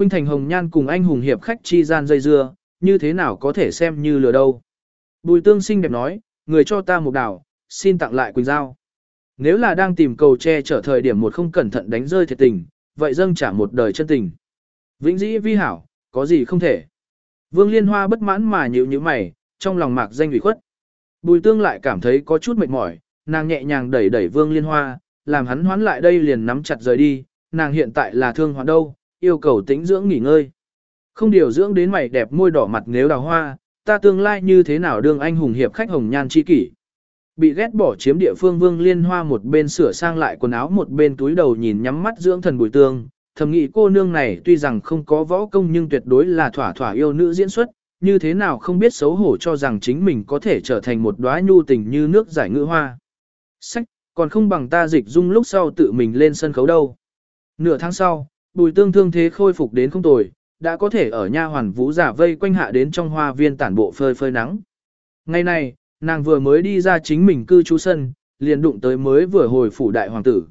Khuynh Thành Hồng Nhan cùng anh hùng hiệp khách chi gian dây dưa, như thế nào có thể xem như lừa đâu. Bùi tương xinh đẹp nói, người cho ta một đảo, xin tặng lại Quỳnh Giao. Nếu là đang tìm cầu che chở thời điểm một không cẩn thận đánh rơi thiệt tình, vậy dâng trả một đời chân tình. Vĩnh dĩ vi hảo, có gì không thể. Vương Liên Hoa bất mãn mà nhịu như mày, trong lòng mạc danh ủy khuất. Bùi tương lại cảm thấy có chút mệt mỏi, nàng nhẹ nhàng đẩy đẩy Vương Liên Hoa, làm hắn hoán lại đây liền nắm chặt rời đi, nàng hiện tại là thương hoạn đâu, yêu cầu tĩnh dưỡng nghỉ ngơi. Không điều dưỡng đến mày đẹp môi đỏ mặt nếu đào hoa, ta tương lai như thế nào đương anh hùng hiệp khách hồng nhan chi kỷ. Bị ghét bỏ chiếm địa phương Vương Liên Hoa một bên sửa sang lại quần áo một bên túi đầu nhìn nhắm mắt dưỡng thần bùi tương, thầm nghĩ cô nương này tuy rằng không có võ công nhưng tuyệt đối là thỏa thỏa yêu nữ diễn xuất, như thế nào không biết xấu hổ cho rằng chính mình có thể trở thành một đóa nhu tình như nước giải ngữ hoa. Sách, còn không bằng ta dịch dung lúc sau tự mình lên sân khấu đâu. Nửa tháng sau, bùi tương thương thế khôi phục đến không tồi, đã có thể ở nha hoàn vũ giả vây quanh hạ đến trong hoa viên tản bộ phơi phơi nắng. Ngày này, nàng vừa mới đi ra chính mình cư trú sân, liền đụng tới mới vừa hồi phủ đại hoàng tử.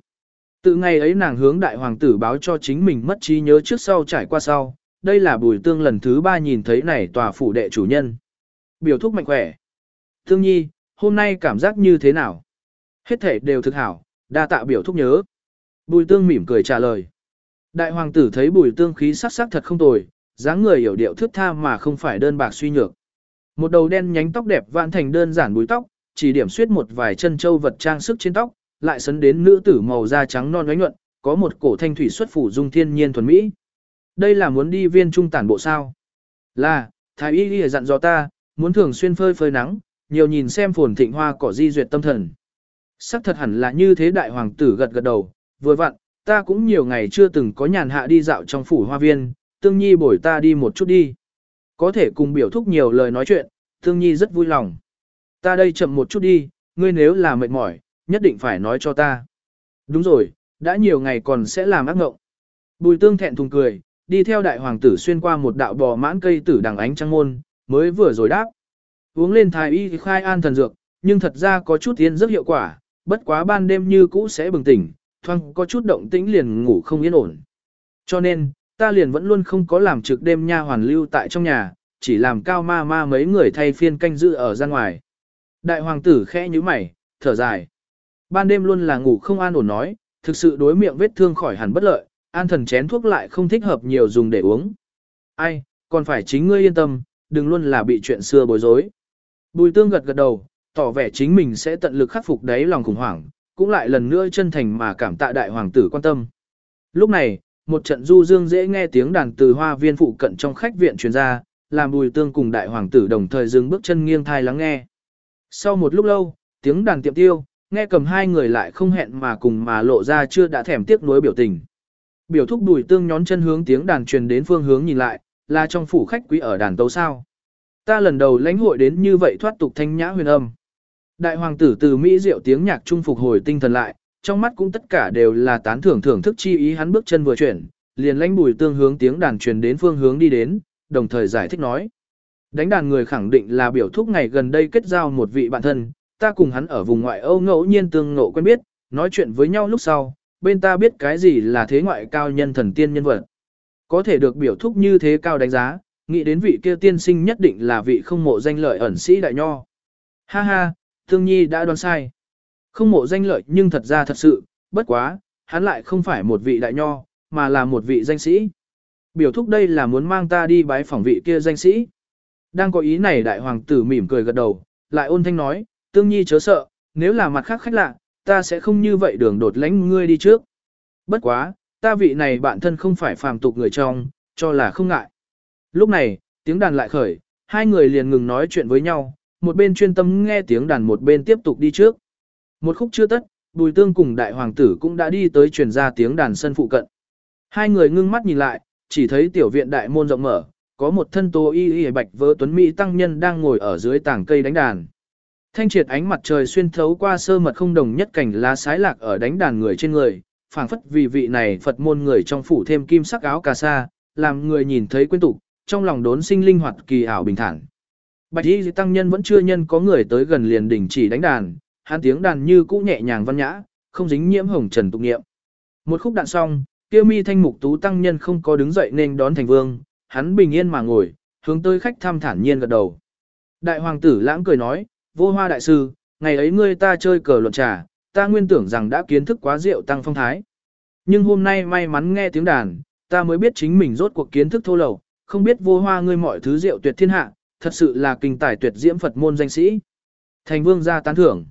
Từ ngày ấy nàng hướng đại hoàng tử báo cho chính mình mất trí nhớ trước sau trải qua sau, đây là bùi tương lần thứ ba nhìn thấy này tòa phủ đệ chủ nhân. Biểu thúc mạnh khỏe. Thương nhi, hôm nay cảm giác như thế nào? Hết thể đều thực hảo, đa tạ biểu thúc nhớ. Bùi tương mỉm cười trả lời. Đại hoàng tử thấy bùi tương khí sắc sắc thật không tồi, dáng người hiểu điệu thước tha mà không phải đơn bạc suy nhược. Một đầu đen nhánh tóc đẹp vạn thành đơn giản búi tóc, chỉ điểm xuyết một vài chân châu vật trang sức trên tóc, lại sấn đến nữ tử màu da trắng non ánh nhuận, có một cổ thanh thủy xuất phủ dung thiên nhiên thuần mỹ. Đây là muốn đi viên trung tản bộ sao? Là, thái y y dặn dò ta, muốn thường xuyên phơi phơi nắng, nhiều nhìn xem phồn thịnh hoa cỏ di duyệt tâm thần. Sắc thật hẳn là như thế đại hoàng tử gật gật đầu, vừa vặn, ta cũng nhiều ngày chưa từng có nhàn hạ đi dạo trong phủ hoa viên, tương nhi bồi ta đi một chút đi. Có thể cùng biểu thúc nhiều lời nói chuyện, tương nhi rất vui lòng. Ta đây chậm một chút đi, ngươi nếu là mệt mỏi, nhất định phải nói cho ta. Đúng rồi, đã nhiều ngày còn sẽ làm ác ngộng. Bùi tương thẹn thùng cười, đi theo đại hoàng tử xuyên qua một đạo bò mãn cây tử đằng ánh trăng môn, mới vừa rồi đáp. Uống lên thái y khai an thần dược, nhưng thật ra có chút tiên rất hiệu quả, bất quá ban đêm như cũ sẽ bừng tỉnh, thoang có chút động tĩnh liền ngủ không yên ổn. Cho nên, ta liền vẫn luôn không có làm trực đêm nha hoàn lưu tại trong nhà, chỉ làm cao ma ma mấy người thay phiên canh giữ ở ra ngoài. Đại hoàng tử khẽ như mày, thở dài. Ban đêm luôn là ngủ không an ổn nói, thực sự đối miệng vết thương khỏi hẳn bất lợi, an thần chén thuốc lại không thích hợp nhiều dùng để uống. Ai, còn phải chính ngươi yên tâm, đừng luôn là bị chuyện xưa bối rối. Bùi tương gật gật đầu, tỏ vẻ chính mình sẽ tận lực khắc phục đáy lòng khủng hoảng, cũng lại lần nữa chân thành mà cảm tạ đại hoàng tử quan tâm. Lúc này, một trận du dương dễ nghe tiếng đàn từ hoa viên phụ cận trong khách viện truyền ra, làm bùi tương cùng đại hoàng tử đồng thời dừng bước chân nghiêng thai lắng nghe. Sau một lúc lâu, tiếng đàn tiệm tiêu, nghe cầm hai người lại không hẹn mà cùng mà lộ ra chưa đã thèm tiếc nuối biểu tình. Biểu thúc bùi tương nhón chân hướng tiếng đàn truyền đến phương hướng nhìn lại, là trong phủ khách quý ở đàn tấu sao. Ta lần đầu lãnh hội đến như vậy thoát tục thanh nhã huyền âm. Đại hoàng tử từ Mỹ diệu tiếng nhạc trung phục hồi tinh thần lại, trong mắt cũng tất cả đều là tán thưởng thưởng thức chi ý hắn bước chân vừa chuyển, liền lãnh bùi tương hướng tiếng đàn truyền đến phương hướng đi đến, đồng thời giải thích nói. Đánh đàn người khẳng định là biểu thúc ngày gần đây kết giao một vị bạn thân, ta cùng hắn ở vùng ngoại Âu ngẫu nhiên tương ngộ quen biết, nói chuyện với nhau lúc sau, bên ta biết cái gì là thế ngoại cao nhân thần tiên nhân vật. Có thể được biểu thúc như thế cao đánh giá, nghĩ đến vị kia tiên sinh nhất định là vị không mộ danh lợi ẩn sĩ đại nho. Ha ha, Thương Nhi đã đoán sai. Không mộ danh lợi nhưng thật ra thật sự, bất quá, hắn lại không phải một vị đại nho, mà là một vị danh sĩ. Biểu thúc đây là muốn mang ta đi bái phỏng vị kia danh sĩ. Đang có ý này đại hoàng tử mỉm cười gật đầu, lại ôn thanh nói, tương nhi chớ sợ, nếu là mặt khác khách lạ, ta sẽ không như vậy đường đột lánh ngươi đi trước. Bất quá, ta vị này bạn thân không phải phàm tục người trong, cho là không ngại. Lúc này, tiếng đàn lại khởi, hai người liền ngừng nói chuyện với nhau, một bên chuyên tâm nghe tiếng đàn một bên tiếp tục đi trước. Một khúc chưa tất, Bùi Tương cùng đại hoàng tử cũng đã đi tới truyền ra tiếng đàn sân phụ cận. Hai người ngưng mắt nhìn lại, chỉ thấy tiểu viện đại môn rộng mở, có một thân tô y y bạch vỡ tuấn mỹ tăng nhân đang ngồi ở dưới tảng cây đánh đàn. Thanh triệt ánh mặt trời xuyên thấu qua sơ mật không đồng nhất cảnh lá sái lạc ở đánh đàn người trên người, phảng phất vì vị này Phật môn người trong phủ thêm kim sắc áo cà sa, làm người nhìn thấy quyến tục, trong lòng đốn sinh linh hoạt kỳ ảo bình thản. Bạch y tăng nhân vẫn chưa nhân có người tới gần liền đỉnh chỉ đánh đàn, hắn tiếng đàn như cũ nhẹ nhàng văn nhã, không dính nhiễm hồng trần tục nghiệm. Một khúc đạn xong, Kia mi thanh mục tú tăng nhân không có đứng dậy nên đón thành vương, hắn bình yên mà ngồi, hướng tới khách tham thản nhiên gật đầu. Đại hoàng tử lãng cười nói, vô hoa đại sư, ngày ấy ngươi ta chơi cờ luận trà, ta nguyên tưởng rằng đã kiến thức quá rượu tăng phong thái. Nhưng hôm nay may mắn nghe tiếng đàn, ta mới biết chính mình rốt cuộc kiến thức thô lầu, không biết vô hoa ngươi mọi thứ rượu tuyệt thiên hạ, thật sự là kinh tài tuyệt diễm Phật môn danh sĩ. Thành vương ra tán thưởng.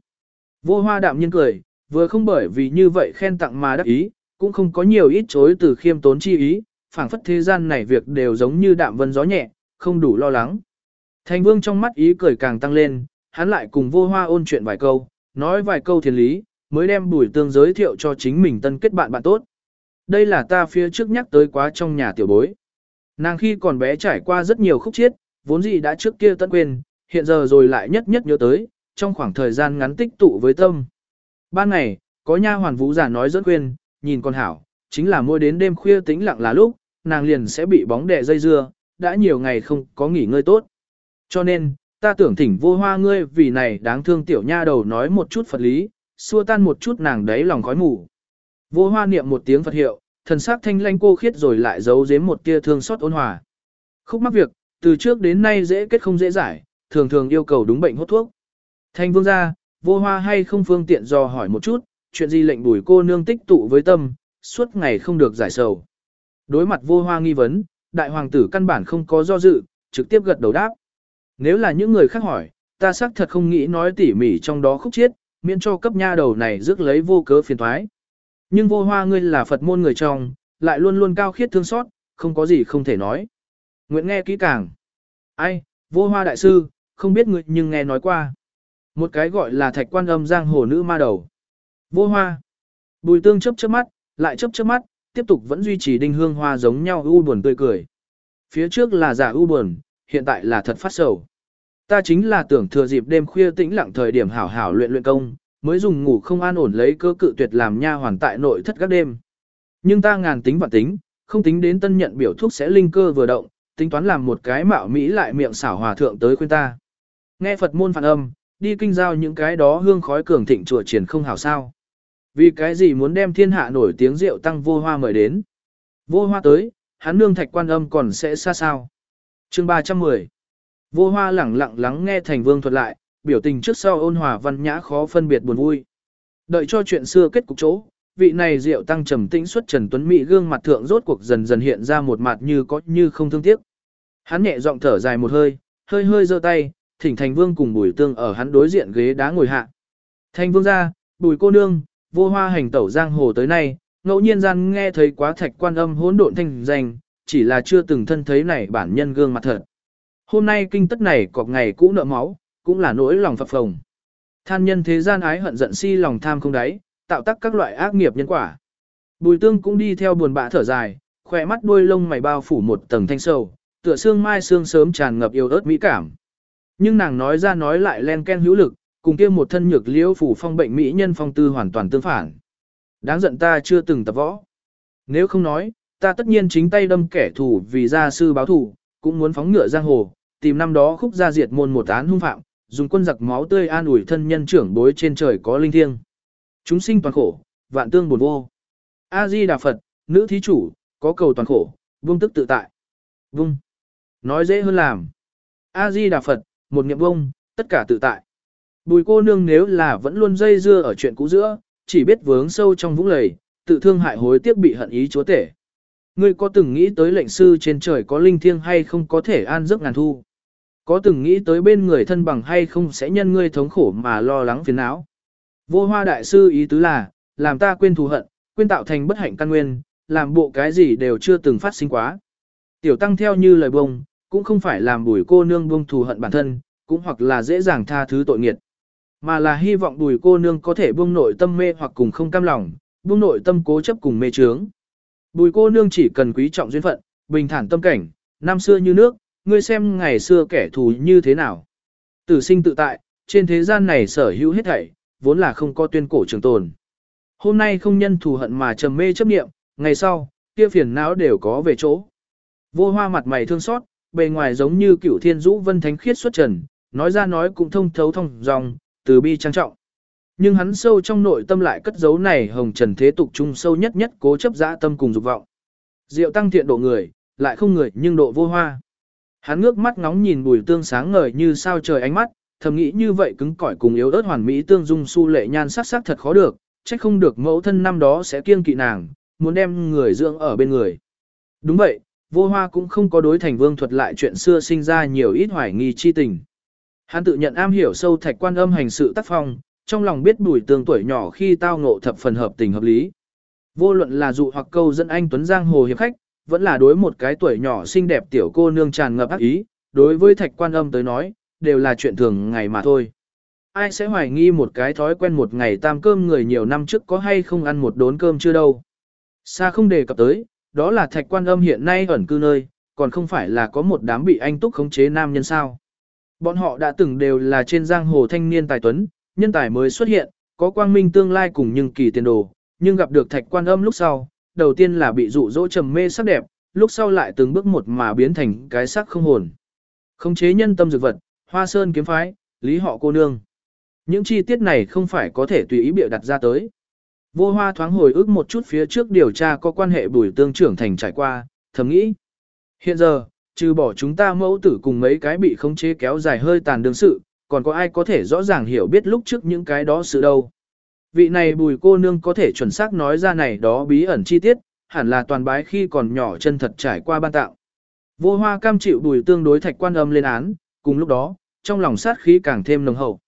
Vô hoa đạm nhiên cười, vừa không bởi vì như vậy khen tặng mà đắc ý, cũng không có nhiều ít chối từ khiêm tốn chi ý, phảng phất thế gian này việc đều giống như đạm vân gió nhẹ, không đủ lo lắng. Thành vương trong mắt ý cười càng tăng lên, hắn lại cùng vô hoa ôn chuyện vài câu, nói vài câu thiền lý, mới đem bùi tương giới thiệu cho chính mình tân kết bạn bạn tốt. Đây là ta phía trước nhắc tới quá trong nhà tiểu bối. Nàng khi còn bé trải qua rất nhiều khúc chiết, vốn gì đã trước kia tận quên, hiện giờ rồi lại nhất nhất nhớ tới, trong khoảng thời gian ngắn tích tụ với tâm. Ban ngày, có nha hoàn vũ giả nói dẫn quên, nhìn con hảo, chính là mỗi đến đêm khuya tĩnh lặng là lúc, nàng liền sẽ bị bóng đè dây dưa, đã nhiều ngày không có nghỉ ngơi tốt. Cho nên, ta tưởng thỉnh vô hoa ngươi vì này đáng thương tiểu nha đầu nói một chút Phật lý, xua tan một chút nàng đấy lòng khói mù. Vô hoa niệm một tiếng Phật hiệu, thần sắc thanh lanh cô khiết rồi lại giấu giếm một tia thương xót ôn hòa. Khúc mắc việc, từ trước đến nay dễ kết không dễ giải, thường thường yêu cầu đúng bệnh hốt thuốc. Thanh vương gia, vô hoa hay không phương tiện do hỏi một chút, chuyện gì lệnh bùi cô nương tích tụ với tâm, suốt ngày không được giải sầu. Đối mặt vô hoa nghi vấn, đại hoàng tử căn bản không có do dự, trực tiếp gật đầu đáp. Nếu là những người khác hỏi, ta xác thật không nghĩ nói tỉ mỉ trong đó khúc chiết, miễn cho cấp nha đầu này rước lấy vô cớ phiền thoái. Nhưng vô hoa ngươi là Phật môn người trong, lại luôn luôn cao khiết thương xót, không có gì không thể nói. Nguyễn nghe kỹ càng. Ai, vô hoa đại sư, không biết ngươi nhưng nghe nói qua. Một cái gọi là thạch quan âm giang hồ nữ ma đầu. Vô hoa. Bùi tương chấp chớp mắt, lại chấp chớp mắt, tiếp tục vẫn duy trì đinh hương hoa giống nhau u buồn tươi cười. Phía trước là giả u buồn, hiện tại là thật phát sầu. Ta chính là tưởng thừa dịp đêm khuya tĩnh lặng thời điểm hảo hảo luyện luyện công, mới dùng ngủ không an ổn lấy cơ cự tuyệt làm nha hoàn tại nội thất các đêm. Nhưng ta ngàn tính và tính, không tính đến tân nhận biểu thuốc sẽ linh cơ vừa động, tính toán làm một cái mạo mỹ lại miệng xảo hòa thượng tới khuyên ta. Nghe Phật môn phản âm, đi kinh giao những cái đó hương khói cường thịnh chùa triển không hảo sao. Vì cái gì muốn đem thiên hạ nổi tiếng rượu tăng vô hoa mời đến. Vô hoa tới, hắn nương thạch quan âm còn sẽ xa sao. Chương 310 Vô hoa lẳng lặng lắng nghe thành vương thuật lại, biểu tình trước sau ôn hòa văn nhã khó phân biệt buồn vui. Đợi cho chuyện xưa kết cục chỗ, vị này rượu tăng trầm tĩnh xuất Trần Tuấn Mỹ gương mặt thượng rốt cuộc dần dần hiện ra một mặt như có như không thương tiếc. Hắn nhẹ giọng thở dài một hơi, hơi hơi giơ tay, thỉnh thành vương cùng bùi tương ở hắn đối diện ghế đá ngồi hạ. Thành vương ra, bùi cô nương, vô hoa hành tẩu giang hồ tới nay, ngẫu nhiên gian nghe thấy quá thạch quan âm hỗn độn thanh danh, chỉ là chưa từng thân thấy này bản nhân gương mặt thật. Hôm nay kinh tất này cọp ngày cũ nợ máu, cũng là nỗi lòng phập phồng. Than nhân thế gian ái hận giận si lòng tham không đáy, tạo tác các loại ác nghiệp nhân quả. Bùi tương cũng đi theo buồn bã thở dài, khỏe mắt đuôi lông mày bao phủ một tầng thanh sầu, tựa xương mai xương sớm tràn ngập yêu ớt mỹ cảm. Nhưng nàng nói ra nói lại len ken hữu lực, cùng kia một thân nhược liễu phủ phong bệnh mỹ nhân phong tư hoàn toàn tương phản. Đáng giận ta chưa từng tập võ. Nếu không nói, ta tất nhiên chính tay đâm kẻ thù vì gia sư báo thù, cũng muốn phóng ngựa giang hồ, tìm năm đó khúc gia diệt môn một án hung phạm, dùng quân giặc máu tươi an ủi thân nhân trưởng bối trên trời có linh thiêng. Chúng sinh toàn khổ, vạn tương buồn vô. A Di Đà Phật, nữ thí chủ, có cầu toàn khổ, vương tức tự tại. Vung. Nói dễ hơn làm. A Di Đà Phật, một niệm vung, tất cả tự tại. Bùi cô nương nếu là vẫn luôn dây dưa ở chuyện cũ giữa, chỉ biết vướng sâu trong vũng lầy, tự thương hại hối tiếc bị hận ý chúa tể. Ngươi có từng nghĩ tới lệnh sư trên trời có linh thiêng hay không có thể an giấc ngàn thu? Có từng nghĩ tới bên người thân bằng hay không sẽ nhân ngươi thống khổ mà lo lắng phiền não? Vô hoa đại sư ý tứ là, làm ta quên thù hận, quên tạo thành bất hạnh căn nguyên, làm bộ cái gì đều chưa từng phát sinh quá. Tiểu tăng theo như lời bông, cũng không phải làm bùi cô nương buông thù hận bản thân, cũng hoặc là dễ dàng tha thứ tội nghiệt. Mà là hy vọng bùi cô nương có thể buông nội tâm mê hoặc cùng không cam lòng, buông nội tâm cố chấp cùng mê trướng. Bùi cô nương chỉ cần quý trọng duyên phận, bình thản tâm cảnh, năm xưa như nước, ngươi xem ngày xưa kẻ thù như thế nào. Tử sinh tự tại, trên thế gian này sở hữu hết thảy, vốn là không có tuyên cổ trường tồn. Hôm nay không nhân thù hận mà trầm mê chấp niệm, ngày sau, kia phiền não đều có về chỗ. Vô hoa mặt mày thương xót, bề ngoài giống như cửu thiên dũ vân thánh khiết xuất trần, nói ra nói cũng thông thấu thông dòng, từ bi trang trọng. Nhưng hắn sâu trong nội tâm lại cất giấu này hồng trần thế tục trung sâu nhất nhất cố chấp dã tâm cùng dục vọng. Diệu tăng thiện độ người, lại không người nhưng độ vô hoa. Hắn ngước mắt ngóng nhìn bùi tương sáng ngời như sao trời ánh mắt, thầm nghĩ như vậy cứng cỏi cùng yếu ớt hoàn mỹ tương dung su lệ nhan sắc sắc thật khó được, trách không được mẫu thân năm đó sẽ kiêng kỵ nàng, muốn đem người dưỡng ở bên người. Đúng vậy, vô hoa cũng không có đối thành vương thuật lại chuyện xưa sinh ra nhiều ít hoài nghi chi tình. Hắn tự nhận am hiểu sâu thạch quan âm hành sự tác phong, trong lòng biết bùi tương tuổi nhỏ khi tao ngộ thập phần hợp tình hợp lý. Vô luận là dụ hoặc câu dẫn anh Tuấn Giang Hồ hiệp khách, vẫn là đối một cái tuổi nhỏ xinh đẹp tiểu cô nương tràn ngập ác ý, đối với thạch quan âm tới nói, đều là chuyện thường ngày mà thôi. Ai sẽ hoài nghi một cái thói quen một ngày tam cơm người nhiều năm trước có hay không ăn một đốn cơm chưa đâu. Xa không đề cập tới, đó là thạch quan âm hiện nay ẩn cư nơi, còn không phải là có một đám bị anh túc khống chế nam nhân sao. Bọn họ đã từng đều là trên giang hồ thanh niên tài tuấn, nhân tài mới xuất hiện, có quang minh tương lai cùng nhưng kỳ tiền đồ, nhưng gặp được thạch quan âm lúc sau, đầu tiên là bị dụ dỗ trầm mê sắc đẹp, lúc sau lại từng bước một mà biến thành cái sắc không hồn. Khống chế nhân tâm dược vật, hoa sơn kiếm phái, lý họ cô nương. Những chi tiết này không phải có thể tùy ý biểu đặt ra tới. Vô hoa thoáng hồi ức một chút phía trước điều tra có quan hệ bùi tương trưởng thành trải qua, thầm nghĩ. Hiện giờ, trừ bỏ chúng ta mẫu tử cùng mấy cái bị khống chế kéo dài hơi tàn đương sự, còn có ai có thể rõ ràng hiểu biết lúc trước những cái đó sự đâu. Vị này bùi cô nương có thể chuẩn xác nói ra này đó bí ẩn chi tiết, hẳn là toàn bái khi còn nhỏ chân thật trải qua ban tạo. Vô hoa cam chịu bùi tương đối thạch quan âm lên án, cùng lúc đó, trong lòng sát khí càng thêm nồng hậu.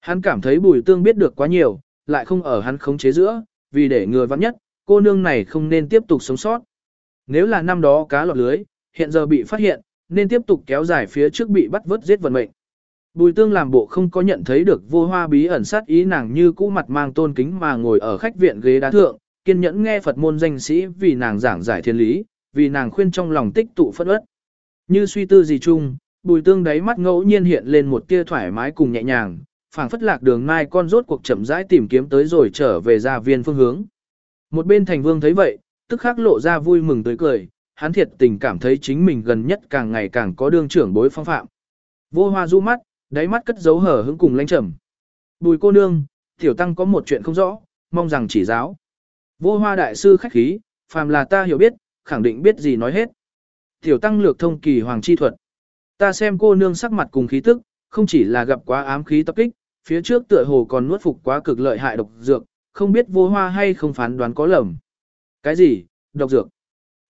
Hắn cảm thấy bùi tương biết được quá nhiều, lại không ở hắn khống chế giữa, vì để ngừa vắng nhất, cô nương này không nên tiếp tục sống sót. Nếu là năm đó cá lọt lưới, hiện giờ bị phát hiện, nên tiếp tục kéo dài phía trước bị bắt vớt giết vận mệnh. Bùi tương làm bộ không có nhận thấy được vô hoa bí ẩn sát ý nàng như cũ mặt mang tôn kính mà ngồi ở khách viện ghế đá thượng, kiên nhẫn nghe Phật môn danh sĩ vì nàng giảng giải thiên lý, vì nàng khuyên trong lòng tích tụ phất ớt. Như suy tư gì chung, bùi tương đáy mắt ngẫu nhiên hiện lên một tia thoải mái cùng nhẹ nhàng, phảng phất lạc đường mai con rốt cuộc chậm rãi tìm kiếm tới rồi trở về gia viên phương hướng. Một bên thành vương thấy vậy, tức khắc lộ ra vui mừng tới cười, hắn thiệt tình cảm thấy chính mình gần nhất càng ngày càng có đương trưởng bối phong phạm. Vô hoa du mắt, đáy mắt cất dấu hở hững cùng lãnh trầm. Bùi cô nương, tiểu tăng có một chuyện không rõ, mong rằng chỉ giáo. Vô hoa đại sư khách khí, phàm là ta hiểu biết, khẳng định biết gì nói hết. Tiểu tăng lược thông kỳ hoàng chi thuật. Ta xem cô nương sắc mặt cùng khí tức, không chỉ là gặp quá ám khí tập kích, phía trước tựa hồ còn nuốt phục quá cực lợi hại độc dược, không biết vô hoa hay không phán đoán có lầm. Cái gì, độc dược?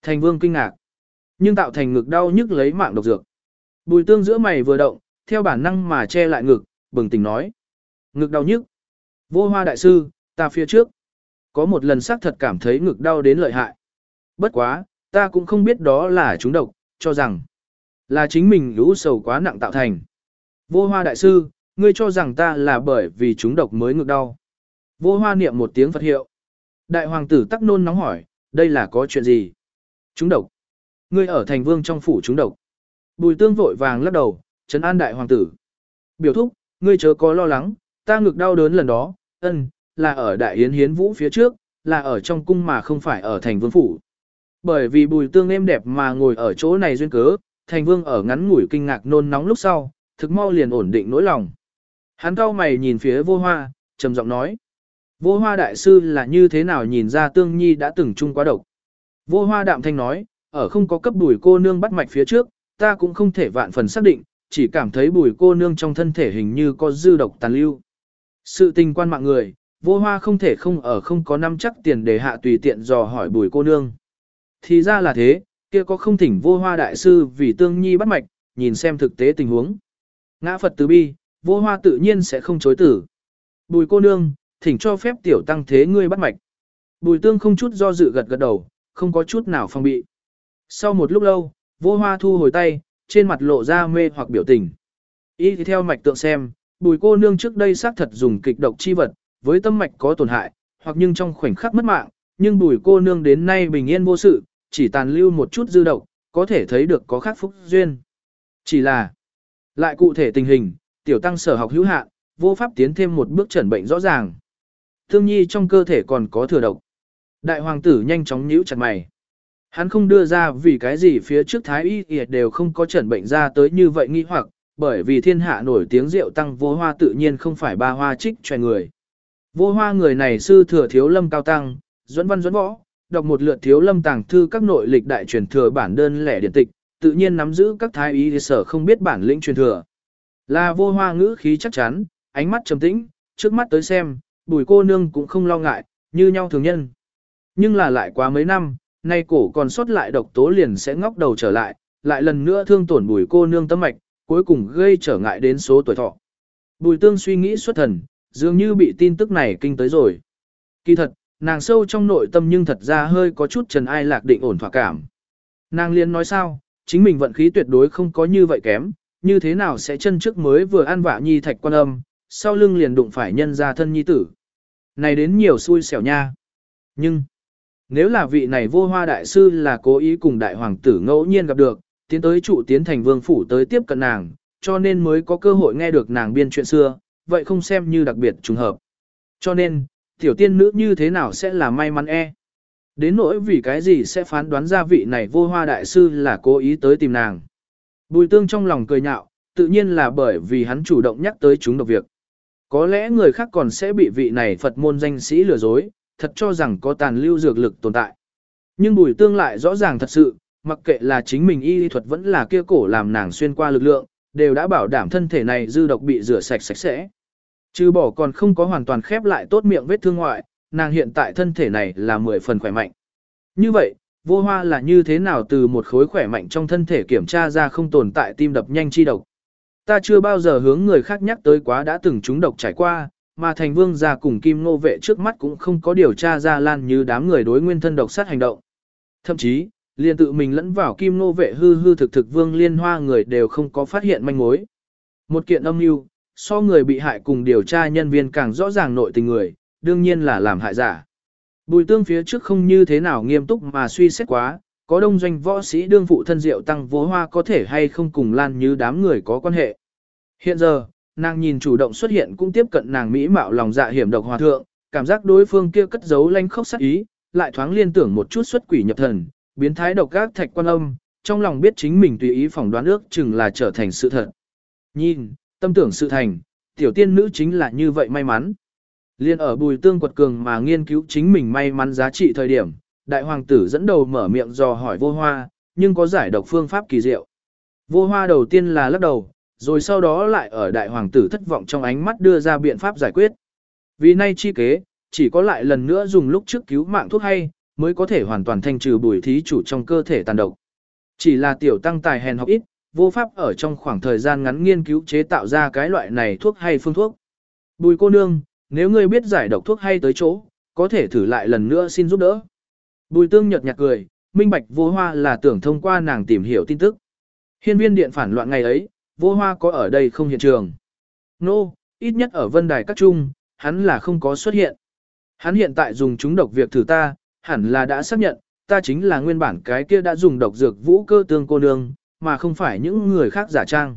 Thành vương kinh ngạc. Nhưng tạo thành ngực đau nhức lấy mạng độc dược. Bùi tương giữa mày vừa động, theo bản năng mà che lại ngực, bừng tỉnh nói. Ngực đau nhức. Vô hoa đại sư, ta phía trước. Có một lần xác thật cảm thấy ngực đau đến lợi hại. Bất quá, ta cũng không biết đó là chúng độc, cho rằng là chính mình lũ sầu quá nặng tạo thành. Vô hoa đại sư, ngươi cho rằng ta là bởi vì chúng độc mới ngược đau. Vô hoa niệm một tiếng Phật hiệu. Đại hoàng tử tắc nôn nóng hỏi, đây là có chuyện gì? Chúng độc. Ngươi ở thành vương trong phủ chúng độc. Bùi tương vội vàng lắc đầu, trấn an đại hoàng tử. Biểu thúc, ngươi chớ có lo lắng, ta ngực đau đớn lần đó, ân, là ở đại yến hiến vũ phía trước, là ở trong cung mà không phải ở thành vương phủ. Bởi vì bùi tương êm đẹp mà ngồi ở chỗ này duyên cớ, thành vương ở ngắn ngủi kinh ngạc nôn nóng lúc sau, thực mau liền ổn định nỗi lòng. Hắn cao mày nhìn phía vô hoa, trầm giọng nói. Vô hoa đại sư là như thế nào nhìn ra tương nhi đã từng chung quá độc. Vô hoa đạm thanh nói, ở không có cấp bùi cô nương bắt mạch phía trước, ta cũng không thể vạn phần xác định, chỉ cảm thấy bùi cô nương trong thân thể hình như có dư độc tàn lưu. Sự tình quan mạng người, vô hoa không thể không ở không có năm chắc tiền để hạ tùy tiện dò hỏi bùi cô nương. Thì ra là thế, kia có không thỉnh vô hoa đại sư vì tương nhi bắt mạch, nhìn xem thực tế tình huống. Ngã Phật từ bi, vô hoa tự nhiên sẽ không chối tử. Bùi cô nương, thỉnh cho phép tiểu tăng thế ngươi bắt mạch. Bùi tương không chút do dự gật gật đầu, không có chút nào phong bị. Sau một lúc lâu, vô hoa thu hồi tay, trên mặt lộ ra mê hoặc biểu tình. Y thì theo mạch tượng xem, bùi cô nương trước đây xác thật dùng kịch độc chi vật, với tâm mạch có tổn hại, hoặc nhưng trong khoảnh khắc mất mạng, nhưng bùi cô nương đến nay bình yên vô sự, chỉ tàn lưu một chút dư độc, có thể thấy được có khắc phúc duyên. Chỉ là, lại cụ thể tình hình, tiểu tăng sở học hữu hạn, vô pháp tiến thêm một bước chẩn bệnh rõ ràng. Thương nhi trong cơ thể còn có thừa độc. Đại hoàng tử nhanh chóng nhíu chặt mày. Hắn không đưa ra vì cái gì phía trước thái y đều không có chẩn bệnh ra tới như vậy nghi hoặc, bởi vì thiên hạ nổi tiếng rượu tăng vô hoa tự nhiên không phải ba hoa trích choè người. Vô hoa người này sư thừa thiếu lâm cao tăng, duẫn văn duẫn võ, đọc một lượt thiếu lâm tàng thư các nội lịch đại truyền thừa bản đơn lẻ điện tịch, tự nhiên nắm giữ các thái y sở không biết bản lĩnh truyền thừa. Là vô hoa ngữ khí chắc chắn, ánh mắt trầm tĩnh, trước mắt tới xem, bùi cô nương cũng không lo ngại, như nhau thường nhân. Nhưng là lại quá mấy năm, nay cổ còn sót lại độc tố liền sẽ ngóc đầu trở lại, lại lần nữa thương tổn bùi cô nương tâm mạch, cuối cùng gây trở ngại đến số tuổi thọ. Bùi tương suy nghĩ xuất thần, dường như bị tin tức này kinh tới rồi. Kỳ thật, nàng sâu trong nội tâm nhưng thật ra hơi có chút trần ai lạc định ổn thỏa cảm. Nàng liên nói sao, chính mình vận khí tuyệt đối không có như vậy kém, như thế nào sẽ chân trước mới vừa ăn vạ nhi thạch quan âm, sau lưng liền đụng phải nhân ra thân nhi tử. Này đến nhiều xui xẻo nha. Nhưng, nếu là vị này vô hoa đại sư là cố ý cùng đại hoàng tử ngẫu nhiên gặp được, tiến tới trụ tiến thành vương phủ tới tiếp cận nàng, cho nên mới có cơ hội nghe được nàng biên chuyện xưa, vậy không xem như đặc biệt trùng hợp. Cho nên, tiểu tiên nữ như thế nào sẽ là may mắn e. Đến nỗi vì cái gì sẽ phán đoán ra vị này vô hoa đại sư là cố ý tới tìm nàng. Bùi tương trong lòng cười nhạo, tự nhiên là bởi vì hắn chủ động nhắc tới chúng độc việc. Có lẽ người khác còn sẽ bị vị này Phật môn danh sĩ lừa dối, thật cho rằng có tàn lưu dược lực tồn tại. Nhưng bùi tương lại rõ ràng thật sự, mặc kệ là chính mình y thuật vẫn là kia cổ làm nàng xuyên qua lực lượng, đều đã bảo đảm thân thể này dư độc bị rửa sạch sạch sẽ. Trừ bỏ còn không có hoàn toàn khép lại tốt miệng vết thương ngoại, nàng hiện tại thân thể này là 10 phần khỏe mạnh. Như vậy, vô hoa là như thế nào từ một khối khỏe mạnh trong thân thể kiểm tra ra không tồn tại tim đập nhanh chi độc. Ta chưa bao giờ hướng người khác nhắc tới quá đã từng chúng độc trải qua, mà thành vương gia cùng kim nô vệ trước mắt cũng không có điều tra ra lan như đám người đối nguyên thân độc sát hành động. Thậm chí, liền tự mình lẫn vào kim nô vệ hư hư thực thực vương liên hoa người đều không có phát hiện manh mối. Một kiện âm mưu so người bị hại cùng điều tra nhân viên càng rõ ràng nội tình người, đương nhiên là làm hại giả. Bùi tương phía trước không như thế nào nghiêm túc mà suy xét quá, có đông doanh võ sĩ đương phụ thân diệu tăng vô hoa có thể hay không cùng lan như đám người có quan hệ. Hiện giờ, nàng nhìn chủ động xuất hiện cũng tiếp cận nàng mỹ mạo lòng dạ hiểm độc hòa thượng, cảm giác đối phương kia cất giấu lanh khốc sắc ý, lại thoáng liên tưởng một chút xuất quỷ nhập thần, biến thái độc các thạch quan âm, trong lòng biết chính mình tùy ý phỏng đoán ước chừng là trở thành sự thật. Nhìn, tâm tưởng sự thành, tiểu tiên nữ chính là như vậy may mắn. Liên ở bùi tương quật cường mà nghiên cứu chính mình may mắn giá trị thời điểm, đại hoàng tử dẫn đầu mở miệng dò hỏi vô hoa, nhưng có giải độc phương pháp kỳ diệu. Vô hoa đầu tiên là lắc đầu, rồi sau đó lại ở đại hoàng tử thất vọng trong ánh mắt đưa ra biện pháp giải quyết. Vì nay chi kế, chỉ có lại lần nữa dùng lúc trước cứu mạng thuốc hay, mới có thể hoàn toàn thanh trừ bùi thí chủ trong cơ thể tàn độc. Chỉ là tiểu tăng tài hèn học ít, vô pháp ở trong khoảng thời gian ngắn nghiên cứu chế tạo ra cái loại này thuốc hay phương thuốc. Bùi cô nương, nếu ngươi biết giải độc thuốc hay tới chỗ, có thể thử lại lần nữa xin giúp đỡ. Bùi tương nhật nhạt cười, minh bạch vô hoa là tưởng thông qua nàng tìm hiểu tin tức. Hiên viên điện phản loạn ngày ấy, vô hoa có ở đây không hiện trường. Nô, no, ít nhất ở vân đài các trung, hắn là không có xuất hiện. Hắn hiện tại dùng chúng độc việc thử ta, hẳn là đã xác nhận, ta chính là nguyên bản cái kia đã dùng độc dược vũ cơ tương cô nương, mà không phải những người khác giả trang.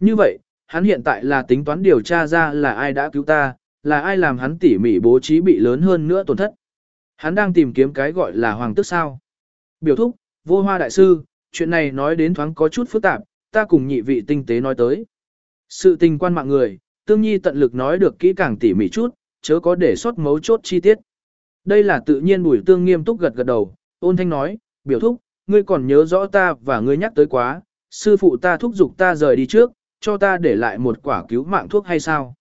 Như vậy, hắn hiện tại là tính toán điều tra ra là ai đã cứu ta, là ai làm hắn tỉ mỉ bố trí bị lớn hơn nữa tổn thất. Hắn đang tìm kiếm cái gọi là hoàng tức sao. Biểu thúc, vô hoa đại sư, chuyện này nói đến thoáng có chút phức tạp, ta cùng nhị vị tinh tế nói tới. Sự tình quan mạng người, tương nhi tận lực nói được kỹ càng tỉ mỉ chút, chớ có để sót mấu chốt chi tiết. Đây là tự nhiên bùi tương nghiêm túc gật gật đầu, ôn thanh nói, biểu thúc, ngươi còn nhớ rõ ta và ngươi nhắc tới quá, sư phụ ta thúc giục ta rời đi trước, cho ta để lại một quả cứu mạng thuốc hay sao?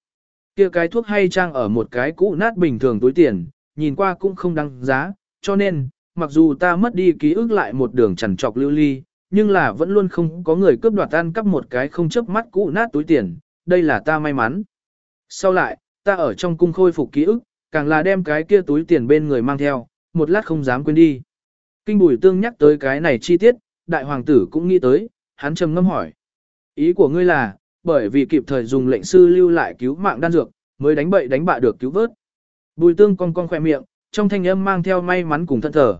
Kia cái thuốc hay trang ở một cái cũ nát bình thường túi tiền, nhìn qua cũng không đáng giá, cho nên, mặc dù ta mất đi ký ức lại một đường chằn trọc lưu ly, nhưng là vẫn luôn không có người cướp đoạt ăn cắp một cái không chớp mắt cũ nát túi tiền, đây là ta may mắn. Sau lại, ta ở trong cung khôi phục ký ức, càng là đem cái kia túi tiền bên người mang theo, một lát không dám quên đi. Kinh bùi tương nhắc tới cái này chi tiết, đại hoàng tử cũng nghĩ tới, hắn trầm ngâm hỏi. Ý của ngươi là, bởi vì kịp thời dùng lệnh sư lưu lại cứu mạng đan dược, mới đánh bậy đánh bạ được cứu vớt. Bùi tương cong cong khỏe miệng, trong thanh âm mang theo may mắn cùng thân thở.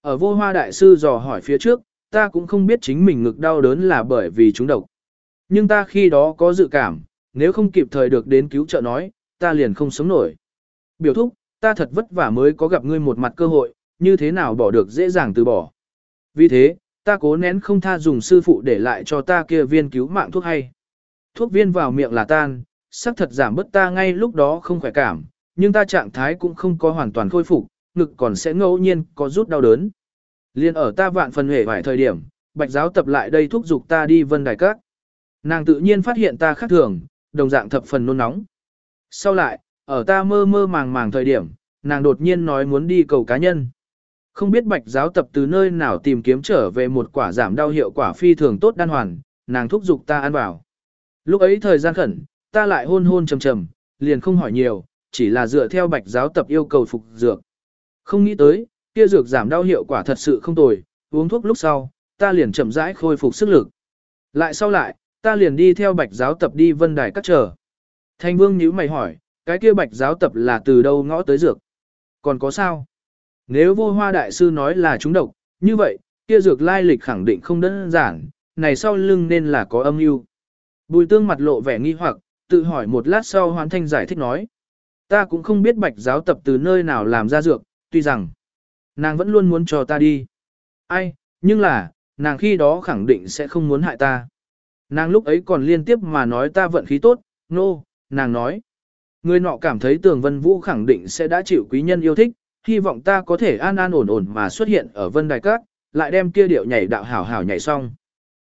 Ở vô hoa đại sư dò hỏi phía trước, ta cũng không biết chính mình ngực đau đớn là bởi vì chúng độc. Nhưng ta khi đó có dự cảm, nếu không kịp thời được đến cứu trợ nói, ta liền không sống nổi. Biểu thúc, ta thật vất vả mới có gặp ngươi một mặt cơ hội, như thế nào bỏ được dễ dàng từ bỏ. Vì thế, ta cố nén không tha dùng sư phụ để lại cho ta kia viên cứu mạng thuốc hay. Thuốc viên vào miệng là tan, sắc thật giảm bớt ta ngay lúc đó không khỏe cảm, nhưng ta trạng thái cũng không có hoàn toàn khôi phục, ngực còn sẽ ngẫu nhiên có rút đau đớn. Liên ở ta vạn phần hề vài thời điểm, bạch giáo tập lại đây thúc giục ta đi vân đài các. Nàng tự nhiên phát hiện ta khác thường, đồng dạng thập phần nôn nóng. Sau lại, ở ta mơ mơ màng màng thời điểm, nàng đột nhiên nói muốn đi cầu cá nhân. Không biết bạch giáo tập từ nơi nào tìm kiếm trở về một quả giảm đau hiệu quả phi thường tốt đan hoàn, nàng thúc giục ta ăn vào. Lúc ấy thời gian khẩn, ta lại hôn hôn trầm trầm, liền không hỏi nhiều, chỉ là dựa theo bạch giáo tập yêu cầu phục dược. Không nghĩ tới, kia dược giảm đau hiệu quả thật sự không tồi, uống thuốc lúc sau, ta liền chậm rãi khôi phục sức lực. Lại sau lại, ta liền đi theo bạch giáo tập đi vân đài cắt trở. Thanh vương nhíu mày hỏi, cái kia bạch giáo tập là từ đâu ngõ tới dược? Còn có sao? Nếu vô hoa đại sư nói là chúng độc, như vậy, kia dược lai lịch khẳng định không đơn giản, này sau lưng nên là có âm mưu. Bùi tương mặt lộ vẻ nghi hoặc, tự hỏi một lát sau hoàn thanh giải thích nói. Ta cũng không biết bạch giáo tập từ nơi nào làm ra dược, tuy rằng, nàng vẫn luôn muốn cho ta đi. Ai, nhưng là, nàng khi đó khẳng định sẽ không muốn hại ta. Nàng lúc ấy còn liên tiếp mà nói ta vận khí tốt, nô, no, nàng nói. Người nọ cảm thấy tường vân vũ khẳng định sẽ đã chịu quý nhân yêu thích, hy vọng ta có thể an an ổn ổn mà xuất hiện ở vân đài các, lại đem kia điệu nhảy đạo hảo hảo nhảy xong.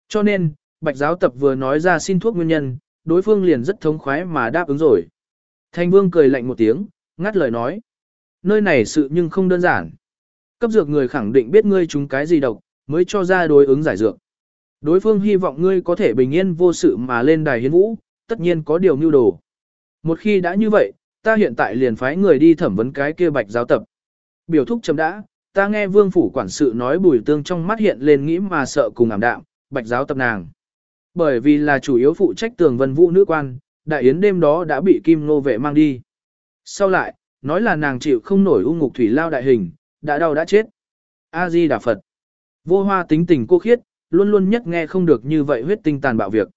Cho nên, bạch giáo tập vừa nói ra xin thuốc nguyên nhân, đối phương liền rất thống khoái mà đáp ứng rồi. Thanh vương cười lạnh một tiếng, ngắt lời nói. Nơi này sự nhưng không đơn giản. Cấp dược người khẳng định biết ngươi chúng cái gì độc, mới cho ra đối ứng giải dược. Đối phương hy vọng ngươi có thể bình yên vô sự mà lên đài hiến vũ, tất nhiên có điều mưu đồ. Một khi đã như vậy, ta hiện tại liền phái người đi thẩm vấn cái kia bạch giáo tập. Biểu thúc chấm đã, ta nghe vương phủ quản sự nói bùi tương trong mắt hiện lên nghĩ mà sợ cùng ảm đạm, bạch giáo tập nàng. Bởi vì là chủ yếu phụ trách tường vân vũ nữ quan, đại yến đêm đó đã bị kim nô vệ mang đi. Sau lại, nói là nàng chịu không nổi u ngục thủy lao đại hình, đã đau đã chết. A-di Đà Phật. Vô hoa tính tình cô khiết, luôn luôn nhất nghe không được như vậy huyết tinh tàn bạo việc.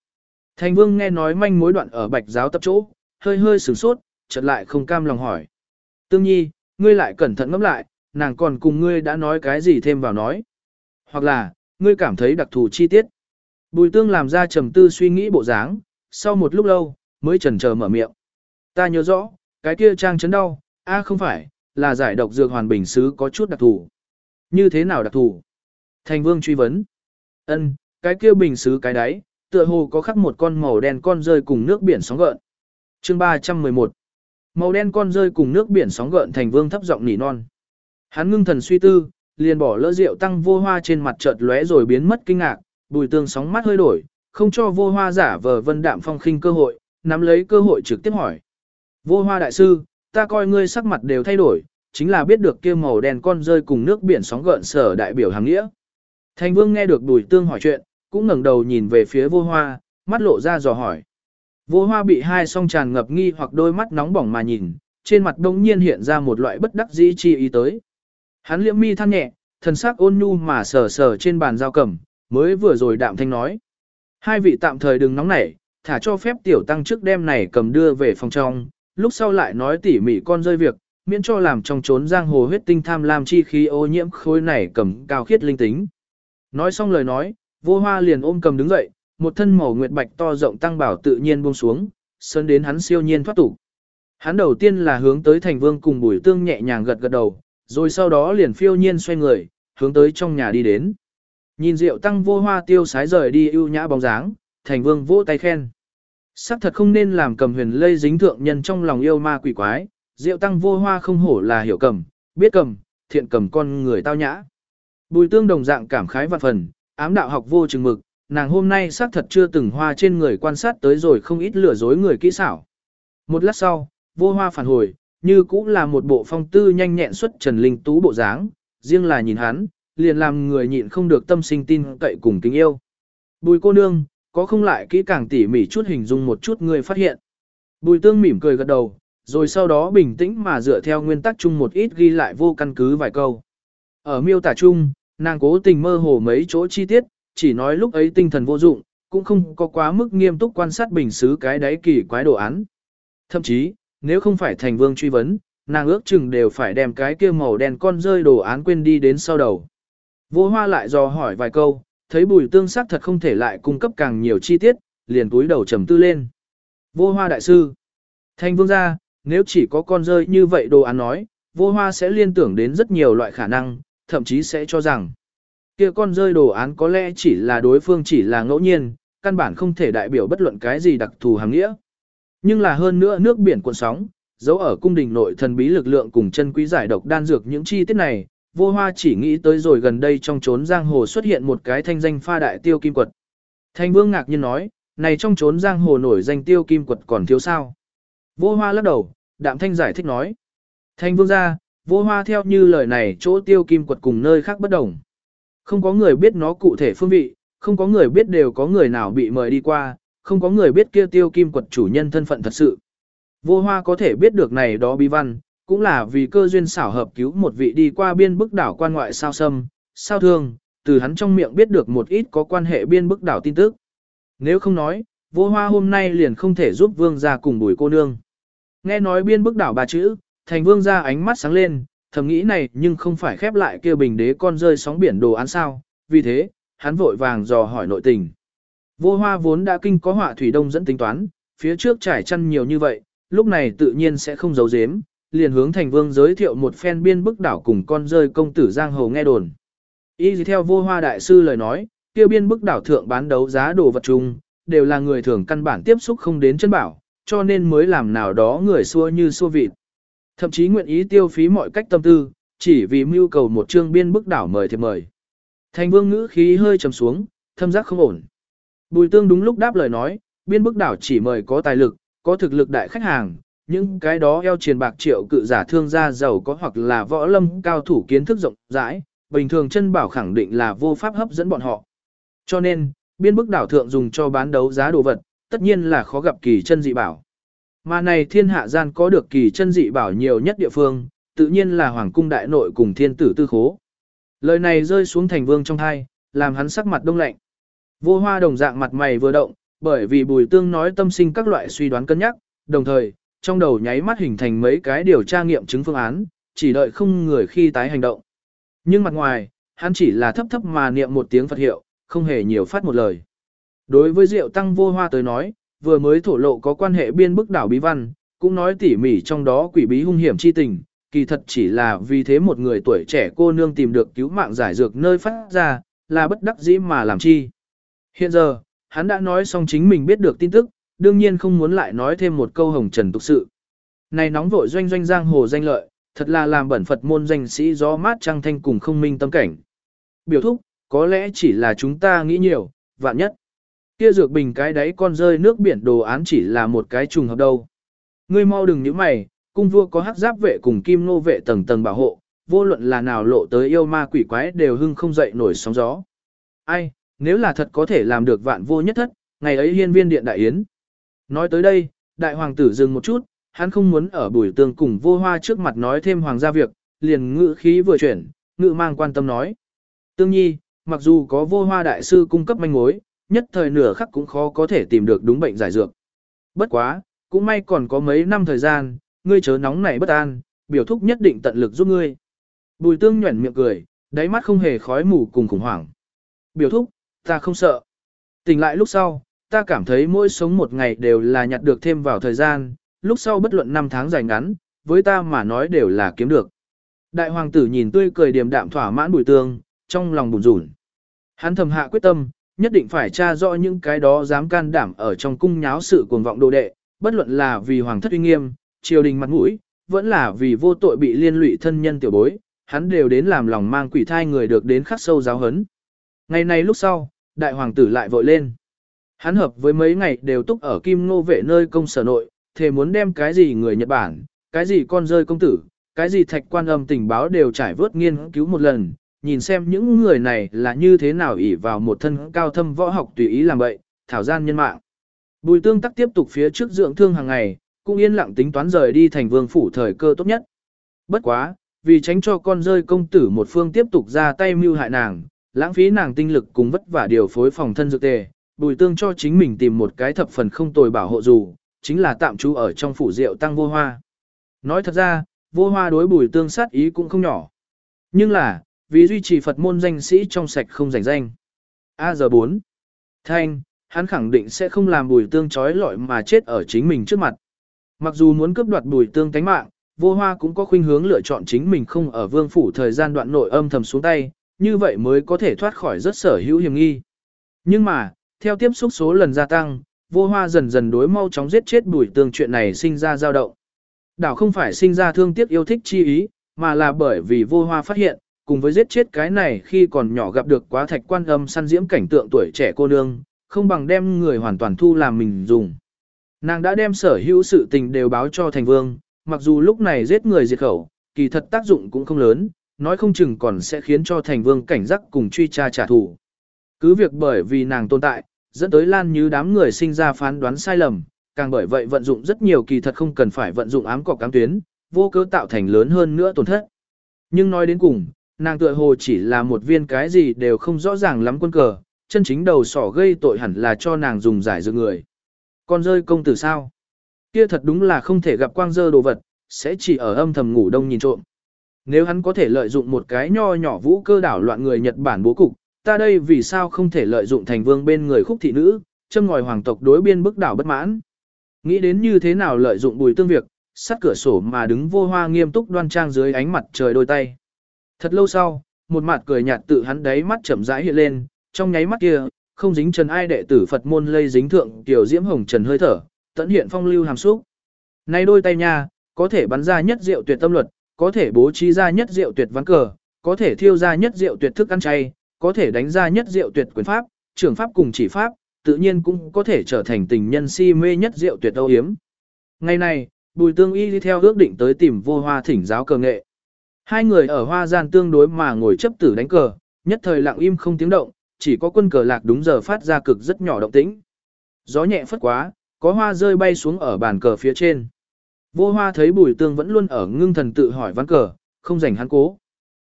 Thành vương nghe nói manh mối đoạn ở bạch giáo tập chỗ, hơi hơi sửng sốt, chợt lại không cam lòng hỏi. Tương nhi, ngươi lại cẩn thận ngẫm lại, nàng còn cùng ngươi đã nói cái gì thêm vào nói. Hoặc là, ngươi cảm thấy đặc thù chi tiết. Bùi tương làm ra trầm tư suy nghĩ bộ dáng, sau một lúc lâu, mới chần chờ mở miệng. Ta nhớ rõ, cái kia trang chấn đau, a à không phải, là giải độc dược hoàn bình sứ có chút đặc thù. Như thế nào đặc thù? Thành vương truy vấn. Ân, cái kia bình sứ cái đáy, tựa hồ có khắc một con màu đen con rơi cùng nước biển sóng gợn. Chương 311 Màu đen con rơi cùng nước biển sóng gợn thành vương thấp giọng nỉ non. Hắn ngưng thần suy tư, liền bỏ lỡ rượu tăng vô hoa trên mặt chợt lóe rồi biến mất kinh ngạc, bùi tương sóng mắt hơi đổi, không cho vô hoa giả vờ vân đạm phong khinh cơ hội, nắm lấy cơ hội trực tiếp hỏi. Vô hoa đại sư, ta coi ngươi sắc mặt đều thay đổi, chính là biết được kia màu đen con rơi cùng nước biển sóng gợn sở đại biểu hàng nghĩa. Thành vương nghe được bùi tương hỏi chuyện, cũng ngẩng đầu nhìn về phía vô hoa, mắt lộ ra dò hỏi. Vô hoa bị hai song tràn ngập nghi hoặc đôi mắt nóng bỏng mà nhìn, trên mặt đông nhiên hiện ra một loại bất đắc dĩ chi ý tới. Hắn liễm mi than nhẹ, thần sắc ôn nhu mà sờ sờ trên bàn giao cầm, mới vừa rồi đạm thanh nói. Hai vị tạm thời đừng nóng nảy, thả cho phép tiểu tăng trước đêm này cầm đưa về phòng trong, lúc sau lại nói tỉ mỉ con rơi việc, miễn cho làm trong trốn giang hồ huyết tinh tham lam chi khí ô nhiễm khối này cầm cao khiết linh tính. Nói xong lời nói, vô hoa liền ôm cầm đứng dậy, một thân màu nguyệt bạch to rộng tăng bảo tự nhiên buông xuống, sơn đến hắn siêu nhiên thoát tục. Hắn đầu tiên là hướng tới thành vương cùng bùi tương nhẹ nhàng gật gật đầu, rồi sau đó liền phiêu nhiên xoay người, hướng tới trong nhà đi đến. Nhìn rượu tăng vô hoa tiêu sái rời đi ưu nhã bóng dáng, thành vương vỗ tay khen. Sắc thật không nên làm cầm huyền lây dính thượng nhân trong lòng yêu ma quỷ quái, rượu tăng vô hoa không hổ là hiểu cầm, biết cầm, thiện cầm con người tao nhã. Bùi tương đồng dạng cảm khái vạn phần, ám đạo học vô chừng mực, nàng hôm nay xác thật chưa từng hoa trên người quan sát tới rồi không ít lừa dối người kỹ xảo. Một lát sau, vô hoa phản hồi, như cũng là một bộ phong tư nhanh nhẹn xuất trần linh tú bộ dáng, riêng là nhìn hắn, liền làm người nhịn không được tâm sinh tin cậy cùng kính yêu. Bùi cô nương, có không lại kỹ càng tỉ mỉ chút hình dung một chút người phát hiện. Bùi tương mỉm cười gật đầu, rồi sau đó bình tĩnh mà dựa theo nguyên tắc chung một ít ghi lại vô căn cứ vài câu. Ở miêu tả chung, nàng cố tình mơ hồ mấy chỗ chi tiết, chỉ nói lúc ấy tinh thần vô dụng, cũng không có quá mức nghiêm túc quan sát bình xứ cái đáy kỳ quái đồ án. Thậm chí, nếu không phải thành vương truy vấn, nàng ước chừng đều phải đem cái kia màu đen con rơi đồ án quên đi đến sau đầu. Vô hoa lại dò hỏi vài câu, thấy bùi tương sắc thật không thể lại cung cấp càng nhiều chi tiết, liền túi đầu trầm tư lên. Vô hoa đại sư. thanh vương gia, nếu chỉ có con rơi như vậy đồ án nói, vô hoa sẽ liên tưởng đến rất nhiều loại khả năng, thậm chí sẽ cho rằng kia con rơi đồ án có lẽ chỉ là đối phương chỉ là ngẫu nhiên, căn bản không thể đại biểu bất luận cái gì đặc thù hàng nghĩa. Nhưng là hơn nữa nước biển cuộn sóng, dấu ở cung đình nội thần bí lực lượng cùng chân quý giải độc đan dược những chi tiết này, vô hoa chỉ nghĩ tới rồi gần đây trong trốn giang hồ xuất hiện một cái thanh danh pha đại tiêu kim quật. Thanh vương ngạc nhiên nói, này trong trốn giang hồ nổi danh tiêu kim quật còn thiếu sao. Vô hoa lắc đầu, đạm thanh giải thích nói. Thanh vương ra, vô hoa theo như lời này chỗ tiêu kim quật cùng nơi khác bất đồng. Không có người biết nó cụ thể phương vị, không có người biết đều có người nào bị mời đi qua, không có người biết kia tiêu kim quật chủ nhân thân phận thật sự. Vô hoa có thể biết được này đó bí văn, cũng là vì cơ duyên xảo hợp cứu một vị đi qua biên bức đảo quan ngoại sao sâm, sao thương, từ hắn trong miệng biết được một ít có quan hệ biên bức đảo tin tức. Nếu không nói, vô hoa hôm nay liền không thể giúp vương gia cùng bùi cô nương. Nghe nói biên bức đảo ba chữ, thành vương gia ánh mắt sáng lên, thầm nghĩ này nhưng không phải khép lại kia bình đế con rơi sóng biển đồ án sao, vì thế, hắn vội vàng dò hỏi nội tình. Vô hoa vốn đã kinh có họa thủy đông dẫn tính toán, phía trước trải chăn nhiều như vậy, lúc này tự nhiên sẽ không giấu giếm, liền hướng thành vương giới thiệu một phen biên bức đảo cùng con rơi công tử giang hồ nghe đồn. Y theo vô hoa đại sư lời nói, kia biên bức đảo thượng bán đấu giá đồ vật chung, đều là người thường căn bản tiếp xúc không đến chân bảo, cho nên mới làm nào đó người xua như xua vịt. Thậm chí nguyện ý tiêu phí mọi cách tâm tư, chỉ vì mưu cầu một chương biên bức đảo mời thì mời. Thành vương ngữ khí hơi trầm xuống, thâm giác không ổn. Bùi tương đúng lúc đáp lời nói, biên bức đảo chỉ mời có tài lực, có thực lực đại khách hàng, những cái đó eo triền bạc triệu cự giả thương gia giàu có hoặc là võ lâm cao thủ kiến thức rộng rãi, bình thường chân bảo khẳng định là vô pháp hấp dẫn bọn họ. Cho nên, biên bức đảo thượng dùng cho bán đấu giá đồ vật, tất nhiên là khó gặp kỳ chân dị bảo. Mà này thiên hạ gian có được kỳ chân dị bảo nhiều nhất địa phương, tự nhiên là hoàng cung đại nội cùng thiên tử tư khố. Lời này rơi xuống thành vương trong hai, làm hắn sắc mặt đông lạnh. Vô hoa đồng dạng mặt mày vừa động, bởi vì bùi tương nói tâm sinh các loại suy đoán cân nhắc, đồng thời, trong đầu nháy mắt hình thành mấy cái điều tra nghiệm chứng phương án, chỉ đợi không người khi tái hành động. Nhưng mặt ngoài, hắn chỉ là thấp thấp mà niệm một tiếng Phật hiệu, không hề nhiều phát một lời. Đối với Diệu Tăng vô hoa tới nói, vừa mới thổ lộ có quan hệ biên bức đảo bí văn, cũng nói tỉ mỉ trong đó quỷ bí hung hiểm chi tình, kỳ thật chỉ là vì thế một người tuổi trẻ cô nương tìm được cứu mạng giải dược nơi phát ra, là bất đắc dĩ mà làm chi. Hiện giờ, hắn đã nói xong chính mình biết được tin tức, đương nhiên không muốn lại nói thêm một câu hồng trần tục sự. Này nóng vội doanh doanh giang hồ danh lợi, thật là làm bẩn Phật môn danh sĩ gió mát trăng thanh cùng không minh tâm cảnh. Biểu thúc, có lẽ chỉ là chúng ta nghĩ nhiều, vạn nhất. Kia dược bình cái đáy con rơi nước biển đồ án chỉ là một cái trùng hợp đâu. Ngươi mau đừng nhíu mày, cung vua có hắc giáp vệ cùng kim nô vệ tầng tầng bảo hộ, vô luận là nào lộ tới yêu ma quỷ quái đều hưng không dậy nổi sóng gió. Ai, nếu là thật có thể làm được vạn vô nhất thất, ngày ấy hiên viên điện đại yến. Nói tới đây, đại hoàng tử dừng một chút, hắn không muốn ở bùi tương cùng vô hoa trước mặt nói thêm hoàng gia việc, liền ngữ khí vừa chuyển, ngữ mang quan tâm nói. Tương nhi, mặc dù có vô hoa đại sư cung cấp manh mối, nhất thời nửa khắc cũng khó có thể tìm được đúng bệnh giải dược. Bất quá, cũng may còn có mấy năm thời gian, ngươi chớ nóng nảy bất an, biểu thúc nhất định tận lực giúp ngươi. Bùi tương nhuẩn miệng cười, đáy mắt không hề khói mù cùng khủng hoảng. Biểu thúc, ta không sợ. Tỉnh lại lúc sau, ta cảm thấy mỗi sống một ngày đều là nhặt được thêm vào thời gian, lúc sau bất luận năm tháng dài ngắn, với ta mà nói đều là kiếm được. Đại hoàng tử nhìn tươi cười điềm đạm thỏa mãn bùi tương, trong lòng bùn rủn. Hắn thầm hạ quyết tâm, nhất định phải tra rõ những cái đó dám can đảm ở trong cung nháo sự cuồng vọng đồ đệ, bất luận là vì hoàng thất uy nghiêm, triều đình mặt mũi, vẫn là vì vô tội bị liên lụy thân nhân tiểu bối, hắn đều đến làm lòng mang quỷ thai người được đến khắc sâu giáo hấn. Ngày này lúc sau, đại hoàng tử lại vội lên. Hắn hợp với mấy ngày đều túc ở kim ngô vệ nơi công sở nội, thề muốn đem cái gì người Nhật Bản, cái gì con rơi công tử, cái gì thạch quan âm tình báo đều trải vớt nghiên cứu một lần, nhìn xem những người này là như thế nào ỷ vào một thân cao thâm võ học tùy ý làm vậy, thảo gian nhân mạng. Bùi tương tắc tiếp tục phía trước dưỡng thương hàng ngày, cũng yên lặng tính toán rời đi thành vương phủ thời cơ tốt nhất. Bất quá, vì tránh cho con rơi công tử một phương tiếp tục ra tay mưu hại nàng, lãng phí nàng tinh lực cùng vất vả điều phối phòng thân dược tề, bùi tương cho chính mình tìm một cái thập phần không tồi bảo hộ dù, chính là tạm trú ở trong phủ rượu tăng vô hoa. Nói thật ra, vô hoa đối bùi tương sát ý cũng không nhỏ. Nhưng là, vì duy trì Phật môn danh sĩ trong sạch không rảnh danh. A giờ 4. Thanh, hắn khẳng định sẽ không làm bùi tương trói lọi mà chết ở chính mình trước mặt. mặc dù muốn cướp đoạt bùi tương tánh mạng, vô hoa cũng có khuynh hướng lựa chọn chính mình không ở vương phủ thời gian đoạn nội âm thầm xuống tay, như vậy mới có thể thoát khỏi rất sở hữu hiểm nghi. Nhưng mà, theo tiếp xúc số lần gia tăng, vô hoa dần dần đối mau chóng giết chết bùi tương chuyện này sinh ra dao động. Đảo không phải sinh ra thương tiếc yêu thích chi ý, mà là bởi vì vô hoa phát hiện, cùng với giết chết cái này khi còn nhỏ gặp được quá thạch quan âm săn diễm cảnh tượng tuổi trẻ cô nương, không bằng đem người hoàn toàn thu làm mình dùng. Nàng đã đem sở hữu sự tình đều báo cho thành vương, mặc dù lúc này giết người diệt khẩu, kỳ thật tác dụng cũng không lớn, nói không chừng còn sẽ khiến cho thành vương cảnh giác cùng truy tra trả thù. Cứ việc bởi vì nàng tồn tại, dẫn tới Lan Như đám người sinh ra phán đoán sai lầm, càng bởi vậy vận dụng rất nhiều kỳ thật không cần phải vận dụng ám cọc cám tuyến, vô cớ tạo thành lớn hơn nữa tổn thất. Nhưng nói đến cùng, nàng tựa hồ chỉ là một viên cái gì đều không rõ ràng lắm quân cờ, chân chính đầu sỏ gây tội hẳn là cho nàng dùng giải dự người. Con rơi công tử sao? Kia thật đúng là không thể gặp quang dơ đồ vật, sẽ chỉ ở âm thầm ngủ đông nhìn trộm. Nếu hắn có thể lợi dụng một cái nho nhỏ vũ cơ đảo loạn người Nhật Bản bố cục, ta đây vì sao không thể lợi dụng thành vương bên người khúc thị nữ, châm ngòi hoàng tộc đối biên bức đảo bất mãn. Nghĩ đến như thế nào lợi dụng bùi tương việc, sát cửa sổ mà đứng vô hoa nghiêm túc đoan trang dưới ánh mặt trời đôi tay. Thật lâu sau, một mặt cười nhạt tự hắn đáy mắt chậm rãi hiện lên, trong nháy mắt kia, không dính trần ai đệ tử Phật môn lây dính thượng tiểu diễm hồng trần hơi thở, tận hiện phong lưu hàm xúc. Này đôi tay nha, có thể bắn ra nhất diệu tuyệt tâm luật, có thể bố trí ra nhất diệu tuyệt ván cờ, có thể thiêu ra nhất diệu tuyệt thức ăn chay, có thể đánh ra nhất diệu tuyệt quyền pháp, trưởng pháp cùng chỉ pháp, tự nhiên cũng có thể trở thành tình nhân si mê nhất diệu tuyệt âu hiếm. Ngày này, Bùi Tương Y đi theo ước định tới tìm vô hoa thỉnh giáo cờ nghệ. Hai người ở hoa gian tương đối mà ngồi chấp tử đánh cờ, nhất thời lặng im không tiếng động, chỉ có quân cờ lạc đúng giờ phát ra cực rất nhỏ động tĩnh. Gió nhẹ phất quá, có hoa rơi bay xuống ở bàn cờ phía trên. Vô hoa thấy bùi tương vẫn luôn ở ngưng thần tự hỏi ván cờ, không rảnh hắn cố.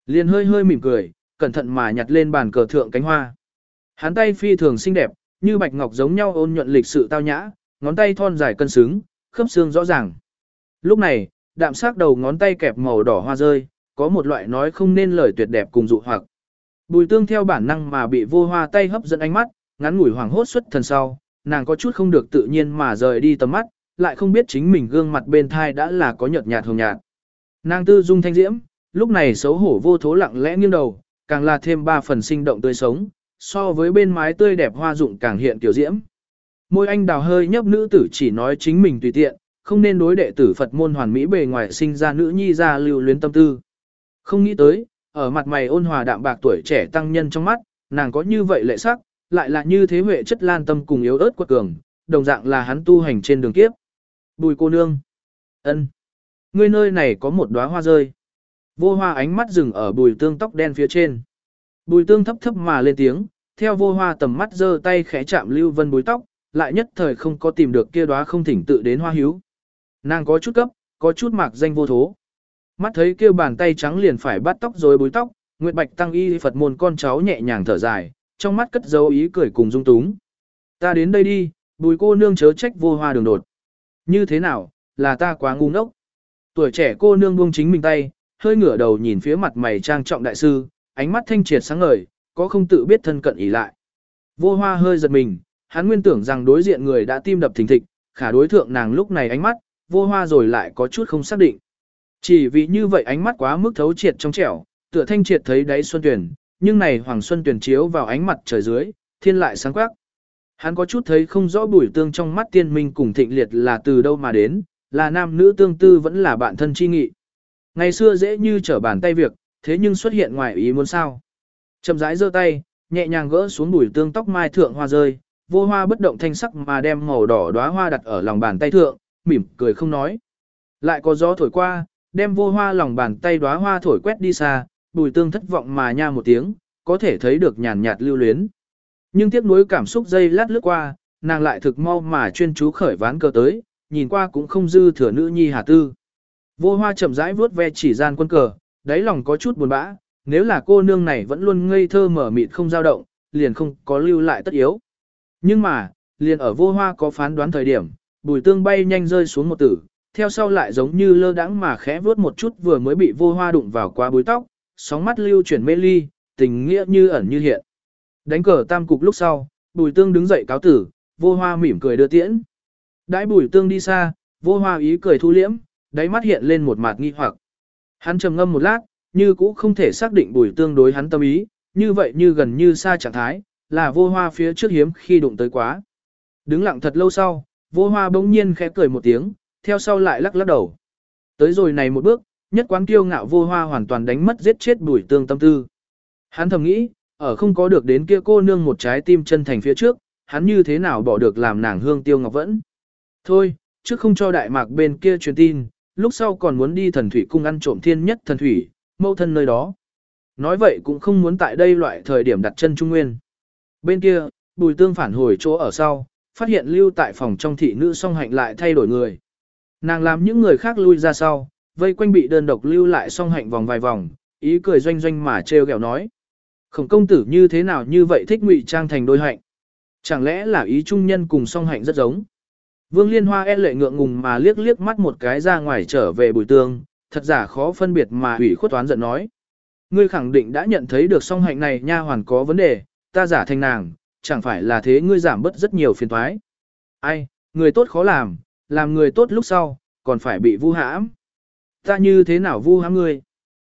Liền hơi hơi mỉm cười, cẩn thận mà nhặt lên bàn cờ thượng cánh hoa. Hắn tay phi thường xinh đẹp, như bạch ngọc giống nhau ôn nhuận lịch sự tao nhã, ngón tay thon dài cân xứng, khớp xương rõ ràng. Lúc này, đạm sắc đầu ngón tay kẹp màu đỏ hoa rơi, có một loại nói không nên lời tuyệt đẹp cùng dụ hoặc. Bùi tương theo bản năng mà bị vô hoa tay hấp dẫn ánh mắt, ngắn ngủi hoàng hốt xuất thần sau, nàng có chút không được tự nhiên mà rời đi tầm mắt, lại không biết chính mình gương mặt bên thai đã là có nhợt nhạt hồng nhạt. Nàng tư dung thanh diễm, lúc này xấu hổ vô thố lặng lẽ nghiêng đầu, càng là thêm ba phần sinh động tươi sống, so với bên mái tươi đẹp hoa dụng càng hiện tiểu diễm. Môi anh đào hơi nhấp nữ tử chỉ nói chính mình tùy tiện, không nên đối đệ tử Phật môn hoàn mỹ bề ngoài sinh ra nữ nhi ra lưu luyến tâm tư. Không nghĩ tới, ở mặt mày ôn hòa đạm bạc tuổi trẻ tăng nhân trong mắt, nàng có như vậy lệ sắc, lại là như thế huệ chất lan tâm cùng yếu ớt quật cường, đồng dạng là hắn tu hành trên đường kiếp. Bùi cô nương. ân, Ngươi nơi này có một đóa hoa rơi. Vô hoa ánh mắt dừng ở bùi tương tóc đen phía trên. Bùi tương thấp thấp mà lên tiếng, theo vô hoa tầm mắt giơ tay khẽ chạm lưu vân bùi tóc, lại nhất thời không có tìm được kia đóa không thỉnh tự đến hoa hiếu. Nàng có chút cấp, có chút mạc danh vô thố. Mắt thấy kêu bàn tay trắng liền phải bắt tóc rồi búi tóc, Nguyệt Bạch tăng y Phật môn con cháu nhẹ nhàng thở dài, trong mắt cất dấu ý cười cùng dung túng. Ta đến đây đi, bùi cô nương chớ trách vô hoa đường đột. Như thế nào, là ta quá ngu ngốc. Tuổi trẻ cô nương buông chính mình tay, hơi ngửa đầu nhìn phía mặt mày trang trọng đại sư, ánh mắt thanh triệt sáng ngời, có không tự biết thân cận ý lại. Vô hoa hơi giật mình, hắn nguyên tưởng rằng đối diện người đã tim đập thình thịch, khả đối thượng nàng lúc này ánh mắt, vô hoa rồi lại có chút không xác định. Chỉ vì như vậy ánh mắt quá mức thấu triệt trong trẻo, tựa thanh triệt thấy đáy xuân tuyển, nhưng này hoàng xuân tuyển chiếu vào ánh mặt trời dưới, thiên lại sáng quắc. Hắn có chút thấy không rõ bùi tương trong mắt tiên minh cùng thịnh liệt là từ đâu mà đến, là nam nữ tương tư vẫn là bạn thân chi nghị. Ngày xưa dễ như trở bàn tay việc, thế nhưng xuất hiện ngoài ý muốn sao. Chậm rãi giơ tay, nhẹ nhàng gỡ xuống bùi tương tóc mai thượng hoa rơi, vô hoa bất động thanh sắc mà đem màu đỏ đóa hoa đặt ở lòng bàn tay thượng, mỉm cười không nói. Lại có gió thổi qua, đem vô hoa lòng bàn tay đóa hoa thổi quét đi xa, bùi tương thất vọng mà nha một tiếng, có thể thấy được nhàn nhạt lưu luyến. Nhưng tiếc nuối cảm xúc dây lát lướt qua, nàng lại thực mau mà chuyên chú khởi ván cờ tới, nhìn qua cũng không dư thừa nữ nhi hà tư. Vô hoa chậm rãi vuốt ve chỉ gian quân cờ, đáy lòng có chút buồn bã, nếu là cô nương này vẫn luôn ngây thơ mở mịt không dao động, liền không có lưu lại tất yếu. Nhưng mà, liền ở vô hoa có phán đoán thời điểm, bùi tương bay nhanh rơi xuống một tử, theo sau lại giống như lơ đãng mà khẽ vuốt một chút vừa mới bị vô hoa đụng vào qua bối tóc, sóng mắt lưu chuyển mê ly, tình nghĩa như ẩn như hiện. Đánh cờ tam cục lúc sau, bùi tương đứng dậy cáo tử, vô hoa mỉm cười đưa tiễn. Đãi bùi tương đi xa, vô hoa ý cười thu liễm, đáy mắt hiện lên một mặt nghi hoặc. Hắn trầm ngâm một lát, như cũ không thể xác định bùi tương đối hắn tâm ý, như vậy như gần như xa trạng thái, là vô hoa phía trước hiếm khi đụng tới quá. Đứng lặng thật lâu sau, vô hoa bỗng nhiên khẽ cười một tiếng, theo sau lại lắc lắc đầu. Tới rồi này một bước, nhất quán kiêu ngạo vô hoa hoàn toàn đánh mất giết chết bùi tương tâm tư. Hắn thầm nghĩ, ở không có được đến kia cô nương một trái tim chân thành phía trước, hắn như thế nào bỏ được làm nàng hương tiêu ngọc vẫn. Thôi, trước không cho đại mạc bên kia truyền tin, lúc sau còn muốn đi thần thủy cung ăn trộm thiên nhất thần thủy, mâu thân nơi đó. Nói vậy cũng không muốn tại đây loại thời điểm đặt chân trung nguyên. Bên kia, bùi tương phản hồi chỗ ở sau, phát hiện lưu tại phòng trong thị nữ song hạnh lại thay đổi người. Nàng làm những người khác lui ra sau, vây quanh bị đơn độc lưu lại song hạnh vòng vài vòng, ý cười doanh doanh mà trêu ghẹo nói. Khổng công tử như thế nào như vậy thích ngụy trang thành đôi hạnh. Chẳng lẽ là ý trung nhân cùng song hạnh rất giống. Vương Liên Hoa e lệ ngượng ngùng mà liếc liếc mắt một cái ra ngoài trở về bùi tương, thật giả khó phân biệt mà ủy khuất toán giận nói. Ngươi khẳng định đã nhận thấy được song hạnh này nha hoàn có vấn đề, ta giả thành nàng, chẳng phải là thế ngươi giảm bớt rất nhiều phiền toái. Ai, người tốt khó làm, làm người tốt lúc sau, còn phải bị vu hãm. Ta như thế nào vu hãm ngươi?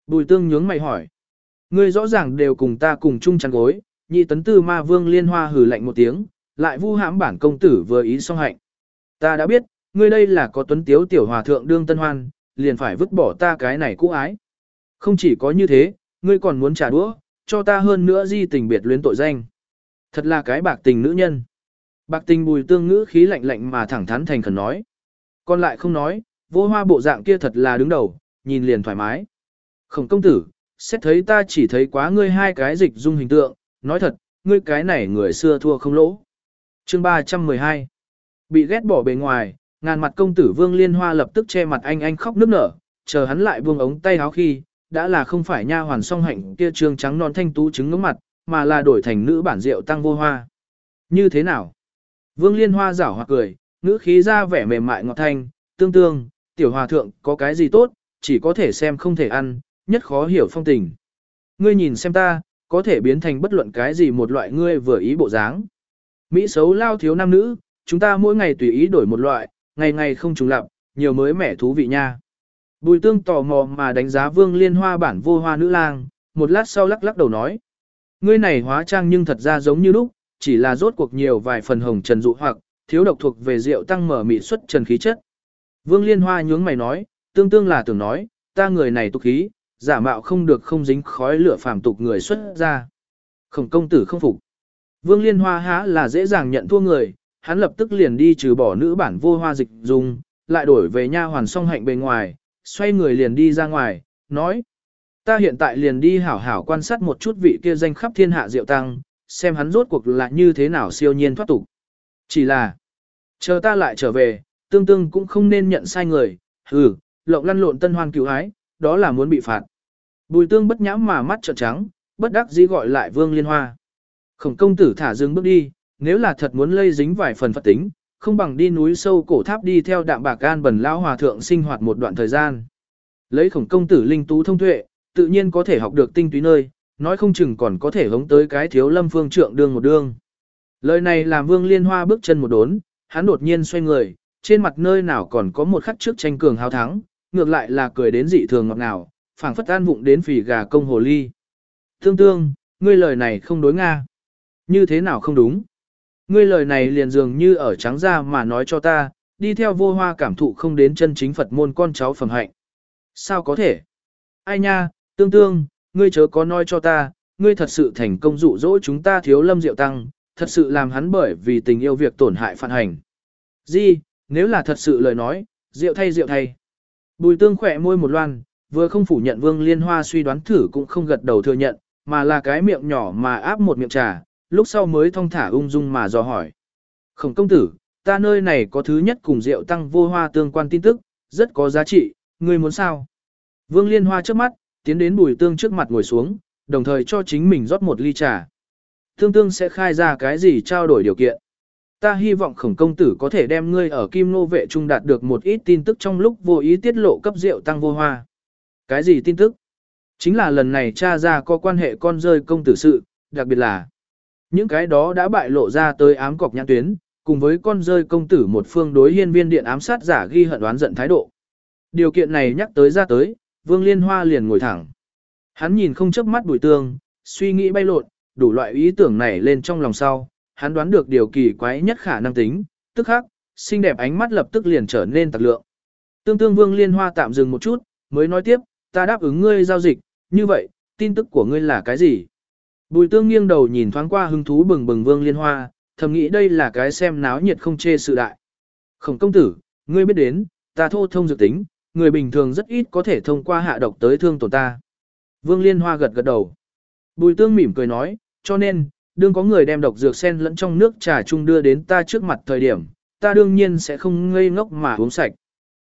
Bùi tương nhướng mày hỏi. Ngươi rõ ràng đều cùng ta cùng chung chăn gối, nhị tấn tư ma vương liên hoa hừ lạnh một tiếng, lại vu hãm bản công tử vừa ý song hạnh. Ta đã biết, ngươi đây là có tuấn tiếu tiểu hòa thượng đương tân hoan, liền phải vứt bỏ ta cái này cũ ái. Không chỉ có như thế, ngươi còn muốn trả đũa, cho ta hơn nữa di tình biệt luyến tội danh. Thật là cái bạc tình nữ nhân. Bạc tình bùi tương ngữ khí lạnh lạnh mà thẳng thắn thành khẩn nói. Còn lại không nói, vô hoa bộ dạng kia thật là đứng đầu, nhìn liền thoải mái. Khổng công tử, xét thấy ta chỉ thấy quá ngươi hai cái dịch dung hình tượng, nói thật, ngươi cái này người xưa thua không lỗ. Chương 312 Bị ghét bỏ bề ngoài, ngàn mặt công tử Vương Liên Hoa lập tức che mặt anh anh khóc nức nở, chờ hắn lại buông ống tay áo khi, đã là không phải nha hoàn song hạnh kia trương trắng non thanh tú trứng ngưỡng mặt, mà là đổi thành nữ bản rượu tăng vô hoa. Như thế nào? Vương Liên Hoa giảo hoặc cười, ngữ khí ra vẻ mềm mại ngọt thanh, tương tương, tiểu hòa thượng có cái gì tốt, chỉ có thể xem không thể ăn, nhất khó hiểu phong tình. Ngươi nhìn xem ta, có thể biến thành bất luận cái gì một loại ngươi vừa ý bộ dáng. Mỹ xấu lao thiếu nam nữ, chúng ta mỗi ngày tùy ý đổi một loại, ngày ngày không trùng lặp, nhiều mới mẻ thú vị nha. Bùi tương tò mò mà đánh giá vương liên hoa bản vô hoa nữ lang, một lát sau lắc lắc đầu nói. Ngươi này hóa trang nhưng thật ra giống như lúc, chỉ là rốt cuộc nhiều vài phần hồng trần dụ hoặc, thiếu độc thuộc về rượu tăng mở mị xuất trần khí chất. Vương liên hoa nhướng mày nói, tương tương là tưởng nói, ta người này tục khí, giả mạo không được không dính khói lửa phàm tục người xuất ra. Khổng công tử không phục. Vương liên hoa há là dễ dàng nhận thua người, hắn lập tức liền đi trừ bỏ nữ bản vô hoa dịch dùng, lại đổi về nha hoàn song hạnh bề ngoài, xoay người liền đi ra ngoài, nói. Ta hiện tại liền đi hảo hảo quan sát một chút vị kia danh khắp thiên hạ diệu tăng, xem hắn rốt cuộc là như thế nào siêu nhiên thoát tục. Chỉ là, chờ ta lại trở về, tương tương cũng không nên nhận sai người, hừ, lộng lăn lộn tân hoan cứu ái, đó là muốn bị phạt. Bùi tương bất nhãm mà mắt trợn trắng, bất đắc dĩ gọi lại vương liên hoa. Khổng công tử thả dương bước đi, nếu là thật muốn lây dính vài phần phật tính, không bằng đi núi sâu cổ tháp đi theo đạm bạc gan bẩn lão hòa thượng sinh hoạt một đoạn thời gian. Lấy khổng công tử linh tú thông tuệ, tự nhiên có thể học được tinh túy nơi, nói không chừng còn có thể hống tới cái thiếu lâm phương trượng đương một đương. Lời này làm vương liên hoa bước chân một đốn, hắn đột nhiên xoay người, trên mặt nơi nào còn có một khắc trước tranh cường hào thắng, ngược lại là cười đến dị thường ngọt ngào, phảng phất an vụng đến phì gà công hồ ly. Tương tương, ngươi lời này không đối Nga. Như thế nào không đúng? Ngươi lời này liền dường như ở trắng ra mà nói cho ta, đi theo vô hoa cảm thụ không đến chân chính Phật môn con cháu phẩm hạnh. Sao có thể? Ai nha, tương tương, ngươi chớ có nói cho ta, ngươi thật sự thành công dụ dỗ chúng ta thiếu lâm diệu tăng, thật sự làm hắn bởi vì tình yêu việc tổn hại phản hành. Di, nếu là thật sự lời nói, diệu thay diệu thay. Bùi tương khỏe môi một loan, vừa không phủ nhận vương liên hoa suy đoán thử cũng không gật đầu thừa nhận, mà là cái miệng nhỏ mà áp một miệng trà, lúc sau mới thong thả ung dung mà dò hỏi. Khổng công tử, ta nơi này có thứ nhất cùng rượu tăng vô hoa tương quan tin tức, rất có giá trị, ngươi muốn sao? Vương Liên Hoa trước mắt, tiến đến bùi tương trước mặt ngồi xuống, đồng thời cho chính mình rót một ly trà. Tương tương sẽ khai ra cái gì trao đổi điều kiện. Ta hy vọng khổng công tử có thể đem ngươi ở kim nô vệ trung đạt được một ít tin tức trong lúc vô ý tiết lộ cấp rượu tăng vô hoa. Cái gì tin tức? Chính là lần này cha ra có quan hệ con rơi công tử sự, đặc biệt là những cái đó đã bại lộ ra tới ám cọc nhãn tuyến, cùng với con rơi công tử một phương đối hiên viên điện ám sát giả ghi hận đoán giận thái độ. Điều kiện này nhắc tới ra tới, Vương Liên Hoa liền ngồi thẳng. Hắn nhìn không chớp mắt bùi tương, suy nghĩ bay lộn, đủ loại ý tưởng này lên trong lòng sau, hắn đoán được điều kỳ quái nhất khả năng tính, tức khắc, xinh đẹp ánh mắt lập tức liền trở nên tạc lượng. Tương tương Vương Liên Hoa tạm dừng một chút, mới nói tiếp, ta đáp ứng ngươi giao dịch, như vậy, tin tức của ngươi là cái gì? Bùi tương nghiêng đầu nhìn thoáng qua hứng thú bừng bừng Vương Liên Hoa, thầm nghĩ đây là cái xem náo nhiệt không chê sự đại. Khổng công tử, ngươi biết đến, ta thô thông dược tính, người bình thường rất ít có thể thông qua hạ độc tới thương tổn ta. Vương Liên Hoa gật gật đầu. Bùi tương mỉm cười nói, cho nên, đương có người đem độc dược sen lẫn trong nước trà chung đưa đến ta trước mặt thời điểm, ta đương nhiên sẽ không ngây ngốc mà uống sạch.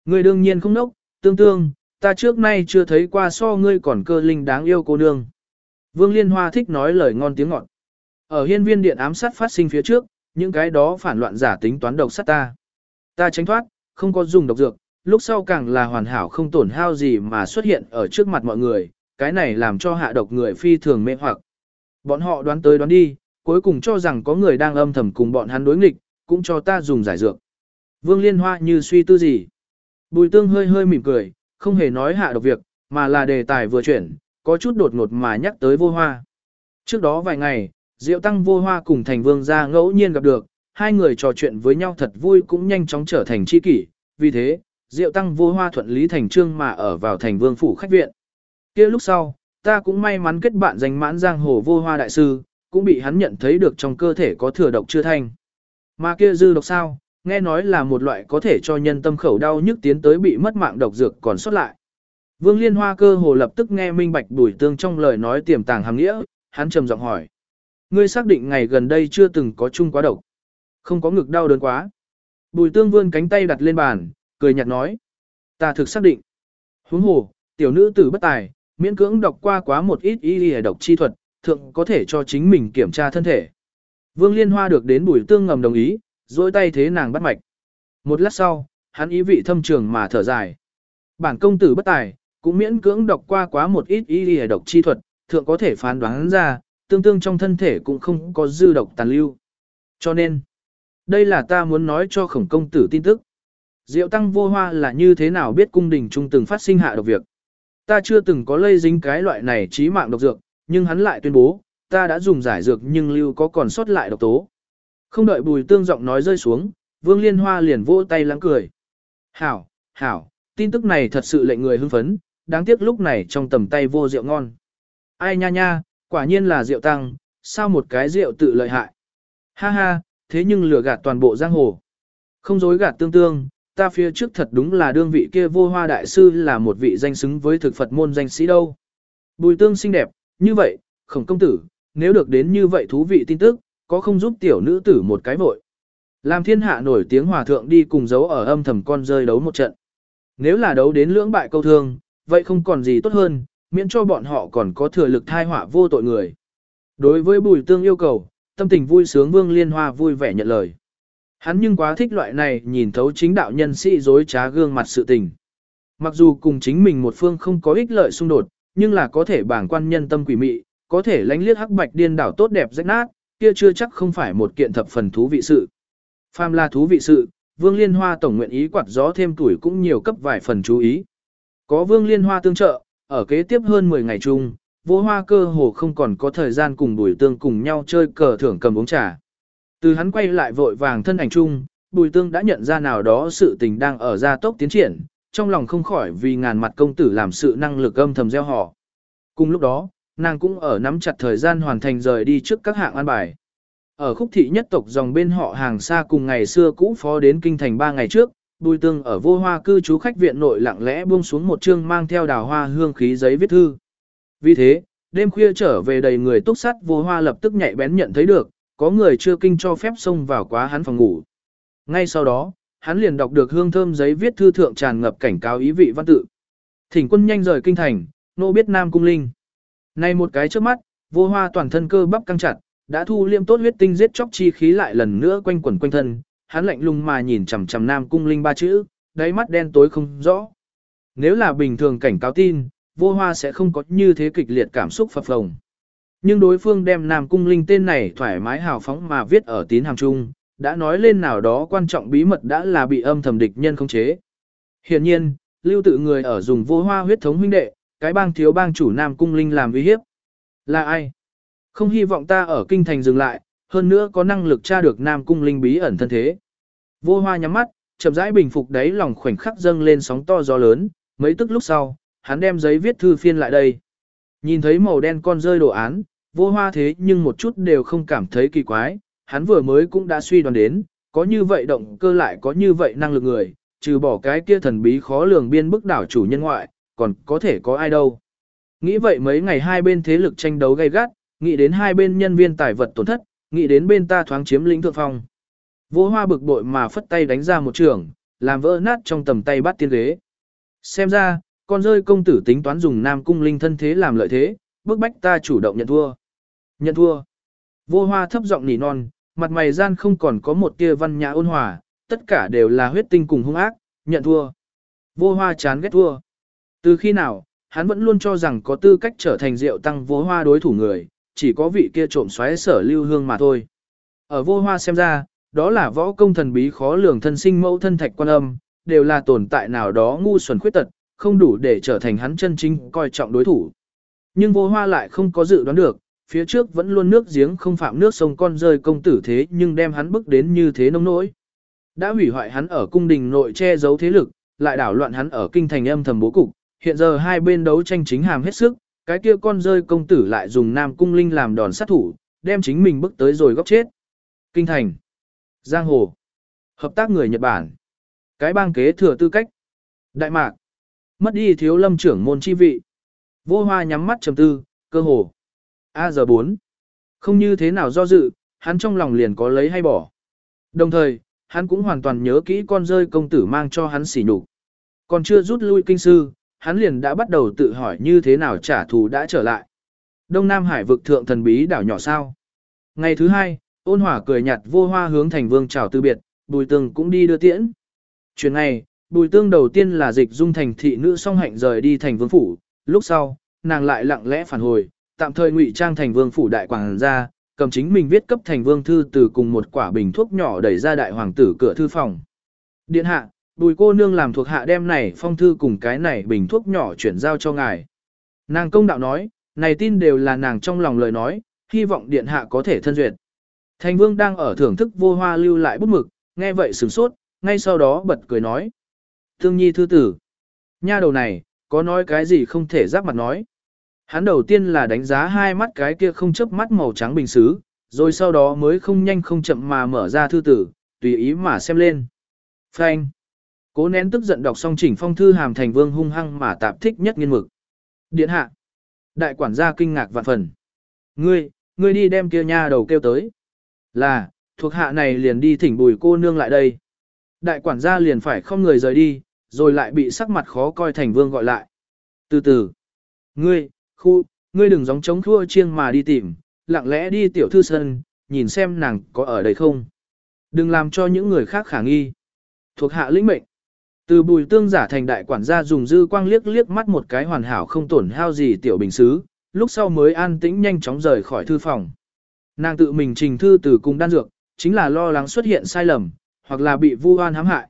Ngươi đương nhiên không ngốc, tương tương, ta trước nay chưa thấy qua so ngươi còn cơ linh đáng yêu cô nương. Vương Liên Hoa thích nói lời ngon tiếng ngọt. Ở hiên viên điện ám sát phát sinh phía trước, những cái đó phản loạn giả tính toán độc sát ta. Ta tránh thoát, không có dùng độc dược, lúc sau càng là hoàn hảo không tổn hao gì mà xuất hiện ở trước mặt mọi người, cái này làm cho hạ độc người phi thường mê hoặc. Bọn họ đoán tới đoán đi, cuối cùng cho rằng có người đang âm thầm cùng bọn hắn đối nghịch, cũng cho ta dùng giải dược. Vương Liên Hoa như suy tư gì. Bùi tương hơi hơi mỉm cười, không hề nói hạ độc việc, mà là đề tài vừa chuyển, có chút đột ngột mà nhắc tới vô hoa. Trước đó vài ngày, Diệu Tăng vô hoa cùng thành vương gia ngẫu nhiên gặp được, hai người trò chuyện với nhau thật vui cũng nhanh chóng trở thành tri kỷ, vì thế, Diệu Tăng vô hoa thuận lý thành trương mà ở vào thành vương phủ khách viện. kia lúc sau, ta cũng may mắn kết bạn danh mãn giang hồ vô hoa đại sư, cũng bị hắn nhận thấy được trong cơ thể có thừa độc chưa thành. Mà kia dư độc sao, nghe nói là một loại có thể cho nhân tâm khẩu đau nhức tiến tới bị mất mạng độc dược còn sót lại. Vương Liên Hoa cơ hồ lập tức nghe minh bạch bùi tương trong lời nói tiềm tàng hàm nghĩa, hắn trầm giọng hỏi. Ngươi xác định ngày gần đây chưa từng có chung quá độc. Không có ngực đau đớn quá. Bùi tương vươn cánh tay đặt lên bàn, cười nhạt nói. Ta thực xác định. Huống hồ, tiểu nữ tử bất tài, miễn cưỡng đọc qua quá một ít y y độc chi thuật, thượng có thể cho chính mình kiểm tra thân thể. Vương Liên Hoa được đến bùi tương ngầm đồng ý, dối tay thế nàng bắt mạch. Một lát sau, hắn ý vị thâm trường mà thở dài. Bản công tử bất tài, cũng miễn cưỡng đọc qua quá một ít y lìa độc chi thuật, thượng có thể phán đoán ra, tương tương trong thân thể cũng không có dư độc tàn lưu. Cho nên, đây là ta muốn nói cho khổng công tử tin tức. Diệu tăng vô hoa là như thế nào biết cung đình trung từng phát sinh hạ độc việc. Ta chưa từng có lây dính cái loại này trí mạng độc dược, nhưng hắn lại tuyên bố, ta đã dùng giải dược nhưng lưu có còn sót lại độc tố. Không đợi bùi tương giọng nói rơi xuống, vương liên hoa liền vỗ tay lắng cười. Hảo, hảo, tin tức này thật sự lệnh người hưng phấn, đáng tiếc lúc này trong tầm tay vô rượu ngon. Ai nha nha, quả nhiên là rượu tăng, sao một cái rượu tự lợi hại. Ha ha, thế nhưng lừa gạt toàn bộ giang hồ. Không dối gạt tương tương, ta phía trước thật đúng là đương vị kia vô hoa đại sư là một vị danh xứng với thực Phật môn danh sĩ đâu. Bùi tương xinh đẹp, như vậy, khổng công tử, nếu được đến như vậy thú vị tin tức, có không giúp tiểu nữ tử một cái vội. Làm thiên hạ nổi tiếng hòa thượng đi cùng giấu ở âm thầm con rơi đấu một trận. Nếu là đấu đến lưỡng bại câu thương, vậy không còn gì tốt hơn, miễn cho bọn họ còn có thừa lực thai họa vô tội người. Đối với bùi tương yêu cầu, tâm tình vui sướng vương liên hoa vui vẻ nhận lời. Hắn nhưng quá thích loại này nhìn thấu chính đạo nhân sĩ dối trá gương mặt sự tình. Mặc dù cùng chính mình một phương không có ích lợi xung đột, nhưng là có thể bảng quan nhân tâm quỷ mị, có thể lánh liếc hắc bạch điên đảo tốt đẹp rách nát, kia chưa chắc không phải một kiện thập phần thú vị sự. Phàm là thú vị sự, Vương Liên Hoa tổng nguyện ý quạt gió thêm tuổi cũng nhiều cấp vài phần chú ý. Có Vương Liên Hoa tương trợ, ở kế tiếp hơn 10 ngày chung, vô hoa cơ hồ không còn có thời gian cùng bùi tương cùng nhau chơi cờ thưởng cầm uống trà. Từ hắn quay lại vội vàng thân ảnh chung, bùi tương đã nhận ra nào đó sự tình đang ở gia tốc tiến triển, trong lòng không khỏi vì ngàn mặt công tử làm sự năng lực âm thầm gieo họ. Cùng lúc đó, nàng cũng ở nắm chặt thời gian hoàn thành rời đi trước các hạng an bài. Ở khúc thị nhất tộc dòng bên họ hàng xa cùng ngày xưa cũ phó đến kinh thành 3 ngày trước, Bùi Tương ở vô hoa cư trú khách viện nội lặng lẽ buông xuống một chương mang theo đào hoa hương khí giấy viết thư. Vì thế, đêm khuya trở về đầy người túc sắt vô hoa lập tức nhạy bén nhận thấy được, có người chưa kinh cho phép xông vào quá hắn phòng ngủ. Ngay sau đó, hắn liền đọc được hương thơm giấy viết thư thượng tràn ngập cảnh cáo ý vị văn tự. Thỉnh quân nhanh rời kinh thành, nô biết Nam Cung Linh. Nay một cái trước mắt, vô hoa toàn thân cơ bắp căng chặt, đã thu liêm tốt huyết tinh giết chóc chi khí lại lần nữa quanh quẩn quanh thân, hắn lạnh lùng mà nhìn chằm chằm Nam Cung Linh ba chữ, đáy mắt đen tối không rõ. Nếu là bình thường cảnh cáo tin, vô hoa sẽ không có như thế kịch liệt cảm xúc phập phồng. Nhưng đối phương đem Nam Cung Linh tên này thoải mái hào phóng mà viết ở tín hàng chung, Đã nói lên nào đó quan trọng bí mật đã là bị âm thầm địch nhân khống chế. Hiện nhiên, lưu tự người ở dùng vô hoa huyết thống huynh đệ, cái bang thiếu bang chủ Nam Cung Linh làm uy hiếp. Là ai? Không hy vọng ta ở kinh thành dừng lại, hơn nữa có năng lực tra được Nam Cung Linh bí ẩn thân thế. Vô hoa nhắm mắt, chậm rãi bình phục đáy lòng khoảnh khắc dâng lên sóng to gió lớn, mấy tức lúc sau, hắn đem giấy viết thư phiên lại đây. Nhìn thấy màu đen con rơi đồ án, vô hoa thế nhưng một chút đều không cảm thấy kỳ quái, hắn vừa mới cũng đã suy đoán đến, có như vậy động cơ lại có như vậy năng lực người, trừ bỏ cái kia thần bí khó lường biên bức đảo chủ nhân ngoại, còn có thể có ai đâu. Nghĩ vậy mấy ngày hai bên thế lực tranh đấu gay gắt, nghĩ đến hai bên nhân viên tài vật tổn thất, nghĩ đến bên ta thoáng chiếm lĩnh thượng phong. Vô hoa bực bội mà phất tay đánh ra một trường, làm vỡ nát trong tầm tay bắt tiên ghế. Xem ra, con rơi công tử tính toán dùng nam cung linh thân thế làm lợi thế, bức bách ta chủ động nhận thua. Nhận thua. Vô hoa thấp giọng nỉ non, mặt mày gian không còn có một tia văn nhã ôn hòa, tất cả đều là huyết tinh cùng hung ác, nhận thua. Vô hoa chán ghét thua. Từ khi nào, hắn vẫn luôn cho rằng có tư cách trở thành rượu tăng vô hoa đối thủ người, chỉ có vị kia trộm xoáy sở lưu hương mà thôi. Ở vô hoa xem ra, đó là võ công thần bí khó lường thân sinh mẫu thân thạch quan âm, đều là tồn tại nào đó ngu xuẩn khuyết tật, không đủ để trở thành hắn chân chính coi trọng đối thủ. Nhưng vô hoa lại không có dự đoán được, phía trước vẫn luôn nước giếng không phạm nước sông con rơi công tử thế nhưng đem hắn bức đến như thế nông nỗi. Đã hủy hoại hắn ở cung đình nội che giấu thế lực, lại đảo loạn hắn ở kinh thành âm thầm bố cục, hiện giờ hai bên đấu tranh chính hàm hết sức, cái kia con rơi công tử lại dùng nam cung linh làm đòn sát thủ, đem chính mình bước tới rồi góc chết. Kinh thành, Giang Hồ, hợp tác người Nhật Bản, cái bang kế thừa tư cách, Đại Mạc, mất đi thiếu lâm trưởng môn chi vị. Vô hoa nhắm mắt trầm tư, cơ hồ. A giờ 4. Không như thế nào do dự, hắn trong lòng liền có lấy hay bỏ. Đồng thời, hắn cũng hoàn toàn nhớ kỹ con rơi công tử mang cho hắn xỉ nhục. Còn chưa rút lui kinh sư, hắn liền đã bắt đầu tự hỏi như thế nào trả thù đã trở lại. Đông Nam Hải vực thượng thần bí đảo nhỏ sao. Ngày thứ hai, ôn hỏa cười nhạt vô hoa hướng thành vương chào từ biệt, bùi tương cũng đi đưa tiễn. Chuyện này, bùi tương đầu tiên là dịch dung thành thị nữ song hạnh rời đi thành vương phủ, lúc sau, nàng lại lặng lẽ phản hồi, tạm thời ngụy trang thành vương phủ đại quảng ra, cầm chính mình viết cấp thành vương thư từ cùng một quả bình thuốc nhỏ đẩy ra đại hoàng tử cửa thư phòng. Điện hạ, bùi cô nương làm thuộc hạ đem này phong thư cùng cái này bình thuốc nhỏ chuyển giao cho ngài. Nàng công đạo nói, này tin đều là nàng trong lòng lời nói, hy vọng điện hạ có thể thân duyệt. Thành vương đang ở thưởng thức vô hoa lưu lại bút mực, nghe vậy sửng sốt, ngay sau đó bật cười nói. Thương nhi thư tử, nha đầu này, có nói cái gì không thể giáp mặt nói. Hắn đầu tiên là đánh giá hai mắt cái kia không chớp mắt màu trắng bình xứ, rồi sau đó mới không nhanh không chậm mà mở ra thư tử, tùy ý mà xem lên. Phanh. Cố nén tức giận đọc xong chỉnh phong thư hàm thành vương hung hăng mà tạp thích nhất nghiên mực. Điện hạ. Đại quản gia kinh ngạc vạn phần. Ngươi, ngươi đi đem kia nha đầu kêu tới. Là, thuộc hạ này liền đi thỉnh bùi cô nương lại đây. Đại quản gia liền phải không người rời đi, rồi lại bị sắc mặt khó coi thành vương gọi lại. Từ từ. Ngươi, khu, ngươi đừng giống chống thua chiêng mà đi tìm, lặng lẽ đi tiểu thư sân, nhìn xem nàng có ở đây không. Đừng làm cho những người khác khả nghi. Thuộc hạ lĩnh mệnh. Từ bùi tương giả thành đại quản gia dùng dư quang liếc liếc mắt một cái hoàn hảo không tổn hao gì tiểu bình xứ, lúc sau mới an tĩnh nhanh chóng rời khỏi thư phòng. Nàng tự mình trình thư từ cùng đan dược, chính là lo lắng xuất hiện sai lầm, hoặc là bị vu oan hãm hại.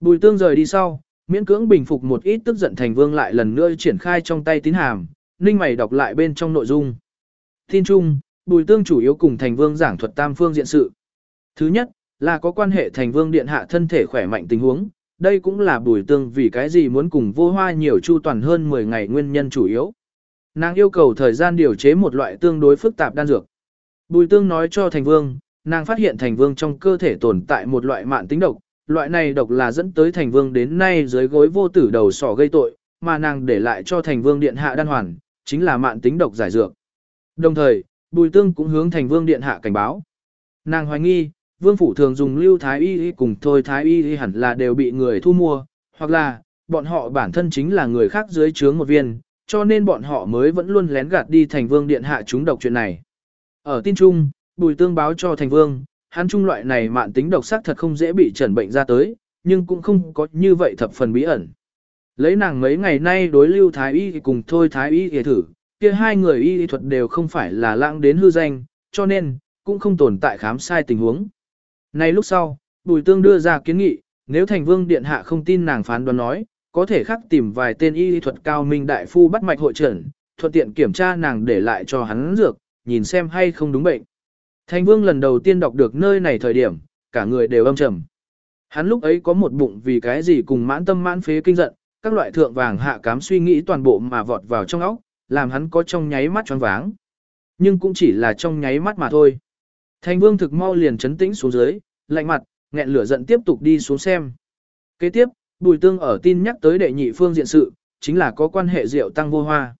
Bùi tương rời đi sau, miễn cưỡng bình phục một ít tức giận thành vương lại lần nữa triển khai trong tay tín hàm, ninh mày đọc lại bên trong nội dung. Tin chung, bùi tương chủ yếu cùng thành vương giảng thuật tam phương diện sự. Thứ nhất, là có quan hệ thành vương điện hạ thân thể khỏe mạnh tình huống, đây cũng là bùi tương vì cái gì muốn cùng vô hoa nhiều chu toàn hơn 10 ngày nguyên nhân chủ yếu. Nàng yêu cầu thời gian điều chế một loại tương đối phức tạp đan dược. Bùi tương nói cho thành vương, nàng phát hiện thành vương trong cơ thể tồn tại một loại mạn tính độc, loại này độc là dẫn tới thành vương đến nay dưới gối vô tử đầu sỏ gây tội, mà nàng để lại cho thành vương điện hạ đan hoàn, chính là mạn tính độc giải dược. Đồng thời, bùi tương cũng hướng thành vương điện hạ cảnh báo. Nàng hoài nghi, vương phủ thường dùng lưu thái y cùng thôi thái y hẳn là đều bị người thu mua, hoặc là, bọn họ bản thân chính là người khác dưới chướng một viên, cho nên bọn họ mới vẫn luôn lén gạt đi thành vương điện hạ chúng độc chuyện này. Ở tin chung, bùi tương báo cho thành vương, hắn trung loại này mạn tính độc sắc thật không dễ bị trần bệnh ra tới, nhưng cũng không có như vậy thập phần bí ẩn. Lấy nàng mấy ngày nay đối lưu thái y cùng thôi thái y thì thử, kia hai người y thuật đều không phải là lãng đến hư danh, cho nên, cũng không tồn tại khám sai tình huống. Này lúc sau, Bùi Tương đưa ra kiến nghị, nếu thành vương điện hạ không tin nàng phán đoán nói, có thể khắc tìm vài tên y thuật cao minh đại phu bắt mạch hội trần, thuận tiện kiểm tra nàng để lại cho hắn dược, nhìn xem hay không đúng bệnh. Thành vương lần đầu tiên đọc được nơi này thời điểm, cả người đều âm trầm. Hắn lúc ấy có một bụng vì cái gì cùng mãn tâm mãn phế kinh giận, các loại thượng vàng hạ cám suy nghĩ toàn bộ mà vọt vào trong óc, làm hắn có trong nháy mắt choáng váng. Nhưng cũng chỉ là trong nháy mắt mà thôi. Thành vương thực mau liền chấn tĩnh xuống dưới, lạnh mặt, nghẹn lửa giận tiếp tục đi xuống xem. Kế tiếp, Bùi Tương ở tin nhắc tới đệ nhị phương diện sự, chính là có quan hệ rượu tăng vô hoa.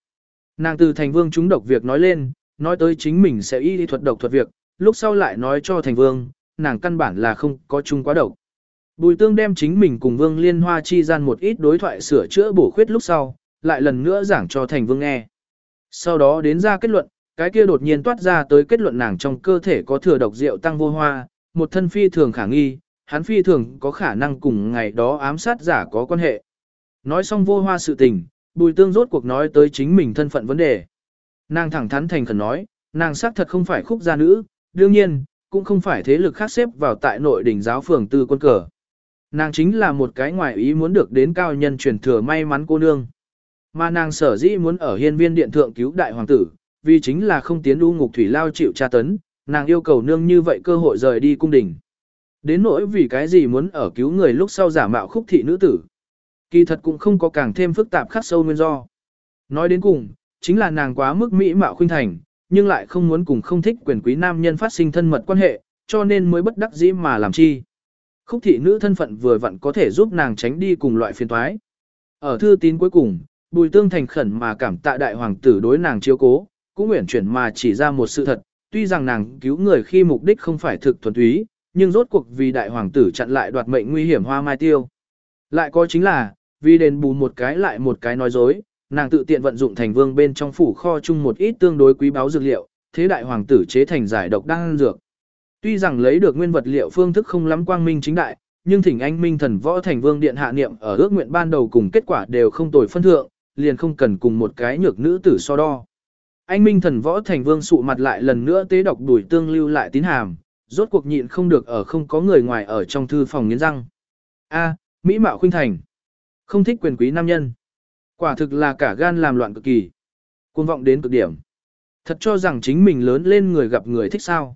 Nàng từ thành vương chúng độc việc nói lên, nói tới chính mình sẽ y thuật độc thuật việc, lúc sau lại nói cho thành vương, nàng căn bản là không có chung quá độc. Bùi tương đem chính mình cùng vương liên hoa chi gian một ít đối thoại sửa chữa bổ khuyết lúc sau, lại lần nữa giảng cho thành vương nghe. Sau đó đến ra kết luận, cái kia đột nhiên toát ra tới kết luận nàng trong cơ thể có thừa độc rượu tăng vô hoa, một thân phi thường khả nghi, hắn phi thường có khả năng cùng ngày đó ám sát giả có quan hệ. Nói xong vô hoa sự tình, bùi tương rốt cuộc nói tới chính mình thân phận vấn đề. Nàng thẳng thắn thành khẩn nói, nàng xác thật không phải khúc gia nữ, đương nhiên, cũng không phải thế lực khác xếp vào tại nội đỉnh giáo phường tư quân cờ. Nàng chính là một cái ngoại ý muốn được đến cao nhân truyền thừa may mắn cô nương. Mà nàng sở dĩ muốn ở hiên viên điện thượng cứu đại hoàng tử, vì chính là không tiến u ngục thủy lao chịu tra tấn, nàng yêu cầu nương như vậy cơ hội rời đi cung đình. Đến nỗi vì cái gì muốn ở cứu người lúc sau giả mạo khúc thị nữ tử. Kỳ thật cũng không có càng thêm phức tạp khắc sâu nguyên do. Nói đến cùng, chính là nàng quá mức mỹ mạo khuynh thành, nhưng lại không muốn cùng không thích quyền quý nam nhân phát sinh thân mật quan hệ, cho nên mới bất đắc dĩ mà làm chi. Khúc thị nữ thân phận vừa vặn có thể giúp nàng tránh đi cùng loại phiền toái. Ở thư tín cuối cùng, Bùi Tương thành khẩn mà cảm tạ đại hoàng tử đối nàng chiếu cố, cũng nguyện chuyển mà chỉ ra một sự thật, tuy rằng nàng cứu người khi mục đích không phải thực thuần túy, nhưng rốt cuộc vì đại hoàng tử chặn lại đoạt mệnh nguy hiểm hoa mai tiêu. Lại có chính là, vì đền bù một cái lại một cái nói dối, nàng tự tiện vận dụng thành vương bên trong phủ kho chung một ít tương đối quý báu dược liệu, thế đại hoàng tử chế thành giải độc đan dược. Tuy rằng lấy được nguyên vật liệu phương thức không lắm quang minh chính đại, nhưng thỉnh anh minh thần võ thành vương điện hạ niệm ở ước nguyện ban đầu cùng kết quả đều không tồi phân thượng, liền không cần cùng một cái nhược nữ tử so đo. Anh minh thần võ thành vương sụ mặt lại lần nữa tế đọc đuổi tương lưu lại tín hàm, rốt cuộc nhịn không được ở không có người ngoài ở trong thư phòng nghiến răng. A, Mỹ Mạo Khuynh Thành. Không thích quyền quý nam nhân. Quả thực là cả gan làm loạn cực kỳ. Cuồng vọng đến cực điểm. Thật cho rằng chính mình lớn lên người gặp người thích sao.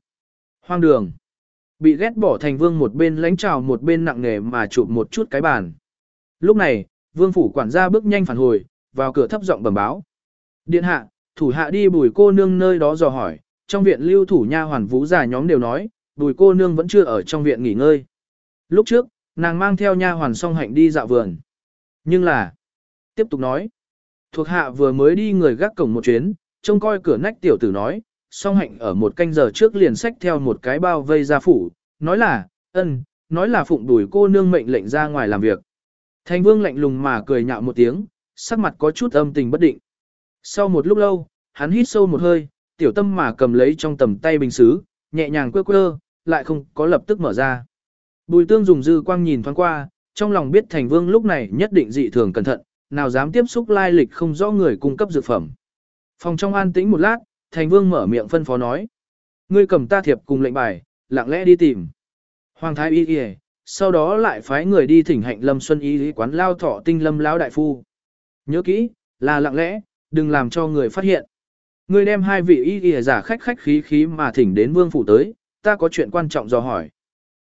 Hoang đường. Bị ghét bỏ thành vương một bên lánh trào một bên nặng nề mà chụp một chút cái bàn. Lúc này, vương phủ quản gia bước nhanh phản hồi, vào cửa thấp giọng bẩm báo. Điện hạ, thủ hạ đi bùi cô nương nơi đó dò hỏi, trong viện lưu thủ nha hoàn vũ già nhóm đều nói, bùi cô nương vẫn chưa ở trong viện nghỉ ngơi. Lúc trước, nàng mang theo nha hoàn song hạnh đi dạo vườn. Nhưng là, tiếp tục nói, thuộc hạ vừa mới đi người gác cổng một chuyến, trông coi cửa nách tiểu tử nói, song hạnh ở một canh giờ trước liền sách theo một cái bao vây ra phủ, nói là, ân, nói là phụng bùi cô nương mệnh lệnh ra ngoài làm việc. Thành vương lạnh lùng mà cười nhạo một tiếng, sắc mặt có chút âm tình bất định. Sau một lúc lâu, hắn hít sâu một hơi, tiểu tâm mà cầm lấy trong tầm tay bình xứ, nhẹ nhàng quơ quơ, lại không có lập tức mở ra. Bùi tương dùng dư quang nhìn thoáng qua, trong lòng biết thành vương lúc này nhất định dị thường cẩn thận, nào dám tiếp xúc lai lịch không rõ người cung cấp dược phẩm. Phòng trong an tĩnh một lát, thành vương mở miệng phân phó nói. Ngươi cầm ta thiệp cùng lệnh bài, lặng lẽ đi tìm. Hoàng thái y y, sau đó lại phái người đi thỉnh hạnh lâm xuân y lý quán lao thọ tinh lâm lão đại phu. Nhớ kỹ, là lặng lẽ, đừng làm cho người phát hiện. Ngươi đem hai vị y y giả khách khách khí khí mà thỉnh đến vương phủ tới, ta có chuyện quan trọng dò hỏi.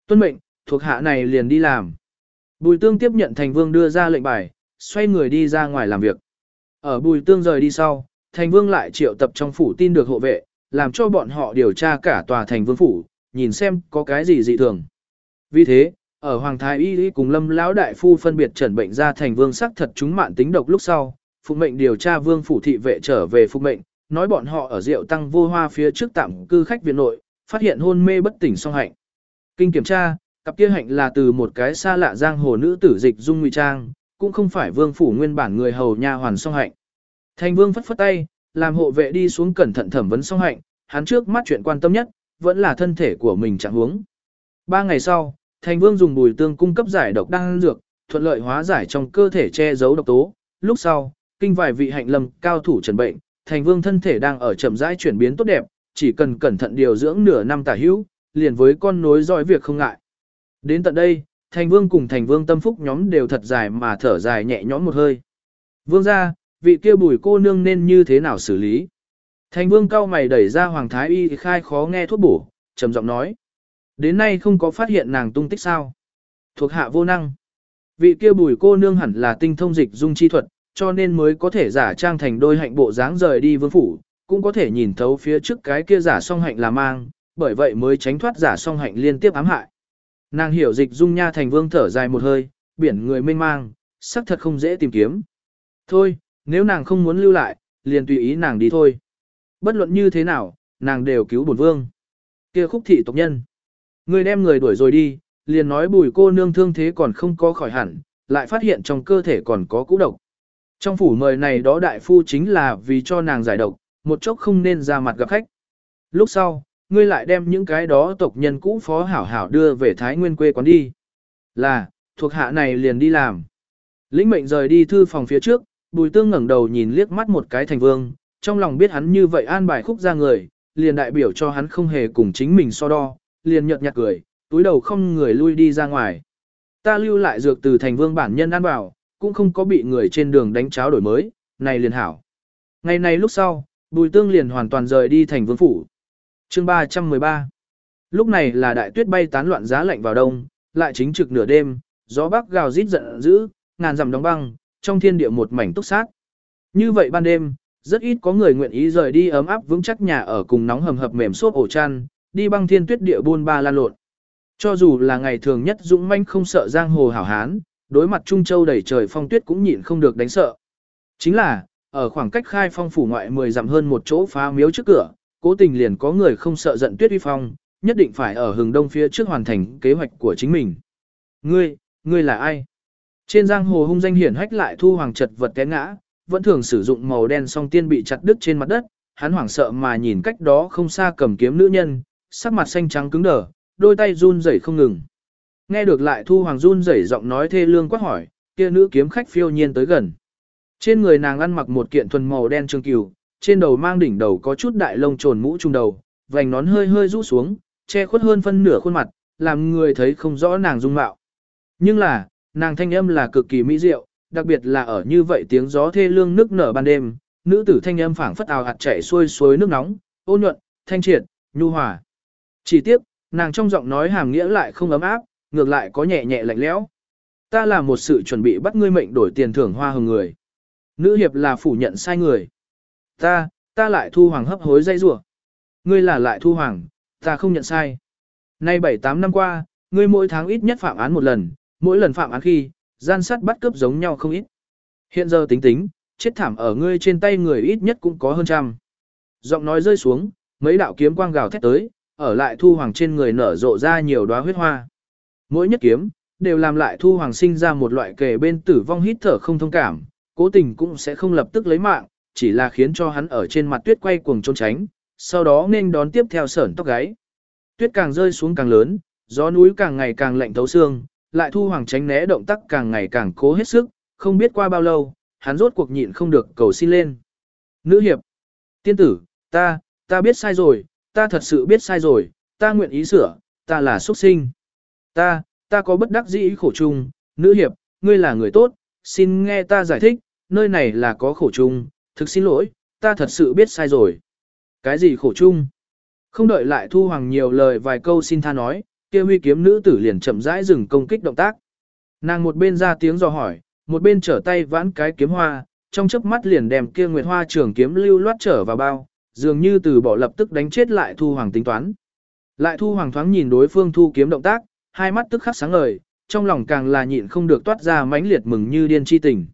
Tuân mệnh, thuộc hạ này liền đi làm. Bùi tương tiếp nhận thành vương đưa ra lệnh bài, xoay người đi ra ngoài làm việc. Ở bùi tương rời đi sau, thành vương lại triệu tập trong phủ tin được hộ vệ, làm cho bọn họ điều tra cả tòa thành vương phủ, nhìn xem có cái gì dị thường. Vì thế, ở Hoàng Thái Y cùng Lâm Lão Đại Phu phân biệt trần bệnh ra thành vương sắc thật chúng mạn tính độc lúc sau, phục mệnh điều tra vương phủ thị vệ trở về phục mệnh, nói bọn họ ở rượu tăng vô hoa phía trước tạm cư khách viện nội, phát hiện hôn mê bất tỉnh song hạnh. Kinh kiểm tra, cặp kia hạnh là từ một cái xa lạ giang hồ nữ tử dịch dung ngụy trang, cũng không phải vương phủ nguyên bản người hầu nha hoàn song hạnh. Thành vương phất phất tay, làm hộ vệ đi xuống cẩn thận thẩm vấn song hạnh, hắn trước mắt chuyện quan tâm nhất, vẫn là thân thể của mình trạng huống. Ba ngày sau, thành vương dùng bùi tương cung cấp giải độc đan dược, thuận lợi hóa giải trong cơ thể che giấu độc tố. Lúc sau, kinh vài vị hạnh lâm cao thủ trần bệnh, thành vương thân thể đang ở chậm rãi chuyển biến tốt đẹp, chỉ cần cẩn thận điều dưỡng nửa năm tả hữu, liền với con nối dõi việc không ngại. Đến tận đây, thành vương cùng thành vương tâm phúc nhóm đều thật dài mà thở dài nhẹ nhõm một hơi. Vương ra, vị kia bùi cô nương nên như thế nào xử lý? Thành vương cao mày đẩy ra hoàng thái y khai khó nghe thuốc bổ, trầm giọng nói. Đến nay không có phát hiện nàng tung tích sao. Thuộc hạ vô năng. Vị kia bùi cô nương hẳn là tinh thông dịch dung chi thuật, cho nên mới có thể giả trang thành đôi hạnh bộ dáng rời đi vương phủ, cũng có thể nhìn thấu phía trước cái kia giả song hạnh là mang, bởi vậy mới tránh thoát giả song hạnh liên tiếp ám hại. Nàng hiểu dịch dung nha thành vương thở dài một hơi, biển người mênh mang, sắc thật không dễ tìm kiếm. Thôi, nếu nàng không muốn lưu lại, liền tùy ý nàng đi thôi. Bất luận như thế nào, nàng đều cứu bổn vương. Kia khúc thị tộc nhân. Người đem người đuổi rồi đi, liền nói bùi cô nương thương thế còn không có khỏi hẳn, lại phát hiện trong cơ thể còn có cũ độc. Trong phủ mời này đó đại phu chính là vì cho nàng giải độc, một chốc không nên ra mặt gặp khách. Lúc sau, ngươi lại đem những cái đó tộc nhân cũ phó hảo hảo đưa về Thái Nguyên quê quán đi. Là, thuộc hạ này liền đi làm. Lĩnh mệnh rời đi thư phòng phía trước, bùi tương ngẩng đầu nhìn liếc mắt một cái thành vương, trong lòng biết hắn như vậy an bài khúc ra người, liền đại biểu cho hắn không hề cùng chính mình so đo, liền nhợt nhạt cười, túi đầu không người lui đi ra ngoài. Ta lưu lại dược từ thành vương bản nhân ăn bảo cũng không có bị người trên đường đánh cháo đổi mới, này liền hảo. Ngày này lúc sau, bùi tương liền hoàn toàn rời đi thành vương phủ. Chương 313 Lúc này là đại tuyết bay tán loạn giá lạnh vào đông, lại chính trực nửa đêm, gió bắc gào rít giận dữ, ngàn dặm đóng băng, trong thiên địa một mảnh túc sát. Như vậy ban đêm, rất ít có người nguyện ý rời đi ấm áp vững chắc nhà ở cùng nóng hầm hập mềm xốp ổ chăn, đi băng thiên tuyết địa buôn ba lan lộn. Cho dù là ngày thường nhất dũng manh không sợ giang hồ hảo hán, đối mặt Trung Châu đầy trời phong tuyết cũng nhịn không được đánh sợ. Chính là, ở khoảng cách khai phong phủ ngoại 10 dặm hơn một chỗ phá miếu trước cửa, cố tình liền có người không sợ giận tuyết uy phong, nhất định phải ở hừng đông phía trước hoàn thành kế hoạch của chính mình. Ngươi, ngươi là ai? Trên giang hồ hung danh hiển hách lại thu hoàng chật vật té ngã, vẫn thường sử dụng màu đen song tiên bị chặt đứt trên mặt đất, hắn hoảng sợ mà nhìn cách đó không xa cầm kiếm nữ nhân, sắc mặt xanh trắng cứng đờ, đôi tay run rẩy không ngừng. Nghe được lại thu hoàng run rẩy giọng nói thê lương quát hỏi, kia nữ kiếm khách phiêu nhiên tới gần. Trên người nàng ăn mặc một kiện thuần màu đen trường cừu, trên đầu mang đỉnh đầu có chút đại lông trồn mũ trung đầu, vành nón hơi hơi rũ xuống, che khuất hơn phân nửa khuôn mặt, làm người thấy không rõ nàng dung mạo. Nhưng là, nàng thanh âm là cực kỳ mỹ diệu, đặc biệt là ở như vậy tiếng gió thê lương nức nở ban đêm, nữ tử thanh âm phảng phất ào hạt chảy xuôi suối nước nóng, ôn nhuận, thanh triệt, nhu hòa. Chỉ tiếc, nàng trong giọng nói hàm nghĩa lại không ấm áp, ngược lại có nhẹ nhẹ lạnh lẽo. Ta là một sự chuẩn bị bắt ngươi mệnh đổi tiền thưởng hoa hồng người. Nữ hiệp là phủ nhận sai người. Ta, ta lại thu hoàng hấp hối dây rủa. Ngươi là lại thu hoàng, ta không nhận sai. Nay 7-8 năm qua, ngươi mỗi tháng ít nhất phạm án một lần, mỗi lần phạm án khi, gian sát bắt cướp giống nhau không ít. Hiện giờ tính tính, chết thảm ở ngươi trên tay người ít nhất cũng có hơn trăm. Giọng nói rơi xuống, mấy đạo kiếm quang gào thét tới, ở lại thu hoàng trên người nở rộ ra nhiều đóa huyết hoa. Mỗi nhất kiếm, đều làm lại thu hoàng sinh ra một loại kề bên tử vong hít thở không thông cảm, cố tình cũng sẽ không lập tức lấy mạng, chỉ là khiến cho hắn ở trên mặt tuyết quay cuồng trốn tránh, sau đó nên đón tiếp theo sởn tóc gáy. Tuyết càng rơi xuống càng lớn, gió núi càng ngày càng lạnh thấu xương, lại thu hoàng tránh né động tác càng ngày càng cố hết sức, không biết qua bao lâu, hắn rốt cuộc nhịn không được cầu xin lên. Nữ hiệp, tiên tử, ta, ta biết sai rồi, ta thật sự biết sai rồi, ta nguyện ý sửa, ta là xuất sinh. Ta, ta có bất đắc dĩ khổ chung, nữ hiệp, ngươi là người tốt, xin nghe ta giải thích, nơi này là có khổ chung, thực xin lỗi, ta thật sự biết sai rồi. Cái gì khổ chung? Không đợi lại thu hoàng nhiều lời vài câu xin tha nói, kia huy kiếm nữ tử liền chậm rãi dừng công kích động tác. Nàng một bên ra tiếng dò hỏi, một bên trở tay vãn cái kiếm hoa, trong chớp mắt liền đem kia nguyệt hoa trường kiếm lưu loát trở vào bao, dường như từ bỏ lập tức đánh chết lại thu hoàng tính toán. Lại thu hoàng thoáng nhìn đối phương thu kiếm động tác, hai mắt tức khắc sáng ngời, trong lòng càng là nhịn không được toát ra mãnh liệt mừng như điên chi tình.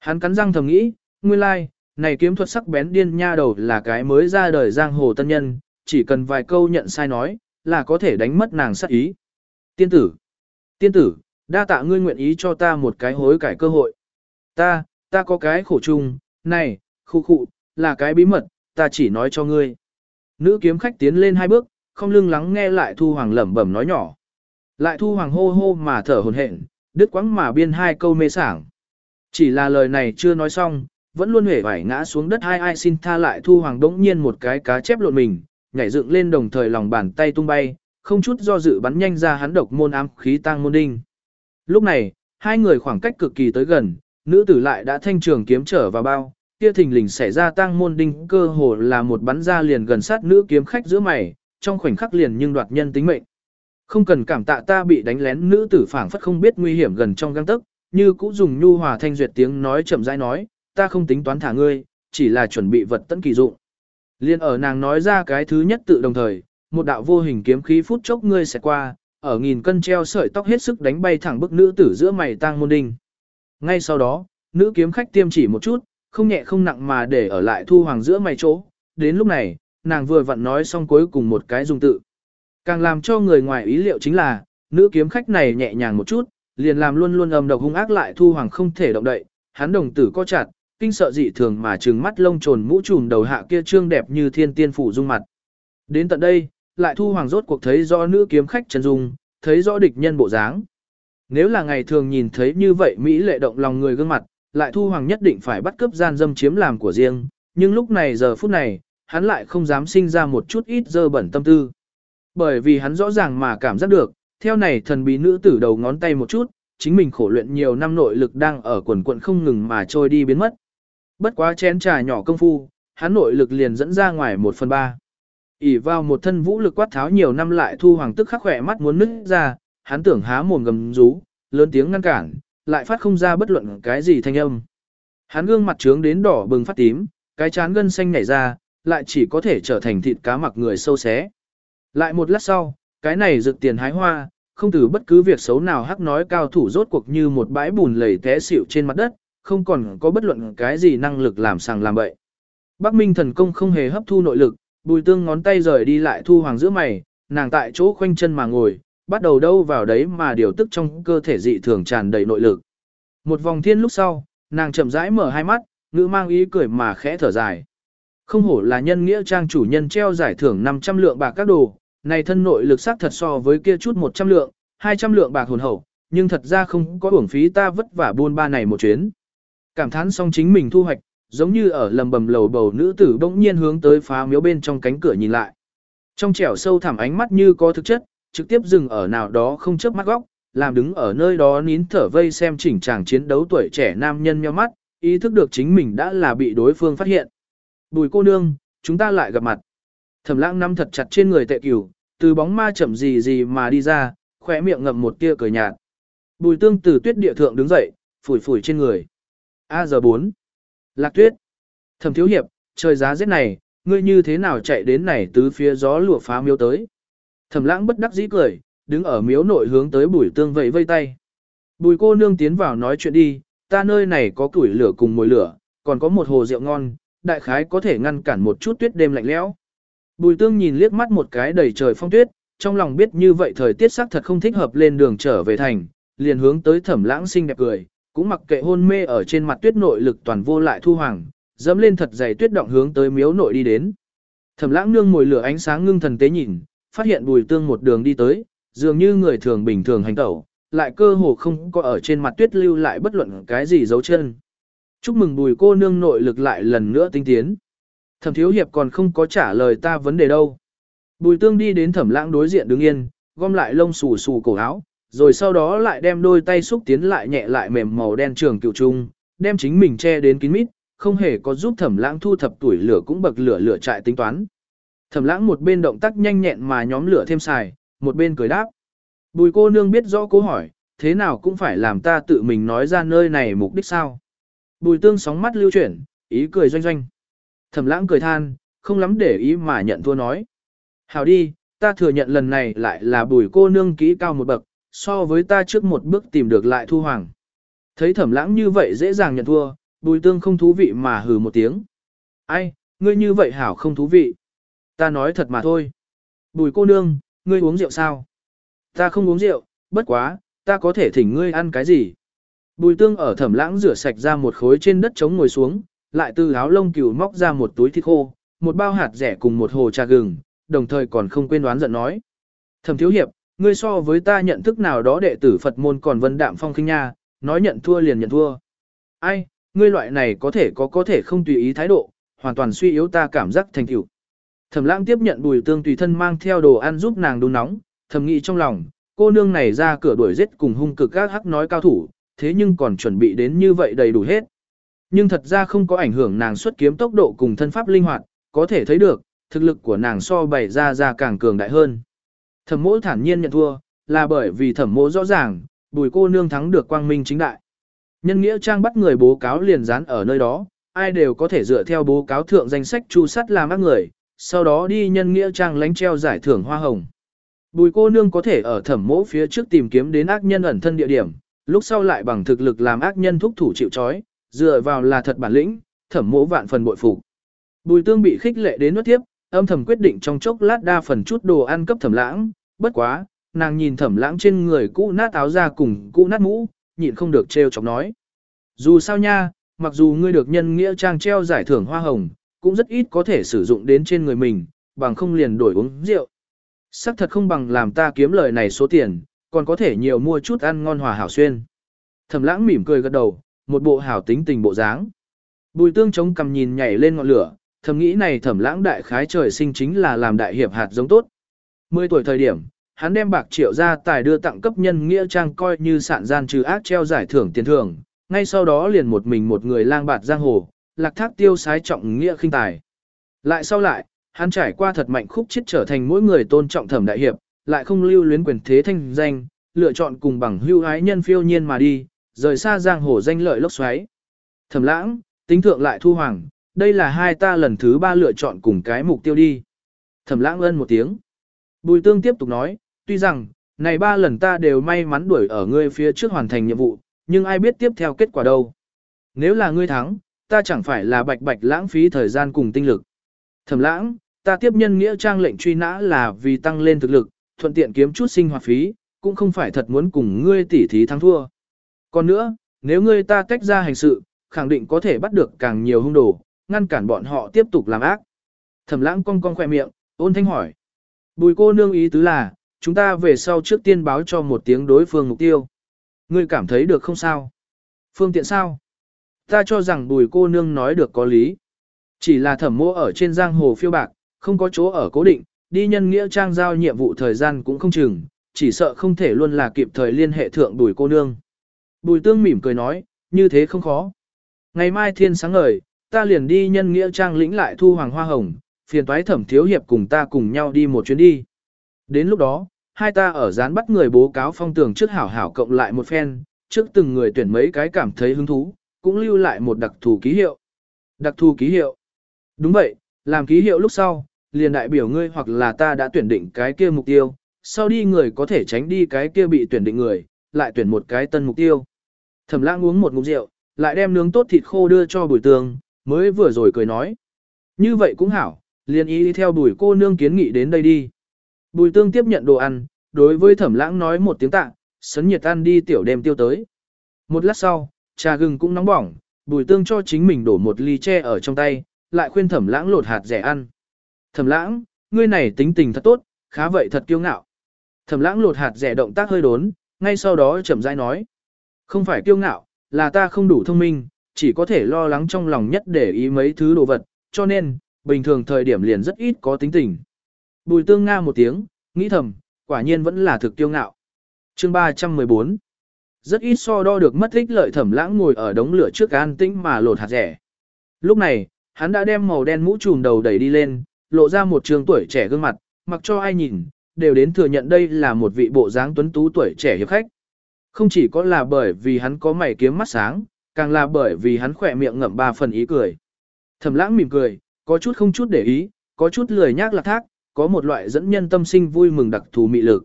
Hắn cắn răng thầm nghĩ, nguyên lai, này kiếm thuật sắc bén điên nha đầu là cái mới ra đời giang hồ tân nhân, chỉ cần vài câu nhận sai nói, là có thể đánh mất nàng sát ý. Tiên tử, tiên tử, đa tạ ngươi nguyện ý cho ta một cái hối cải cơ hội. Ta, ta có cái khổ chung, này, khu khu, là cái bí mật, ta chỉ nói cho ngươi. Nữ kiếm khách tiến lên hai bước, không lưng lắng nghe lại thu hoàng lẩm bẩm nói nhỏ. Lại thu hoàng hô hô mà thở hồn hển, đứt quãng mà biên hai câu mê sảng. Chỉ là lời này chưa nói xong, vẫn luôn hể vải ngã xuống đất hai ai xin tha lại thu hoàng đống nhiên một cái cá chép lộn mình, nhảy dựng lên đồng thời lòng bàn tay tung bay, không chút do dự bắn nhanh ra hắn độc môn ám khí tang môn đinh. Lúc này, hai người khoảng cách cực kỳ tới gần, nữ tử lại đã thanh trường kiếm trở vào bao, kia thình lình xảy ra tang môn đinh cơ hồ là một bắn ra liền gần sát nữ kiếm khách giữa mày, trong khoảnh khắc liền nhưng đoạt nhân tính mệnh. Không cần cảm tạ ta bị đánh lén nữ tử phảng phất không biết nguy hiểm gần trong găng tấc, như cũ dùng nhu hòa thanh duyệt tiếng nói chậm rãi nói, ta không tính toán thả ngươi, chỉ là chuẩn bị vật tận kỳ dụng. Liên ở nàng nói ra cái thứ nhất tự đồng thời, một đạo vô hình kiếm khí phút chốc ngươi sẽ qua, ở nghìn cân treo sợi tóc hết sức đánh bay thẳng bức nữ tử giữa mày tang môn đinh. Ngay sau đó, nữ kiếm khách tiêm chỉ một chút, không nhẹ không nặng mà để ở lại thu hoàng giữa mày chỗ. Đến lúc này, nàng vừa vặn nói xong cuối cùng một cái dùng tự. Càng làm cho người ngoài ý liệu chính là, nữ kiếm khách này nhẹ nhàng một chút, liền làm luôn luôn âm độc hung ác lại thu hoàng không thể động đậy, hắn đồng tử co chặt, kinh sợ dị thường mà trừng mắt lông trồn mũ trùm đầu hạ kia trương đẹp như thiên tiên phủ dung mặt. Đến tận đây, lại thu hoàng rốt cuộc thấy rõ nữ kiếm khách chân dung, thấy rõ địch nhân bộ dáng. Nếu là ngày thường nhìn thấy như vậy Mỹ lệ động lòng người gương mặt, lại thu hoàng nhất định phải bắt cướp gian dâm chiếm làm của riêng, nhưng lúc này giờ phút này, hắn lại không dám sinh ra một chút ít dơ bẩn tâm tư. Bởi vì hắn rõ ràng mà cảm giác được, theo này thần bí nữ tử đầu ngón tay một chút, chính mình khổ luyện nhiều năm nội lực đang ở quần quận không ngừng mà trôi đi biến mất. Bất quá chén trà nhỏ công phu, hắn nội lực liền dẫn ra ngoài một phần ba. ỉ vào một thân vũ lực quát tháo nhiều năm lại thu hoàng tức khắc khỏe mắt muốn nứt ra, hắn tưởng há mồm gầm rú, lớn tiếng ngăn cản, lại phát không ra bất luận cái gì thanh âm. Hắn gương mặt trướng đến đỏ bừng phát tím, cái chán gân xanh nhảy ra, lại chỉ có thể trở thành thịt cá mặc người sâu xé. Lại một lát sau, cái này dự tiền hái hoa, không từ bất cứ việc xấu nào hắc nói cao thủ rốt cuộc như một bãi bùn lầy té xỉu trên mặt đất, không còn có bất luận cái gì năng lực làm sàng làm bậy. Bắc Minh thần công không hề hấp thu nội lực, bùi tương ngón tay rời đi lại thu hoàng giữa mày, nàng tại chỗ khoanh chân mà ngồi, bắt đầu đâu vào đấy mà điều tức trong cơ thể dị thường tràn đầy nội lực. Một vòng thiên lúc sau, nàng chậm rãi mở hai mắt, ngữ mang ý cười mà khẽ thở dài. Không hổ là nhân nghĩa trang chủ nhân treo giải thưởng 500 lượng bạc các đồ, này thân nội lực sắc thật so với kia chút 100 lượng, 200 lượng bạc hồn hậu, nhưng thật ra không có uổng phí ta vất vả buôn ba này một chuyến. Cảm thán xong chính mình thu hoạch, giống như ở lầm bầm lầu bầu nữ tử bỗng nhiên hướng tới phá miếu bên trong cánh cửa nhìn lại. Trong trẻo sâu thẳm ánh mắt như có thực chất, trực tiếp dừng ở nào đó không chớp mắt góc, làm đứng ở nơi đó nín thở vây xem chỉnh chàng chiến đấu tuổi trẻ nam nhân nheo mắt, ý thức được chính mình đã là bị đối phương phát hiện. Bùi cô nương, chúng ta lại gặp mặt. Thẩm lãng nắm thật chặt trên người tệ cửu, từ bóng ma chậm gì gì mà đi ra, khỏe miệng ngậm một tia cười nhạt. Bùi tương từ tuyết địa thượng đứng dậy, phủi phủi trên người. A giờ 4. Lạc tuyết. Thẩm thiếu hiệp, trời giá rét này, ngươi như thế nào chạy đến này tứ phía gió lụa phá miếu tới. Thẩm lãng bất đắc dĩ cười, đứng ở miếu nội hướng tới bùi tương vẫy vây tay. Bùi cô nương tiến vào nói chuyện đi, ta nơi này có củi lửa cùng mồi lửa, còn có một hồ rượu ngon, đại khái có thể ngăn cản một chút tuyết đêm lạnh lẽo. Bùi tương nhìn liếc mắt một cái đầy trời phong tuyết, trong lòng biết như vậy thời tiết sắc thật không thích hợp lên đường trở về thành, liền hướng tới thẩm lãng xinh đẹp cười, cũng mặc kệ hôn mê ở trên mặt tuyết nội lực toàn vô lại thu hoàng, dẫm lên thật dày tuyết động hướng tới miếu nội đi đến. Thẩm lãng nương ngồi lửa ánh sáng ngưng thần tế nhìn, phát hiện bùi tương một đường đi tới, dường như người thường bình thường hành tẩu, lại cơ hồ không có ở trên mặt tuyết lưu lại bất luận cái gì dấu chân. Chúc mừng bùi cô nương nội lực lại lần nữa tinh tiến. Thẩm thiếu hiệp còn không có trả lời ta vấn đề đâu. Bùi tương đi đến thẩm lãng đối diện đứng yên, gom lại lông xù xù cổ áo, rồi sau đó lại đem đôi tay xúc tiến lại nhẹ lại mềm màu đen trường cựu trung, đem chính mình che đến kín mít, không hề có giúp thẩm lãng thu thập tuổi lửa cũng bậc lửa lửa trại tính toán. Thẩm lãng một bên động tác nhanh nhẹn mà nhóm lửa thêm xài, một bên cười đáp. Bùi cô nương biết rõ câu hỏi, thế nào cũng phải làm ta tự mình nói ra nơi này mục đích sao. Bùi tương sóng mắt lưu chuyển, ý cười doanh doanh. Thẩm lãng cười than, không lắm để ý mà nhận thua nói. Hảo đi, ta thừa nhận lần này lại là bùi cô nương kỹ cao một bậc, so với ta trước một bước tìm được lại thu hoàng. Thấy thẩm lãng như vậy dễ dàng nhận thua, bùi tương không thú vị mà hừ một tiếng. Ai, ngươi như vậy hảo không thú vị. Ta nói thật mà thôi. Bùi cô nương, ngươi uống rượu sao? Ta không uống rượu, bất quá, ta có thể thỉnh ngươi ăn cái gì? Bùi tương ở thẩm lãng rửa sạch ra một khối trên đất trống ngồi xuống, lại từ áo lông cừu móc ra một túi thịt khô, một bao hạt rẻ cùng một hồ trà gừng, đồng thời còn không quên đoán giận nói. Thẩm thiếu hiệp, ngươi so với ta nhận thức nào đó đệ tử Phật môn còn vân đạm phong khinh nha, nói nhận thua liền nhận thua. Ai, ngươi loại này có thể có có thể không tùy ý thái độ, hoàn toàn suy yếu ta cảm giác thành tựu. Thẩm lãng tiếp nhận bùi tương tùy thân mang theo đồ ăn giúp nàng đun nóng, thầm nghĩ trong lòng, cô nương này ra cửa đuổi giết cùng hung cực các hắc nói cao thủ, thế nhưng còn chuẩn bị đến như vậy đầy đủ hết. Nhưng thật ra không có ảnh hưởng nàng xuất kiếm tốc độ cùng thân pháp linh hoạt, có thể thấy được, thực lực của nàng so bày ra ra càng cường đại hơn. Thẩm mỗ thản nhiên nhận thua, là bởi vì thẩm mỗ rõ ràng, bùi cô nương thắng được quang minh chính đại. Nhân nghĩa trang bắt người bố cáo liền dán ở nơi đó, ai đều có thể dựa theo bố cáo thượng danh sách chu sắt làm ác người, sau đó đi nhân nghĩa trang lánh treo giải thưởng hoa hồng. Bùi cô nương có thể ở thẩm mỗ phía trước tìm kiếm đến ác nhân ẩn thân địa điểm, lúc sau lại bằng thực lực làm ác nhân thúc thủ chịu trói, dựa vào là thật bản lĩnh, thẩm mỗ vạn phần bội phục. Bùi tương bị khích lệ đến nuốt tiếp, âm thầm quyết định trong chốc lát đa phần chút đồ ăn cấp thẩm lãng, bất quá, nàng nhìn thẩm lãng trên người cũ nát áo ra cùng cũ nát mũ, nhịn không được trêu chọc nói. Dù sao nha, mặc dù ngươi được nhân nghĩa trang treo giải thưởng hoa hồng, cũng rất ít có thể sử dụng đến trên người mình, bằng không liền đổi uống rượu. Sắc thật không bằng làm ta kiếm lời này số tiền, còn có thể nhiều mua chút ăn ngon hòa hảo xuyên. Thẩm lãng mỉm cười gật đầu, một bộ hảo tính tình bộ dáng. Bùi tương chống cầm nhìn nhảy lên ngọn lửa, thầm nghĩ này thẩm lãng đại khái trời sinh chính là làm đại hiệp hạt giống tốt. Mười tuổi thời điểm, hắn đem bạc triệu ra tài đưa tặng cấp nhân nghĩa trang coi như sạn gian trừ ác treo giải thưởng tiền thưởng, ngay sau đó liền một mình một người lang bạt giang hồ, lạc thác tiêu sái trọng nghĩa khinh tài. Lại sau lại, hắn trải qua thật mạnh khúc chết trở thành mỗi người tôn trọng thẩm đại hiệp, lại không lưu luyến quyền thế thanh danh, lựa chọn cùng bằng hưu ái nhân phiêu nhiên mà đi, rời xa giang hồ danh lợi lốc xoáy. Thẩm lãng, tính thượng lại thu hoàng, đây là hai ta lần thứ ba lựa chọn cùng cái mục tiêu đi. Thẩm lãng ân một tiếng. Bùi tương tiếp tục nói, tuy rằng, này ba lần ta đều may mắn đuổi ở ngươi phía trước hoàn thành nhiệm vụ, nhưng ai biết tiếp theo kết quả đâu. Nếu là ngươi thắng, ta chẳng phải là bạch bạch lãng phí thời gian cùng tinh lực. Thẩm lãng, ta tiếp nhân nghĩa trang lệnh truy nã là vì tăng lên thực lực, thuận tiện kiếm chút sinh hoạt phí, cũng không phải thật muốn cùng ngươi tỉ thí thắng thua. Còn nữa, nếu ngươi ta tách ra hành sự, khẳng định có thể bắt được càng nhiều hung đồ, ngăn cản bọn họ tiếp tục làm ác. Thẩm lãng cong cong khỏe miệng, ôn thanh hỏi. Bùi cô nương ý tứ là, chúng ta về sau trước tiên báo cho một tiếng đối phương mục tiêu. Ngươi cảm thấy được không sao? Phương tiện sao? Ta cho rằng bùi cô nương nói được có lý. Chỉ là thẩm mô ở trên giang hồ phiêu bạc, không có chỗ ở cố định, đi nhân nghĩa trang giao nhiệm vụ thời gian cũng không chừng, chỉ sợ không thể luôn là kịp thời liên hệ thượng bùi cô nương. Bùi tương mỉm cười nói, như thế không khó. Ngày mai thiên sáng ngời, ta liền đi nhân nghĩa trang lĩnh lại thu hoàng hoa hồng, phiền toái thẩm thiếu hiệp cùng ta cùng nhau đi một chuyến đi. Đến lúc đó, hai ta ở dán bắt người bố cáo phong tường trước hảo hảo cộng lại một phen, trước từng người tuyển mấy cái cảm thấy hứng thú, cũng lưu lại một đặc thù ký hiệu. Đặc thù ký hiệu. Đúng vậy, làm ký hiệu lúc sau, liền đại biểu ngươi hoặc là ta đã tuyển định cái kia mục tiêu, sau đi người có thể tránh đi cái kia bị tuyển định người, lại tuyển một cái tân mục tiêu. Thẩm lãng uống một ngụm rượu, lại đem nướng tốt thịt khô đưa cho bùi tường, mới vừa rồi cười nói. Như vậy cũng hảo, liền ý theo bùi cô nương kiến nghị đến đây đi. Bùi tương tiếp nhận đồ ăn, đối với thẩm lãng nói một tiếng tạ, sấn nhiệt ăn đi tiểu đêm tiêu tới. Một lát sau, trà gừng cũng nóng bỏng, bùi tương cho chính mình đổ một ly tre ở trong tay, lại khuyên thẩm lãng lột hạt rẻ ăn. Thẩm lãng, ngươi này tính tình thật tốt, khá vậy thật kiêu ngạo. Thẩm lãng lột hạt rẻ động tác hơi đốn, ngay sau đó chậm rãi nói. Không phải kiêu ngạo, là ta không đủ thông minh, chỉ có thể lo lắng trong lòng nhất để ý mấy thứ đồ vật, cho nên, bình thường thời điểm liền rất ít có tính tình. Bùi tương nga một tiếng, nghĩ thầm, quả nhiên vẫn là thực kiêu ngạo. Chương 314 Rất ít so đo được mất ích lợi thẩm lãng ngồi ở đống lửa trước an tĩnh mà lột hạt rẻ. Lúc này, hắn đã đem màu đen mũ trùm đầu đẩy đi lên, lộ ra một trường tuổi trẻ gương mặt, mặc cho ai nhìn, đều đến thừa nhận đây là một vị bộ dáng tuấn tú tuổi trẻ hiệp khách. Không chỉ có là bởi vì hắn có mày kiếm mắt sáng, càng là bởi vì hắn khỏe miệng ngậm ba phần ý cười. Thẩm lãng mỉm cười, có chút không chút để ý, có chút lười nhác lạc thác, có một loại dẫn nhân tâm sinh vui mừng đặc thù mị lực.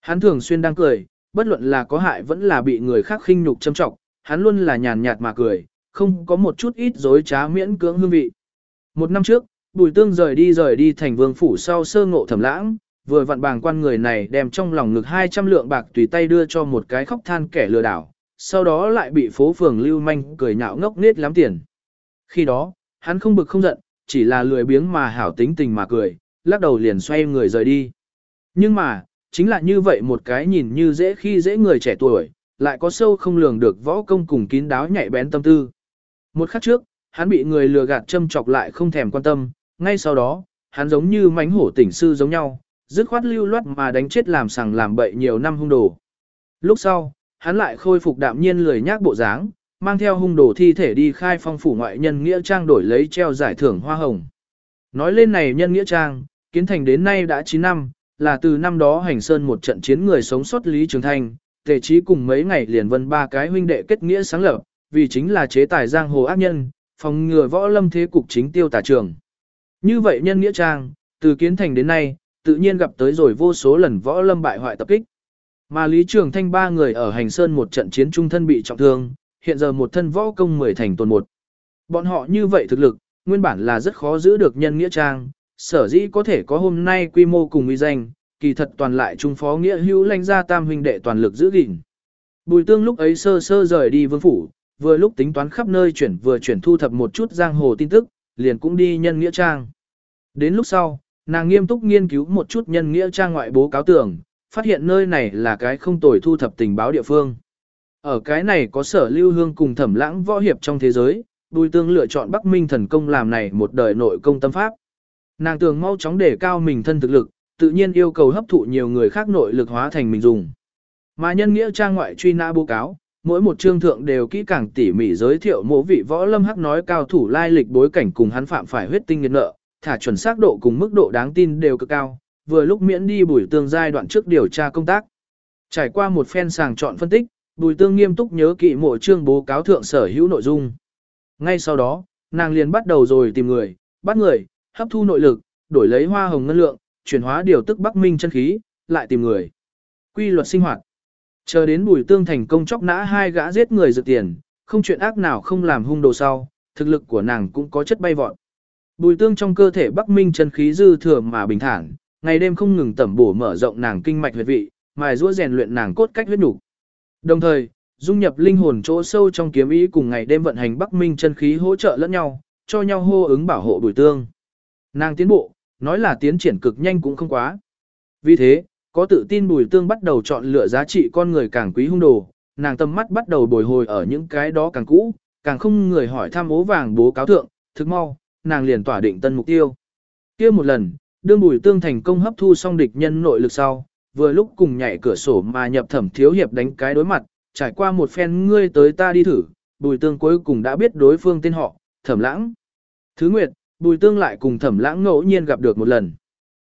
Hắn thường xuyên đang cười, bất luận là có hại vẫn là bị người khác khinh nhục châm trọng, hắn luôn là nhàn nhạt mà cười, không có một chút ít dối trá miễn cưỡng hương vị. Một năm trước, Bùi Tương rời đi rời đi thành vương phủ sau sơ ngộ thẩm lãng, vừa vặn bàng quan người này đem trong lòng ngực 200 lượng bạc tùy tay đưa cho một cái khóc than kẻ lừa đảo, sau đó lại bị phố phường lưu manh cười nhạo ngốc nết lắm tiền. Khi đó, hắn không bực không giận, chỉ là lười biếng mà hảo tính tình mà cười, lắc đầu liền xoay người rời đi. Nhưng mà, chính là như vậy một cái nhìn như dễ khi dễ người trẻ tuổi, lại có sâu không lường được võ công cùng kín đáo nhạy bén tâm tư. Một khắc trước, hắn bị người lừa gạt châm chọc lại không thèm quan tâm, ngay sau đó, hắn giống như mánh hổ tỉnh sư giống nhau, dứt khoát lưu loát mà đánh chết làm sằng làm bậy nhiều năm hung đồ. Lúc sau, hắn lại khôi phục đạm nhiên lười nhác bộ dáng, mang theo hung đồ thi thể đi khai phong phủ ngoại nhân nghĩa trang đổi lấy treo giải thưởng hoa hồng. Nói lên này nhân nghĩa trang, kiến thành đến nay đã 9 năm, là từ năm đó hành sơn một trận chiến người sống sót Lý Trường Thanh, tề trí cùng mấy ngày liền vân ba cái huynh đệ kết nghĩa sáng lập, vì chính là chế tài giang hồ ác nhân, phòng ngừa võ lâm thế cục chính tiêu tả trường. Như vậy nhân nghĩa trang, từ kiến thành đến nay, tự nhiên gặp tới rồi vô số lần võ lâm bại hoại tập kích. Mà Lý Trường Thanh ba người ở hành sơn một trận chiến trung thân bị trọng thương, hiện giờ một thân võ công mười thành tồn một. Bọn họ như vậy thực lực, nguyên bản là rất khó giữ được nhân nghĩa trang, sở dĩ có thể có hôm nay quy mô cùng uy danh, kỳ thật toàn lại trung phó nghĩa hữu lãnh gia tam huynh đệ toàn lực giữ gìn. Bùi tương lúc ấy sơ sơ rời đi vương phủ, vừa lúc tính toán khắp nơi chuyển vừa chuyển thu thập một chút giang hồ tin tức, liền cũng đi nhân nghĩa trang. Đến lúc sau, nàng nghiêm túc nghiên cứu một chút nhân nghĩa trang ngoại bố cáo tưởng, phát hiện nơi này là cái không tồi thu thập tình báo địa phương. Ở cái này có sở lưu hương cùng thẩm lãng võ hiệp trong thế giới, bùi tương lựa chọn Bắc Minh thần công làm này một đời nội công tâm pháp. Nàng tưởng mau chóng để cao mình thân thực lực, tự nhiên yêu cầu hấp thụ nhiều người khác nội lực hóa thành mình dùng. Mà nhân nghĩa trang ngoại truy nã báo cáo, mỗi một chương thượng đều kỹ càng tỉ mỉ giới thiệu mỗi vị võ lâm hắc nói cao thủ lai lịch bối cảnh cùng hắn phạm phải huyết tinh nghiệt nợ, thả chuẩn xác độ cùng mức độ đáng tin đều cực cao, vừa lúc miễn đi bùi tương giai đoạn trước điều tra công tác. Trải qua một phen sàng chọn phân tích, bùi tương nghiêm túc nhớ kỹ mỗi chương bố cáo thượng sở hữu nội dung. Ngay sau đó, nàng liền bắt đầu rồi tìm người, bắt người, hấp thu nội lực, đổi lấy hoa hồng ngân lượng, chuyển hóa điều tức Bắc Minh chân khí, lại tìm người. Quy luật sinh hoạt. Chờ đến Bùi Tương thành công chóc nã hai gã giết người dự tiền, không chuyện ác nào không làm hung đồ sau, thực lực của nàng cũng có chất bay vọt. Bùi Tương trong cơ thể Bắc Minh chân khí dư thừa mà bình thản, ngày đêm không ngừng tẩm bổ mở rộng nàng kinh mạch huyệt vị, mài giũa rèn luyện nàng cốt cách huyết nhục. Đồng thời, dung nhập linh hồn chỗ sâu trong kiếm ý cùng ngày đêm vận hành Bắc Minh chân khí hỗ trợ lẫn nhau, cho nhau hô ứng bảo hộ Bùi Tương. Nàng tiến bộ, nói là tiến triển cực nhanh cũng không quá. Vì thế, có tự tin bùi tương bắt đầu chọn lựa giá trị con người càng quý hung đồ, nàng tâm mắt bắt đầu bồi hồi ở những cái đó càng cũ, càng không người hỏi thăm ố vàng bố cáo thượng, thực mau, nàng liền tỏa định tân mục tiêu. kia một lần, đương bùi tương thành công hấp thu xong địch nhân nội lực sau, vừa lúc cùng nhảy cửa sổ mà nhập thẩm thiếu hiệp đánh cái đối mặt, trải qua một phen ngươi tới ta đi thử, bùi tương cuối cùng đã biết đối phương tên họ, thẩm lãng. Thứ nguyệt, Bùi tương lại cùng thẩm lãng ngẫu nhiên gặp được một lần.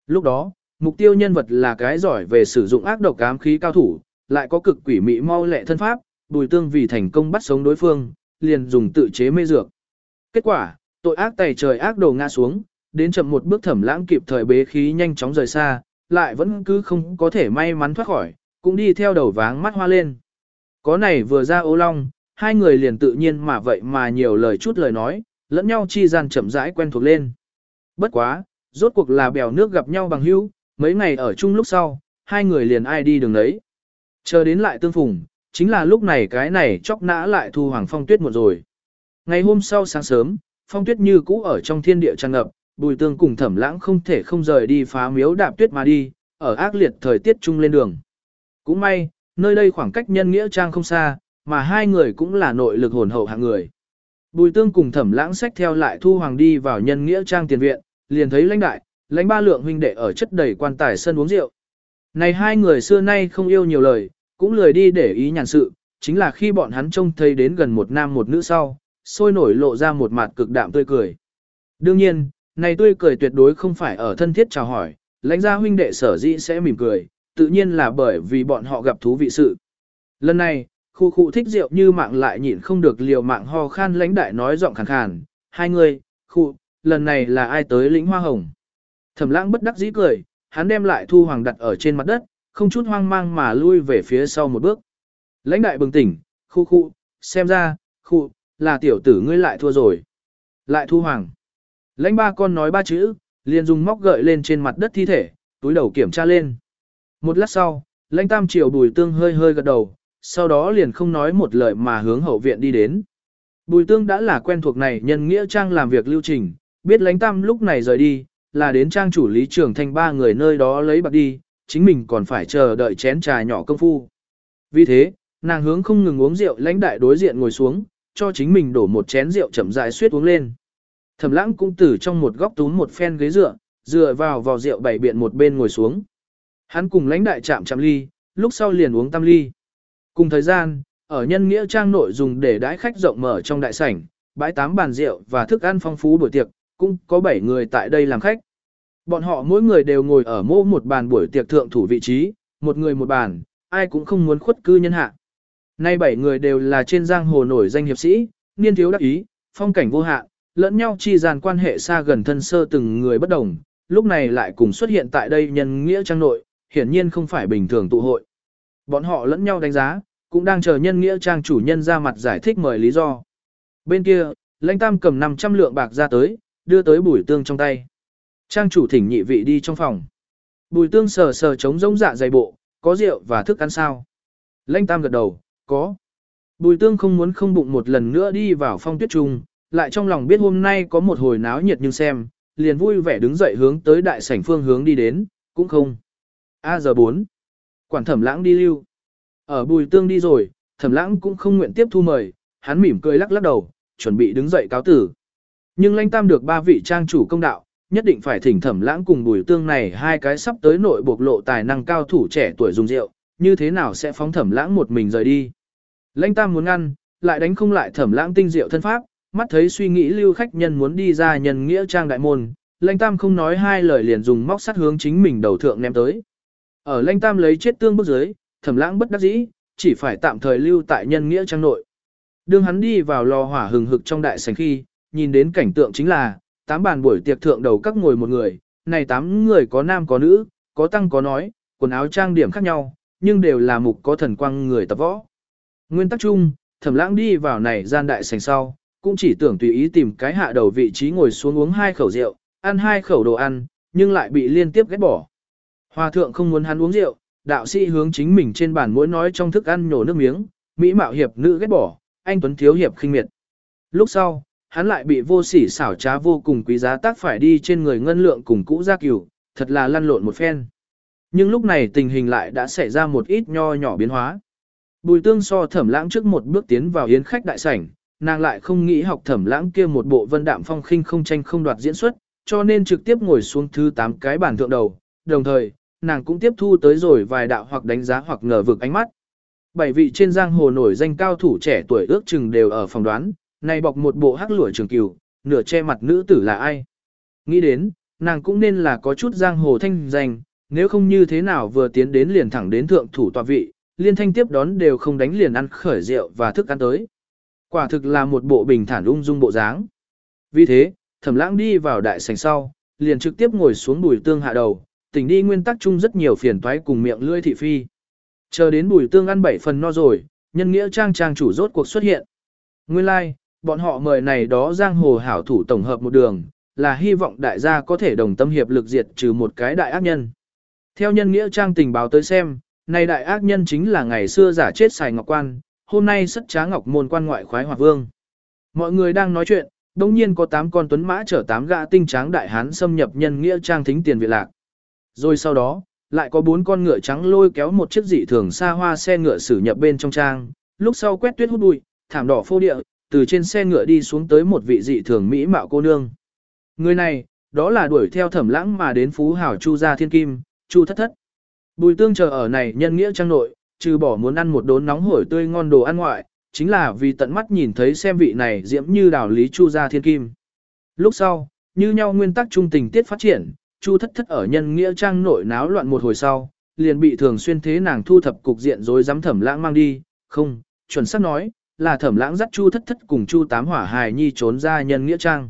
Lúc đó, mục tiêu nhân vật là cái giỏi về sử dụng ác độc ám khí cao thủ, lại có cực quỷ mị mau lẹ thân pháp, bùi tương vì thành công bắt sống đối phương, liền dùng tự chế mê dược. Kết quả, tội ác tày trời ác đồ ngã xuống, đến chậm một bước thẩm lãng kịp thời bế khí nhanh chóng rời xa, lại vẫn cứ không có thể may mắn thoát khỏi, cũng đi theo đầu váng mắt hoa lên. Có này vừa ra ô long, hai người liền tự nhiên mà vậy mà nhiều lời chút lời nói, lẫn nhau chi gian chậm rãi quen thuộc lên. Bất quá, rốt cuộc là bèo nước gặp nhau bằng hữu, mấy ngày ở chung lúc sau, hai người liền ai đi đường đấy. Chờ đến lại tương phùng, chính là lúc này cái này chóc nã lại thu hoàng phong tuyết một rồi. Ngày hôm sau sáng sớm, phong tuyết như cũ ở trong thiên địa tràn ngập, bùi tương cùng thẩm lãng không thể không rời đi phá miếu đạp tuyết mà đi, ở ác liệt thời tiết chung lên đường. Cũng may, nơi đây khoảng cách nhân nghĩa trang không xa, mà hai người cũng là nội lực hồn hậu hạng người. Bùi tương cùng thẩm lãng sách theo lại thu hoàng đi vào nhân nghĩa trang tiền viện, liền thấy lãnh đại, lãnh ba lượng huynh đệ ở chất đầy quan tài sân uống rượu. Này hai người xưa nay không yêu nhiều lời, cũng lười đi để ý nhàn sự, chính là khi bọn hắn trông thấy đến gần một nam một nữ sau, sôi nổi lộ ra một mặt cực đạm tươi cười. Đương nhiên, này tươi cười tuyệt đối không phải ở thân thiết chào hỏi, lãnh gia huynh đệ sở dĩ sẽ mỉm cười, tự nhiên là bởi vì bọn họ gặp thú vị sự. Lần này, khu khu thích rượu như mạng lại nhịn không được liều mạng ho khan lãnh đại nói giọng khàn khàn, hai người, khu, lần này là ai tới lĩnh hoa hồng. Thẩm lãng bất đắc dĩ cười, hắn đem lại thu hoàng đặt ở trên mặt đất, không chút hoang mang mà lui về phía sau một bước. Lãnh đại bừng tỉnh, khu khu, xem ra, khu, là tiểu tử ngươi lại thua rồi. Lại thu hoàng. Lãnh ba con nói ba chữ, liền dùng móc gợi lên trên mặt đất thi thể, túi đầu kiểm tra lên. Một lát sau, lãnh tam triều bùi tương hơi hơi gật đầu, sau đó liền không nói một lời mà hướng hậu viện đi đến. Bùi tương đã là quen thuộc này nhân nghĩa trang làm việc lưu trình, biết lãnh tam lúc này rời đi, là đến trang chủ lý trưởng thành ba người nơi đó lấy bạc đi, chính mình còn phải chờ đợi chén trà nhỏ công phu. Vì thế, nàng hướng không ngừng uống rượu lãnh đại đối diện ngồi xuống, cho chính mình đổ một chén rượu chậm rãi suýt uống lên. Thẩm lãng cũng từ trong một góc túm một phen ghế dựa, dựa vào vào rượu bảy biện một bên ngồi xuống. Hắn cùng lãnh đại chạm chạm ly, lúc sau liền uống tam ly. Cùng thời gian, ở nhân nghĩa trang nội dùng để đãi khách rộng mở trong đại sảnh, bãi tám bàn rượu và thức ăn phong phú buổi tiệc, cũng có 7 người tại đây làm khách. Bọn họ mỗi người đều ngồi ở mô một bàn buổi tiệc thượng thủ vị trí, một người một bàn, ai cũng không muốn khuất cư nhân hạ. Nay bảy người đều là trên giang hồ nổi danh hiệp sĩ, niên thiếu đắc ý, phong cảnh vô hạn, lẫn nhau chi dàn quan hệ xa gần thân sơ từng người bất đồng, lúc này lại cùng xuất hiện tại đây nhân nghĩa trang nội, hiển nhiên không phải bình thường tụ hội. Bọn họ lẫn nhau đánh giá, cũng đang chờ nhân nghĩa trang chủ nhân ra mặt giải thích mời lý do. Bên kia, lãnh tam cầm 500 lượng bạc ra tới, đưa tới bùi tương trong tay. Trang chủ thỉnh nhị vị đi trong phòng. Bùi tương sờ sờ chống rỗng dạ dày bộ, có rượu và thức ăn sao. Lãnh tam gật đầu, có. Bùi tương không muốn không bụng một lần nữa đi vào phong tuyết trung, lại trong lòng biết hôm nay có một hồi náo nhiệt nhưng xem, liền vui vẻ đứng dậy hướng tới đại sảnh phương hướng đi đến, cũng không. A giờ 4. Quản thẩm lãng đi lưu. Ở bùi tương đi rồi, thẩm lãng cũng không nguyện tiếp thu mời, hắn mỉm cười lắc lắc đầu, chuẩn bị đứng dậy cáo tử. Nhưng lãnh tam được ba vị trang chủ công đạo, nhất định phải thỉnh thẩm lãng cùng bùi tương này hai cái sắp tới nội bộc lộ tài năng cao thủ trẻ tuổi dùng rượu, như thế nào sẽ phóng thẩm lãng một mình rời đi. Lãnh tam muốn ngăn, lại đánh không lại thẩm lãng tinh diệu thân pháp, mắt thấy suy nghĩ lưu khách nhân muốn đi ra nhân nghĩa trang đại môn, lãnh tam không nói hai lời liền dùng móc sắt hướng chính mình đầu thượng ném tới. Ở lãnh tam lấy chết tương bước dưới, thẩm lãng bất đắc dĩ, chỉ phải tạm thời lưu tại nhân nghĩa trang nội. Đường hắn đi vào lò hỏa hừng hực trong đại sảnh khi, nhìn đến cảnh tượng chính là, tám bàn buổi tiệc thượng đầu các ngồi một người, này tám người có nam có nữ, có tăng có nói, quần áo trang điểm khác nhau, nhưng đều là mục có thần quang người tập võ. Nguyên tắc chung, thẩm lãng đi vào này gian đại sảnh sau, cũng chỉ tưởng tùy ý tìm cái hạ đầu vị trí ngồi xuống uống hai khẩu rượu, ăn hai khẩu đồ ăn, nhưng lại bị liên tiếp ghét bỏ. Hòa thượng không muốn hắn uống rượu, đạo sĩ hướng chính mình trên bàn mỗi nói trong thức ăn nhổ nước miếng, mỹ mạo hiệp nữ ghét bỏ, anh tuấn thiếu hiệp khinh miệt. Lúc sau, hắn lại bị vô sỉ xảo trá vô cùng quý giá tác phải đi trên người ngân lượng cùng cũ gia cửu, thật là lăn lộn một phen. Nhưng lúc này tình hình lại đã xảy ra một ít nho nhỏ biến hóa. Bùi tương so thẩm lãng trước một bước tiến vào yến khách đại sảnh, nàng lại không nghĩ học thẩm lãng kia một bộ vân đạm phong khinh không tranh không đoạt diễn xuất, cho nên trực tiếp ngồi xuống thứ 8 cái bàn thượng đầu, đồng thời, nàng cũng tiếp thu tới rồi vài đạo hoặc đánh giá hoặc ngờ vực ánh mắt. Bảy vị trên giang hồ nổi danh cao thủ trẻ tuổi ước chừng đều ở phòng đoán, này bọc một bộ hắc lụa trường cửu, nửa che mặt nữ tử là ai. Nghĩ đến, nàng cũng nên là có chút giang hồ thanh danh, nếu không như thế nào vừa tiến đến liền thẳng đến thượng thủ tòa vị, liên thanh tiếp đón đều không đánh liền ăn khởi rượu và thức ăn tới. Quả thực là một bộ bình thản ung dung bộ dáng. Vì thế, thẩm lãng đi vào đại sảnh sau, liền trực tiếp ngồi xuống bùi tương hạ đầu, tỉnh đi nguyên tắc chung rất nhiều phiền toái cùng miệng lưỡi thị phi. Chờ đến bùi tương ăn bảy phần no rồi, nhân nghĩa trang trang chủ rốt cuộc xuất hiện. Nguyên lai, like, bọn họ mời này đó giang hồ hảo thủ tổng hợp một đường, là hy vọng đại gia có thể đồng tâm hiệp lực diệt trừ một cái đại ác nhân. Theo nhân nghĩa trang tình báo tới xem, này đại ác nhân chính là ngày xưa giả chết xài ngọc quan, hôm nay sất trá ngọc môn quan ngoại khoái hòa vương. Mọi người đang nói chuyện, đồng nhiên có 8 con tuấn mã chở 8 gã tinh tráng đại hán xâm nhập nhân nghĩa trang thính tiền viện lạc. Rồi sau đó, lại có 4 con ngựa trắng lôi kéo một chiếc dị thường xa hoa xe ngựa xử nhập bên trong trang, lúc sau quét tuyết hút bụi, thảm đỏ phô địa, từ trên xe ngựa đi xuống tới một vị dị thường mỹ mạo cô nương. Người này, đó là đuổi theo thẩm lãng mà đến phú hảo Chu gia thiên kim, Chu thất thất. Bùi tương chờ ở này nhân nghĩa trang nội, trừ bỏ muốn ăn một đốn nóng hổi tươi ngon đồ ăn ngoại, chính là vì tận mắt nhìn thấy xem vị này diễm như đảo lý Chu gia thiên kim. Lúc sau, như nhau nguyên tắc trung tình tiết phát triển, Chu thất thất ở nhân nghĩa trang nội náo loạn một hồi sau, liền bị thường xuyên thế nàng thu thập cục diện rồi dám thẩm lãng mang đi, không, chuẩn xác nói, là thẩm lãng dắt Chu thất thất cùng Chu tám hỏa hài nhi trốn ra nhân nghĩa trang.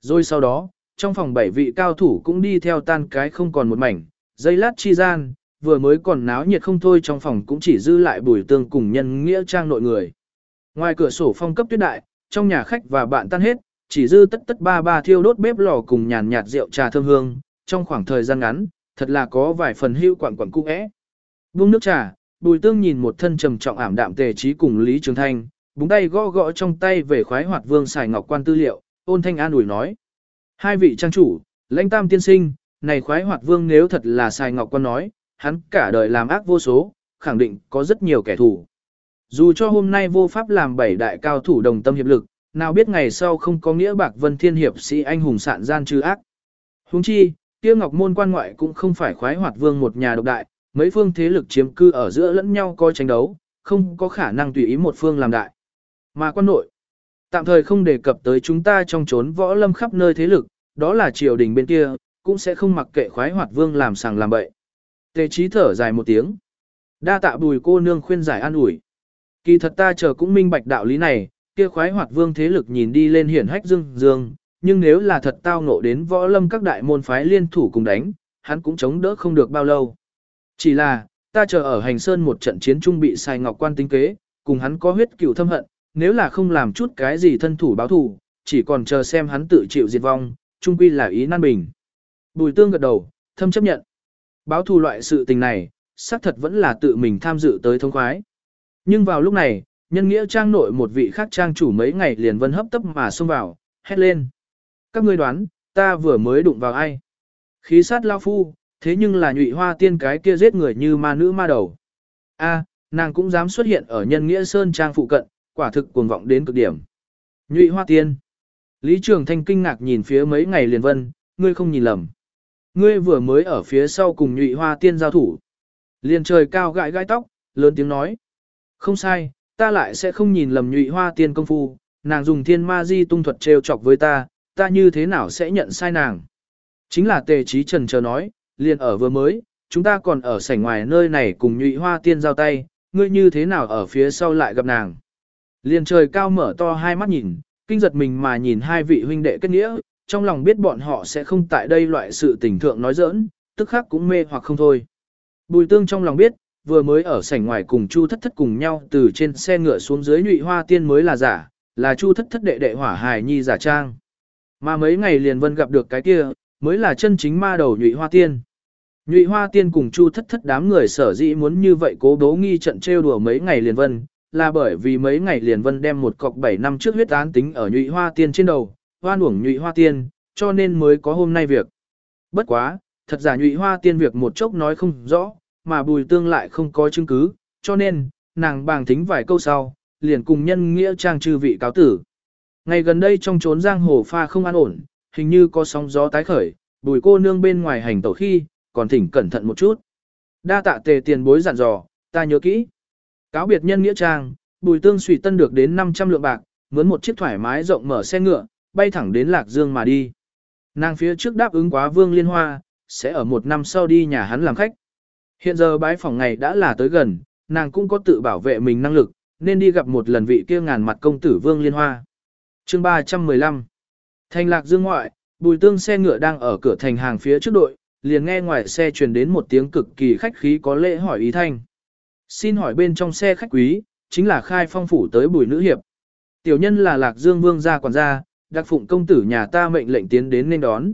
Rồi sau đó, trong phòng bảy vị cao thủ cũng đi theo tan cái không còn một mảnh, dây lát chi gian, vừa mới còn náo nhiệt không thôi trong phòng cũng chỉ dư lại bùi tương cùng nhân nghĩa trang nội người. Ngoài cửa sổ phong cấp tuyết đại, trong nhà khách và bạn tan hết, chỉ dư tất tất ba ba thiêu đốt bếp lò cùng nhàn nhạt rượu trà thơm hương, trong khoảng thời gian ngắn, thật là có vài phần hưu quảng quảng cung ẽ. Buông nước trà, bùi tương nhìn một thân trầm trọng ảm đạm tề trí cùng Lý Trường Thanh, búng tay gõ gõ trong tay về khoái hoạt vương xài ngọc quan tư liệu, ôn thanh an ủi nói. Hai vị trang chủ, lãnh tam tiên sinh, này khoái hoạt vương nếu thật là xài ngọc quan nói, hắn cả đời làm ác vô số, khẳng định có rất nhiều kẻ thù. Dù cho hôm nay vô pháp làm bảy đại cao thủ đồng tâm hiệp lực, nào biết ngày sau không có nghĩa bạc vân thiên hiệp sĩ anh hùng sạn gian trừ ác. Huống chi, kia ngọc môn quan ngoại cũng không phải khoái hoạt vương một nhà độc đại, mấy phương thế lực chiếm cư ở giữa lẫn nhau coi tranh đấu, không có khả năng tùy ý một phương làm đại. Mà quan nội, tạm thời không đề cập tới chúng ta trong trốn võ lâm khắp nơi thế lực, đó là triều đình bên kia, cũng sẽ không mặc kệ khoái hoạt vương làm sàng làm bậy. Tề trí thở dài một tiếng. Đa tạ bùi cô nương khuyên giải an ủi. Kỳ thật ta chờ cũng minh bạch đạo lý này, kia khoái hoạt vương thế lực nhìn đi lên hiển hách dương dương, nhưng nếu là thật tao ngộ đến võ lâm các đại môn phái liên thủ cùng đánh, hắn cũng chống đỡ không được bao lâu. Chỉ là, ta chờ ở hành sơn một trận chiến trung bị sai ngọc quan tính kế, cùng hắn có huyết cựu thâm hận, nếu là không làm chút cái gì thân thủ báo thù, chỉ còn chờ xem hắn tự chịu diệt vong, trung quy là ý nan bình. Bùi tương gật đầu, thâm chấp nhận. Báo thù loại sự tình này, xác thật vẫn là tự mình tham dự tới thông khoái. Nhưng vào lúc này, nhân nghĩa trang nội một vị khác trang chủ mấy ngày liền vân hấp tấp mà xông vào, hét lên. Các ngươi đoán, ta vừa mới đụng vào ai? Khí sát lao phu, thế nhưng là nhụy hoa tiên cái kia giết người như ma nữ ma đầu. A, nàng cũng dám xuất hiện ở nhân nghĩa sơn trang phụ cận, quả thực cuồng vọng đến cực điểm. Nhụy hoa tiên. Lý Trường Thanh kinh ngạc nhìn phía mấy ngày liền vân, ngươi không nhìn lầm. Ngươi vừa mới ở phía sau cùng nhụy hoa tiên giao thủ. Liền trời cao gãi gãi tóc, lớn tiếng nói. Không sai, ta lại sẽ không nhìn lầm nhụy hoa tiên công phu, nàng dùng thiên ma di tung thuật trêu chọc với ta, ta như thế nào sẽ nhận sai nàng. Chính là tề trí trần chờ nói, liền ở vừa mới, chúng ta còn ở sảnh ngoài nơi này cùng nhụy hoa tiên giao tay, ngươi như thế nào ở phía sau lại gặp nàng. Liền trời cao mở to hai mắt nhìn, kinh giật mình mà nhìn hai vị huynh đệ kết nghĩa, trong lòng biết bọn họ sẽ không tại đây loại sự tình thượng nói giỡn, tức khắc cũng mê hoặc không thôi. Bùi tương trong lòng biết, vừa mới ở sảnh ngoài cùng Chu Thất Thất cùng nhau từ trên xe ngựa xuống dưới nhụy hoa tiên mới là giả, là Chu Thất Thất đệ đệ hỏa hài nhi giả trang. Mà mấy ngày liền vân gặp được cái kia, mới là chân chính ma đầu nhụy hoa tiên. Nhụy hoa tiên cùng Chu Thất Thất đám người sở dĩ muốn như vậy cố đố nghi trận trêu đùa mấy ngày liền vân, là bởi vì mấy ngày liền vân đem một cọc 7 năm trước huyết án tính ở nhụy hoa tiên trên đầu, hoan uổng nhụy hoa tiên, cho nên mới có hôm nay việc. Bất quá, thật giả nhụy hoa tiên việc một chốc nói không rõ, mà bùi tương lại không có chứng cứ, cho nên, nàng bàng thính vài câu sau, liền cùng nhân nghĩa trang trừ vị cáo tử. Ngày gần đây trong trốn giang hồ pha không an ổn, hình như có sóng gió tái khởi, bùi cô nương bên ngoài hành tẩu khi, còn thỉnh cẩn thận một chút. Đa tạ tề tiền bối dặn dò, ta nhớ kỹ. Cáo biệt nhân nghĩa trang, bùi tương suy tân được đến 500 lượng bạc, mướn một chiếc thoải mái rộng mở xe ngựa, bay thẳng đến Lạc Dương mà đi. Nàng phía trước đáp ứng quá Vương Liên Hoa, sẽ ở một năm sau đi nhà hắn làm khách. Hiện giờ bái phòng ngày đã là tới gần, nàng cũng có tự bảo vệ mình năng lực, nên đi gặp một lần vị kia ngàn mặt công tử Vương Liên Hoa. Chương 315 Thành Lạc Dương ngoại, bùi tương xe ngựa đang ở cửa thành hàng phía trước đội, liền nghe ngoài xe truyền đến một tiếng cực kỳ khách khí có lễ hỏi ý thanh. Xin hỏi bên trong xe khách quý, chính là khai phong phủ tới bùi nữ hiệp. Tiểu nhân là Lạc Dương Vương gia quản gia, đặc phụng công tử nhà ta mệnh lệnh tiến đến nên đón.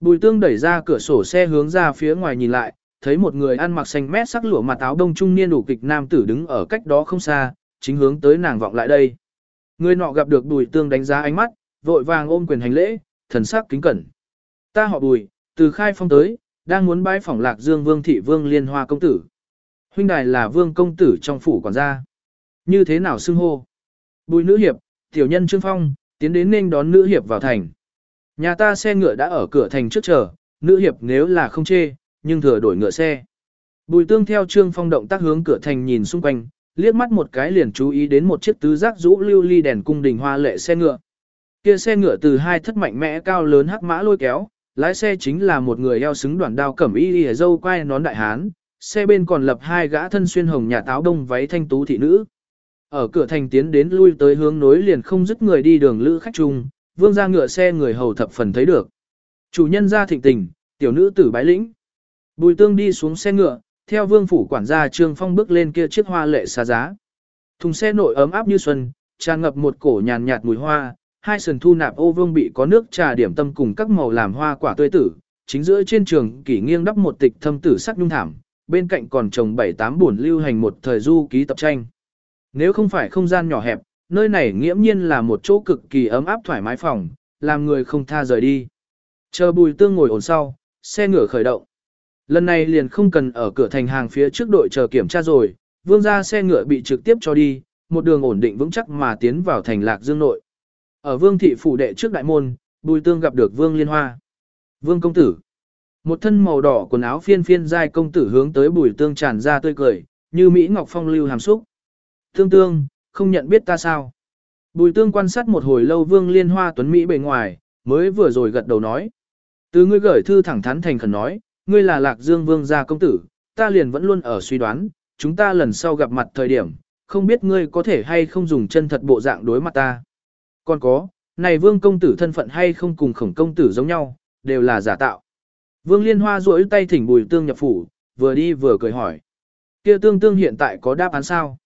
Bùi tương đẩy ra cửa sổ xe hướng ra phía ngoài nhìn lại, thấy một người ăn mặc xanh mét sắc lụa mặt áo đông trung niên đủ kịch nam tử đứng ở cách đó không xa, chính hướng tới nàng vọng lại đây. Người nọ gặp được bùi tương đánh giá ánh mắt, vội vàng ôm quyền hành lễ, thần sắc kính cẩn. Ta họ bùi, từ khai phong tới, đang muốn bái phỏng lạc dương vương thị vương liên hoa công tử. Huynh đài là vương công tử trong phủ quản gia. Như thế nào xưng hô? Bùi nữ hiệp, tiểu nhân trương phong, tiến đến nên đón nữ hiệp vào thành. Nhà ta xe ngựa đã ở cửa thành trước chờ, nữ hiệp nếu là không chê, nhưng thừa đổi ngựa xe. Bùi tương theo trương phong động tác hướng cửa thành nhìn xung quanh, liếc mắt một cái liền chú ý đến một chiếc tứ giác rũ lưu ly đèn cung đình hoa lệ xe ngựa. Kia xe ngựa từ hai thất mạnh mẽ cao lớn hắc mã lôi kéo, lái xe chính là một người eo xứng đoàn đao cẩm y y dâu quai nón đại hán, xe bên còn lập hai gã thân xuyên hồng nhà táo đông váy thanh tú thị nữ. Ở cửa thành tiến đến lui tới hướng nối liền không dứt người đi đường lữ khách chung, vương ra ngựa xe người hầu thập phần thấy được. Chủ nhân ra thịnh tình, tiểu nữ tử bái lĩnh. Bùi tương đi xuống xe ngựa, theo vương phủ quản gia Trương Phong bước lên kia chiếc hoa lệ xa giá. Thùng xe nội ấm áp như xuân, tràn ngập một cổ nhàn nhạt mùi hoa, hai sườn thu nạp ô vương bị có nước trà điểm tâm cùng các màu làm hoa quả tươi tử, chính giữa trên trường kỷ nghiêng đắp một tịch thâm tử sắc nhung thảm, bên cạnh còn trồng bảy tám buồn lưu hành một thời du ký tập tranh. Nếu không phải không gian nhỏ hẹp, nơi này nghiễm nhiên là một chỗ cực kỳ ấm áp thoải mái phòng, làm người không tha rời đi. Chờ bùi tương ngồi ổn sau, xe ngựa khởi động. Lần này liền không cần ở cửa thành hàng phía trước đội chờ kiểm tra rồi, vương ra xe ngựa bị trực tiếp cho đi, một đường ổn định vững chắc mà tiến vào thành lạc dương nội. Ở vương thị phủ đệ trước đại môn, bùi tương gặp được vương liên hoa. Vương công tử. Một thân màu đỏ quần áo phiên phiên dai công tử hướng tới bùi tương tràn ra tươi cười, như Mỹ Ngọc Phong lưu hàm xúc. Tương tương, không nhận biết ta sao? Bùi tương quan sát một hồi lâu vương liên hoa tuấn Mỹ bề ngoài, mới vừa rồi gật đầu nói. Từ ngươi gửi thư thẳng thắn thành khẩn nói, ngươi là lạc dương vương gia công tử, ta liền vẫn luôn ở suy đoán, chúng ta lần sau gặp mặt thời điểm, không biết ngươi có thể hay không dùng chân thật bộ dạng đối mặt ta. Còn có, này vương công tử thân phận hay không cùng khổng công tử giống nhau, đều là giả tạo. Vương Liên Hoa duỗi tay thỉnh bùi tương nhập phủ, vừa đi vừa cười hỏi. kia tương tương hiện tại có đáp án sao?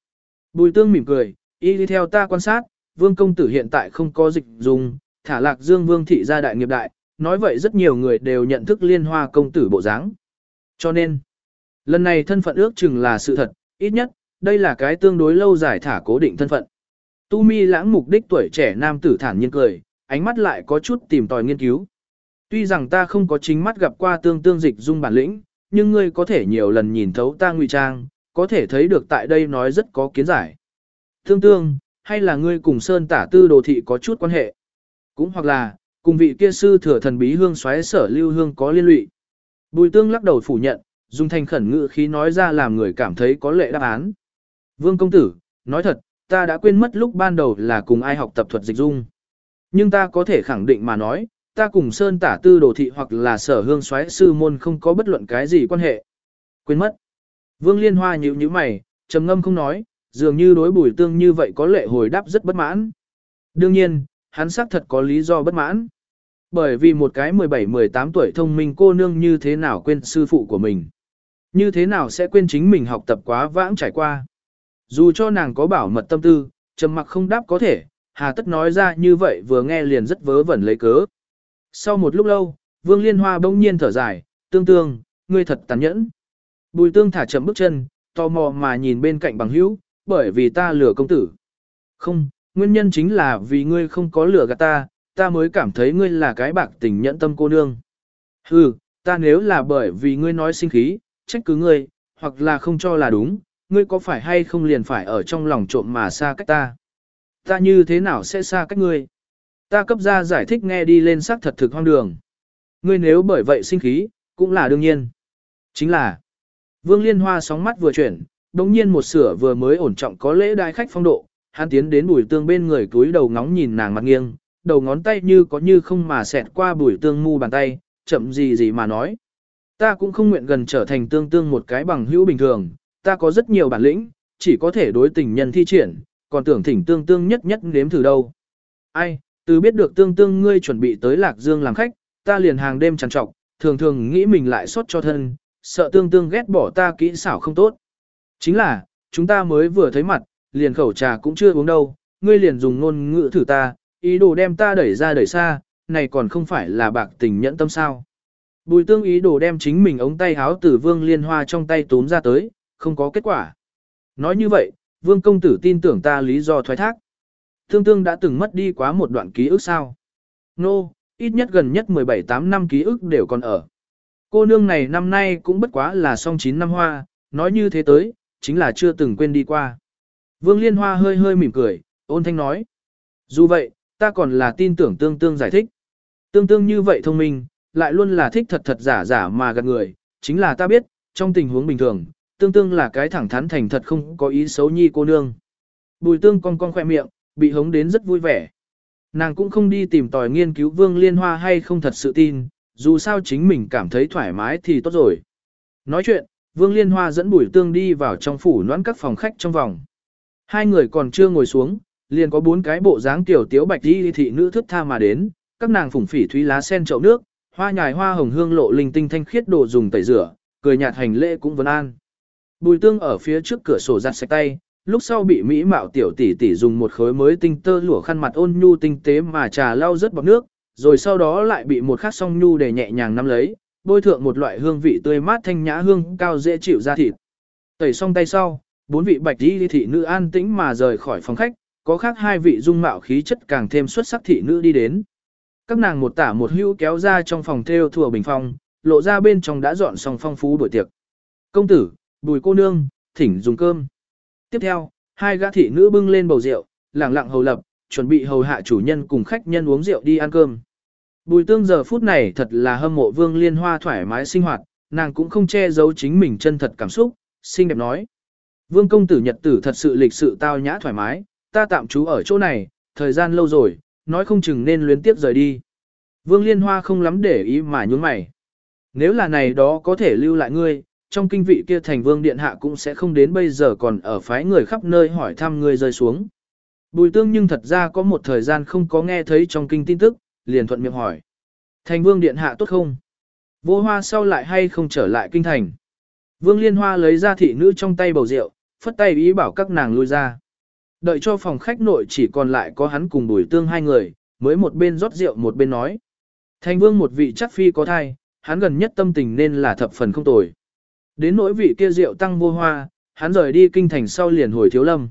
Bùi tương mỉm cười, y đi theo ta quan sát, vương công tử hiện tại không có dịch dùng, thả lạc dương vương thị gia đại nghiệp đại, nói vậy rất nhiều người đều nhận thức liên hoa công tử bộ dáng. Cho nên, lần này thân phận ước chừng là sự thật, ít nhất, đây là cái tương đối lâu dài thả cố định thân phận. Tu mi lãng mục đích tuổi trẻ nam tử thản nhiên cười, ánh mắt lại có chút tìm tòi nghiên cứu. Tuy rằng ta không có chính mắt gặp qua tương tương dịch dung bản lĩnh, nhưng ngươi có thể nhiều lần nhìn thấu ta ngụy trang, có thể thấy được tại đây nói rất có kiến giải. Tương tương, hay là ngươi cùng Sơn tả tư đồ thị có chút quan hệ? Cũng hoặc là, cùng vị kia sư thừa thần bí hương xoáy sở lưu hương có liên lụy. Bùi tương lắc đầu phủ nhận, dùng thành khẩn ngữ khí nói ra làm người cảm thấy có lệ đáp án. Vương công tử, nói thật, ta đã quên mất lúc ban đầu là cùng ai học tập thuật dịch dung. Nhưng ta có thể khẳng định mà nói, ta cùng Sơn tả tư đồ thị hoặc là sở hương xoáy sư môn không có bất luận cái gì quan hệ. Quên mất. Vương Liên Hoa nhíu nhíu mày, trầm ngâm không nói, dường như đối bùi tương như vậy có lệ hồi đáp rất bất mãn. Đương nhiên, hắn xác thật có lý do bất mãn. Bởi vì một cái 17-18 tuổi thông minh cô nương như thế nào quên sư phụ của mình. Như thế nào sẽ quên chính mình học tập quá vãng trải qua. Dù cho nàng có bảo mật tâm tư, trầm mặc không đáp có thể, hà tất nói ra như vậy vừa nghe liền rất vớ vẩn lấy cớ. Sau một lúc lâu, Vương Liên Hoa bỗng nhiên thở dài, tương tương, ngươi thật tàn nhẫn. Bùi tương thả chậm bước chân, tò mò mà nhìn bên cạnh bằng hữu, bởi vì ta lừa công tử. Không, nguyên nhân chính là vì ngươi không có lừa gạt ta, ta mới cảm thấy ngươi là cái bạc tình nhẫn tâm cô nương. Hừ, ta nếu là bởi vì ngươi nói sinh khí, trách cứ ngươi, hoặc là không cho là đúng, ngươi có phải hay không liền phải ở trong lòng trộm mà xa cách ta. Ta như thế nào sẽ xa cách ngươi? Ta cấp ra giải thích nghe đi lên sắc thật thực hoang đường. Ngươi nếu bởi vậy sinh khí, cũng là đương nhiên. Chính là, Vương Liên Hoa sóng mắt vừa chuyển, đồng nhiên một sửa vừa mới ổn trọng có lễ đại khách phong độ, hắn tiến đến bùi tương bên người túi đầu ngóng nhìn nàng mặt nghiêng, đầu ngón tay như có như không mà xẹt qua bùi tương mu bàn tay, chậm gì gì mà nói. Ta cũng không nguyện gần trở thành tương tương một cái bằng hữu bình thường, ta có rất nhiều bản lĩnh, chỉ có thể đối tình nhân thi triển, còn tưởng thỉnh tương tương nhất nhất nếm thử đâu. Ai, từ biết được tương tương ngươi chuẩn bị tới Lạc Dương làm khách, ta liền hàng đêm trằn trọc, thường thường nghĩ mình lại sốt cho thân, sợ tương tương ghét bỏ ta kỹ xảo không tốt. Chính là, chúng ta mới vừa thấy mặt, liền khẩu trà cũng chưa uống đâu, ngươi liền dùng ngôn ngữ thử ta, ý đồ đem ta đẩy ra đẩy xa, này còn không phải là bạc tình nhẫn tâm sao. Bùi tương ý đồ đem chính mình ống tay háo tử vương liên hoa trong tay tốn ra tới, không có kết quả. Nói như vậy, vương công tử tin tưởng ta lý do thoái thác. Tương tương đã từng mất đi quá một đoạn ký ức sao. Nô, no, ít nhất gần nhất 17-8 năm ký ức đều còn ở. Cô nương này năm nay cũng bất quá là song chín năm hoa, nói như thế tới, chính là chưa từng quên đi qua. Vương Liên Hoa hơi hơi mỉm cười, ôn thanh nói. Dù vậy, ta còn là tin tưởng tương tương giải thích. Tương tương như vậy thông minh, lại luôn là thích thật thật giả giả mà gạt người, chính là ta biết, trong tình huống bình thường, tương tương là cái thẳng thắn thành thật không có ý xấu nhi cô nương. Bùi tương con con khoe miệng, bị hống đến rất vui vẻ. Nàng cũng không đi tìm tòi nghiên cứu vương liên hoa hay không thật sự tin, dù sao chính mình cảm thấy thoải mái thì tốt rồi. Nói chuyện, vương liên hoa dẫn bùi tương đi vào trong phủ noãn các phòng khách trong vòng. Hai người còn chưa ngồi xuống, liền có bốn cái bộ dáng tiểu tiếu bạch đi thị nữ thức tha mà đến, các nàng phủng phỉ thúy lá sen chậu nước, hoa nhài hoa hồng hương lộ linh tinh thanh khiết đồ dùng tẩy rửa, cười nhạt hành lễ cũng vấn an. Bùi tương ở phía trước cửa sổ giặt sạch tay, lúc sau bị mỹ mạo tiểu tỷ tỷ dùng một khối mới tinh tơ lụa khăn mặt ôn nhu tinh tế mà trà lau rất bọt nước, rồi sau đó lại bị một khắc song nhu để nhẹ nhàng nắm lấy, bôi thượng một loại hương vị tươi mát thanh nhã hương cao dễ chịu ra thịt. Tẩy xong tay sau, bốn vị bạch đi thị nữ an tĩnh mà rời khỏi phòng khách, có khác hai vị dung mạo khí chất càng thêm xuất sắc thị nữ đi đến. Các nàng một tả một hữu kéo ra trong phòng theo thừa bình phong, lộ ra bên trong đã dọn xong phong phú buổi tiệc. Công tử, bùi cô nương, thỉnh dùng cơm. Tiếp theo, hai gã thị nữ bưng lên bầu rượu, lẳng lặng hầu lập, chuẩn bị hầu hạ chủ nhân cùng khách nhân uống rượu đi ăn cơm. Bùi tương giờ phút này thật là hâm mộ vương liên hoa thoải mái sinh hoạt, nàng cũng không che giấu chính mình chân thật cảm xúc, xinh đẹp nói. Vương công tử nhật tử thật sự lịch sự tao nhã thoải mái, ta tạm trú ở chỗ này, thời gian lâu rồi, nói không chừng nên luyến tiếp rời đi. Vương liên hoa không lắm để ý mà nhún mày. Nếu là này đó có thể lưu lại ngươi, trong kinh vị kia thành vương điện hạ cũng sẽ không đến bây giờ còn ở phái người khắp nơi hỏi thăm ngươi rơi xuống. Bùi tương nhưng thật ra có một thời gian không có nghe thấy trong kinh tin tức, liền thuận miệng hỏi. Thành vương điện hạ tốt không? Vô hoa sau lại hay không trở lại kinh thành? Vương liên hoa lấy ra thị nữ trong tay bầu rượu, phất tay ý bảo các nàng lui ra. Đợi cho phòng khách nội chỉ còn lại có hắn cùng bùi tương hai người, mới một bên rót rượu một bên nói. Thành vương một vị chắc phi có thai, hắn gần nhất tâm tình nên là thập phần không tồi. Đến nỗi vị kia rượu tăng vô hoa, hắn rời đi kinh thành sau liền hồi thiếu lâm.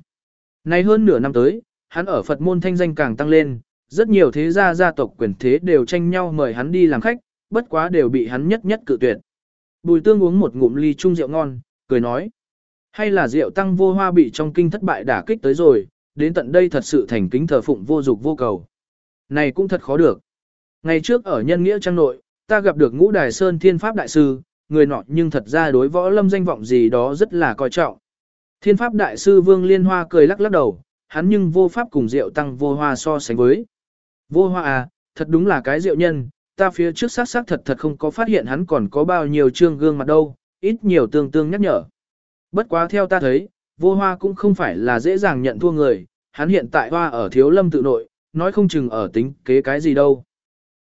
Nay hơn nửa năm tới, hắn ở Phật môn thanh danh càng tăng lên, rất nhiều thế gia gia tộc quyền thế đều tranh nhau mời hắn đi làm khách, bất quá đều bị hắn nhất nhất cự tuyệt. Bùi tương uống một ngụm ly chung rượu ngon, cười nói. Hay là rượu tăng vô hoa bị trong kinh thất bại đả kích tới rồi, đến tận đây thật sự thành kính thờ phụng vô dục vô cầu. Này cũng thật khó được. Ngày trước ở nhân nghĩa trang nội, ta gặp được ngũ đài sơn thiên pháp đại sư, người nọ nhưng thật ra đối võ lâm danh vọng gì đó rất là coi trọng. Thiên pháp đại sư Vương Liên Hoa cười lắc lắc đầu, hắn nhưng vô pháp cùng rượu tăng vô hoa so sánh với. Vô hoa à, thật đúng là cái rượu nhân, ta phía trước xác xác thật thật không có phát hiện hắn còn có bao nhiêu trương gương mặt đâu, ít nhiều tương tương nhắc nhở. Bất quá theo ta thấy, vô hoa cũng không phải là dễ dàng nhận thua người, hắn hiện tại hoa ở thiếu lâm tự nội, nói không chừng ở tính kế cái gì đâu.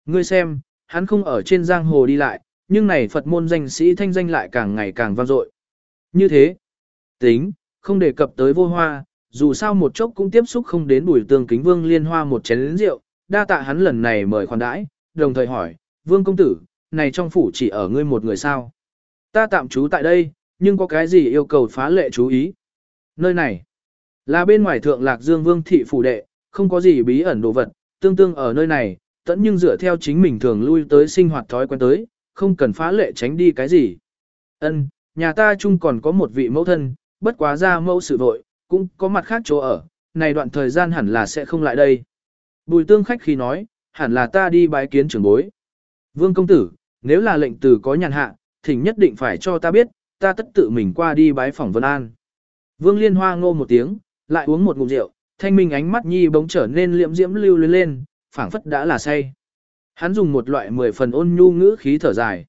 Ngươi xem, hắn không ở trên giang hồ đi lại, nhưng này Phật môn danh sĩ thanh danh lại càng ngày càng vang dội. Như thế, tính, không đề cập tới vô hoa, dù sao một chốc cũng tiếp xúc không đến bùi tương kính vương liên hoa một chén rượu, đa tạ hắn lần này mời khoản đãi, đồng thời hỏi, vương công tử, này trong phủ chỉ ở ngươi một người sao? Ta tạm trú tại đây, nhưng có cái gì yêu cầu phá lệ chú ý? Nơi này, là bên ngoài thượng lạc dương vương thị phủ đệ, không có gì bí ẩn đồ vật, tương tương ở nơi này, tẫn nhưng dựa theo chính mình thường lui tới sinh hoạt thói quen tới, không cần phá lệ tránh đi cái gì. Ân, nhà ta chung còn có một vị mẫu thân, bất quá ra mẫu sự vội, cũng có mặt khác chỗ ở, này đoạn thời gian hẳn là sẽ không lại đây. Bùi tương khách khi nói, hẳn là ta đi bái kiến trưởng bối. Vương công tử, nếu là lệnh tử có nhàn hạ, thỉnh nhất định phải cho ta biết, ta tất tự mình qua đi bái phỏng Vân An. Vương liên hoa ngô một tiếng, lại uống một ngụm rượu, thanh minh ánh mắt nhi bỗng trở nên liệm diễm lưu lên lên, phảng phất đã là say. Hắn dùng một loại mười phần ôn nhu ngữ khí thở dài.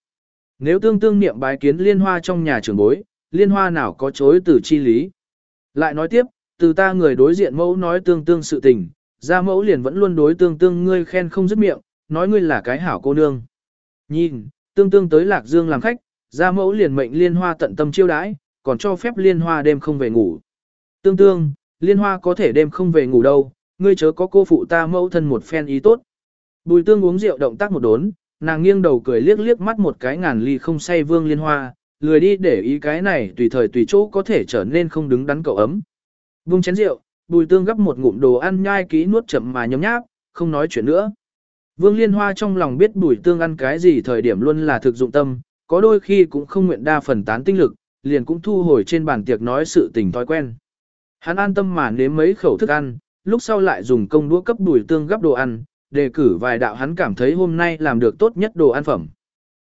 Nếu tương tương niệm bái kiến liên hoa trong nhà trưởng bối, liên hoa nào có chối từ chi lý. Lại nói tiếp, từ ta người đối diện mẫu nói tương tương sự tình, ra mẫu liền vẫn luôn đối tương tương ngươi khen không dứt miệng, nói ngươi là cái hảo cô nương. Nhìn, tương tương tới Lạc Dương làm khách, ra mẫu liền mệnh liên hoa tận tâm chiêu đãi, còn cho phép liên hoa đêm không về ngủ. Tương tương, liên hoa có thể đêm không về ngủ đâu, ngươi chớ có cô phụ ta mẫu thân một phen ý tốt. Bùi tương uống rượu động tác một đốn, nàng nghiêng đầu cười liếc liếc mắt một cái ngàn ly không say vương liên hoa, lười đi để ý cái này tùy thời tùy chỗ có thể trở nên không đứng đắn cậu ấm. Vung chén rượu, bùi tương gấp một ngụm đồ ăn nhai kỹ nuốt chậm mà nhấm nháp, không nói chuyện nữa. Vương liên hoa trong lòng biết bùi tương ăn cái gì thời điểm luôn là thực dụng tâm, có đôi khi cũng không nguyện đa phần tán tinh lực, liền cũng thu hồi trên bàn tiệc nói sự tình thói quen. Hắn an tâm mà nếm mấy khẩu thức ăn, lúc sau lại dùng công đũa cấp bùi tương gấp đồ ăn, đề cử vài đạo hắn cảm thấy hôm nay làm được tốt nhất đồ ăn phẩm.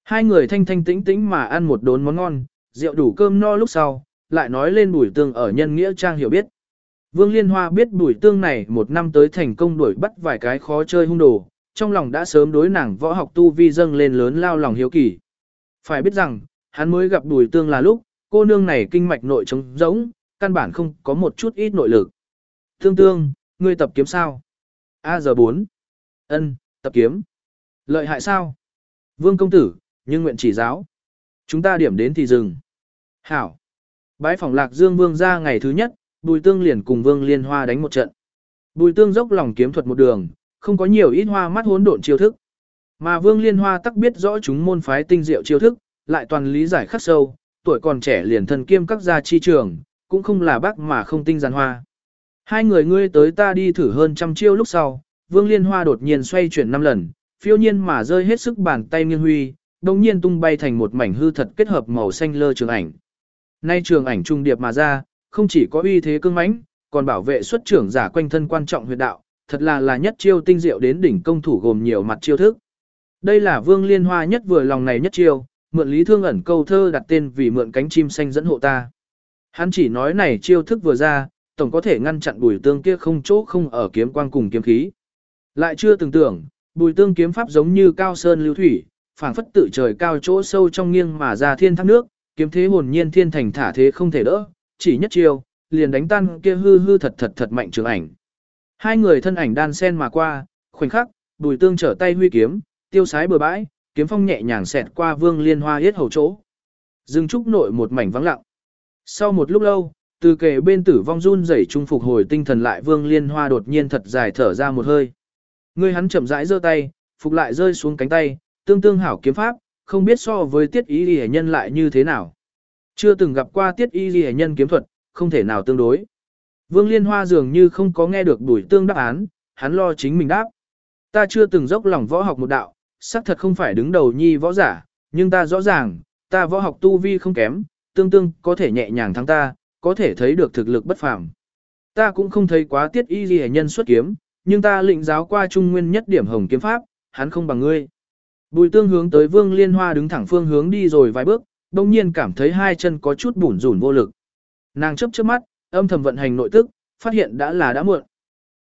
Hai người thanh thanh tĩnh tĩnh mà ăn một đốn món ngon, rượu đủ cơm no lúc sau, lại nói lên bùi tương ở nhân nghĩa trang hiểu biết. Vương Liên Hoa biết bùi tương này một năm tới thành công đuổi bắt vài cái khó chơi hung đồ, trong lòng đã sớm đối nàng võ học tu vi dâng lên lớn lao lòng hiếu kỳ. Phải biết rằng, hắn mới gặp bùi tương là lúc, cô nương này kinh mạch nội trống rỗng, căn bản không có một chút ít nội lực. Tương tương, ngươi tập kiếm sao? A giờ 4. Ân, tập kiếm. Lợi hại sao? Vương công tử, nhưng nguyện chỉ giáo. Chúng ta điểm đến thì dừng. Hảo. Bái phòng lạc dương vương ra ngày thứ nhất, bùi tương liền cùng vương liên hoa đánh một trận. Bùi tương dốc lòng kiếm thuật một đường, không có nhiều ít hoa mắt hỗn độn chiêu thức. Mà vương liên hoa tắc biết rõ chúng môn phái tinh diệu chiêu thức, lại toàn lý giải khắc sâu, tuổi còn trẻ liền thần kiêm các gia chi trường, cũng không là bác mà không tinh giàn hoa. Hai người ngươi tới ta đi thử hơn trăm chiêu lúc sau, vương liên hoa đột nhiên xoay chuyển năm lần, phiêu nhiên mà rơi hết sức bàn tay nghiêng huy, đồng nhiên tung bay thành một mảnh hư thật kết hợp màu xanh lơ trường ảnh. Nay trường ảnh trung điệp mà ra, không chỉ có uy thế cương mãnh, còn bảo vệ xuất trưởng giả quanh thân quan trọng huyệt đạo, thật là là nhất chiêu tinh diệu đến đỉnh công thủ gồm nhiều mặt chiêu thức. Đây là Vương Liên Hoa nhất vừa lòng này nhất chiêu, mượn lý thương ẩn câu thơ đặt tên vì mượn cánh chim xanh dẫn hộ ta. Hắn chỉ nói này chiêu thức vừa ra, tổng có thể ngăn chặn bùi tương kia không chỗ không ở kiếm quang cùng kiếm khí. Lại chưa từng tưởng, bùi tương kiếm pháp giống như cao sơn lưu thủy, phảng phất tự trời cao chỗ sâu trong nghiêng mà ra thiên thác nước, kiếm thế hồn nhiên thiên thành thả thế không thể đỡ, chỉ nhất chiêu, liền đánh tan kia hư hư thật thật thật mạnh trường ảnh. Hai người thân ảnh đan sen mà qua, khoảnh khắc, bùi tương trở tay huy kiếm, tiêu sái bừa bãi, kiếm phong nhẹ nhàng xẹt qua vương liên hoa yết hầu chỗ. Dừng trúc nội một mảnh vắng lặng. Sau một lúc lâu, từ kề bên tử vong run rẩy trung phục hồi tinh thần lại vương liên hoa đột nhiên thật dài thở ra một hơi. Người hắn chậm rãi giơ tay, phục lại rơi xuống cánh tay, tương tương hảo kiếm pháp, không biết so với tiết ý ghi nhân lại như thế nào. Chưa từng gặp qua tiết y ghi nhân kiếm thuật, không thể nào tương đối. Vương Liên Hoa dường như không có nghe được đuổi tương đáp án, hắn lo chính mình đáp. Ta chưa từng dốc lòng võ học một đạo, xác thật không phải đứng đầu nhi võ giả, nhưng ta rõ ràng, ta võ học tu vi không kém, tương tương có thể nhẹ nhàng thắng ta, có thể thấy được thực lực bất phàm. Ta cũng không thấy quá tiết y ghi nhân xuất kiếm, nhưng ta lĩnh giáo qua trung nguyên nhất điểm hồng kiếm pháp, hắn không bằng ngươi. Bùi tương hướng tới vương liên hoa đứng thẳng phương hướng đi rồi vài bước, đông nhiên cảm thấy hai chân có chút bủn rủn vô lực. Nàng chấp chớp mắt, âm thầm vận hành nội tức, phát hiện đã là đã muộn.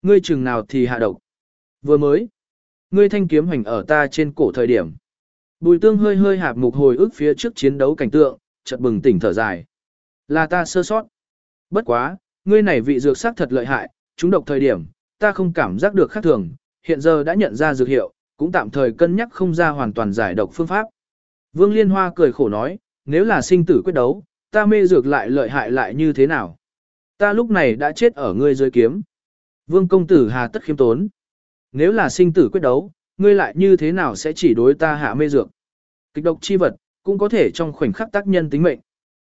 Ngươi chừng nào thì hạ độc. Vừa mới. Ngươi thanh kiếm hành ở ta trên cổ thời điểm. Bùi tương hơi hơi hạp mục hồi ức phía trước chiến đấu cảnh tượng, chợt bừng tỉnh thở dài. Là ta sơ sót. Bất quá, ngươi này vị dược sắc thật lợi hại, chúng độc thời điểm, ta không cảm giác được khác thường, hiện giờ đã nhận ra dược hiệu, cũng tạm thời cân nhắc không ra hoàn toàn giải độc phương pháp. Vương Liên Hoa cười khổ nói, nếu là sinh tử quyết đấu, ta mê dược lại lợi hại lại như thế nào? Ta lúc này đã chết ở ngươi dưới kiếm. Vương công tử hà tất khiêm tốn. Nếu là sinh tử quyết đấu, ngươi lại như thế nào sẽ chỉ đối ta hạ mê dược? Kịch độc chi vật, cũng có thể trong khoảnh khắc tác nhân tính mệnh.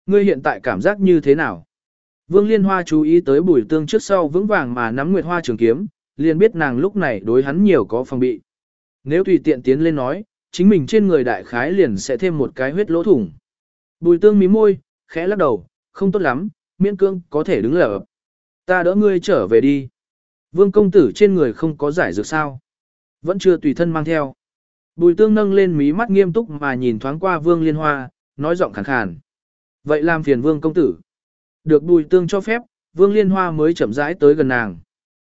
Ngươi hiện tại cảm giác như thế nào? Vương Liên Hoa chú ý tới bùi tương trước sau vững vàng mà nắm Nguyệt Hoa trường kiếm, liền biết nàng lúc này đối hắn nhiều có phòng bị. Nếu tùy tiện tiến lên nói, chính mình trên người đại khái liền sẽ thêm một cái huyết lỗ thủng. Bùi tương mí môi, khẽ lắc đầu, không tốt lắm, miễn cương có thể đứng lở. Ta đỡ ngươi trở về đi. Vương công tử trên người không có giải dược sao. Vẫn chưa tùy thân mang theo. Bùi tương nâng lên mí mắt nghiêm túc mà nhìn thoáng qua vương liên hoa, nói giọng khàn khàn. Vậy làm phiền vương công tử. Được bùi tương cho phép, vương liên hoa mới chậm rãi tới gần nàng.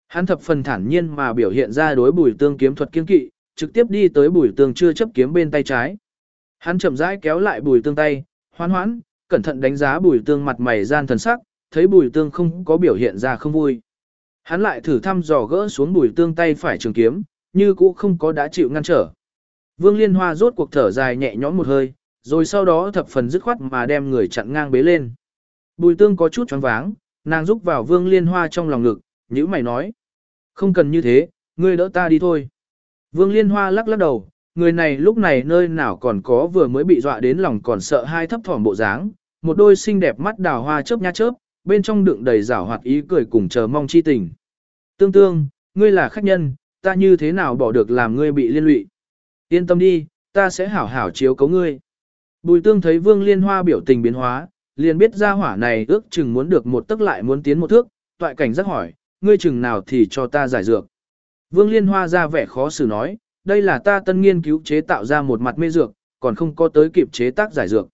Hắn thập phần thản nhiên mà biểu hiện ra đối bùi tương kiếm thuật kiên kỵ, trực tiếp đi tới bùi tương chưa chấp kiếm bên tay trái. Hắn chậm rãi kéo lại bùi tương tay, hoan hoãn, cẩn thận đánh giá bùi tương mặt mày gian thần sắc, thấy bùi tương không có biểu hiện ra không vui. Hắn lại thử thăm dò gỡ xuống bùi tương tay phải trường kiếm, như cũ không có đã chịu ngăn trở. Vương Liên Hoa rốt cuộc thở dài nhẹ nhõm một hơi, rồi sau đó thập phần dứt khoát mà đem người chặn ngang bế lên. Bùi tương có chút choáng váng, nàng rúc vào Vương Liên Hoa trong lòng ngực, nhữ mày nói. Không cần như thế, ngươi đỡ ta đi thôi. Vương Liên Hoa lắc lắc đầu, người này lúc này nơi nào còn có vừa mới bị dọa đến lòng còn sợ hai thấp thỏm bộ dáng, một đôi xinh đẹp mắt đào hoa chớp nha chớp, bên trong đựng đầy rảo hoạt ý cười cùng chờ mong chi tình. Tương tương, ngươi là khách nhân, ta như thế nào bỏ được làm ngươi bị liên lụy. Yên tâm đi, ta sẽ hảo hảo chiếu cấu ngươi. Bùi tương thấy vương liên hoa biểu tình biến hóa, liền biết ra hỏa này ước chừng muốn được một tức lại muốn tiến một thước, toại cảnh rất hỏi, ngươi chừng nào thì cho ta giải dược. Vương liên hoa ra vẻ khó xử nói, đây là ta tân nghiên cứu chế tạo ra một mặt mê dược, còn không có tới kịp chế tác giải dược.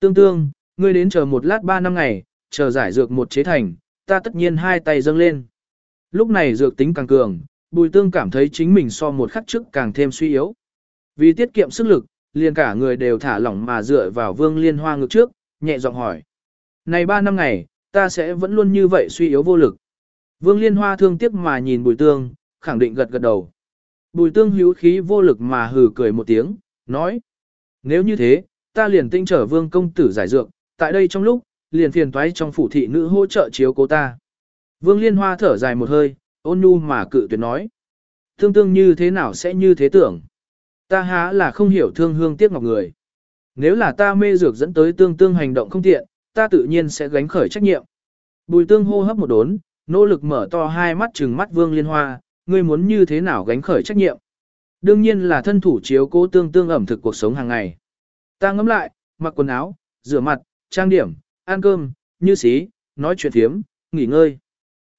Tương tương, ngươi đến chờ một lát ba năm ngày, chờ giải dược một chế thành, ta tất nhiên hai tay dâng lên. Lúc này dược tính càng cường, bùi tương cảm thấy chính mình so một khắc trước càng thêm suy yếu. Vì tiết kiệm sức lực, liền cả người đều thả lỏng mà dựa vào vương liên hoa ngực trước, nhẹ giọng hỏi. Này ba năm ngày, ta sẽ vẫn luôn như vậy suy yếu vô lực. Vương liên hoa thương tiếc mà nhìn bùi tương, khẳng định gật gật đầu. Bùi tương hữu khí vô lực mà hừ cười một tiếng, nói. Nếu như thế, ta liền tinh trở vương công tử giải dược, tại đây trong lúc, liền phiền toái trong phủ thị nữ hỗ trợ chiếu cố ta. Vương liên hoa thở dài một hơi, ôn nhu mà cự tuyệt nói. Thương tương như thế nào sẽ như thế tưởng? Ta há là không hiểu thương hương tiếc ngọc người. Nếu là ta mê dược dẫn tới tương tương hành động không tiện, ta tự nhiên sẽ gánh khởi trách nhiệm. Bùi tương hô hấp một đốn, nỗ lực mở to hai mắt trừng mắt vương liên hoa, ngươi muốn như thế nào gánh khởi trách nhiệm. Đương nhiên là thân thủ chiếu cố tương tương ẩm thực cuộc sống hàng ngày. Ta ngẫm lại, mặc quần áo, rửa mặt, trang điểm, ăn cơm, như xí, nói chuyện thiếm, nghỉ ngơi.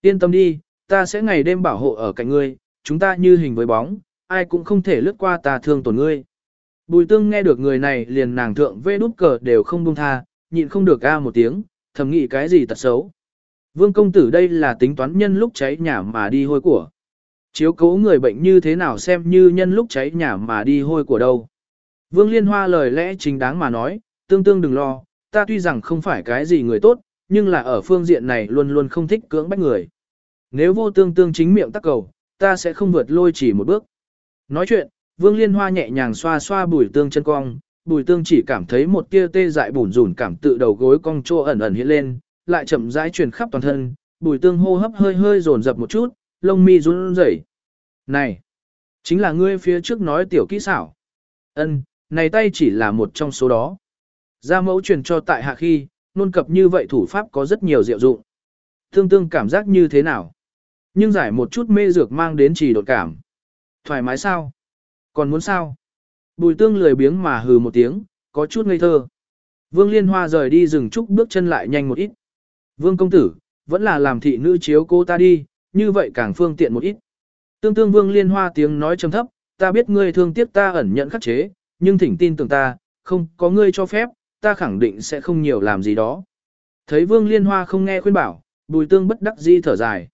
Yên tâm đi, ta sẽ ngày đêm bảo hộ ở cạnh ngươi, chúng ta như hình với bóng, ai cũng không thể lướt qua ta thương tổn ngươi. Bùi tương nghe được người này liền nàng thượng vê đút cờ đều không buông tha, nhịn không được a một tiếng, thầm nghĩ cái gì tật xấu. Vương công tử đây là tính toán nhân lúc cháy nhà mà đi hôi của. Chiếu cố người bệnh như thế nào xem như nhân lúc cháy nhà mà đi hôi của đâu. Vương Liên Hoa lời lẽ chính đáng mà nói, tương tương đừng lo, ta tuy rằng không phải cái gì người tốt, nhưng là ở phương diện này luôn luôn không thích cưỡng bách người. Nếu vô tương tương chính miệng tắc cầu, ta sẽ không vượt lôi chỉ một bước. Nói chuyện, Vương Liên Hoa nhẹ nhàng xoa xoa bùi tương chân cong, bùi tương chỉ cảm thấy một tia tê dại bùn rủn cảm tự đầu gối cong trô ẩn ẩn hiện lên, lại chậm rãi truyền khắp toàn thân, bùi tương hô hấp hơi hơi dồn dập một chút, lông mi run rẩy. Này, chính là ngươi phía trước nói tiểu kỹ xảo. Ân, này tay chỉ là một trong số đó. Gia mẫu truyền cho tại hạ khi, nôn cập như vậy thủ pháp có rất nhiều diệu dụng. Tương tương cảm giác như thế nào? Nhưng giải một chút mê dược mang đến chỉ đột cảm. Thoải mái sao? Còn muốn sao? Bùi tương lười biếng mà hừ một tiếng, có chút ngây thơ. Vương Liên Hoa rời đi dừng chút bước chân lại nhanh một ít. Vương công tử, vẫn là làm thị nữ chiếu cô ta đi, như vậy càng phương tiện một ít. Tương tương Vương Liên Hoa tiếng nói trầm thấp, ta biết ngươi thương tiếc ta ẩn nhận khắc chế, nhưng thỉnh tin tưởng ta, không có ngươi cho phép, ta khẳng định sẽ không nhiều làm gì đó. Thấy Vương Liên Hoa không nghe khuyên bảo, Bùi Tương bất đắc di thở dài.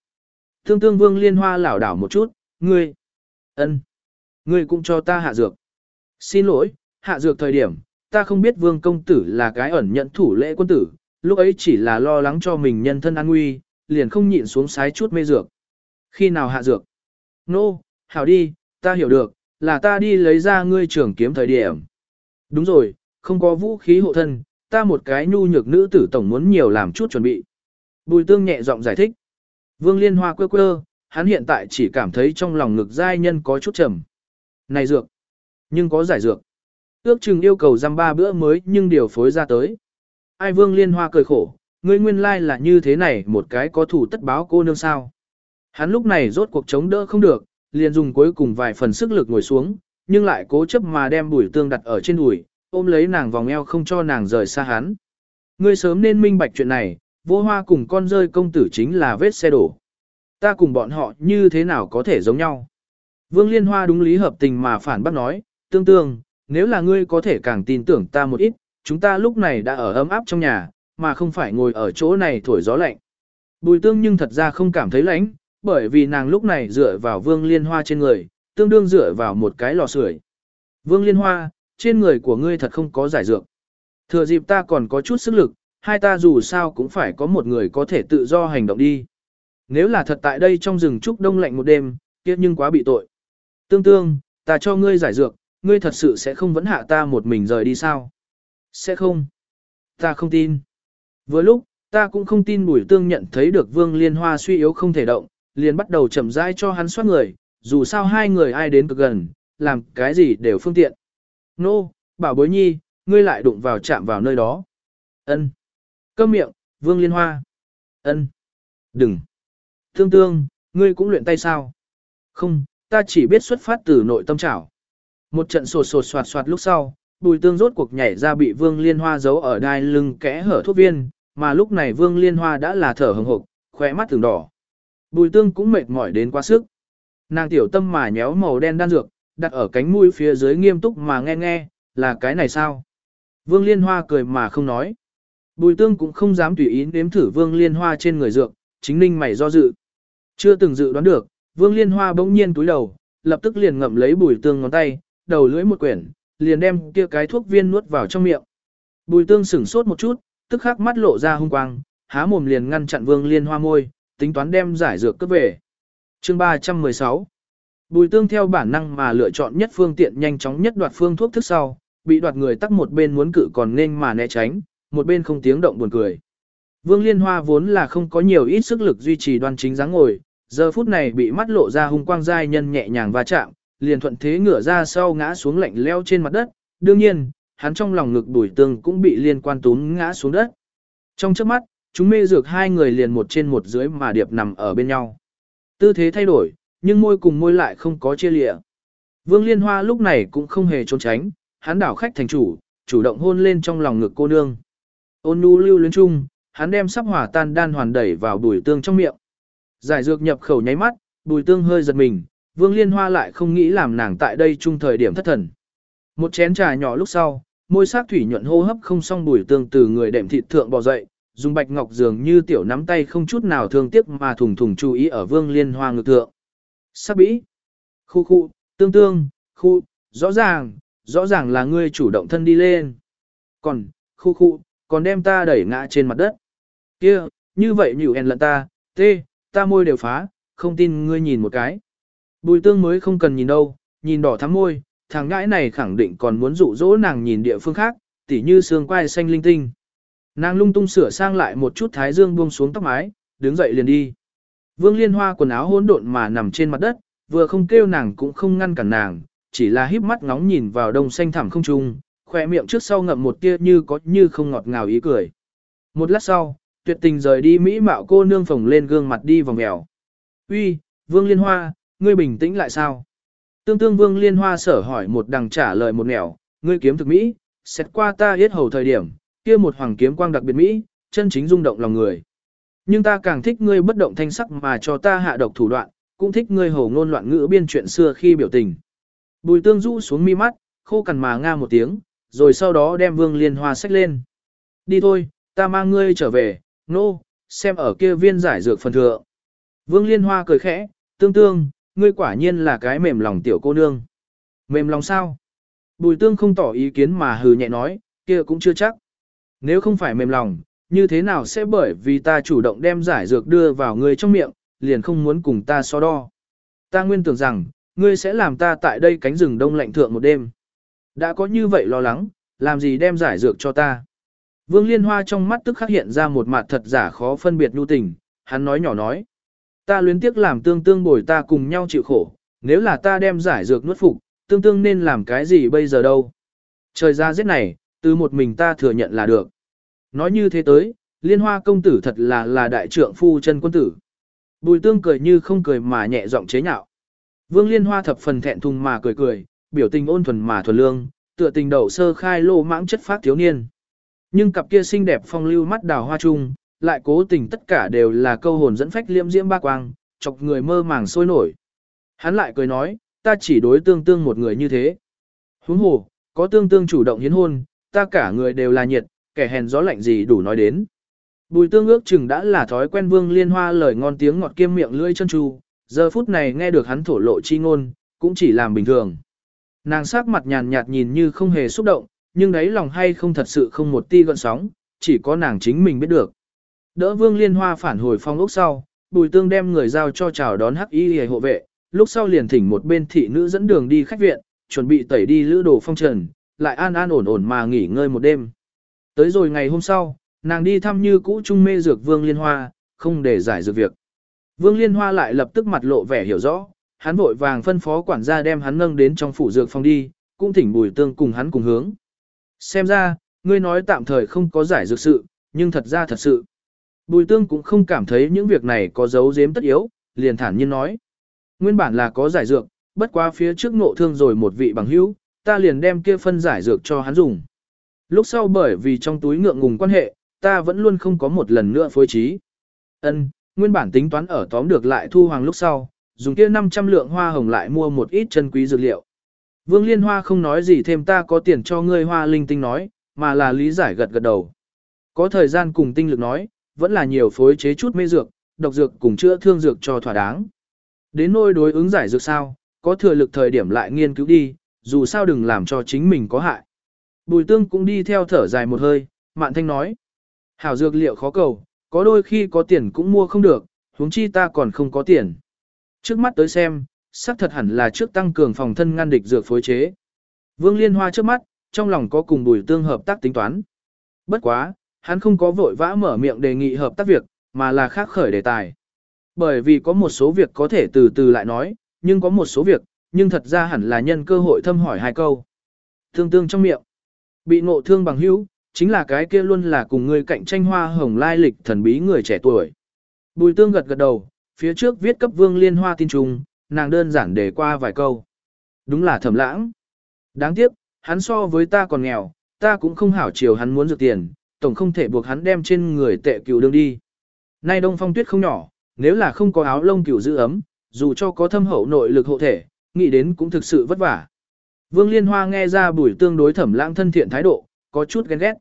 Tương tương Vương Liên Hoa lảo đảo một chút, ngươi, ân, ngươi cũng cho ta hạ dược. Xin lỗi, hạ dược thời điểm, ta không biết Vương Công Tử là cái ẩn nhận thủ lễ quân tử, lúc ấy chỉ là lo lắng cho mình nhân thân an nguy, liền không nhịn xuống sái chút mê dược. Khi nào hạ dược? Nô, no, hảo đi, ta hiểu được, là ta đi lấy ra ngươi trưởng kiếm thời điểm. Đúng rồi, không có vũ khí hộ thân, ta một cái nhu nhược nữ tử tổng muốn nhiều làm chút chuẩn bị. Bùi tương nhẹ giọng giải thích. Vương Liên Hoa quơ quơ, hắn hiện tại chỉ cảm thấy trong lòng ngực giai nhân có chút trầm. Này dược, nhưng có giải dược. Ước chừng yêu cầu giam ba bữa mới nhưng điều phối ra tới. Ai Vương Liên Hoa cười khổ, ngươi nguyên lai là như thế này một cái có thủ tất báo cô nương sao. Hắn lúc này rốt cuộc chống đỡ không được, liền dùng cuối cùng vài phần sức lực ngồi xuống, nhưng lại cố chấp mà đem bùi tương đặt ở trên đùi, ôm lấy nàng vòng eo không cho nàng rời xa hắn. Ngươi sớm nên minh bạch chuyện này, vô hoa cùng con rơi công tử chính là vết xe đổ. Ta cùng bọn họ như thế nào có thể giống nhau. Vương Liên Hoa đúng lý hợp tình mà phản bác nói, tương tương, nếu là ngươi có thể càng tin tưởng ta một ít, chúng ta lúc này đã ở ấm áp trong nhà, mà không phải ngồi ở chỗ này thổi gió lạnh. Bùi tương nhưng thật ra không cảm thấy lạnh, bởi vì nàng lúc này dựa vào vương liên hoa trên người, tương đương dựa vào một cái lò sưởi. Vương liên hoa, trên người của ngươi thật không có giải dược. Thừa dịp ta còn có chút sức lực, hai ta dù sao cũng phải có một người có thể tự do hành động đi. Nếu là thật tại đây trong rừng trúc đông lạnh một đêm, kia nhưng quá bị tội. Tương tương, ta cho ngươi giải dược, ngươi thật sự sẽ không vẫn hạ ta một mình rời đi sao? Sẽ không. Ta không tin. Vừa lúc, ta cũng không tin bùi tương nhận thấy được vương liên hoa suy yếu không thể động, liền bắt đầu chậm rãi cho hắn soát người, dù sao hai người ai đến cực gần, làm cái gì đều phương tiện. Nô, no, bảo bối nhi, ngươi lại đụng vào chạm vào nơi đó. Ân. Câm miệng, vương liên hoa. Ân. Đừng. Tương tương, ngươi cũng luyện tay sao? Không, ta chỉ biết xuất phát từ nội tâm trảo. Một trận sột sột soạt soạt lúc sau, bùi tương rốt cuộc nhảy ra bị vương liên hoa giấu ở đai lưng kẽ hở thuốc viên, mà lúc này vương liên hoa đã là thở hừng hực, khóe mắt từng đỏ. Bùi tương cũng mệt mỏi đến quá sức. Nàng tiểu tâm mà nhéo màu đen đan dược, đặt ở cánh mũi phía dưới nghiêm túc mà nghe nghe, là cái này sao? Vương liên hoa cười mà không nói. Bùi tương cũng không dám tùy ý nếm thử vương liên hoa trên người dược, chính ninh mày do dự. Chưa từng dự đoán được, vương liên hoa bỗng nhiên túi đầu, lập tức liền ngậm lấy bùi tương ngón tay, đầu lưỡi một quyển, liền đem kia cái thuốc viên nuốt vào trong miệng. Bùi tương sửng sốt một chút, tức khắc mắt lộ ra hung quang, há mồm liền ngăn chặn vương liên hoa môi, tính toán đem giải dược cướp về. Chương 316 Bùi tương theo bản năng mà lựa chọn nhất phương tiện nhanh chóng nhất đoạt phương thuốc thức sau, bị đoạt người tắc một bên muốn cự còn nên mà né tránh, một bên không tiếng động buồn cười. Vương Liên Hoa vốn là không có nhiều ít sức lực duy trì đoan chính dáng ngồi, giờ phút này bị mắt lộ ra hung quang giai nhân nhẹ nhàng va chạm, liền thuận thế ngửa ra sau ngã xuống lạnh leo trên mặt đất, đương nhiên, hắn trong lòng ngực bùi tương cũng bị liên quan tún ngã xuống đất. Trong trước mắt, chúng mê dược hai người liền một trên một dưới mà điệp nằm ở bên nhau. Tư thế thay đổi, nhưng môi cùng môi lại không có chia lịa. Vương Liên Hoa lúc này cũng không hề trốn tránh, hắn đảo khách thành chủ, chủ động hôn lên trong lòng ngực cô nương. Ôn nu lưu luyến chung, hắn đem sắp hỏa tan đan hoàn đẩy vào bùi tương trong miệng. Giải dược nhập khẩu nháy mắt, bùi tương hơi giật mình, Vương Liên Hoa lại không nghĩ làm nàng tại đây chung thời điểm thất thần. Một chén trà nhỏ lúc sau, môi sắc thủy nhuận hô hấp không xong bùi tương từ người đệm thịt thượng bò dậy, dùng bạch ngọc dường như tiểu nắm tay không chút nào thương tiếc mà thùng thùng chú ý ở Vương Liên Hoa ngực thượng. Sắc bĩ, khu khu, tương tương, khu, rõ ràng, rõ ràng là ngươi chủ động thân đi lên. Còn, khu khu, còn đem ta đẩy ngã trên mặt đất. Kia, như vậy nhủ en lận ta, tê, ta môi đều phá, không tin ngươi nhìn một cái. Bùi tương mới không cần nhìn đâu, nhìn đỏ thắm môi, thằng ngãi này khẳng định còn muốn dụ dỗ nàng nhìn địa phương khác, tỉ như xương quai xanh linh tinh. Nàng lung tung sửa sang lại một chút thái dương buông xuống tóc mái, đứng dậy liền đi. Vương Liên Hoa quần áo hỗn độn mà nằm trên mặt đất, vừa không kêu nàng cũng không ngăn cản nàng, chỉ là híp mắt ngóng nhìn vào đông xanh thẳm không trung, khỏe miệng trước sau ngậm một tia như có như không ngọt ngào ý cười. Một lát sau, tuyệt tình rời đi mỹ mạo cô nương phồng lên gương mặt đi vòng mèo. Uy, Vương Liên Hoa, ngươi bình tĩnh lại sao? Tương tương Vương Liên Hoa sở hỏi một đằng trả lời một nẻo, ngươi kiếm thực mỹ, xét qua ta yết hầu thời điểm, kia một hoàng kiếm quang đặc biệt mỹ, chân chính rung động lòng người. Nhưng ta càng thích ngươi bất động thanh sắc mà cho ta hạ độc thủ đoạn, cũng thích ngươi hồ ngôn loạn ngữ biên chuyện xưa khi biểu tình. Bùi tương rũ xuống mi mắt, khô cằn mà nga một tiếng, rồi sau đó đem vương liên hoa sách lên. Đi thôi, ta mang ngươi trở về, nô, no, xem ở kia viên giải dược phần thừa. Vương liên hoa cười khẽ, tương tương, ngươi quả nhiên là cái mềm lòng tiểu cô nương. Mềm lòng sao? Bùi tương không tỏ ý kiến mà hừ nhẹ nói, kia cũng chưa chắc. Nếu không phải mềm lòng, như thế nào sẽ bởi vì ta chủ động đem giải dược đưa vào ngươi trong miệng, liền không muốn cùng ta so đo. Ta nguyên tưởng rằng, ngươi sẽ làm ta tại đây cánh rừng đông lạnh thượng một đêm. Đã có như vậy lo lắng, làm gì đem giải dược cho ta. Vương Liên Hoa trong mắt tức khắc hiện ra một mặt thật giả khó phân biệt nhu tình, hắn nói nhỏ nói. Ta luyến tiếc làm tương tương bồi ta cùng nhau chịu khổ, nếu là ta đem giải dược nuốt phục, tương tương nên làm cái gì bây giờ đâu. Trời ra giết này, từ một mình ta thừa nhận là được. Nói như thế tới, liên hoa công tử thật là là đại trượng phu chân quân tử. Bùi tương cười như không cười mà nhẹ giọng chế nhạo. Vương liên hoa thập phần thẹn thùng mà cười cười, biểu tình ôn thuần mà thuần lương, tựa tình đầu sơ khai lô mãng chất phát thiếu niên. Nhưng cặp kia xinh đẹp phong lưu mắt đào hoa trung, lại cố tình tất cả đều là câu hồn dẫn phách liễm diễm ba quang, chọc người mơ màng sôi nổi. Hắn lại cười nói, ta chỉ đối tương tương một người như thế. Huống hồ, có tương tương chủ động hiến hôn, ta cả người đều là nhiệt, kẻ hèn gió lạnh gì đủ nói đến. Bùi tương ước chừng đã là thói quen vương liên hoa lời ngon tiếng ngọt kiêm miệng lưỡi chân tru, giờ phút này nghe được hắn thổ lộ chi ngôn, cũng chỉ làm bình thường. Nàng sắc mặt nhàn nhạt nhìn như không hề xúc động, nhưng đấy lòng hay không thật sự không một ti gợn sóng, chỉ có nàng chính mình biết được. Đỡ vương liên hoa phản hồi phong ốc sau, bùi tương đem người giao cho chào đón hắc y hề hộ vệ, lúc sau liền thỉnh một bên thị nữ dẫn đường đi khách viện, chuẩn bị tẩy đi lữ đồ phong trần, lại an an ổn ổn mà nghỉ ngơi một đêm. Tới rồi ngày hôm sau, nàng đi thăm như cũ trung mê dược vương liên hoa, không để giải dược việc. Vương liên hoa lại lập tức mặt lộ vẻ hiểu rõ, hắn vội vàng phân phó quản gia đem hắn nâng đến trong phủ dược phòng đi, cũng thỉnh bùi tương cùng hắn cùng hướng. Xem ra, ngươi nói tạm thời không có giải dược sự, nhưng thật ra thật sự. Bùi tương cũng không cảm thấy những việc này có dấu giếm tất yếu, liền thản nhiên nói. Nguyên bản là có giải dược, bất quá phía trước ngộ thương rồi một vị bằng hữu, ta liền đem kia phân giải dược cho hắn dùng. Lúc sau bởi vì trong túi ngượng ngùng quan hệ, ta vẫn luôn không có một lần nữa phối trí. Ân, nguyên bản tính toán ở tóm được lại thu hoàng lúc sau, dùng kia 500 lượng hoa hồng lại mua một ít chân quý dược liệu. Vương Liên Hoa không nói gì thêm ta có tiền cho ngươi hoa linh tinh nói, mà là lý giải gật gật đầu. Có thời gian cùng tinh lực nói, vẫn là nhiều phối chế chút mê dược, độc dược cùng chữa thương dược cho thỏa đáng. Đến nôi đối ứng giải dược sao, có thừa lực thời điểm lại nghiên cứu đi, dù sao đừng làm cho chính mình có hại. Bùi tương cũng đi theo thở dài một hơi, mạn thanh nói. Hảo dược liệu khó cầu, có đôi khi có tiền cũng mua không được, huống chi ta còn không có tiền. Trước mắt tới xem, xác thật hẳn là trước tăng cường phòng thân ngăn địch dược phối chế. Vương Liên Hoa trước mắt, trong lòng có cùng bùi tương hợp tác tính toán. Bất quá, hắn không có vội vã mở miệng đề nghị hợp tác việc, mà là khác khởi đề tài. Bởi vì có một số việc có thể từ từ lại nói, nhưng có một số việc, nhưng thật ra hẳn là nhân cơ hội thâm hỏi hai câu. Thương tương trong miệng. Bị ngộ thương bằng hữu, chính là cái kia luôn là cùng người cạnh tranh hoa hồng lai lịch thần bí người trẻ tuổi. Bùi tương gật gật đầu, phía trước viết cấp vương liên hoa tin trùng, nàng đơn giản để qua vài câu. Đúng là thầm lãng. Đáng tiếc, hắn so với ta còn nghèo, ta cũng không hảo chiều hắn muốn dược tiền, tổng không thể buộc hắn đem trên người tệ cựu đương đi. Nay đông phong tuyết không nhỏ, nếu là không có áo lông cựu giữ ấm, dù cho có thâm hậu nội lực hộ thể, nghĩ đến cũng thực sự vất vả. Vương Liên Hoa nghe ra bùi tương đối thẩm lãng thân thiện thái độ, có chút ghen ghét.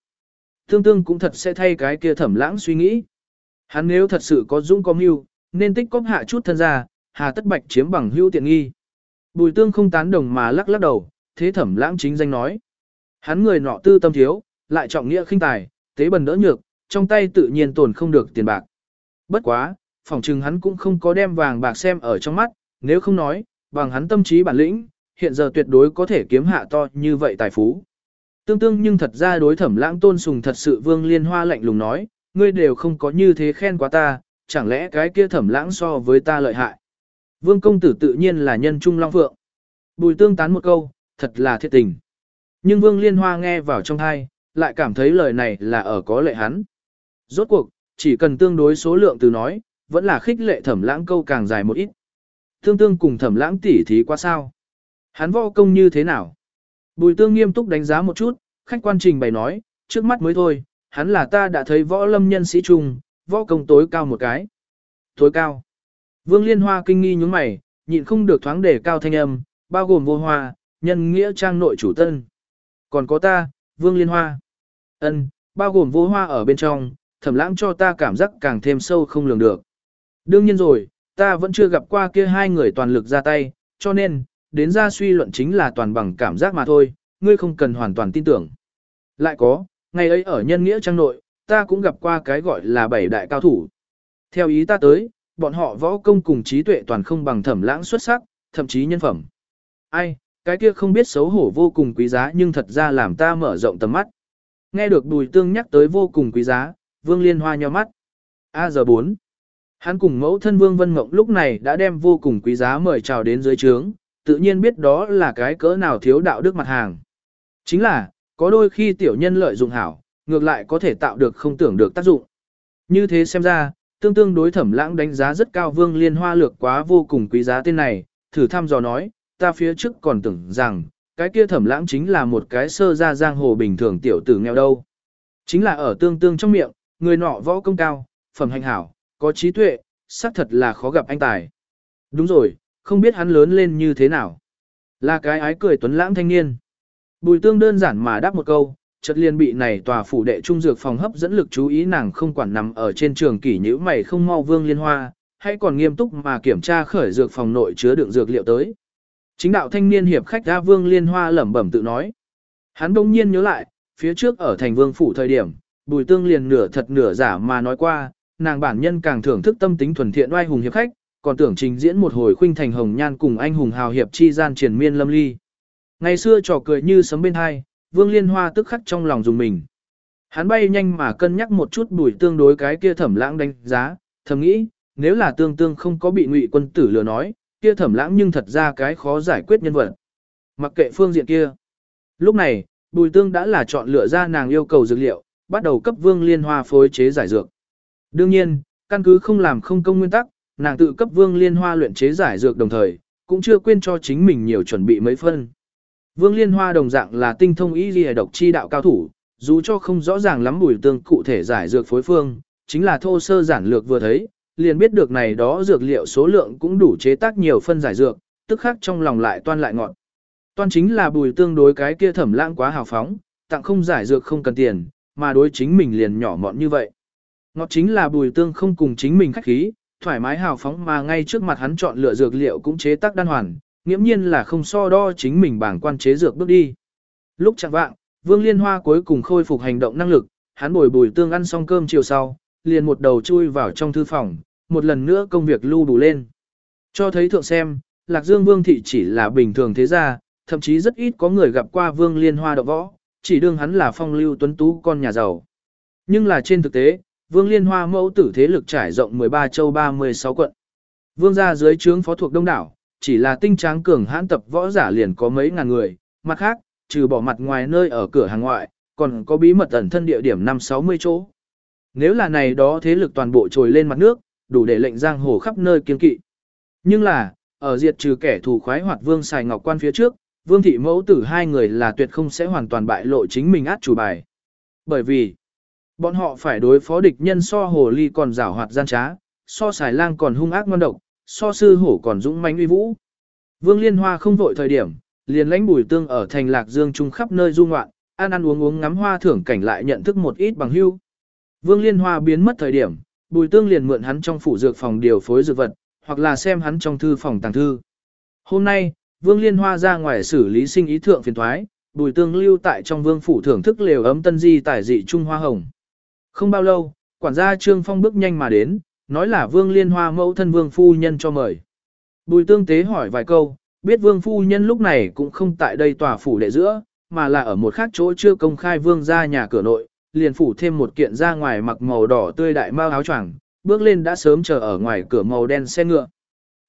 Tương tương cũng thật sẽ thay cái kia thẩm lãng suy nghĩ. Hắn nếu thật sự có dũng có mưu, nên tích cóp hạ chút thân ra, hà tất bạch chiếm bằng hữu tiện nghi. Bùi tương không tán đồng mà lắc lắc đầu, thế thẩm lãng chính danh nói. Hắn người nọ tư tâm thiếu, lại trọng nghĩa khinh tài, tế bần đỡ nhược, trong tay tự nhiên tồn không được tiền bạc. Bất quá, phỏng chừng hắn cũng không có đem vàng bạc xem ở trong mắt, nếu không nói, bằng hắn tâm trí bản lĩnh, hiện giờ tuyệt đối có thể kiếm hạ to như vậy tài phú. Tương tương nhưng thật ra đối thẩm lãng tôn sùng thật sự vương liên hoa lạnh lùng nói, ngươi đều không có như thế khen quá ta, chẳng lẽ cái kia thẩm lãng so với ta lợi hại. Vương công tử tự nhiên là nhân trung long phượng. Bùi tương tán một câu, thật là thiệt tình. Nhưng vương liên hoa nghe vào trong thai, lại cảm thấy lời này là ở có lệ hắn. Rốt cuộc, chỉ cần tương đối số lượng từ nói, vẫn là khích lệ thẩm lãng câu càng dài một ít. Tương tương cùng thẩm lãng tỉ thí quá sao? Hắn võ công như thế nào? Bùi tương nghiêm túc đánh giá một chút, khách quan trình bày nói, trước mắt mới thôi, hắn là ta đã thấy võ lâm nhân sĩ trung, võ công tối cao một cái. Tối cao. Vương Liên Hoa kinh nghi nhướng mày, nhịn không được thoáng đề cao thanh âm, bao gồm vô hoa, nhân nghĩa trang nội chủ tân. Còn có ta, Vương Liên Hoa ân bao gồm vô hoa ở bên trong, thẩm lãng cho ta cảm giác càng thêm sâu không lường được. Đương nhiên rồi, ta vẫn chưa gặp qua kia hai người toàn lực ra tay, cho nên, đến ra suy luận chính là toàn bằng cảm giác mà thôi, ngươi không cần hoàn toàn tin tưởng. Lại có, ngày ấy ở nhân nghĩa trang nội, ta cũng gặp qua cái gọi là bảy đại cao thủ. Theo ý ta tới, bọn họ võ công cùng trí tuệ toàn không bằng thẩm lãng xuất sắc, thậm chí nhân phẩm. Ai, cái kia không biết xấu hổ vô cùng quý giá nhưng thật ra làm ta mở rộng tầm mắt. Nghe được bùi tương nhắc tới vô cùng quý giá, vương liên hoa nhó mắt. A giờ 4. Hắn cùng mẫu thân vương vân mộng lúc này đã đem vô cùng quý giá mời chào đến dưới trướng, tự nhiên biết đó là cái cỡ nào thiếu đạo đức mặt hàng. Chính là, có đôi khi tiểu nhân lợi dụng hảo, ngược lại có thể tạo được không tưởng được tác dụng. Như thế xem ra, tương tương đối thẩm lãng đánh giá rất cao vương liên hoa lược quá vô cùng quý giá tên này, thử thăm dò nói, ta phía trước còn tưởng rằng, cái kia thẩm lãng chính là một cái sơ ra giang hồ bình thường tiểu tử nghèo đâu. Chính là ở tương tương trong miệng, người nọ võ công cao, phẩm hành hảo, có trí tuệ, xác thật là khó gặp anh tài. Đúng rồi, không biết hắn lớn lên như thế nào. Là cái ái cười tuấn lãng thanh niên. Bùi tương đơn giản mà đáp một câu, chợt liền bị này tòa phủ đệ trung dược phòng hấp dẫn lực chú ý nàng không quản nằm ở trên trường kỷ nhữ mày không mau vương liên hoa, hay còn nghiêm túc mà kiểm tra khởi dược phòng nội chứa đựng dược liệu tới. Chính đạo thanh niên hiệp khách A vương liên hoa lẩm bẩm tự nói. Hắn đông nhiên nhớ lại, phía trước ở thành vương phủ thời điểm, bùi tương liền nửa thật nửa giả mà nói qua, nàng bản nhân càng thưởng thức tâm tính thuần thiện oai hùng hiệp khách, còn tưởng trình diễn một hồi khuynh thành hồng nhan cùng anh hùng hào hiệp chi gian triền miên lâm ly. Ngày xưa trò cười như sấm bên hai, Vương Liên Hoa tức khắc trong lòng dùng mình. Hắn bay nhanh mà cân nhắc một chút bùi tương đối cái kia thẩm lãng đánh giá, thầm nghĩ, nếu là tương tương không có bị ngụy quân tử lừa nói, kia thẩm lãng nhưng thật ra cái khó giải quyết nhân vật. Mặc kệ phương diện kia. Lúc này, bùi tương đã là chọn lựa ra nàng yêu cầu dược liệu, bắt đầu cấp vương liên hoa phối chế giải dược. Đương nhiên, căn cứ không làm không công nguyên tắc, nàng tự cấp vương liên hoa luyện chế giải dược đồng thời, cũng chưa quên cho chính mình nhiều chuẩn bị mấy phân. Vương Liên Hoa đồng dạng là tinh thông y lìa độc chi đạo cao thủ, dù cho không rõ ràng lắm bùi tương cụ thể giải dược phối phương, chính là thô sơ giản lược vừa thấy, liền biết được này đó dược liệu số lượng cũng đủ chế tác nhiều phân giải dược, tức khắc trong lòng lại toan lại ngọn. Toan chính là bùi tương đối cái kia thẩm lãng quá hào phóng, tặng không giải dược không cần tiền, mà đối chính mình liền nhỏ mọn như vậy. Ngọt chính là bùi tương không cùng chính mình khách khí, thoải mái hào phóng mà ngay trước mặt hắn chọn lựa dược liệu cũng chế tác đan hoàn, nghiễm nhiên là không so đo chính mình bảng quan chế dược bước đi. Lúc chẳng vạng, Vương Liên Hoa cuối cùng khôi phục hành động năng lực, hắn bồi bùi tương ăn xong cơm chiều sau, liền một đầu chui vào trong thư phòng, một lần nữa công việc lưu đủ lên. Cho thấy thượng xem, Lạc Dương Vương Thị chỉ là bình thường thế gia, thậm chí rất ít có người gặp qua Vương Liên Hoa đậu võ, chỉ đương hắn là phong lưu tuấn tú con nhà giàu. Nhưng là trên thực tế, Vương Liên Hoa mẫu tử thế lực trải rộng 13 châu 36 quận. Vương gia dưới trướng phó thuộc đông đảo, chỉ là tinh tráng cường hãn tập võ giả liền có mấy ngàn người, mặt khác, trừ bỏ mặt ngoài nơi ở cửa hàng ngoại, còn có bí mật ẩn thân địa điểm 5-60 chỗ. Nếu là này đó thế lực toàn bộ trồi lên mặt nước, đủ để lệnh giang hồ khắp nơi kiên kỵ. Nhưng là, ở diệt trừ kẻ thù khoái hoạt vương xài ngọc quan phía trước, vương thị mẫu tử hai người là tuyệt không sẽ hoàn toàn bại lộ chính mình át chủ bài. Bởi vì, bọn họ phải đối phó địch nhân so hồ ly còn rảo hoạt gian trá, so xài lang còn hung ác ngon độc, so sư hổ còn dũng mãnh uy vũ. Vương Liên Hoa không vội thời điểm, liền lãnh bùi tương ở thành lạc dương trung khắp nơi du ngoạn, ăn ăn uống uống ngắm hoa thưởng cảnh lại nhận thức một ít bằng hưu. Vương Liên Hoa biến mất thời điểm, bùi tương liền mượn hắn trong phủ dược phòng điều phối dược vật, hoặc là xem hắn trong thư phòng tàng thư. Hôm nay, Vương Liên Hoa ra ngoài xử lý sinh ý thượng phiền thoái, bùi tương lưu tại trong vương phủ thưởng thức lều ấm tân di tải dị Trung Hoa Hồng. Không bao lâu, quản gia Trương Phong bước nhanh mà đến, nói là Vương Liên Hoa mẫu thân Vương Phu Nhân cho mời. Bùi tương tế hỏi vài câu, biết Vương Phu Nhân lúc này cũng không tại đây tòa phủ đệ giữa, mà là ở một khác chỗ chưa công khai Vương ra nhà cửa nội, liền phủ thêm một kiện ra ngoài mặc màu đỏ tươi đại mao áo choàng, bước lên đã sớm chờ ở ngoài cửa màu đen xe ngựa.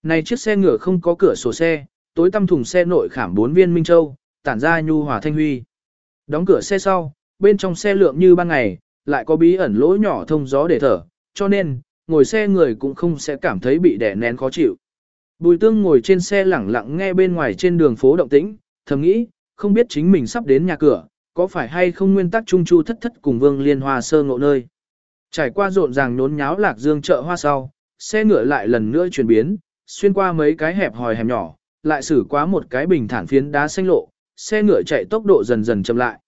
Này chiếc xe ngựa không có cửa sổ xe, tối tăm thùng xe nội khảm bốn viên minh châu, tản ra nhu hòa thanh huy. Đóng cửa xe sau, bên trong xe lượng như ban ngày, lại có bí ẩn lỗ nhỏ thông gió để thở, cho nên, ngồi xe người cũng không sẽ cảm thấy bị đè nén khó chịu. Bùi tương ngồi trên xe lẳng lặng nghe bên ngoài trên đường phố động tĩnh, thầm nghĩ, không biết chính mình sắp đến nhà cửa, có phải hay không nguyên tắc trung chu thất thất cùng vương liên hoa sơ ngộ nơi. Trải qua rộn ràng nhốn nháo lạc dương chợ hoa sau, xe ngựa lại lần nữa chuyển biến, xuyên qua mấy cái hẹp hòi hẻm nhỏ, lại xử qua một cái bình thản phiến đá xanh lộ, xe ngựa chạy tốc độ dần dần chậm lại.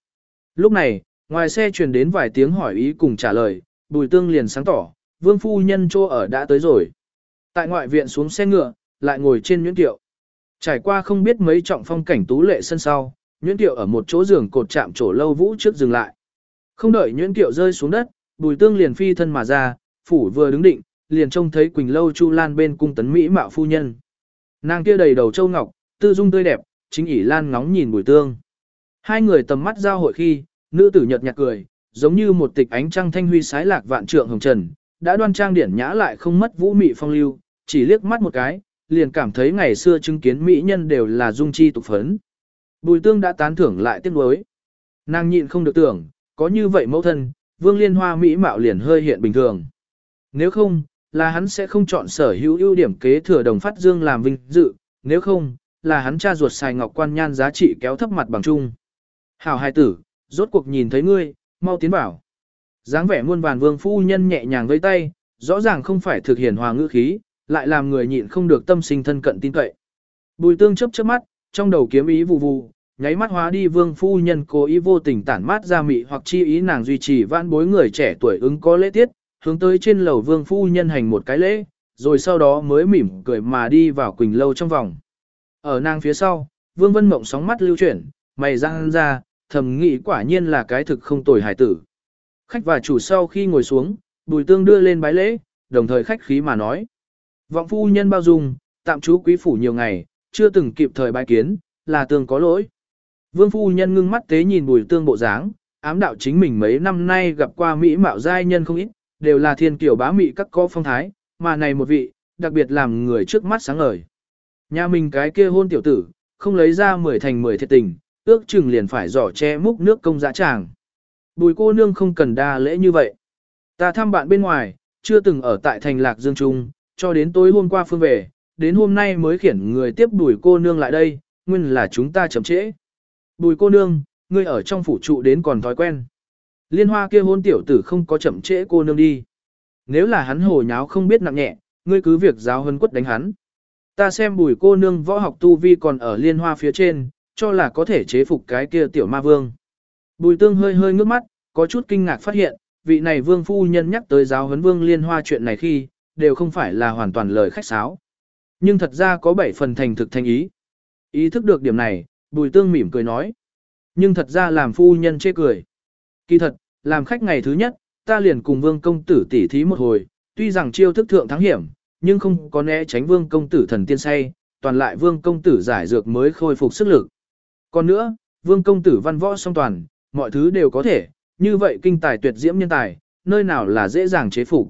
Lúc này, ngoài xe truyền đến vài tiếng hỏi ý cùng trả lời, bùi tương liền sáng tỏ, vương phu nhân chỗ ở đã tới rồi. Tại ngoại viện xuống xe ngựa, lại ngồi trên nhuyễn tiệu. Trải qua không biết mấy trọng phong cảnh tú lệ sân sau, nhuyễn tiệu ở một chỗ giường cột chạm chỗ lâu vũ trước dừng lại. Không đợi nhuyễn tiệu rơi xuống đất, bùi tương liền phi thân mà ra, phủ vừa đứng định, liền trông thấy Quỳnh Lâu Chu Lan bên cung tấn Mỹ mạo phu nhân. Nàng kia đầy đầu châu ngọc, tư dung tươi đẹp, chính ỷ Lan ngóng nhìn bùi tương. Hai người tầm mắt giao hội khi, nữ tử nhợt nhạt cười, giống như một tịch ánh trăng thanh huy sái lạc vạn trượng hồng trần, đã đoan trang điển nhã lại không mất vũ mị phong lưu, chỉ liếc mắt một cái, liền cảm thấy ngày xưa chứng kiến mỹ nhân đều là dung chi tục phấn. Bùi tương đã tán thưởng lại tiếc nuối. Nàng nhịn không được tưởng, có như vậy mẫu thân, vương liên hoa mỹ mạo liền hơi hiện bình thường. Nếu không, là hắn sẽ không chọn sở hữu ưu điểm kế thừa đồng phát dương làm vinh dự, nếu không, là hắn cha ruột xài ngọc quan nhan giá trị kéo thấp mặt bằng chung. Hảo hài tử, rốt cuộc nhìn thấy ngươi, mau tiến vào. dáng vẻ muôn vàn vương phu nhân nhẹ nhàng với tay, rõ ràng không phải thực hiện hòa ngữ khí, lại làm người nhịn không được tâm sinh thân cận tin cậy. Bùi tương chấp chớp mắt, trong đầu kiếm ý vụ vụ, nháy mắt hóa đi vương phu nhân cố ý vô tình tản mát ra mị hoặc chi ý nàng duy trì vãn bối người trẻ tuổi ứng có lễ tiết, hướng tới trên lầu vương phu nhân hành một cái lễ, rồi sau đó mới mỉm cười mà đi vào quỳnh lâu trong vòng. Ở nàng phía sau, vương vân mộng sóng mắt lưu chuyển, mày răng ra, thầm nghĩ quả nhiên là cái thực không tồi hải tử. Khách và chủ sau khi ngồi xuống, bùi tương đưa lên bái lễ, đồng thời khách khí mà nói. Vọng phu nhân bao dung, tạm trú quý phủ nhiều ngày, chưa từng kịp thời bái kiến, là tương có lỗi. Vương phu nhân ngưng mắt tế nhìn bùi tương bộ dáng, ám đạo chính mình mấy năm nay gặp qua mỹ mạo giai nhân không ít, đều là thiên kiều bá mỹ các có phong thái, mà này một vị, đặc biệt làm người trước mắt sáng ngời. Nhà mình cái kia hôn tiểu tử, không lấy ra mười thành mười thiệt tình, ước chừng liền phải giỏ che múc nước công dã tràng. Bùi cô nương không cần đa lễ như vậy. Ta thăm bạn bên ngoài, chưa từng ở tại thành lạc dương trung, cho đến tối hôm qua phương về, đến hôm nay mới khiển người tiếp bùi cô nương lại đây, nguyên là chúng ta chậm trễ. Bùi cô nương, ngươi ở trong phủ trụ đến còn thói quen. Liên hoa kia hôn tiểu tử không có chậm trễ cô nương đi. Nếu là hắn hồ nháo không biết nặng nhẹ, ngươi cứ việc giáo hân quất đánh hắn. Ta xem bùi cô nương võ học tu vi còn ở liên hoa phía trên, cho là có thể chế phục cái kia tiểu ma vương. Bùi tương hơi hơi ngước mắt, có chút kinh ngạc phát hiện, vị này vương phu nhân nhắc tới giáo huấn vương liên hoa chuyện này khi, đều không phải là hoàn toàn lời khách sáo. Nhưng thật ra có bảy phần thành thực thành ý. Ý thức được điểm này, bùi tương mỉm cười nói. Nhưng thật ra làm phu nhân chê cười. Kỳ thật, làm khách ngày thứ nhất, ta liền cùng vương công tử tỉ thí một hồi, tuy rằng chiêu thức thượng thắng hiểm, nhưng không có né tránh vương công tử thần tiên say, toàn lại vương công tử giải dược mới khôi phục sức lực. Còn nữa, vương công tử văn võ song toàn, mọi thứ đều có thể, như vậy kinh tài tuyệt diễm nhân tài, nơi nào là dễ dàng chế phục.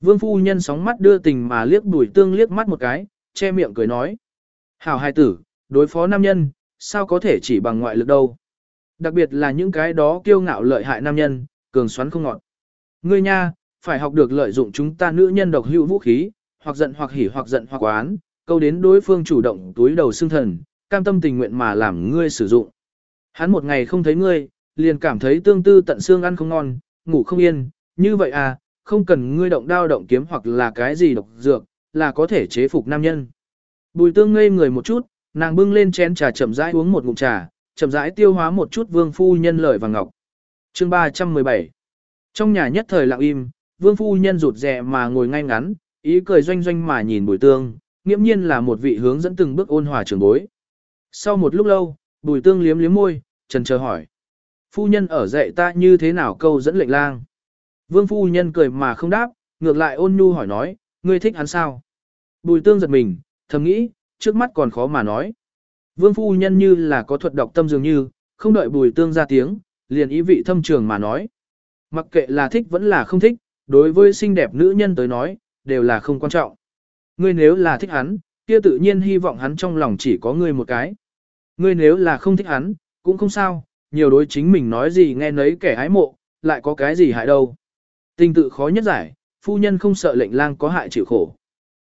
Vương phu nhân sóng mắt đưa tình mà liếc bùi tương liếc mắt một cái, che miệng cười nói. Hảo hai tử, đối phó nam nhân, sao có thể chỉ bằng ngoại lực đâu. Đặc biệt là những cái đó kiêu ngạo lợi hại nam nhân, cường xoắn không ngọn. Ngươi nha, phải học được lợi dụng chúng ta nữ nhân độc hữu vũ khí, hoặc giận hoặc hỉ hoặc giận hoặc oán, câu đến đối phương chủ động túi đầu xương thần, cam tâm tình nguyện mà làm ngươi sử dụng. Hắn một ngày không thấy ngươi, liền cảm thấy tương tư tận xương ăn không ngon, ngủ không yên, như vậy à, không cần ngươi động đao động kiếm hoặc là cái gì độc dược, là có thể chế phục nam nhân. Bùi tương ngây người một chút, nàng bưng lên chén trà chậm rãi uống một ngụm trà, chậm rãi tiêu hóa một chút vương phu nhân lời và ngọc. Chương 317 Trong nhà nhất thời lặng im, vương phu nhân rụt rè mà ngồi ngay ngắn, ý cười doanh doanh mà nhìn bùi tương, nghiễm nhiên là một vị hướng dẫn từng bước ôn hòa trường bối. Sau một lúc lâu, bùi tương liếm liếm môi, trần chờ hỏi. Phu nhân ở dạy ta như thế nào câu dẫn lệnh lang? Vương phu nhân cười mà không đáp, ngược lại ôn nhu hỏi nói, ngươi thích hắn sao? Bùi tương giật mình, thầm nghĩ, trước mắt còn khó mà nói. Vương phu nhân như là có thuật đọc tâm dường như, không đợi bùi tương ra tiếng, liền ý vị thâm trường mà nói. Mặc kệ là thích vẫn là không thích, đối với xinh đẹp nữ nhân tới nói, đều là không quan trọng. Ngươi nếu là thích hắn, kia tự nhiên hy vọng hắn trong lòng chỉ có ngươi một cái. Ngươi nếu là không thích hắn, cũng không sao, nhiều đối chính mình nói gì nghe nấy kẻ hái mộ, lại có cái gì hại đâu. Tình tự khó nhất giải, phu nhân không sợ lệnh lang có hại chịu khổ.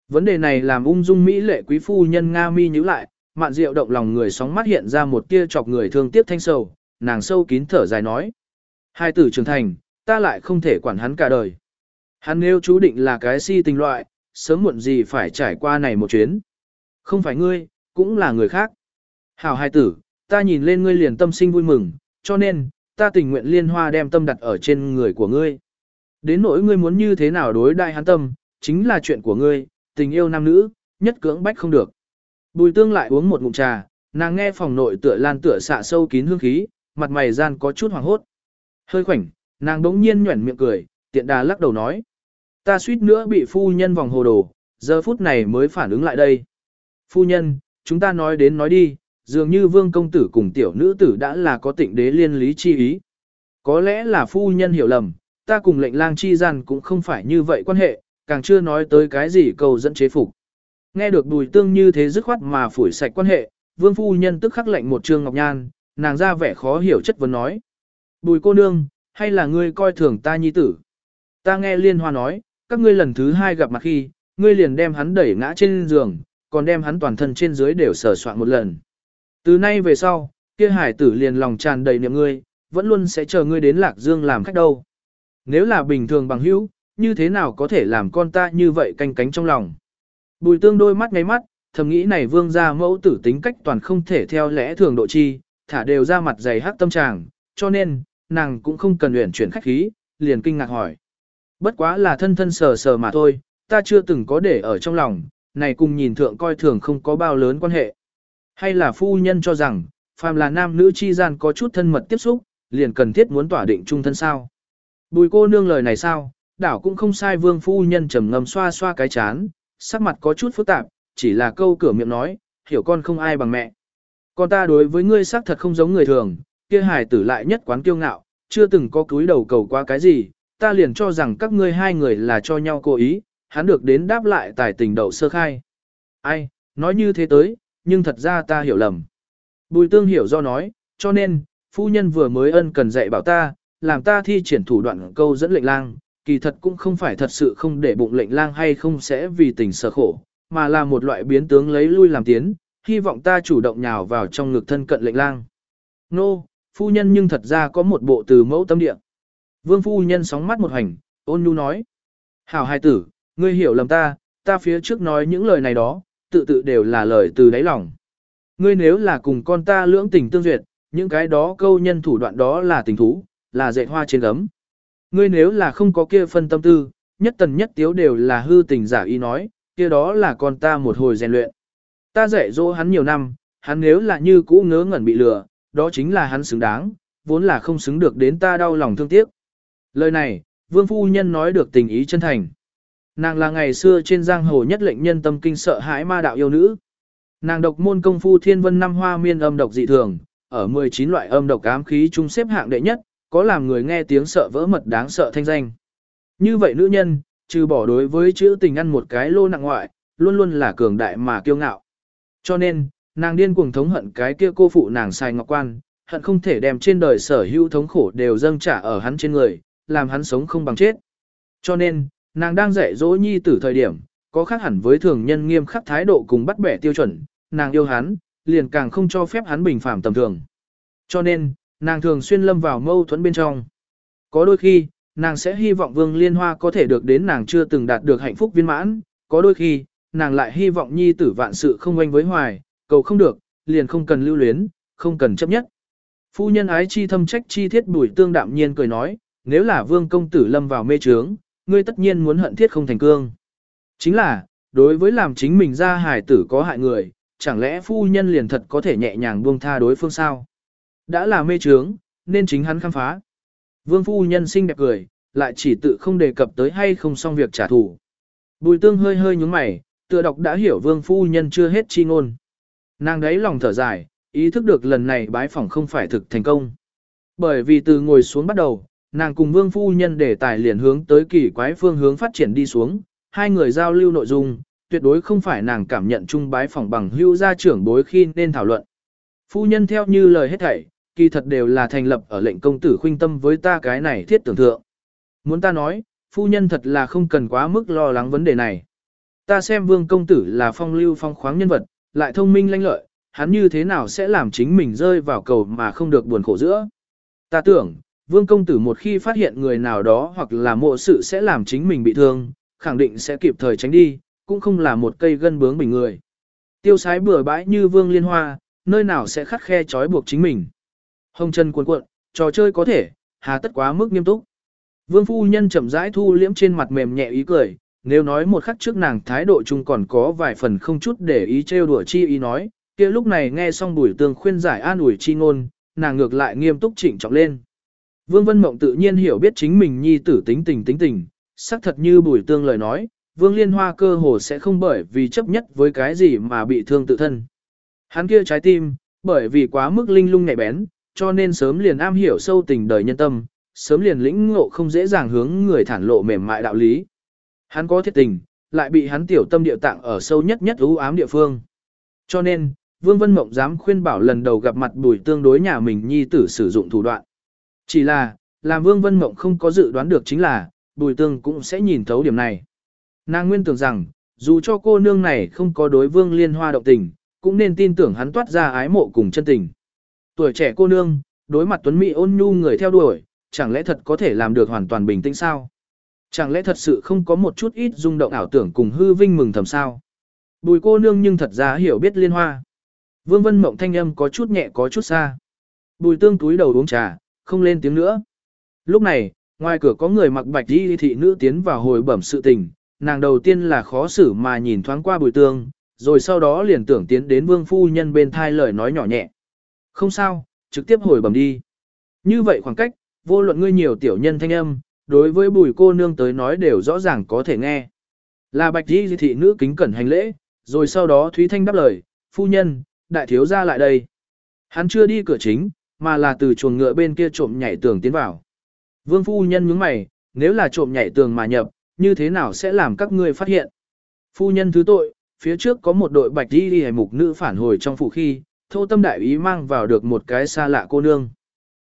Vấn đề này làm ung dung mỹ lệ quý phu nhân Nga mi nhíu lại, mạn diệu động lòng người sóng mắt hiện ra một tia chọc người thương tiếc thanh sầu, nàng sâu kín thở dài nói. Hai tử trưởng thành, ta lại không thể quản hắn cả đời. Hắn nếu chú định là cái si tình loại, sớm muộn gì phải trải qua này một chuyến. Không phải ngươi, cũng là người khác. Hảo hai tử, ta nhìn lên ngươi liền tâm sinh vui mừng, cho nên, ta tình nguyện liên hoa đem tâm đặt ở trên người của ngươi. Đến nỗi ngươi muốn như thế nào đối đại hắn tâm, chính là chuyện của ngươi, tình yêu nam nữ, nhất cưỡng bách không được. Bùi tương lại uống một ngụm trà, nàng nghe phòng nội tựa lan tựa xạ sâu kín hương khí, mặt mày gian có chút hoàng hốt. Hơi khoảnh, nàng đống nhiên nhuẩn miệng cười, tiện đà lắc đầu nói. Ta suýt nữa bị phu nhân vòng hồ đồ, giờ phút này mới phản ứng lại đây. Phu nhân, chúng ta nói đến nói đi, dường như vương công tử cùng tiểu nữ tử đã là có tịnh đế liên lý chi ý. Có lẽ là phu nhân hiểu lầm, ta cùng lệnh lang chi gian cũng không phải như vậy quan hệ, càng chưa nói tới cái gì cầu dẫn chế phục. Nghe được bùi tương như thế dứt khoát mà phủi sạch quan hệ, vương phu nhân tức khắc lệnh một trương ngọc nhan, nàng ra vẻ khó hiểu chất vấn nói. Bùi cô nương, hay là ngươi coi thường ta nhi tử? Ta nghe liên hoa nói, các ngươi lần thứ hai gặp mặt khi, ngươi liền đem hắn đẩy ngã trên giường, còn đem hắn toàn thân trên dưới đều sờ soạn một lần. Từ nay về sau, kia hải tử liền lòng tràn đầy niệm ngươi, vẫn luôn sẽ chờ ngươi đến lạc dương làm khách đâu. Nếu là bình thường bằng hữu, như thế nào có thể làm con ta như vậy canh cánh trong lòng. Bùi tương đôi mắt ngáy mắt, thầm nghĩ này vương gia mẫu tử tính cách toàn không thể theo lẽ thường độ chi, thả đều ra mặt dày hắc tâm tràng, cho nên, nàng cũng không cần luyện chuyển khách khí, liền kinh ngạc hỏi. Bất quá là thân thân sờ sờ mà thôi, ta chưa từng có để ở trong lòng, này cùng nhìn thượng coi thường không có bao lớn quan hệ. Hay là phu nhân cho rằng, phàm là nam nữ chi gian có chút thân mật tiếp xúc, liền cần thiết muốn tỏa định chung thân sao. Bùi cô nương lời này sao, đảo cũng không sai vương phu nhân trầm ngầm xoa xoa cái chán, sắc mặt có chút phức tạp, chỉ là câu cửa miệng nói, hiểu con không ai bằng mẹ. Con ta đối với ngươi xác thật không giống người thường, kia hài tử lại nhất quán kiêu ngạo, chưa từng có cúi đầu cầu qua cái gì, ta liền cho rằng các ngươi hai người là cho nhau cố ý, hắn được đến đáp lại tài tình đầu sơ khai. Ai, nói như thế tới, nhưng thật ra ta hiểu lầm. Bùi tương hiểu do nói, cho nên, phu nhân vừa mới ân cần dạy bảo ta, làm ta thi triển thủ đoạn câu dẫn lệnh lang, kỳ thật cũng không phải thật sự không để bụng lệnh lang hay không sẽ vì tình sở khổ, mà là một loại biến tướng lấy lui làm tiến, hy vọng ta chủ động nhào vào trong ngực thân cận lệnh lang. Nô, no, phu nhân nhưng thật ra có một bộ từ mẫu tâm địa. Vương phu nhân sóng mắt một hành, ôn nhu nói. Hảo hai tử, ngươi hiểu lầm ta, ta phía trước nói những lời này đó, tự tự đều là lời từ đáy lòng. Ngươi nếu là cùng con ta lưỡng tình tương duyệt, những cái đó câu nhân thủ đoạn đó là tình thú, là dạy hoa trên gấm. Ngươi nếu là không có kia phân tâm tư, nhất tần nhất tiếu đều là hư tình giả ý nói, kia đó là con ta một hồi rèn luyện. Ta dạy dỗ hắn nhiều năm, hắn nếu là như cũ ngớ ngẩn bị lừa, đó chính là hắn xứng đáng, vốn là không xứng được đến ta đau lòng thương tiếc. Lời này, vương phu nhân nói được tình ý chân thành. Nàng là ngày xưa trên giang hồ nhất lệnh nhân tâm kinh sợ hãi ma đạo yêu nữ. Nàng độc môn công phu thiên vân năm hoa miên âm độc dị thường, ở 19 loại âm độc ám khí chung xếp hạng đệ nhất, có làm người nghe tiếng sợ vỡ mật đáng sợ thanh danh. Như vậy nữ nhân, trừ bỏ đối với chữ tình ăn một cái lô nặng ngoại, luôn luôn là cường đại mà kiêu ngạo. Cho nên, nàng điên cuồng thống hận cái kia cô phụ nàng sai ngọc quan, hận không thể đem trên đời sở hữu thống khổ đều dâng trả ở hắn trên người, làm hắn sống không bằng chết. Cho nên, nàng đang dạy dỗ nhi tử thời điểm, có khác hẳn với thường nhân nghiêm khắc thái độ cùng bắt bẻ tiêu chuẩn, nàng yêu hắn, liền càng không cho phép hắn bình phạm tầm thường. Cho nên, nàng thường xuyên lâm vào mâu thuẫn bên trong. Có đôi khi, nàng sẽ hy vọng Vương Liên Hoa có thể được đến nàng chưa từng đạt được hạnh phúc viên mãn, có đôi khi, nàng lại hy vọng nhi tử vạn sự không oanh với hoài, cầu không được, liền không cần lưu luyến, không cần chấp nhất. Phu nhân ái chi thâm trách chi thiết bùi tương đạm nhiên cười nói, nếu là vương công tử lâm vào mê trướng, ngươi tất nhiên muốn hận thiết không thành cương. Chính là, đối với làm chính mình ra hài tử có hại người, chẳng lẽ phu nhân liền thật có thể nhẹ nhàng buông tha đối phương sao? Đã là mê trướng, nên chính hắn khám phá. Vương phu nhân xinh đẹp cười, lại chỉ tự không đề cập tới hay không xong việc trả thù. Bùi tương hơi hơi nhúng mày, tựa đọc đã hiểu vương phu nhân chưa hết chi ngôn. Nàng đấy lòng thở dài, ý thức được lần này bái phỏng không phải thực thành công. Bởi vì từ ngồi xuống bắt đầu, nàng cùng vương phu nhân để tài liền hướng tới kỳ quái phương hướng phát triển đi xuống, hai người giao lưu nội dung, tuyệt đối không phải nàng cảm nhận chung bái phỏng bằng hưu gia trưởng bối khi nên thảo luận. Phu nhân theo như lời hết thảy, kỳ thật đều là thành lập ở lệnh công tử khuynh tâm với ta cái này thiết tưởng thượng. Muốn ta nói, phu nhân thật là không cần quá mức lo lắng vấn đề này. Ta xem vương công tử là phong lưu phong khoáng nhân vật, lại thông minh lanh lợi, hắn như thế nào sẽ làm chính mình rơi vào cầu mà không được buồn khổ giữa. Ta tưởng, vương công tử một khi phát hiện người nào đó hoặc là mộ sự sẽ làm chính mình bị thương, khẳng định sẽ kịp thời tránh đi, cũng không là một cây gân bướng bình người. Tiêu sái bừa bãi như vương liên hoa, nơi nào sẽ khắt khe trói buộc chính mình. Hồng chân cuộn cuộn, trò chơi có thể, hà tất quá mức nghiêm túc. Vương phu nhân chậm rãi thu liễm trên mặt mềm nhẹ ý cười, nếu nói một khắc trước nàng thái độ chung còn có vài phần không chút để ý trêu đùa chi ý nói, kia lúc này nghe xong bùi tương khuyên giải an ủi chi ngôn, nàng ngược lại nghiêm túc chỉnh trọng lên. Vương Vân Mộng tự nhiên hiểu biết chính mình nhi tử tính tình tính tình, xác thật như bùi tương lời nói, Vương Liên Hoa cơ hồ sẽ không bởi vì chấp nhất với cái gì mà bị thương tự thân. Hắn kia trái tim, bởi vì quá mức linh lung nhạy bén, cho nên sớm liền am hiểu sâu tình đời nhân tâm, sớm liền lĩnh ngộ không dễ dàng hướng người thản lộ mềm mại đạo lý. Hắn có thiết tình, lại bị hắn tiểu tâm địa tạng ở sâu nhất nhất ưu ám địa phương. Cho nên, Vương Vân Mộng dám khuyên bảo lần đầu gặp mặt bùi tương đối nhà mình nhi tử sử dụng thủ đoạn. Chỉ là, làm Vương Vân Mộng không có dự đoán được chính là, bùi tương cũng sẽ nhìn thấu điểm này. Nàng nguyên tưởng rằng, dù cho cô nương này không có đối Vương Liên Hoa động tình, cũng nên tin tưởng hắn toát ra ái mộ cùng chân tình. Tuổi trẻ cô nương, đối mặt tuấn mỹ ôn nhu người theo đuổi, chẳng lẽ thật có thể làm được hoàn toàn bình tĩnh sao? Chẳng lẽ thật sự không có một chút ít rung động ảo tưởng cùng hư vinh mừng thầm sao? Bùi cô nương nhưng thật ra hiểu biết liên hoa. Vương Vân Mộng thanh âm có chút nhẹ có chút xa. Bùi tương túi đầu uống trà, không lên tiếng nữa. Lúc này, ngoài cửa có người mặc bạch đi thị nữ tiến vào hồi bẩm sự tình, nàng đầu tiên là khó xử mà nhìn thoáng qua bùi tương, rồi sau đó liền tưởng tiến đến vương phu nhân bên thai lời nói nhỏ nhẹ. Không sao, trực tiếp hồi bẩm đi. Như vậy khoảng cách, vô luận ngươi nhiều tiểu nhân thanh âm, đối với bùi cô nương tới nói đều rõ ràng có thể nghe. Là bạch đi thị nữ kính cẩn hành lễ, rồi sau đó Thúy Thanh đáp lời, phu nhân, đại thiếu ra lại đây. Hắn chưa đi cửa chính, mà là từ chuồng ngựa bên kia trộm nhảy tường tiến vào. Vương phu nhân nhướng mày, nếu là trộm nhảy tường mà nhập, như thế nào sẽ làm các ngươi phát hiện? Phu nhân thứ tội, phía trước có một đội bạch đi đi hề mục nữ phản hồi trong phủ khi, thô tâm đại ý mang vào được một cái xa lạ cô nương.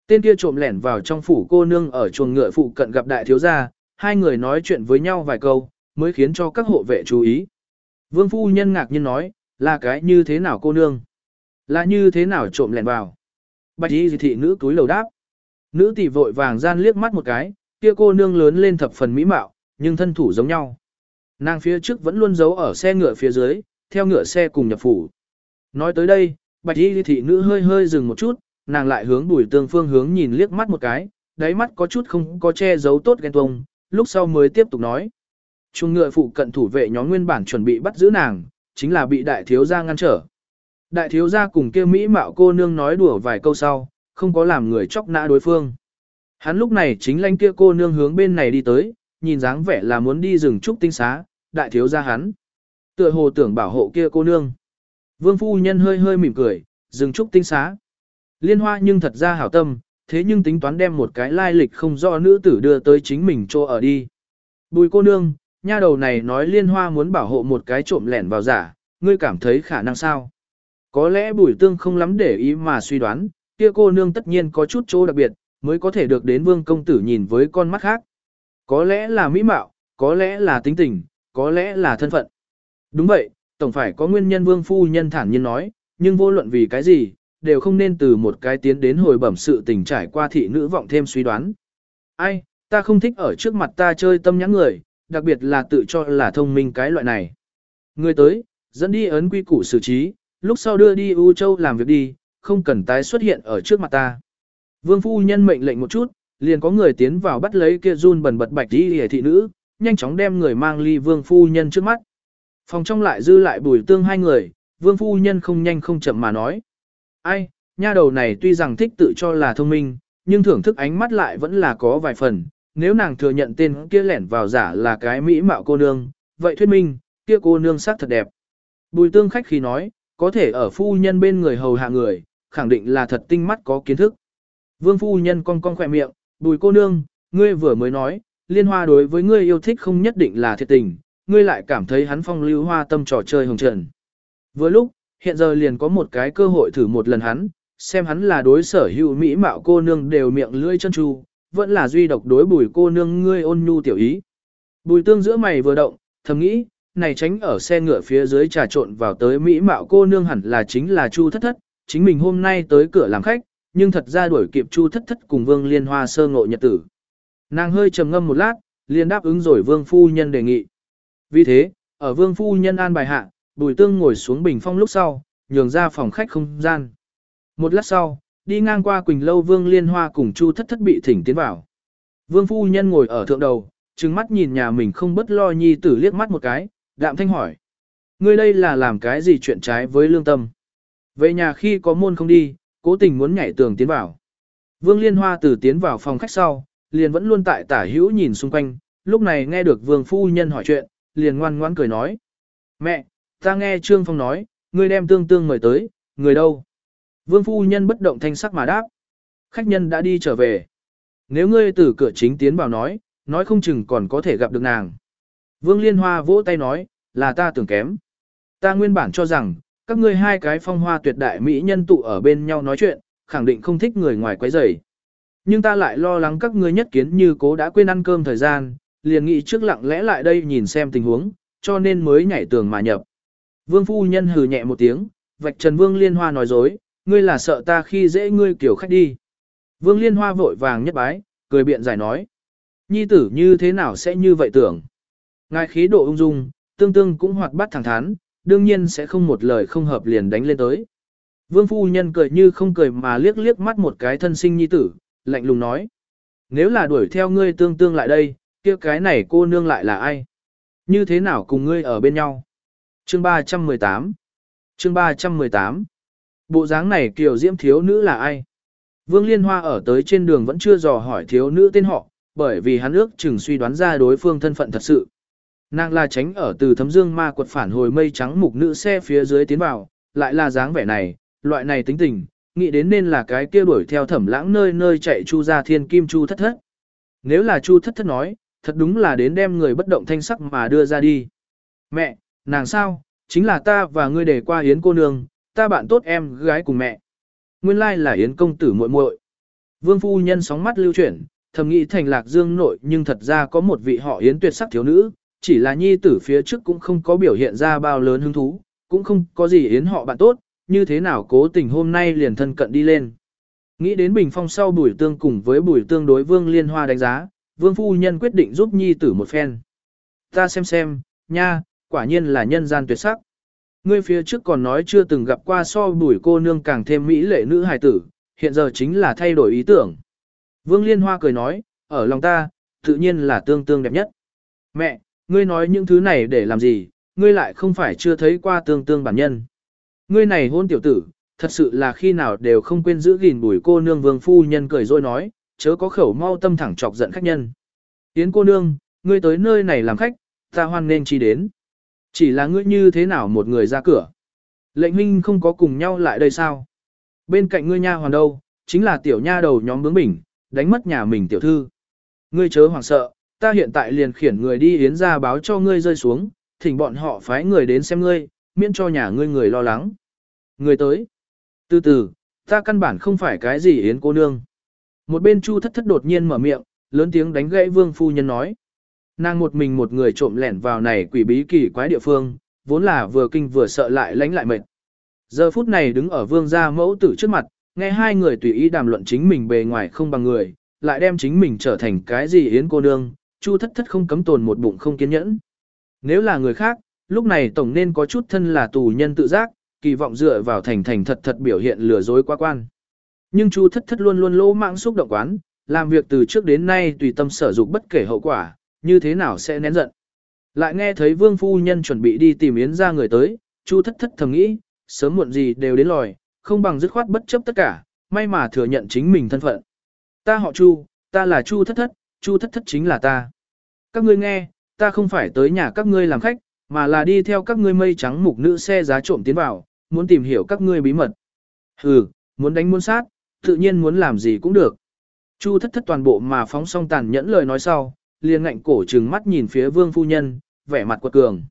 Tên kia trộm lẻn vào trong phủ cô nương ở chuồng ngựa phụ cận gặp đại thiếu gia, hai người nói chuyện với nhau vài câu, mới khiến cho các hộ vệ chú ý. Vương phu nhân ngạc nhiên nói, là cái như thế nào cô nương? Là như thế nào trộm lẻn vào? Bạch y thị nữ túi lầu đáp. Nữ tỷ vội vàng gian liếc mắt một cái, kia cô nương lớn lên thập phần mỹ mạo, nhưng thân thủ giống nhau. Nàng phía trước vẫn luôn giấu ở xe ngựa phía dưới, theo ngựa xe cùng nhập phủ. Nói tới đây, bạch y thị nữ hơi hơi dừng một chút, nàng lại hướng bùi tương phương hướng nhìn liếc mắt một cái, đáy mắt có chút không có che giấu tốt ghen tuông, lúc sau mới tiếp tục nói. Trung ngựa phụ cận thủ vệ nhóm nguyên bản chuẩn bị bắt giữ nàng, chính là bị đại thiếu gia ngăn trở. Đại thiếu gia cùng kia Mỹ mạo cô nương nói đùa vài câu sau, không có làm người chọc nã đối phương. Hắn lúc này chính lanh kia cô nương hướng bên này đi tới, nhìn dáng vẻ là muốn đi rừng trúc tinh xá, đại thiếu gia hắn. Tựa hồ tưởng bảo hộ kia cô nương. Vương phu nhân hơi hơi mỉm cười, dừng trúc tinh xá. Liên hoa nhưng thật ra hảo tâm, thế nhưng tính toán đem một cái lai lịch không do nữ tử đưa tới chính mình cho ở đi. Bùi cô nương, nha đầu này nói liên hoa muốn bảo hộ một cái trộm lẻn vào giả, ngươi cảm thấy khả năng sao? Có lẽ bùi tương không lắm để ý mà suy đoán, kia cô nương tất nhiên có chút chỗ đặc biệt, mới có thể được đến vương công tử nhìn với con mắt khác. Có lẽ là mỹ mạo, có lẽ là tính tình, có lẽ là thân phận. Đúng vậy, tổng phải có nguyên nhân vương phu nhân thản nhiên nói, nhưng vô luận vì cái gì, đều không nên từ một cái tiến đến hồi bẩm sự tình trải qua thị nữ vọng thêm suy đoán. Ai, ta không thích ở trước mặt ta chơi tâm nhãn người, đặc biệt là tự cho là thông minh cái loại này. Người tới, dẫn đi ấn quy củ xử trí, lúc sau đưa đi U Châu làm việc đi, không cần tái xuất hiện ở trước mặt ta. Vương phu nhân mệnh lệnh một chút, liền có người tiến vào bắt lấy kia run bần bật bạch đi hề thị nữ, nhanh chóng đem người mang ly vương phu nhân trước mắt. Phòng trong lại dư lại bùi tương hai người, vương phu nhân không nhanh không chậm mà nói. Ai, nha đầu này tuy rằng thích tự cho là thông minh, nhưng thưởng thức ánh mắt lại vẫn là có vài phần. Nếu nàng thừa nhận tên kia lẻn vào giả là cái mỹ mạo cô nương, vậy thuyết minh, kia cô nương sắc thật đẹp. Bùi tương khách khi nói, có thể ở phu nhân bên người hầu hạ người, khẳng định là thật tinh mắt có kiến thức. Vương phu nhân cong cong khỏe miệng, bùi cô nương, ngươi vừa mới nói, liên hoa đối với ngươi yêu thích không nhất định là thiệt tình, ngươi lại cảm thấy hắn phong lưu hoa tâm trò chơi hồng trần. Vừa lúc, hiện giờ liền có một cái cơ hội thử một lần hắn, xem hắn là đối sở hữu mỹ mạo cô nương đều miệng lưỡi chân tru, vẫn là duy độc đối bùi cô nương ngươi ôn nhu tiểu ý. Bùi tương giữa mày vừa động, thầm nghĩ, này tránh ở xe ngựa phía dưới trà trộn vào tới mỹ mạo cô nương hẳn là chính là Chu thất thất, chính mình hôm nay tới cửa làm khách, nhưng thật ra đuổi kịp Chu thất thất cùng Vương Liên Hoa sơ ngộ nhật tử. Nàng hơi trầm ngâm một lát, liền đáp ứng rồi Vương phu nhân đề nghị. Vì thế, ở Vương phu nhân an bài hạ, Bùi Tương ngồi xuống bình phong lúc sau, nhường ra phòng khách không gian. Một lát sau, đi ngang qua Quỳnh Lâu Vương Liên Hoa cùng Chu thất thất bị thỉnh tiến vào. Vương phu nhân ngồi ở thượng đầu, trừng mắt nhìn nhà mình không bất lo nhi tử liếc mắt một cái, đạm thanh hỏi. Ngươi đây là làm cái gì chuyện trái với lương tâm? Về nhà khi có môn không đi, cố tình muốn nhảy tường tiến vào. Vương Liên Hoa từ tiến vào phòng khách sau, liền vẫn luôn tại tả hữu nhìn xung quanh, lúc này nghe được vương phu nhân hỏi chuyện, liền ngoan ngoãn cười nói. Mẹ, ta nghe Trương Phong nói, ngươi đem tương tương mời tới, người đâu? Vương phu nhân bất động thanh sắc mà đáp. Khách nhân đã đi trở về. Nếu ngươi từ cửa chính tiến vào nói, nói không chừng còn có thể gặp được nàng. Vương Liên Hoa vỗ tay nói, là ta tưởng kém. Ta nguyên bản cho rằng, các ngươi hai cái phong hoa tuyệt đại mỹ nhân tụ ở bên nhau nói chuyện, khẳng định không thích người ngoài quấy rầy. Nhưng ta lại lo lắng các ngươi nhất kiến như cố đã quên ăn cơm thời gian, liền nghĩ trước lặng lẽ lại đây nhìn xem tình huống, cho nên mới nhảy tường mà nhập. Vương phu nhân hừ nhẹ một tiếng, vạch trần Vương Liên Hoa nói dối, ngươi là sợ ta khi dễ ngươi kiểu khách đi. Vương Liên Hoa vội vàng nhất bái, cười biện giải nói. Nhi tử như thế nào sẽ như vậy tưởng? Ngài khí độ ung dung, tương tương cũng hoạt bát thẳng thắn, đương nhiên sẽ không một lời không hợp liền đánh lên tới. Vương phu nhân cười như không cười mà liếc liếc mắt một cái thân sinh nhi tử, lạnh lùng nói. Nếu là đuổi theo ngươi tương tương lại đây, kia cái này cô nương lại là ai? Như thế nào cùng ngươi ở bên nhau? Chương 318 Chương 318 Bộ dáng này kiều diễm thiếu nữ là ai? Vương Liên Hoa ở tới trên đường vẫn chưa dò hỏi thiếu nữ tên họ, bởi vì hắn ước chừng suy đoán ra đối phương thân phận thật sự. Nàng là tránh ở từ thấm dương ma quật phản hồi mây trắng mục nữ xe phía dưới tiến vào, lại là dáng vẻ này, loại này tính tình, nghĩ đến nên là cái kia đuổi theo thẩm lãng nơi nơi chạy chu ra thiên kim chu thất thất. Nếu là chu thất thất nói, thật đúng là đến đem người bất động thanh sắc mà đưa ra đi. Mẹ, nàng sao, chính là ta và ngươi để qua Yến cô nương, ta bạn tốt em gái cùng mẹ. Nguyên lai là Yến công tử muội muội. Vương phu nhân sóng mắt lưu chuyển, thầm nghĩ thành lạc dương nội nhưng thật ra có một vị họ Yến tuyệt sắc thiếu nữ, chỉ là nhi tử phía trước cũng không có biểu hiện ra bao lớn hứng thú, cũng không có gì Yến họ bạn tốt, như thế nào cố tình hôm nay liền thân cận đi lên. Nghĩ đến bình phong sau bùi tương cùng với bùi tương đối vương liên hoa đánh giá, vương phu nhân quyết định giúp nhi tử một phen. Ta xem xem, nha, quả nhiên là nhân gian tuyệt sắc. Ngươi phía trước còn nói chưa từng gặp qua so bùi cô nương càng thêm mỹ lệ nữ hài tử, hiện giờ chính là thay đổi ý tưởng. Vương Liên Hoa cười nói, ở lòng ta, tự nhiên là tương tương đẹp nhất. Mẹ, ngươi nói những thứ này để làm gì, ngươi lại không phải chưa thấy qua tương tương bản nhân. Ngươi này hôn tiểu tử, thật sự là khi nào đều không quên giữ gìn bùi cô nương vương phu nhân cười rồi nói, chớ có khẩu mau tâm thẳng chọc giận khách nhân. yến cô nương, ngươi tới nơi này làm khách, ta hoan nên chi đến. Chỉ là ngươi như thế nào một người ra cửa. Lệnh huynh không có cùng nhau lại đây sao? Bên cạnh ngươi nha hoàn đâu, chính là tiểu nha đầu nhóm bướng bỉnh, đánh mất nhà mình tiểu thư. Ngươi chớ hoảng sợ, ta hiện tại liền khiển người đi yến ra báo cho ngươi rơi xuống, thỉnh bọn họ phái người đến xem ngươi, miễn cho nhà ngươi người lo lắng. ngươi tới. Từ từ, ta căn bản không phải cái gì yến cô nương. Một bên chu thất thất đột nhiên mở miệng, lớn tiếng đánh gãy vương phu nhân nói. Nàng một mình một người trộm lẻn vào này quỷ bí kỳ quái địa phương, vốn là vừa kinh vừa sợ lại lánh lại mệt. Giờ phút này đứng ở vương gia mẫu tử trước mặt, nghe hai người tùy ý đàm luận chính mình bề ngoài không bằng người, lại đem chính mình trở thành cái gì yến cô nương, Chu thất thất không cấm tồn một bụng không kiên nhẫn. Nếu là người khác, lúc này tổng nên có chút thân là tù nhân tự giác, kỳ vọng dựa vào thành thành thật thật biểu hiện lừa dối quá quan. Nhưng Chu thất thất luôn luôn lỗ mạng xúc động quán, làm việc từ trước đến nay tùy tâm sở dục bất kể hậu quả, như thế nào sẽ nén giận. Lại nghe thấy vương phu nhân chuẩn bị đi tìm yến ra người tới, Chu thất thất thầm nghĩ, sớm muộn gì đều đến lòi, không bằng dứt khoát bất chấp tất cả, may mà thừa nhận chính mình thân phận. Ta họ Chu, ta là Chu thất thất, Chu thất thất chính là ta. Các ngươi nghe, ta không phải tới nhà các ngươi làm khách, mà là đi theo các ngươi mây trắng mục nữ xe giá trộm tiến vào, muốn tìm hiểu các ngươi bí mật. Hừ, muốn đánh muốn sát, tự nhiên muốn làm gì cũng được. Chu thất thất toàn bộ mà phóng song tàn nhẫn lời nói sau, liền ngạnh cổ trừng mắt nhìn phía vương phu nhân, vẻ mặt quật cường.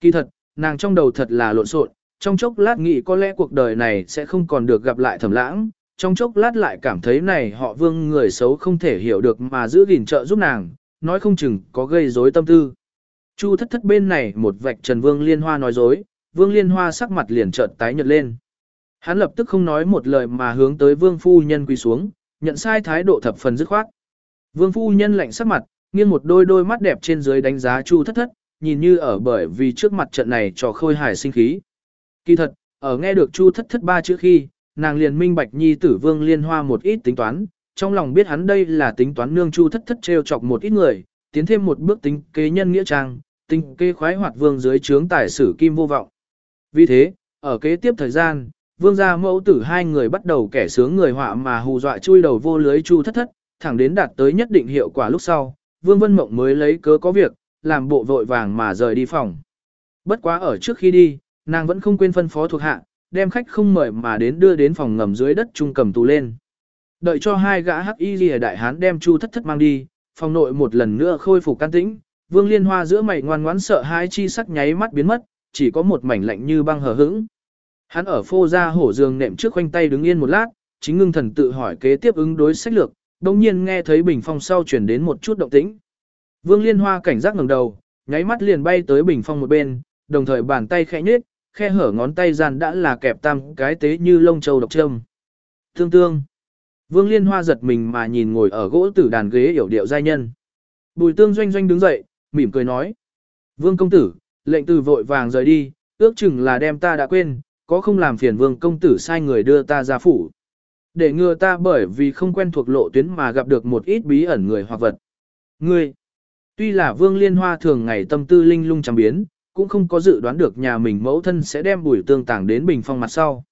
Kỳ thật, nàng trong đầu thật là lộn xộn, trong chốc lát nghĩ có lẽ cuộc đời này sẽ không còn được gặp lại thẩm lãng, trong chốc lát lại cảm thấy này họ vương người xấu không thể hiểu được mà giữ gìn trợ giúp nàng, nói không chừng có gây rối tâm tư. Chu thất thất bên này một vạch trần vương liên hoa nói dối, vương liên hoa sắc mặt liền chợt tái nhợt lên. Hắn lập tức không nói một lời mà hướng tới vương phu nhân quỳ xuống, nhận sai thái độ thập phần dứt khoát. Vương phu nhân lạnh sắc mặt, nghiêng một đôi đôi mắt đẹp trên dưới đánh giá chu thất thất, nhìn như ở bởi vì trước mặt trận này trò khôi hài sinh khí. Kỳ thật, ở nghe được chu thất thất ba chữ khi, nàng liền minh bạch nhi tử vương liên hoa một ít tính toán, trong lòng biết hắn đây là tính toán nương chu thất thất treo chọc một ít người, tiến thêm một bước tính kế nhân nghĩa trang, tính kế khoái hoạt vương dưới trướng tài sử kim vô vọng. Vì thế, ở kế tiếp thời gian, vương gia mẫu tử hai người bắt đầu kẻ sướng người họa mà hù dọa chui đầu vô lưới chu thất thất, thẳng đến đạt tới nhất định hiệu quả lúc sau, vương vân mộng mới lấy cớ có việc, làm bộ vội vàng mà rời đi phòng. Bất quá ở trước khi đi, nàng vẫn không quên phân phó thuộc hạ, đem khách không mời mà đến đưa đến phòng ngầm dưới đất trung cầm tù lên. Đợi cho hai gã hắc y lìa đại hán đem chu thất thất mang đi, phòng nội một lần nữa khôi phục can tĩnh, vương liên hoa giữa mày ngoan ngoãn sợ hai chi sắc nháy mắt biến mất, chỉ có một mảnh lạnh như băng hờ hững. Hắn ở phô ra hổ giường nệm trước khoanh tay đứng yên một lát, chính ngưng thần tự hỏi kế tiếp ứng đối sách lược, đồng nhiên nghe thấy bình phong sau chuyển đến một chút động tĩnh. Vương liên hoa cảnh giác ngẩng đầu, nháy mắt liền bay tới bình phong một bên, đồng thời bàn tay khẽ nhếch, khe hở ngón tay gian đã là kẹp tam cái tế như lông châu độc trâm. Tương tương. Vương Liên Hoa giật mình mà nhìn ngồi ở gỗ tử đàn ghế hiểu điệu giai nhân. Bùi tương doanh doanh đứng dậy, mỉm cười nói. Vương công tử, lệnh từ vội vàng rời đi, ước chừng là đem ta đã quên, có không làm phiền vương công tử sai người đưa ta ra phủ. Để ngừa ta bởi vì không quen thuộc lộ tuyến mà gặp được một ít bí ẩn người hoặc vật. Ngươi, tuy là vương liên hoa thường ngày tâm tư linh lung chẳng biến, cũng không có dự đoán được nhà mình mẫu thân sẽ đem bùi tương tảng đến bình phong mặt sau.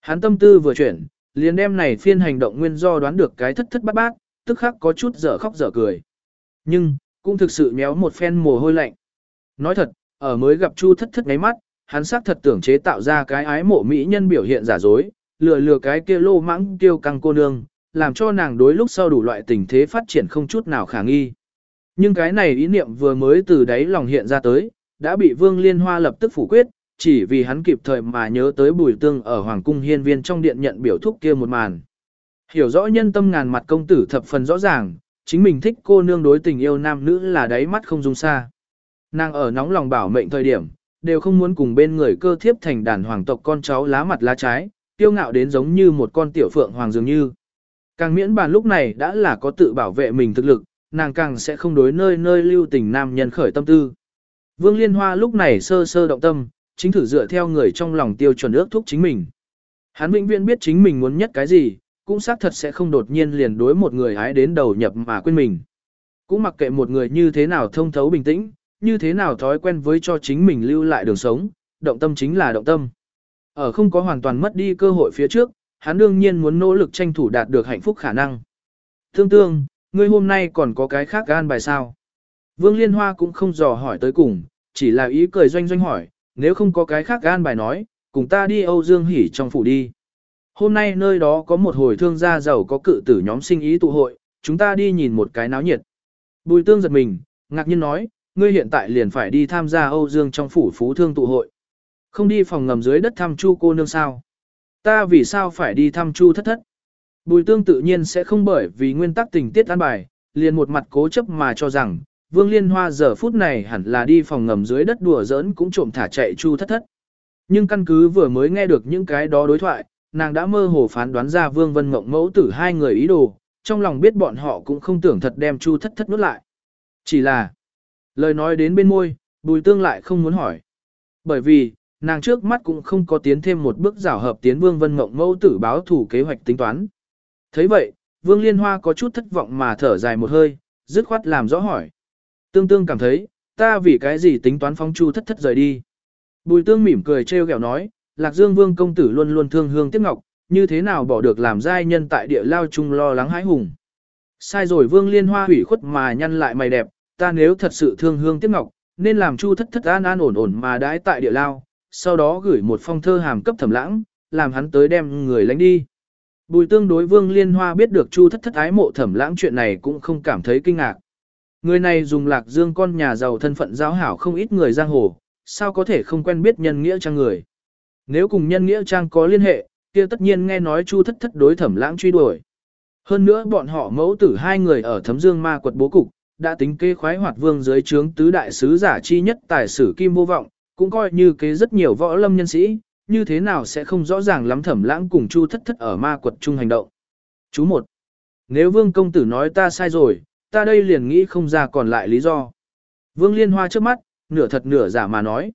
Hắn tâm tư vừa chuyển, liền đem này phiên hành động nguyên do đoán được cái thất thất bát bát, tức khắc có chút dở khóc dở cười. Nhưng, cũng thực sự méo một phen mồ hôi lạnh. Nói thật, ở mới gặp Chu thất thất ngáy mắt, hắn xác thật tưởng chế tạo ra cái ái mộ mỹ nhân biểu hiện giả dối, lừa lừa cái kia lô mãng tiêu căng cô nương, làm cho nàng đối lúc sau đủ loại tình thế phát triển không chút nào khả nghi. Nhưng cái này ý niệm vừa mới từ đáy lòng hiện ra tới, đã bị Vương Liên Hoa lập tức phủ quyết, chỉ vì hắn kịp thời mà nhớ tới bùi tương ở Hoàng cung hiên viên trong điện nhận biểu thúc kia một màn. Hiểu rõ nhân tâm ngàn mặt công tử thập phần rõ ràng, chính mình thích cô nương đối tình yêu nam nữ là đáy mắt không dung xa. Nàng ở nóng lòng bảo mệnh thời điểm, đều không muốn cùng bên người cơ thiếp thành đàn hoàng tộc con cháu lá mặt lá trái, tiêu ngạo đến giống như một con tiểu phượng hoàng dường như. Càng miễn bàn lúc này đã là có tự bảo vệ mình thực lực, nàng càng sẽ không đối nơi nơi lưu tình nam nhân khởi tâm tư. Vương Liên Hoa lúc này sơ sơ động tâm, chính thử dựa theo người trong lòng tiêu chuẩn ước thúc chính mình. Hắn vĩnh viễn biết chính mình muốn nhất cái gì, cũng xác thật sẽ không đột nhiên liền đối một người hái đến đầu nhập mà quên mình. Cũng mặc kệ một người như thế nào thông thấu bình tĩnh, như thế nào thói quen với cho chính mình lưu lại đường sống, động tâm chính là động tâm. Ở không có hoàn toàn mất đi cơ hội phía trước, hắn đương nhiên muốn nỗ lực tranh thủ đạt được hạnh phúc khả năng. Thương tương, ngươi hôm nay còn có cái khác gan bài sao? Vương Liên Hoa cũng không dò hỏi tới cùng, chỉ là ý cười doanh doanh hỏi, nếu không có cái khác gan bài nói, cùng ta đi Âu Dương Hỷ trong phủ đi. Hôm nay nơi đó có một hồi thương gia giàu có cự tử nhóm sinh ý tụ hội, chúng ta đi nhìn một cái náo nhiệt. Bùi tương giật mình, ngạc nhiên nói, ngươi hiện tại liền phải đi tham gia Âu Dương trong phủ phú thương tụ hội. Không đi phòng ngầm dưới đất thăm chu cô nương sao. Ta vì sao phải đi thăm chu thất thất. Bùi tương tự nhiên sẽ không bởi vì nguyên tắc tình tiết an bài, liền một mặt cố chấp mà cho rằng, Vương Liên Hoa giờ phút này hẳn là đi phòng ngầm dưới đất đùa giỡn cũng trộm thả chạy chu thất thất. Nhưng căn cứ vừa mới nghe được những cái đó đối thoại, nàng đã mơ hồ phán đoán ra Vương Vân Mộng mẫu tử hai người ý đồ, trong lòng biết bọn họ cũng không tưởng thật đem chu thất thất nuốt lại. Chỉ là, lời nói đến bên môi, bùi tương lại không muốn hỏi. Bởi vì, nàng trước mắt cũng không có tiến thêm một bước rào hợp tiến vương vân mộng mẫu tử báo thủ kế hoạch tính toán. thấy vậy, vương liên hoa có chút thất vọng mà thở dài một hơi, dứt khoát làm rõ hỏi. Tương tương cảm thấy, ta vì cái gì tính toán phong chu thất thất rời đi. Bùi tương mỉm cười trêu ghẹo nói, lạc dương vương công tử luôn luôn thương hương tiếc ngọc, như thế nào bỏ được làm giai nhân tại địa lao chung lo lắng hãi hùng. Sai rồi vương liên hoa hủy khuất mà nhăn lại mày đẹp, ta nếu thật sự thương hương tiếc ngọc, nên làm chu thất thất an an ổn ổn mà đãi tại địa lao, sau đó gửi một phong thơ hàm cấp thẩm lãng, làm hắn tới đem người lánh đi. Bùi tương đối vương liên hoa biết được chu thất thất ái mộ thẩm lãng chuyện này cũng không cảm thấy kinh ngạc. Người này dùng lạc dương con nhà giàu thân phận giáo hảo không ít người giang hồ, sao có thể không quen biết nhân nghĩa trang người. Nếu cùng nhân nghĩa trang có liên hệ, kia tất nhiên nghe nói chu thất thất đối thẩm lãng truy đuổi. Hơn nữa bọn họ mẫu tử hai người ở thấm dương ma quật bố cục, đã tính kế khoái hoạt vương dưới trướng tứ đại sứ giả chi nhất tài sử kim vô vọng, cũng coi như kế rất nhiều võ lâm nhân sĩ, như thế nào sẽ không rõ ràng lắm thẩm lãng cùng chu thất thất ở ma quật chung hành động. Chú một, nếu vương công tử nói ta sai rồi, ta đây liền nghĩ không ra còn lại lý do. Vương liên hoa trước mắt, nửa thật nửa giả mà nói.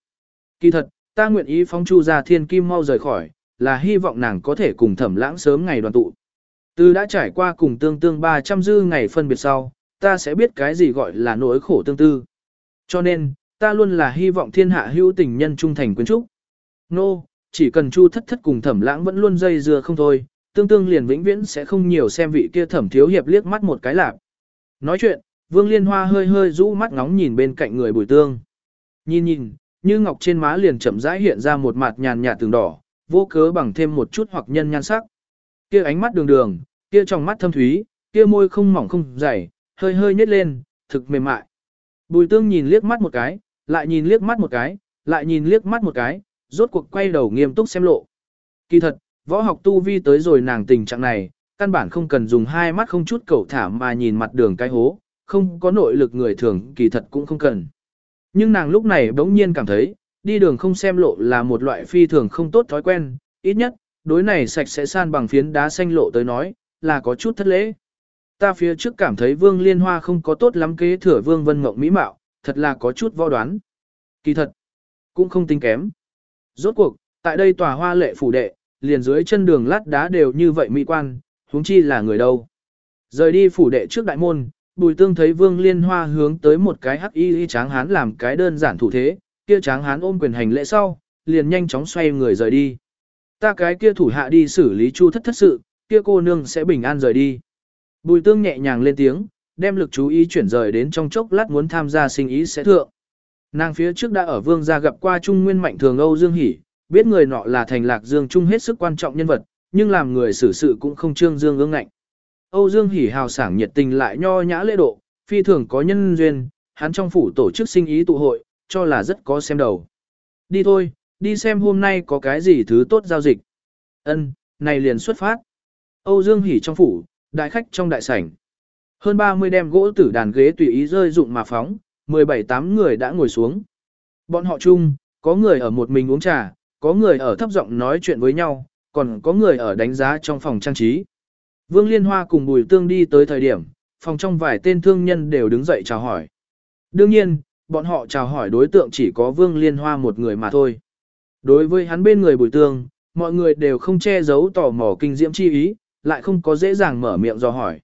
Kỳ thật, ta nguyện ý phóng chu ra thiên kim mau rời khỏi, là hy vọng nàng có thể cùng thẩm lãng sớm ngày đoàn tụ. Từ đã trải qua cùng tương tương 300 dư ngày phân biệt sau, ta sẽ biết cái gì gọi là nỗi khổ tương tư. Cho nên, ta luôn là hy vọng thiên hạ hữu tình nhân trung thành quyến trúc. Nô, no, chỉ cần chu thất thất cùng thẩm lãng vẫn luôn dây dưa không thôi, tương tương liền vĩnh viễn sẽ không nhiều xem vị kia thẩm thiếu hiệp liếc mắt một cái lạp. Nói chuyện, vương liên hoa hơi hơi rũ mắt ngóng nhìn bên cạnh người bùi tương. Nhìn nhìn, như ngọc trên má liền chậm rãi hiện ra một mặt nhàn nhạt tường đỏ, vô cớ bằng thêm một chút hoặc nhân nhan sắc. Kia ánh mắt đường đường, kia trong mắt thâm thúy, kia môi không mỏng không dày, hơi hơi nhếch lên, thực mềm mại. Bùi tương nhìn liếc mắt một cái, lại nhìn liếc mắt một cái, lại nhìn liếc mắt một cái, rốt cuộc quay đầu nghiêm túc xem lộ. Kỳ thật, võ học tu vi tới rồi nàng tình trạng này, căn bản không cần dùng hai mắt không chút cầu thả mà nhìn mặt đường cái hố, không có nội lực người thường kỳ thật cũng không cần. Nhưng nàng lúc này bỗng nhiên cảm thấy, đi đường không xem lộ là một loại phi thường không tốt thói quen, ít nhất, đối này sạch sẽ san bằng phiến đá xanh lộ tới nói, là có chút thất lễ. Ta phía trước cảm thấy vương liên hoa không có tốt lắm kế thừa vương vân mộng mỹ mạo, thật là có chút võ đoán. Kỳ thật, cũng không tính kém. Rốt cuộc, tại đây tòa hoa lệ phủ đệ, liền dưới chân đường lát đá đều như vậy mỹ quan, huống chi là người đâu. Rời đi phủ đệ trước đại môn, bùi tương thấy vương liên hoa hướng tới một cái hắc y y tráng hán làm cái đơn giản thủ thế, kia tráng hán ôm quyền hành lễ sau, liền nhanh chóng xoay người rời đi. Ta cái kia thủ hạ đi xử lý chu thất thất sự, kia cô nương sẽ bình an rời đi. Bùi tương nhẹ nhàng lên tiếng, đem lực chú ý chuyển rời đến trong chốc lát muốn tham gia sinh ý sẽ thượng. Nàng phía trước đã ở vương gia gặp qua Trung Nguyên Mạnh Thường Âu Dương Hỷ, biết người nọ là thành lạc Dương Trung hết sức quan trọng nhân vật, nhưng làm người xử sự cũng không trương dương ương ngạnh. Âu Dương Hỷ hào sảng nhiệt tình lại nho nhã lễ độ, phi thường có nhân duyên, hắn trong phủ tổ chức sinh ý tụ hội, cho là rất có xem đầu. Đi thôi, đi xem hôm nay có cái gì thứ tốt giao dịch. Ân, này liền xuất phát. Âu Dương Hỷ trong phủ, đại khách trong đại sảnh. Hơn 30 đem gỗ tử đàn ghế tùy ý rơi dụng mà phóng, 17-8 người đã ngồi xuống. Bọn họ chung, có người ở một mình uống trà, có người ở thấp giọng nói chuyện với nhau, còn có người ở đánh giá trong phòng trang trí. Vương Liên Hoa cùng Bùi Tương đi tới thời điểm, phòng trong vài tên thương nhân đều đứng dậy chào hỏi. Đương nhiên, bọn họ chào hỏi đối tượng chỉ có Vương Liên Hoa một người mà thôi. Đối với hắn bên người Bùi Tương, mọi người đều không che giấu tò mò kinh diễm chi ý, lại không có dễ dàng mở miệng do hỏi.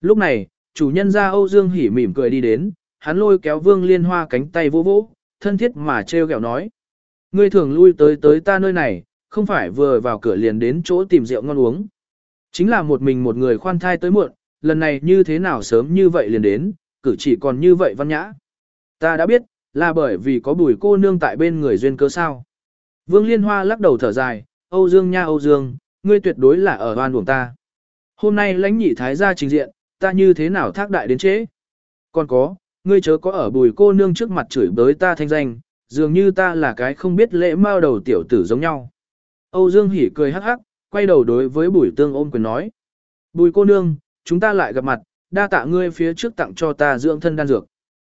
Lúc này, chủ nhân ra Âu Dương hỉ mỉm cười đi đến, hắn lôi kéo Vương Liên Hoa cánh tay vỗ vỗ, thân thiết mà treo gẹo nói. Ngươi thường lui tới tới ta nơi này, không phải vừa vào cửa liền đến chỗ tìm rượu ngon uống. Chính là một mình một người khoan thai tới muộn, lần này như thế nào sớm như vậy liền đến, cử chỉ còn như vậy văn nhã. Ta đã biết, là bởi vì có bùi cô nương tại bên người duyên cơ sao. Vương Liên Hoa lắc đầu thở dài, Âu Dương nha Âu Dương, ngươi tuyệt đối là ở oan uổng ta. Hôm nay lãnh nhị thái gia trình diện, ta như thế nào thác đại đến chế? Còn có, ngươi chớ có ở bùi cô nương trước mặt chửi bới ta thanh danh, dường như ta là cái không biết lễ mao đầu tiểu tử giống nhau. Âu Dương Hỷ cười hắc hắc, quay đầu đối với bùi tương ôm quyền nói. Bùi cô nương, chúng ta lại gặp mặt, đa tạ ngươi phía trước tặng cho ta dưỡng thân đan dược.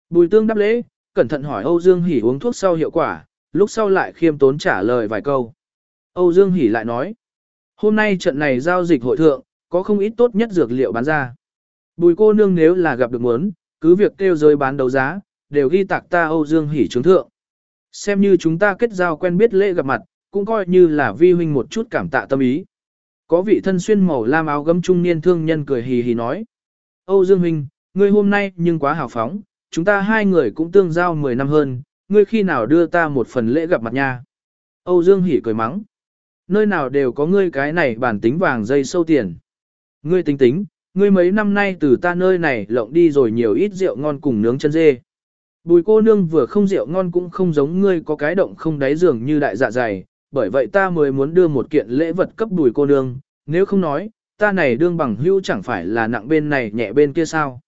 Bùi tương đáp lễ, cẩn thận hỏi Âu Dương Hỷ uống thuốc sau hiệu quả, lúc sau lại khiêm tốn trả lời vài câu. Âu Dương Hỷ lại nói, hôm nay trận này giao dịch hội thượng, có không ít tốt nhất dược liệu bán ra. Bùi cô nương nếu là gặp được muốn, cứ việc kêu giới bán đấu giá, đều ghi tạc ta Âu Dương Hỷ trướng thượng. Xem như chúng ta kết giao quen biết lễ gặp mặt, cũng coi như là vi huynh một chút cảm tạ tâm ý. Có vị thân xuyên màu lam áo gấm trung niên thương nhân cười hì hì nói. Âu Dương huynh, ngươi hôm nay nhưng quá hào phóng, chúng ta hai người cũng tương giao 10 năm hơn, ngươi khi nào đưa ta một phần lễ gặp mặt nha. Âu Dương hỉ cười mắng. Nơi nào đều có ngươi cái này bản tính vàng dây sâu tiền. Ngươi tính tính, ngươi mấy năm nay từ ta nơi này lộng đi rồi nhiều ít rượu ngon cùng nướng chân dê. Bùi cô nương vừa không rượu ngon cũng không giống ngươi có cái động không đáy giường như đại dạ dày, bởi vậy ta mới muốn đưa một kiện lễ vật cấp bùi cô nương, nếu không nói, ta này đương bằng hữu chẳng phải là nặng bên này nhẹ bên kia sao.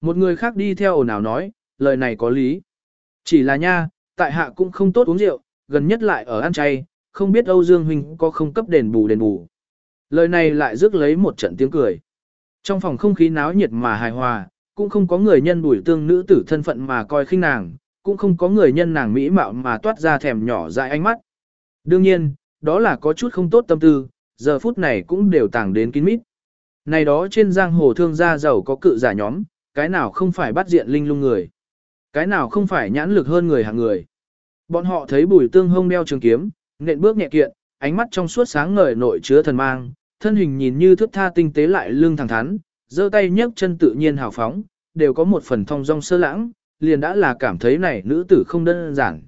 Một người khác đi theo ồn ào nói, lời này có lý. Chỉ là nha, tại hạ cũng không tốt uống rượu, gần nhất lại ở ăn chay, không biết Âu Dương Huynh có không cấp đền bù đền bù. Lời này lại rước lấy một trận tiếng cười. Trong phòng không khí náo nhiệt mà hài hòa, cũng không có người nhân bùi tương nữ tử thân phận mà coi khinh nàng, cũng không có người nhân nàng mỹ mạo mà toát ra thèm nhỏ dại ánh mắt. Đương nhiên, đó là có chút không tốt tâm tư, giờ phút này cũng đều tàng đến kín mít. Này đó trên giang hồ thương gia giàu có cự giả nhóm, cái nào không phải bắt diện linh lung người. Cái nào không phải nhãn lực hơn người hạng người. Bọn họ thấy bùi tương hông đeo trường kiếm, nện bước nhẹ kiện, ánh mắt trong suốt sáng ngời nội chứa thần mang, thân hình nhìn như thước tha tinh tế lại lưng thẳng thắn, giơ tay nhấc chân tự nhiên hào phóng, đều có một phần thong dong sơ lãng, liền đã là cảm thấy này nữ tử không đơn giản.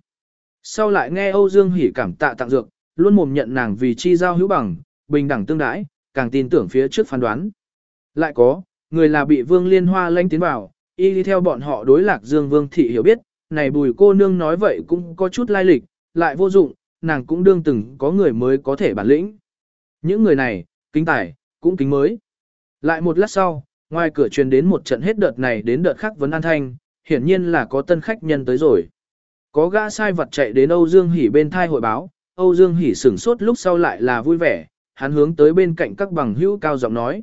Sau lại nghe Âu Dương Hỉ cảm tạ tặng dược, luôn mồm nhận nàng vì chi giao hữu bằng, bình đẳng tương đãi, càng tin tưởng phía trước phán đoán. Lại có, người là bị Vương Liên Hoa lanh tiến vào, y đi theo bọn họ đối lạc Dương Vương Thị hiểu biết, này bùi cô nương nói vậy cũng có chút lai lịch, lại vô dụng, nàng cũng đương từng có người mới có thể bản lĩnh. Những người này, kính tài, cũng kính mới. Lại một lát sau, ngoài cửa truyền đến một trận hết đợt này đến đợt khác vấn an thanh, hiển nhiên là có tân khách nhân tới rồi. Có gã sai vật chạy đến Âu Dương Hỷ bên thai hội báo, Âu Dương Hỷ sửng sốt lúc sau lại là vui vẻ, hắn hướng tới bên cạnh các bằng hữu cao giọng nói.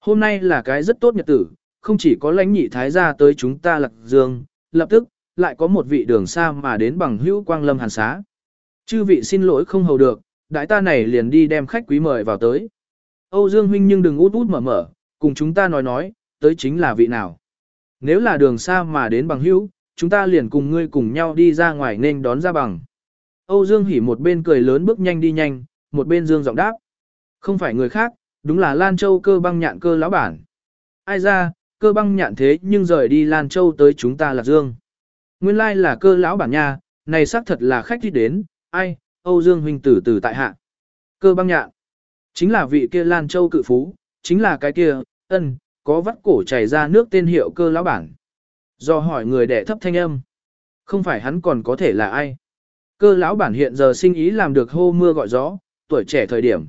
Hôm nay là cái rất tốt nhật tử, không chỉ có lãnh nhị thái gia tới chúng ta lạc dương, lập tức, lại có một vị đường xa mà đến bằng hữu quang lâm hàn xá. Chư vị xin lỗi không hầu được, đại ta này liền đi đem khách quý mời vào tới. Âu Dương huynh nhưng đừng út út mở mở, cùng chúng ta nói nói, tới chính là vị nào. Nếu là đường xa mà đến bằng hữu, chúng ta liền cùng ngươi cùng nhau đi ra ngoài nên đón ra bằng. Âu Dương hỉ một bên cười lớn bước nhanh đi nhanh, một bên Dương giọng đáp. Không phải người khác, đúng là Lan Châu cơ băng nhạn cơ lão bản. Ai ra, cơ băng nhạn thế nhưng rời đi Lan Châu tới chúng ta là Dương. Nguyên lai là cơ lão bản nha, này xác thật là khách đi đến, ai, Âu Dương huynh tử tử tại hạ. Cơ băng nhạn, chính là vị kia Lan Châu cự phú, chính là cái kia, ân, có vắt cổ chảy ra nước tên hiệu cơ lão bản. Do hỏi người đệ thấp thanh âm, không phải hắn còn có thể là ai. Cơ lão bản hiện giờ sinh ý làm được hô mưa gọi gió, tuổi trẻ thời điểm.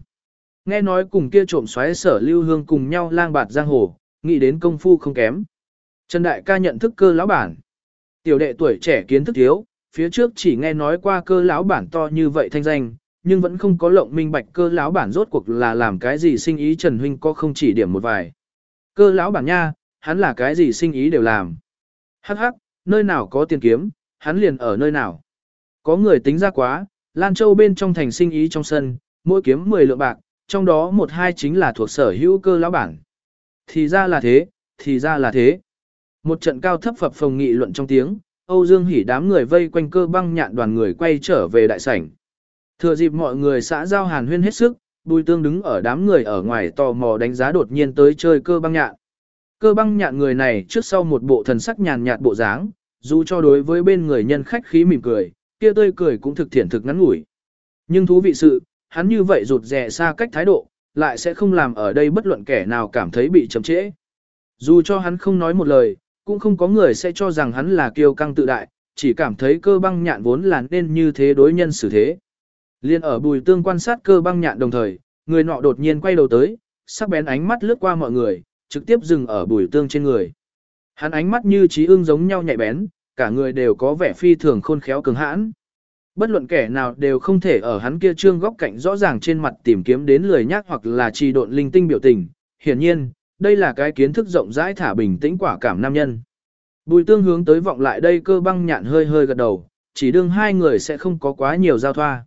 Nghe nói cùng kia trộm xoáy sở lưu hương cùng nhau lang bạt giang hồ, nghĩ đến công phu không kém. Trần Đại ca nhận thức cơ lão bản. Tiểu đệ tuổi trẻ kiến thức thiếu, phía trước chỉ nghe nói qua cơ lão bản to như vậy thanh danh, nhưng vẫn không có lộng minh bạch cơ lão bản rốt cuộc là làm cái gì sinh ý Trần Huynh có không chỉ điểm một vài. Cơ lão bản nha, hắn là cái gì sinh ý đều làm. Hắc hắc, nơi nào có tiền kiếm, hắn liền ở nơi nào. Có người tính ra quá, Lan Châu bên trong thành sinh ý trong sân, mỗi kiếm 10 lượng bạc, trong đó một hai chính là thuộc sở hữu cơ lão bản. Thì ra là thế, thì ra là thế. Một trận cao thấp phập phòng nghị luận trong tiếng, Âu Dương Hỉ đám người vây quanh cơ băng nhạn đoàn người quay trở về đại sảnh. Thừa dịp mọi người xã giao hàn huyên hết sức, Bùi Tương đứng ở đám người ở ngoài tò mò đánh giá đột nhiên tới chơi cơ băng nhạn. Cơ băng nhạn người này trước sau một bộ thần sắc nhàn nhạt bộ dáng, dù cho đối với bên người nhân khách khí mỉm cười, kia tươi cười cũng thực thiện thực ngắn ngủi. Nhưng thú vị sự, hắn như vậy rụt rè xa cách thái độ, lại sẽ không làm ở đây bất luận kẻ nào cảm thấy bị chậm trễ. Dù cho hắn không nói một lời, cũng không có người sẽ cho rằng hắn là kiêu căng tự đại, chỉ cảm thấy cơ băng nhạn vốn là nên như thế đối nhân xử thế. Liên ở bùi tương quan sát cơ băng nhạn đồng thời, người nọ đột nhiên quay đầu tới, sắc bén ánh mắt lướt qua mọi người, trực tiếp dừng ở bùi tương trên người. Hắn ánh mắt như trí ương giống nhau nhạy bén, cả người đều có vẻ phi thường khôn khéo cứng hãn. Bất luận kẻ nào đều không thể ở hắn kia trương góc cạnh rõ ràng trên mặt tìm kiếm đến lười nhác hoặc là trì độn linh tinh biểu tình. Hiển nhiên, đây là cái kiến thức rộng rãi thả bình tĩnh quả cảm nam nhân. Bùi tương hướng tới vọng lại đây cơ băng nhạn hơi hơi gật đầu, chỉ đương hai người sẽ không có quá nhiều giao thoa.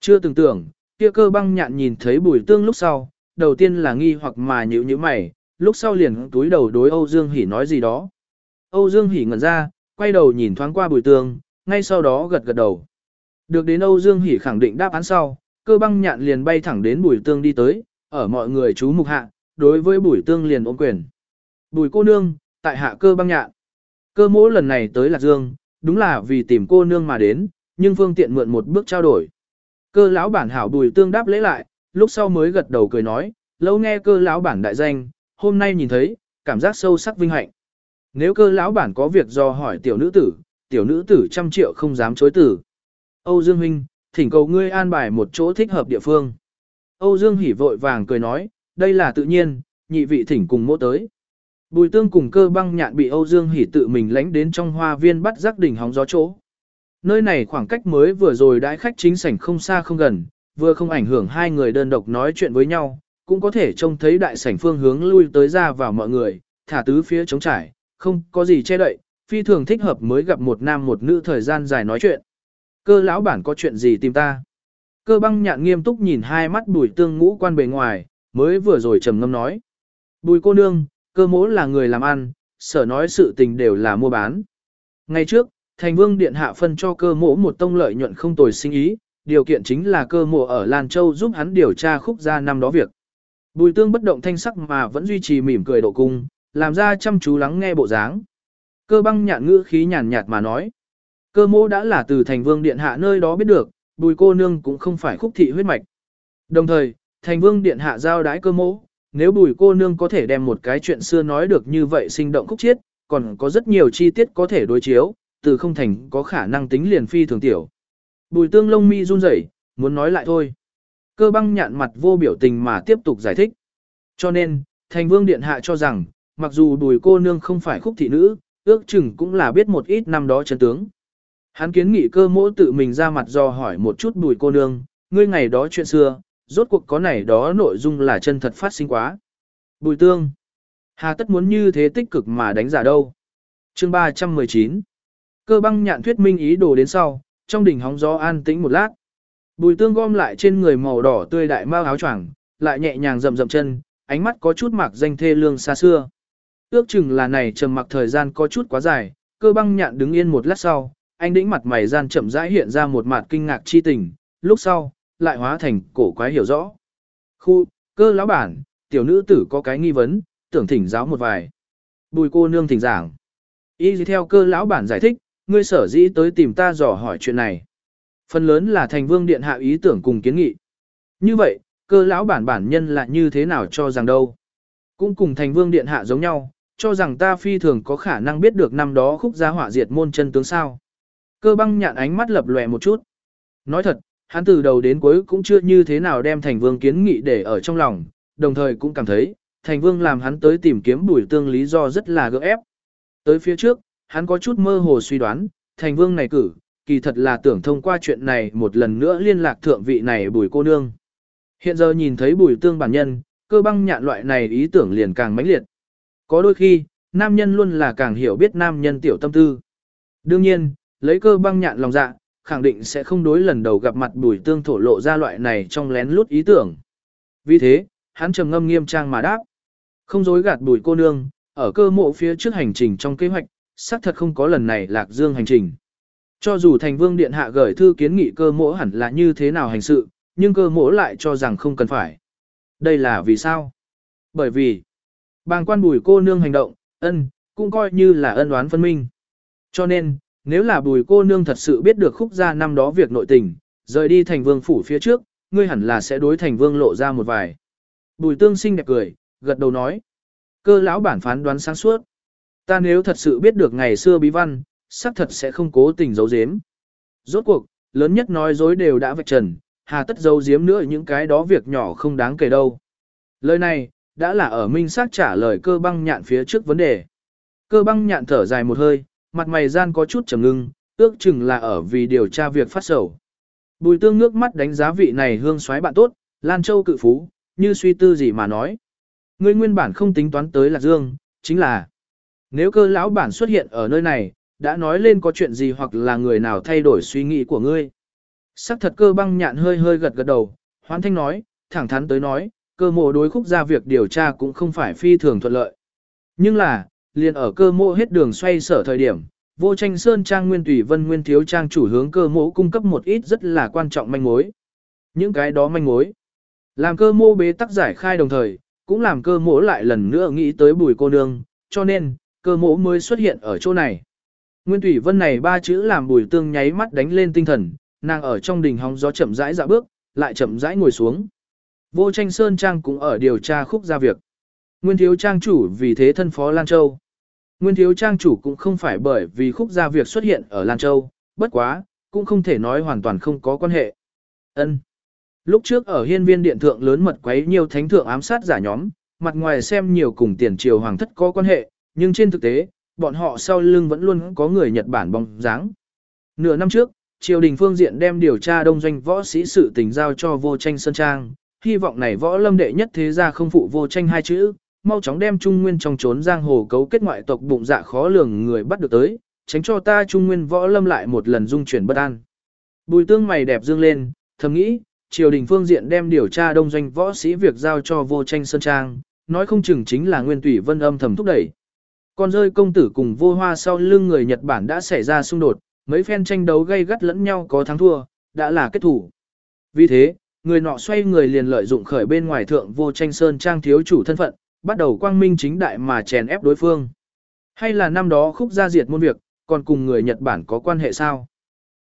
Chưa từng tưởng, kia cơ băng nhạn nhìn thấy bùi tương lúc sau, đầu tiên là nghi hoặc mà nhữ như mày, lúc sau liền túi đầu đối Âu Dương Hỉ nói gì đó. Âu Dương Hỷ ngẩn ra, quay đầu nhìn thoáng qua bùi tương, ngay sau đó gật gật đầu. Được đến Âu Dương Hỷ khẳng định đáp án sau, cơ băng nhạn liền bay thẳng đến bùi tương đi tới, ở mọi người chú mục hạ, đối với bùi tương liền ôm quyền. Bùi cô nương, tại hạ cơ băng nhạn. Cơ mỗ lần này tới Lạc Dương, đúng là vì tìm cô nương mà đến, nhưng phương tiện mượn một bước trao đổi. Cơ lão bản hảo bùi tương đáp lễ lại, lúc sau mới gật đầu cười nói, lâu nghe cơ lão bản đại danh, hôm nay nhìn thấy, cảm giác sâu sắc vinh hạnh. Nếu cơ lão bản có việc do hỏi tiểu nữ tử, tiểu nữ tử trăm triệu không dám chối tử. Âu Dương Huynh, thỉnh cầu ngươi an bài một chỗ thích hợp địa phương. Âu Dương hỉ vội vàng cười nói, đây là tự nhiên, nhị vị thỉnh cùng mỗ tới. Bùi tương cùng cơ băng nhạn bị Âu Dương hỉ tự mình lánh đến trong hoa viên bắt giác đỉnh hóng gió chỗ. Nơi này khoảng cách mới vừa rồi đãi khách chính sảnh không xa không gần, vừa không ảnh hưởng hai người đơn độc nói chuyện với nhau, cũng có thể trông thấy đại sảnh phương hướng lui tới ra vào mọi người, thả tứ phía trống trải, không có gì che đậy, phi thường thích hợp mới gặp một nam một nữ thời gian dài nói chuyện. Cơ lão bản có chuyện gì tìm ta? Cơ băng nhạn nghiêm túc nhìn hai mắt bùi tương ngũ quan bề ngoài, mới vừa rồi trầm ngâm nói. Bùi cô nương, cơ mỗ là người làm ăn, sở nói sự tình đều là mua bán. Ngày trước, thành vương điện hạ phân cho cơ mỗ một tông lợi nhuận không tồi sinh ý, điều kiện chính là cơ mộ ở Lan Châu giúp hắn điều tra khúc ra năm đó việc. Bùi tương bất động thanh sắc mà vẫn duy trì mỉm cười độ cung, làm ra chăm chú lắng nghe bộ dáng. Cơ băng nhạn ngữ khí nhàn nhạt mà nói. Cơ mô đã là từ thành vương điện hạ nơi đó biết được, bùi cô nương cũng không phải khúc thị huyết mạch. Đồng thời, thành vương điện hạ giao đái cơ mẫu, nếu bùi cô nương có thể đem một cái chuyện xưa nói được như vậy sinh động khúc chiết, còn có rất nhiều chi tiết có thể đối chiếu, từ không thành có khả năng tính liền phi thường tiểu. Bùi tương lông mi run rẩy, muốn nói lại thôi. Cơ băng nhạn mặt vô biểu tình mà tiếp tục giải thích. Cho nên, thành vương điện hạ cho rằng, mặc dù bùi cô nương không phải khúc thị nữ, ước chừng cũng là biết một ít năm đó chân tướng. Hắn kiến nghị cơ mỗ tự mình ra mặt do hỏi một chút bùi cô nương, ngươi ngày đó chuyện xưa, rốt cuộc có này đó nội dung là chân thật phát sinh quá. Bùi tương, hà tất muốn như thế tích cực mà đánh giả đâu. Chương 319 Cơ băng nhạn thuyết minh ý đồ đến sau, trong đỉnh hóng gió an tĩnh một lát. Bùi tương gom lại trên người màu đỏ tươi đại mao áo choàng, lại nhẹ nhàng rậm rậm chân, ánh mắt có chút mạc danh thê lương xa xưa. Ước chừng là này trầm mặc thời gian có chút quá dài, cơ băng nhạn đứng yên một lát sau, anh đĩnh mặt mày gian chậm rãi hiện ra một mặt kinh ngạc chi tình, lúc sau, lại hóa thành cổ quái hiểu rõ. Khu, cơ lão bản, tiểu nữ tử có cái nghi vấn, tưởng thỉnh giáo một vài. Bùi cô nương thỉnh giảng. Y theo cơ lão bản giải thích, ngươi sở dĩ tới tìm ta dò hỏi chuyện này. Phần lớn là thành vương điện hạ ý tưởng cùng kiến nghị. Như vậy, cơ lão bản bản nhân là như thế nào cho rằng đâu. Cũng cùng thành vương điện hạ giống nhau, cho rằng ta phi thường có khả năng biết được năm đó khúc gia hỏa diệt môn chân tướng sao. Cơ băng nhạn ánh mắt lập lòe một chút. Nói thật, hắn từ đầu đến cuối cũng chưa như thế nào đem thành vương kiến nghị để ở trong lòng, đồng thời cũng cảm thấy, thành vương làm hắn tới tìm kiếm bùi tương lý do rất là gỡ ép. Tới phía trước, hắn có chút mơ hồ suy đoán, thành vương này cử, kỳ thật là tưởng thông qua chuyện này một lần nữa liên lạc thượng vị này bùi cô nương. Hiện giờ nhìn thấy bùi tương bản nhân, cơ băng nhạn loại này ý tưởng liền càng mãnh liệt. Có đôi khi, nam nhân luôn là càng hiểu biết nam nhân tiểu tâm tư. Đương nhiên, lấy cơ băng nhạn lòng dạ, khẳng định sẽ không đối lần đầu gặp mặt bùi tương thổ lộ ra loại này trong lén lút ý tưởng. Vì thế, hắn trầm ngâm nghiêm trang mà đáp. Không dối gạt bùi cô nương, ở cơ mộ phía trước hành trình trong kế hoạch, xác thật không có lần này lạc dương hành trình. Cho dù thành vương điện hạ gửi thư kiến nghị cơ mộ hẳn là như thế nào hành sự, nhưng cơ mộ lại cho rằng không cần phải. Đây là vì sao? Bởi vì, bàng quan bùi cô nương hành động, ân, cũng coi như là ân oán phân minh. Cho nên, nếu là bùi cô nương thật sự biết được khúc gia năm đó việc nội tình, rời đi thành vương phủ phía trước, ngươi hẳn là sẽ đối thành vương lộ ra một vài. Bùi tương sinh đẹp cười, gật đầu nói. Cơ lão bản phán đoán sáng suốt. Ta nếu thật sự biết được ngày xưa bí văn, xác thật sẽ không cố tình giấu giếm. Rốt cuộc, lớn nhất nói dối đều đã vạch trần, hà tất giấu giếm nữa những cái đó việc nhỏ không đáng kể đâu. Lời này, đã là ở minh xác trả lời cơ băng nhạn phía trước vấn đề. Cơ băng nhạn thở dài một hơi, mặt mày gian có chút trầm ngưng, ước chừng là ở vì điều tra việc phát sầu. Bùi tương nước mắt đánh giá vị này hương xoáy bạn tốt, Lan Châu cự phú, như suy tư gì mà nói. Ngươi nguyên bản không tính toán tới Lạc Dương, chính là nếu cơ lão bản xuất hiện ở nơi này, đã nói lên có chuyện gì hoặc là người nào thay đổi suy nghĩ của ngươi. Sắc thật cơ băng nhạn hơi hơi gật gật đầu, hoán thanh nói, thẳng thắn tới nói, cơ mộ đối khúc ra việc điều tra cũng không phải phi thường thuận lợi. Nhưng là, liền ở cơ mộ hết đường xoay sở thời điểm, vô tranh sơn trang nguyên tùy vân nguyên thiếu trang chủ hướng cơ mộ cung cấp một ít rất là quan trọng manh mối. Những cái đó manh mối, làm cơ mộ bế tắc giải khai đồng thời, cũng làm cơ mộ lại lần nữa nghĩ tới bùi cô nương, cho nên, cơ mộ mới xuất hiện ở chỗ này. Nguyên Thủy Vân này ba chữ làm bùi tương nháy mắt đánh lên tinh thần, nàng ở trong đình hóng gió chậm rãi dạ bước, lại chậm rãi ngồi xuống. Vô tranh Sơn Trang cũng ở điều tra khúc ra việc. Nguyên Thiếu Trang chủ vì thế thân phó Lan Châu. Nguyên Thiếu Trang chủ cũng không phải bởi vì khúc gia việc xuất hiện ở Lan Châu, bất quá, cũng không thể nói hoàn toàn không có quan hệ. Ân. Lúc trước ở hiên viên điện thượng lớn mật quấy nhiều thánh thượng ám sát giả nhóm, mặt ngoài xem nhiều cùng tiền triều hoàng thất có quan hệ, nhưng trên thực tế, bọn họ sau lưng vẫn luôn có người Nhật Bản bóng dáng. Nửa năm trước, triều đình phương diện đem điều tra đông doanh võ sĩ sự tình giao cho vô tranh sơn trang, hy vọng này võ lâm đệ nhất thế gia không phụ vô tranh hai chữ, mau chóng đem trung nguyên trong trốn giang hồ cấu kết ngoại tộc bụng dạ khó lường người bắt được tới, tránh cho ta trung nguyên võ lâm lại một lần dung chuyển bất an. Bùi tương mày đẹp dương lên, thầm nghĩ, triều đình phương diện đem điều tra đông doanh võ sĩ việc giao cho vô tranh sơn trang, nói không chừng chính là nguyên Tủy vân âm thầm thúc đẩy. Con rơi công tử cùng vô hoa sau lưng người Nhật Bản đã xảy ra xung đột, mấy phen tranh đấu gây gắt lẫn nhau có thắng thua, đã là kết thủ. Vì thế, người nọ xoay người liền lợi dụng khởi bên ngoài thượng vô tranh sơn trang thiếu chủ thân phận, bắt đầu quang minh chính đại mà chèn ép đối phương. Hay là năm đó khúc gia diệt môn việc, còn cùng người Nhật Bản có quan hệ sao?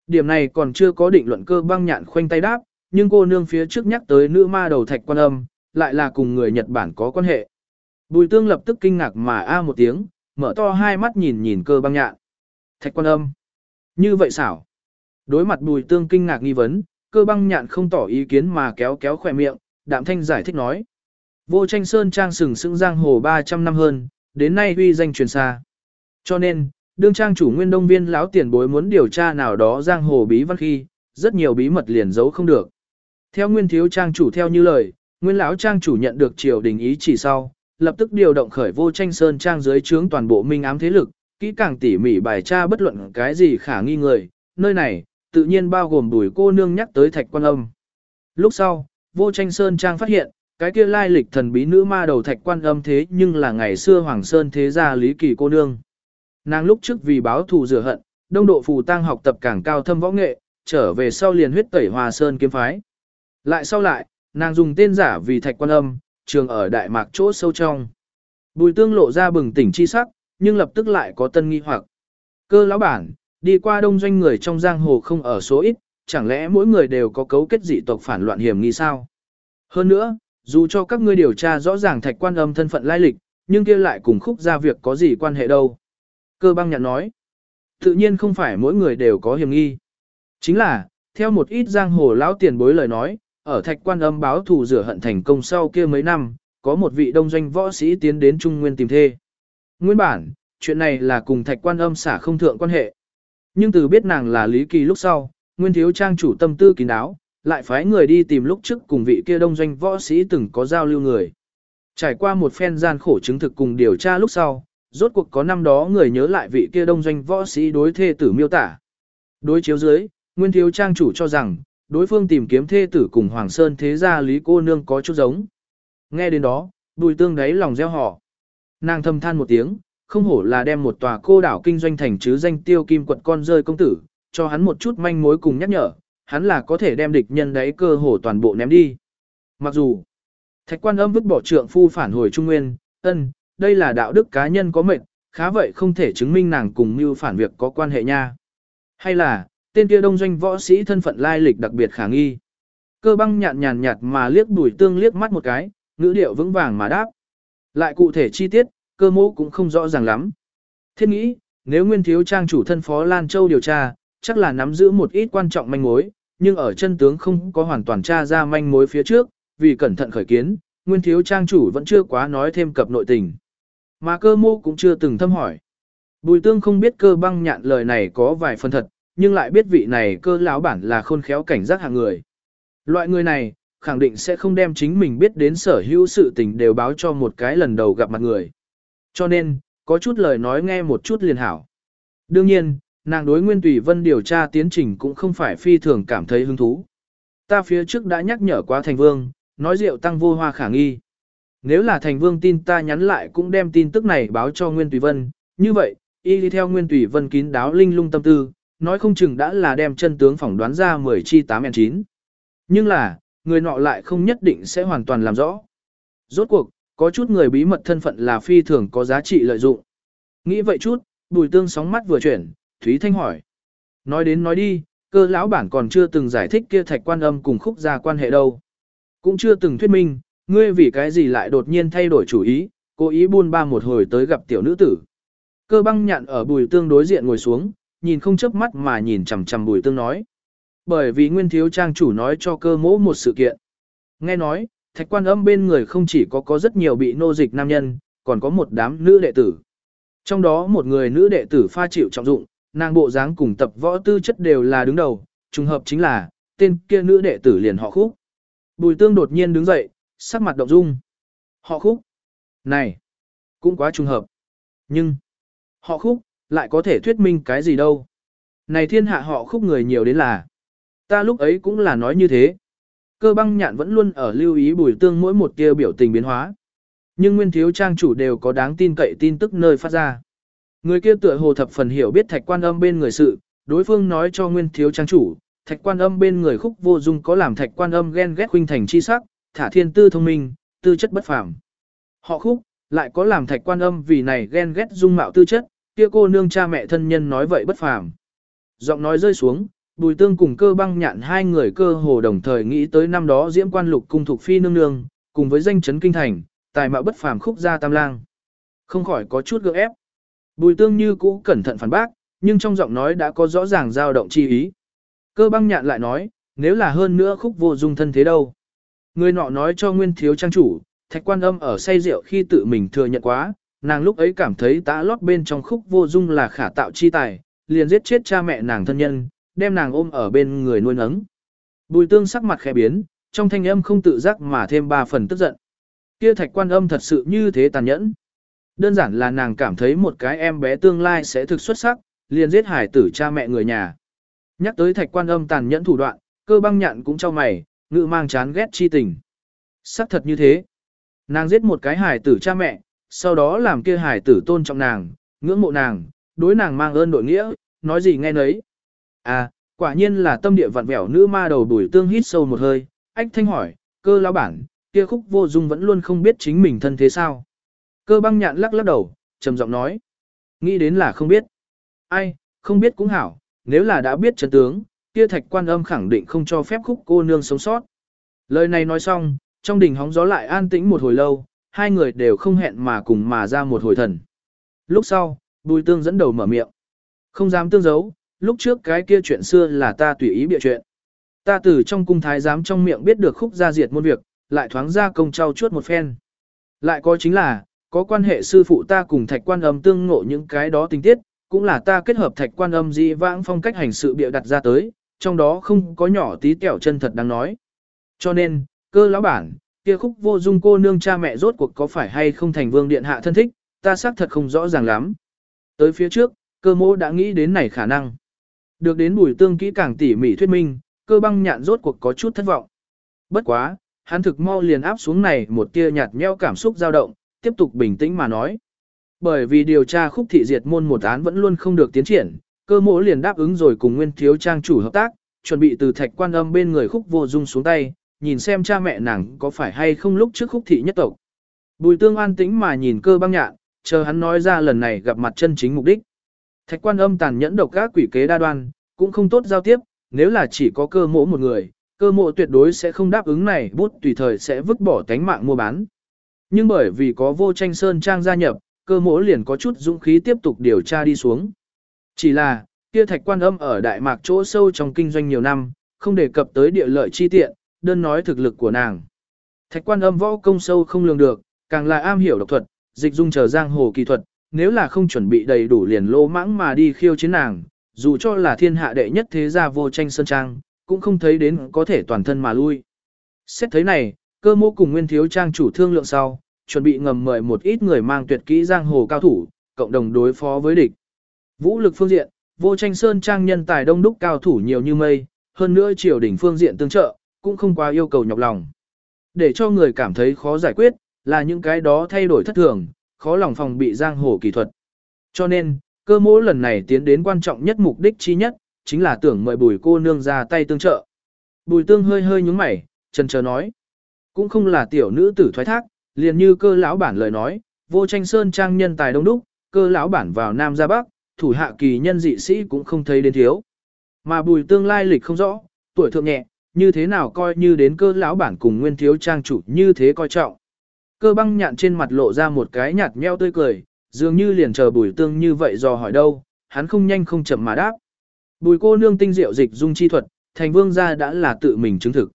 Điểm này còn chưa có định luận cơ băng nhạn khoanh tay đáp, nhưng cô nương phía trước nhắc tới nữ ma đầu thạch quan âm, lại là cùng người Nhật Bản có quan hệ. Bùi tương lập tức kinh ngạc mà a một tiếng, mở to hai mắt nhìn nhìn cơ băng nhạn. Thạch quan âm. Như vậy xảo. Đối mặt bùi tương kinh ngạc nghi vấn, cơ băng nhạn không tỏ ý kiến mà kéo kéo khỏe miệng, đạm thanh giải thích nói. Vô tranh sơn trang sừng sững giang hồ 300 năm hơn, đến nay uy danh truyền xa. Cho nên, đương trang chủ nguyên đông viên lão tiền bối muốn điều tra nào đó giang hồ bí văn khi, rất nhiều bí mật liền giấu không được. Theo nguyên thiếu trang chủ theo như lời, nguyên lão trang chủ nhận được triều đình ý chỉ sau, lập tức điều động khởi vô tranh sơn trang dưới trướng toàn bộ minh ám thế lực, kỹ càng tỉ mỉ bài tra bất luận cái gì khả nghi người, nơi này, tự nhiên bao gồm đùi cô nương nhắc tới thạch quan âm. Lúc sau, vô tranh sơn trang phát hiện, cái kia lai lịch thần bí nữ ma đầu thạch quan âm thế nhưng là ngày xưa Hoàng Sơn thế gia lý kỳ cô nương. Nàng lúc trước vì báo thù rửa hận, đông độ phù tăng học tập càng cao thâm võ nghệ, trở về sau liền huyết tẩy hòa sơn kiếm phái. Lại sau lại, nàng dùng tên giả vì thạch quan âm, trường ở Đại Mạc chỗ sâu trong. Bùi tương lộ ra bừng tỉnh chi sắc, nhưng lập tức lại có tân nghi hoặc. Cơ lão bản, đi qua đông doanh người trong giang hồ không ở số ít, chẳng lẽ mỗi người đều có cấu kết dị tộc phản loạn hiểm nghi sao? Hơn nữa, dù cho các ngươi điều tra rõ ràng thạch quan âm thân phận lai lịch, nhưng kia lại cùng khúc ra việc có gì quan hệ đâu. Cơ băng nhận nói, tự nhiên không phải mỗi người đều có hiểm nghi. Chính là, theo một ít giang hồ lão tiền bối lời nói, ở thạch quan âm báo thù rửa hận thành công sau kia mấy năm, có một vị đông doanh võ sĩ tiến đến Trung Nguyên tìm thê. Nguyên bản, chuyện này là cùng thạch quan âm xả không thượng quan hệ. Nhưng từ biết nàng là Lý Kỳ lúc sau, Nguyên Thiếu Trang chủ tâm tư kín đáo, lại phái người đi tìm lúc trước cùng vị kia đông doanh võ sĩ từng có giao lưu người. Trải qua một phen gian khổ chứng thực cùng điều tra lúc sau, rốt cuộc có năm đó người nhớ lại vị kia đông doanh võ sĩ đối thê tử miêu tả. Đối chiếu dưới, Nguyên Thiếu Trang chủ cho rằng, đối phương tìm kiếm thê tử cùng Hoàng Sơn thế gia Lý cô nương có chút giống. Nghe đến đó, bùi tương đáy lòng gieo họ. Nàng thầm than một tiếng, không hổ là đem một tòa cô đảo kinh doanh thành chứ danh tiêu kim quận con rơi công tử, cho hắn một chút manh mối cùng nhắc nhở, hắn là có thể đem địch nhân đấy cơ hồ toàn bộ ném đi. Mặc dù, thạch quan âm vứt bỏ trượng phu phản hồi Trung Nguyên, ân, đây là đạo đức cá nhân có mệnh, khá vậy không thể chứng minh nàng cùng mưu phản việc có quan hệ nha. Hay là, tên kia đông doanh võ sĩ thân phận lai lịch đặc biệt khả nghi. Cơ băng nhàn nhàn nhạt mà liếc đuổi tương liếc mắt một cái, ngữ điệu vững vàng mà đáp. Lại cụ thể chi tiết, cơ mô cũng không rõ ràng lắm. Thiết nghĩ, nếu nguyên thiếu trang chủ thân phó Lan Châu điều tra, chắc là nắm giữ một ít quan trọng manh mối, nhưng ở chân tướng không có hoàn toàn tra ra manh mối phía trước, vì cẩn thận khởi kiến, nguyên thiếu trang chủ vẫn chưa quá nói thêm cập nội tình. Mà cơ mô cũng chưa từng thâm hỏi. Bùi tương không biết cơ băng nhạn lời này có vài phần thật, nhưng lại biết vị này cơ lão bản là khôn khéo cảnh giác hạng người. Loại người này, khẳng định sẽ không đem chính mình biết đến sở hữu sự tình đều báo cho một cái lần đầu gặp mặt người. Cho nên, có chút lời nói nghe một chút liền hảo. Đương nhiên, nàng đối Nguyên Tùy Vân điều tra tiến trình cũng không phải phi thường cảm thấy hứng thú. Ta phía trước đã nhắc nhở quá thành vương, nói rượu tăng vô hoa khả nghi. Nếu là thành vương tin ta nhắn lại cũng đem tin tức này báo cho Nguyên Tùy Vân, như vậy, y đi theo Nguyên Tùy Vân kín đáo linh lung tâm tư, nói không chừng đã là đem chân tướng phỏng đoán ra 10 chi 8 9. Nhưng là, người nọ lại không nhất định sẽ hoàn toàn làm rõ. Rốt cuộc, có chút người bí mật thân phận là phi thường có giá trị lợi dụng. Nghĩ vậy chút, bùi tương sóng mắt vừa chuyển, Thúy Thanh hỏi. Nói đến nói đi, cơ lão bản còn chưa từng giải thích kia thạch quan âm cùng khúc gia quan hệ đâu. Cũng chưa từng thuyết minh, ngươi vì cái gì lại đột nhiên thay đổi chủ ý, cố ý buôn ba một hồi tới gặp tiểu nữ tử. Cơ băng nhạn ở bùi tương đối diện ngồi xuống, nhìn không chớp mắt mà nhìn chằm chằm bùi tương nói. Bởi vì nguyên thiếu trang chủ nói cho cơ mỗ một sự kiện. Nghe nói, thạch quan âm bên người không chỉ có có rất nhiều bị nô dịch nam nhân, còn có một đám nữ đệ tử. Trong đó một người nữ đệ tử pha chịu trọng dụng, nàng bộ dáng cùng tập võ tư chất đều là đứng đầu, trùng hợp chính là, tên kia nữ đệ tử liền họ khúc. Bùi tương đột nhiên đứng dậy, sắc mặt động dung. Họ khúc. Này, cũng quá trùng hợp. Nhưng, họ khúc, lại có thể thuyết minh cái gì đâu. Này thiên hạ họ khúc người nhiều đến là. Ta lúc ấy cũng là nói như thế. Cơ băng nhạn vẫn luôn ở lưu ý bùi tương mỗi một tia biểu tình biến hóa. Nhưng nguyên thiếu trang chủ đều có đáng tin cậy tin tức nơi phát ra. Người kia tựa hồ thập phần hiểu biết thạch quan âm bên người sự, đối phương nói cho nguyên thiếu trang chủ, thạch quan âm bên người khúc vô dung có làm thạch quan âm ghen ghét huynh thành chi sắc, thả thiên tư thông minh, tư chất bất phàm. Họ khúc, lại có làm thạch quan âm vì này ghen ghét dung mạo tư chất, kia cô nương cha mẹ thân nhân nói vậy bất phàm. Giọng nói rơi xuống, bùi tương cùng cơ băng nhạn hai người cơ hồ đồng thời nghĩ tới năm đó diễm quan lục cung thuộc phi nương nương, cùng với danh chấn kinh thành, tài mạo bất phàm khúc gia tam lang. Không khỏi có chút gượng ép. Bùi tương như cũ cẩn thận phản bác, nhưng trong giọng nói đã có rõ ràng dao động chi ý. Cơ băng nhạn lại nói, nếu là hơn nữa khúc vô dung thân thế đâu. Người nọ nói cho nguyên thiếu trang chủ, thạch quan âm ở say rượu khi tự mình thừa nhận quá, nàng lúc ấy cảm thấy tã lót bên trong khúc vô dung là khả tạo chi tài, liền giết chết cha mẹ nàng thân nhân, đem nàng ôm ở bên người nuôi nấng. Bùi tương sắc mặt khẽ biến, trong thanh âm không tự giác mà thêm ba phần tức giận. Kia thạch quan âm thật sự như thế tàn nhẫn. Đơn giản là nàng cảm thấy một cái em bé tương lai sẽ thực xuất sắc, liền giết hải tử cha mẹ người nhà. Nhắc tới thạch quan âm tàn nhẫn thủ đoạn, cơ băng nhạn cũng cho mày, ngự mang chán ghét chi tình. Sắc thật như thế. Nàng giết một cái hải tử cha mẹ, sau đó làm kia hải tử tôn trọng nàng, ngưỡng mộ nàng, đối nàng mang ơn đội nghĩa, nói gì nghe nấy. À, quả nhiên là tâm địa vặn vẹo nữ ma đầu đuổi tương hít sâu một hơi, ách thanh hỏi, cơ lão bản, kia khúc vô dung vẫn luôn không biết chính mình thân thế sao. Cơ băng nhạn lắc lắc đầu, trầm giọng nói. Nghĩ đến là không biết. Ai, không biết cũng hảo, nếu là đã biết chân tướng, kia thạch quan âm khẳng định không cho phép khúc cô nương sống sót. Lời này nói xong, trong đỉnh hóng gió lại an tĩnh một hồi lâu, hai người đều không hẹn mà cùng mà ra một hồi thần. Lúc sau, bùi tương dẫn đầu mở miệng. Không dám tương giấu, lúc trước cái kia chuyện xưa là ta tùy ý bịa chuyện. Ta từ trong cung thái giám trong miệng biết được khúc gia diệt môn việc, lại thoáng ra công trao chuốt một phen. Lại có chính là, có quan hệ sư phụ ta cùng thạch quan âm tương ngộ những cái đó tình tiết, cũng là ta kết hợp thạch quan âm dị vãng phong cách hành sự bịa đặt ra tới, trong đó không có nhỏ tí tẹo chân thật đáng nói. Cho nên, cơ lão bản, kia khúc vô dung cô nương cha mẹ rốt cuộc có phải hay không thành vương điện hạ thân thích, ta xác thật không rõ ràng lắm. Tới phía trước, cơ mô đã nghĩ đến này khả năng. Được đến bùi tương kỹ càng tỉ mỉ thuyết minh, cơ băng nhạn rốt cuộc có chút thất vọng. Bất quá, hắn thực mau liền áp xuống này một tia nhạt nheo cảm xúc dao động, tiếp tục bình tĩnh mà nói. Bởi vì điều tra khúc thị diệt môn một án vẫn luôn không được tiến triển, cơ mỗ liền đáp ứng rồi cùng nguyên thiếu trang chủ hợp tác, chuẩn bị từ thạch quan âm bên người khúc vô dung xuống tay, nhìn xem cha mẹ nàng có phải hay không lúc trước khúc thị nhất tộc. Bùi tương an tĩnh mà nhìn cơ băng nhạn, chờ hắn nói ra lần này gặp mặt chân chính mục đích. Thạch quan âm tàn nhẫn độc các quỷ kế đa đoan, cũng không tốt giao tiếp, nếu là chỉ có cơ mỗ một người, cơ mộ tuyệt đối sẽ không đáp ứng này bút tùy thời sẽ vứt bỏ tánh mạng mua bán. Nhưng bởi vì có vô tranh sơn trang gia nhập, cơ mỗ liền có chút dũng khí tiếp tục điều tra đi xuống. Chỉ là, kia thạch quan âm ở Đại Mạc chỗ sâu trong kinh doanh nhiều năm, không đề cập tới địa lợi chi tiện, đơn nói thực lực của nàng. Thạch quan âm võ công sâu không lường được, càng là am hiểu độc thuật, dịch dung chờ giang hồ kỳ thuật, nếu là không chuẩn bị đầy đủ liền lô mãng mà đi khiêu chiến nàng, dù cho là thiên hạ đệ nhất thế gia vô tranh sơn trang, cũng không thấy đến có thể toàn thân mà lui. Xét thấy này, cơ mô cùng nguyên thiếu trang chủ thương lượng sau, chuẩn bị ngầm mời một ít người mang tuyệt kỹ giang hồ cao thủ, cộng đồng đối phó với địch. Vũ lực phương diện, vô tranh sơn trang nhân tài đông đúc cao thủ nhiều như mây, hơn nữa triều đỉnh phương diện tương trợ, cũng không quá yêu cầu nhọc lòng. Để cho người cảm thấy khó giải quyết, là những cái đó thay đổi thất thường, khó lòng phòng bị giang hồ kỳ thuật. Cho nên, cơ mô lần này tiến đến quan trọng nhất mục đích chi nhất, chính là tưởng mời bùi cô nương ra tay tương trợ. Bùi tương hơi hơi nhúng mày, chân chờ nói. Cũng không là tiểu nữ tử thoái thác, liền như cơ lão bản lời nói, vô tranh sơn trang nhân tài đông đúc, cơ lão bản vào Nam ra Bắc, thủ hạ kỳ nhân dị sĩ cũng không thấy đến thiếu. Mà bùi tương lai lịch không rõ, tuổi thượng nhẹ, như thế nào coi như đến cơ lão bản cùng nguyên thiếu trang chủ như thế coi trọng. Cơ băng nhạn trên mặt lộ ra một cái nhạt nheo tươi cười, dường như liền chờ bùi tương như vậy do hỏi đâu, hắn không nhanh không chậm mà đáp. Bùi cô nương tinh diệu dịch dung chi thuật, thành vương gia đã là tự mình chứng thực.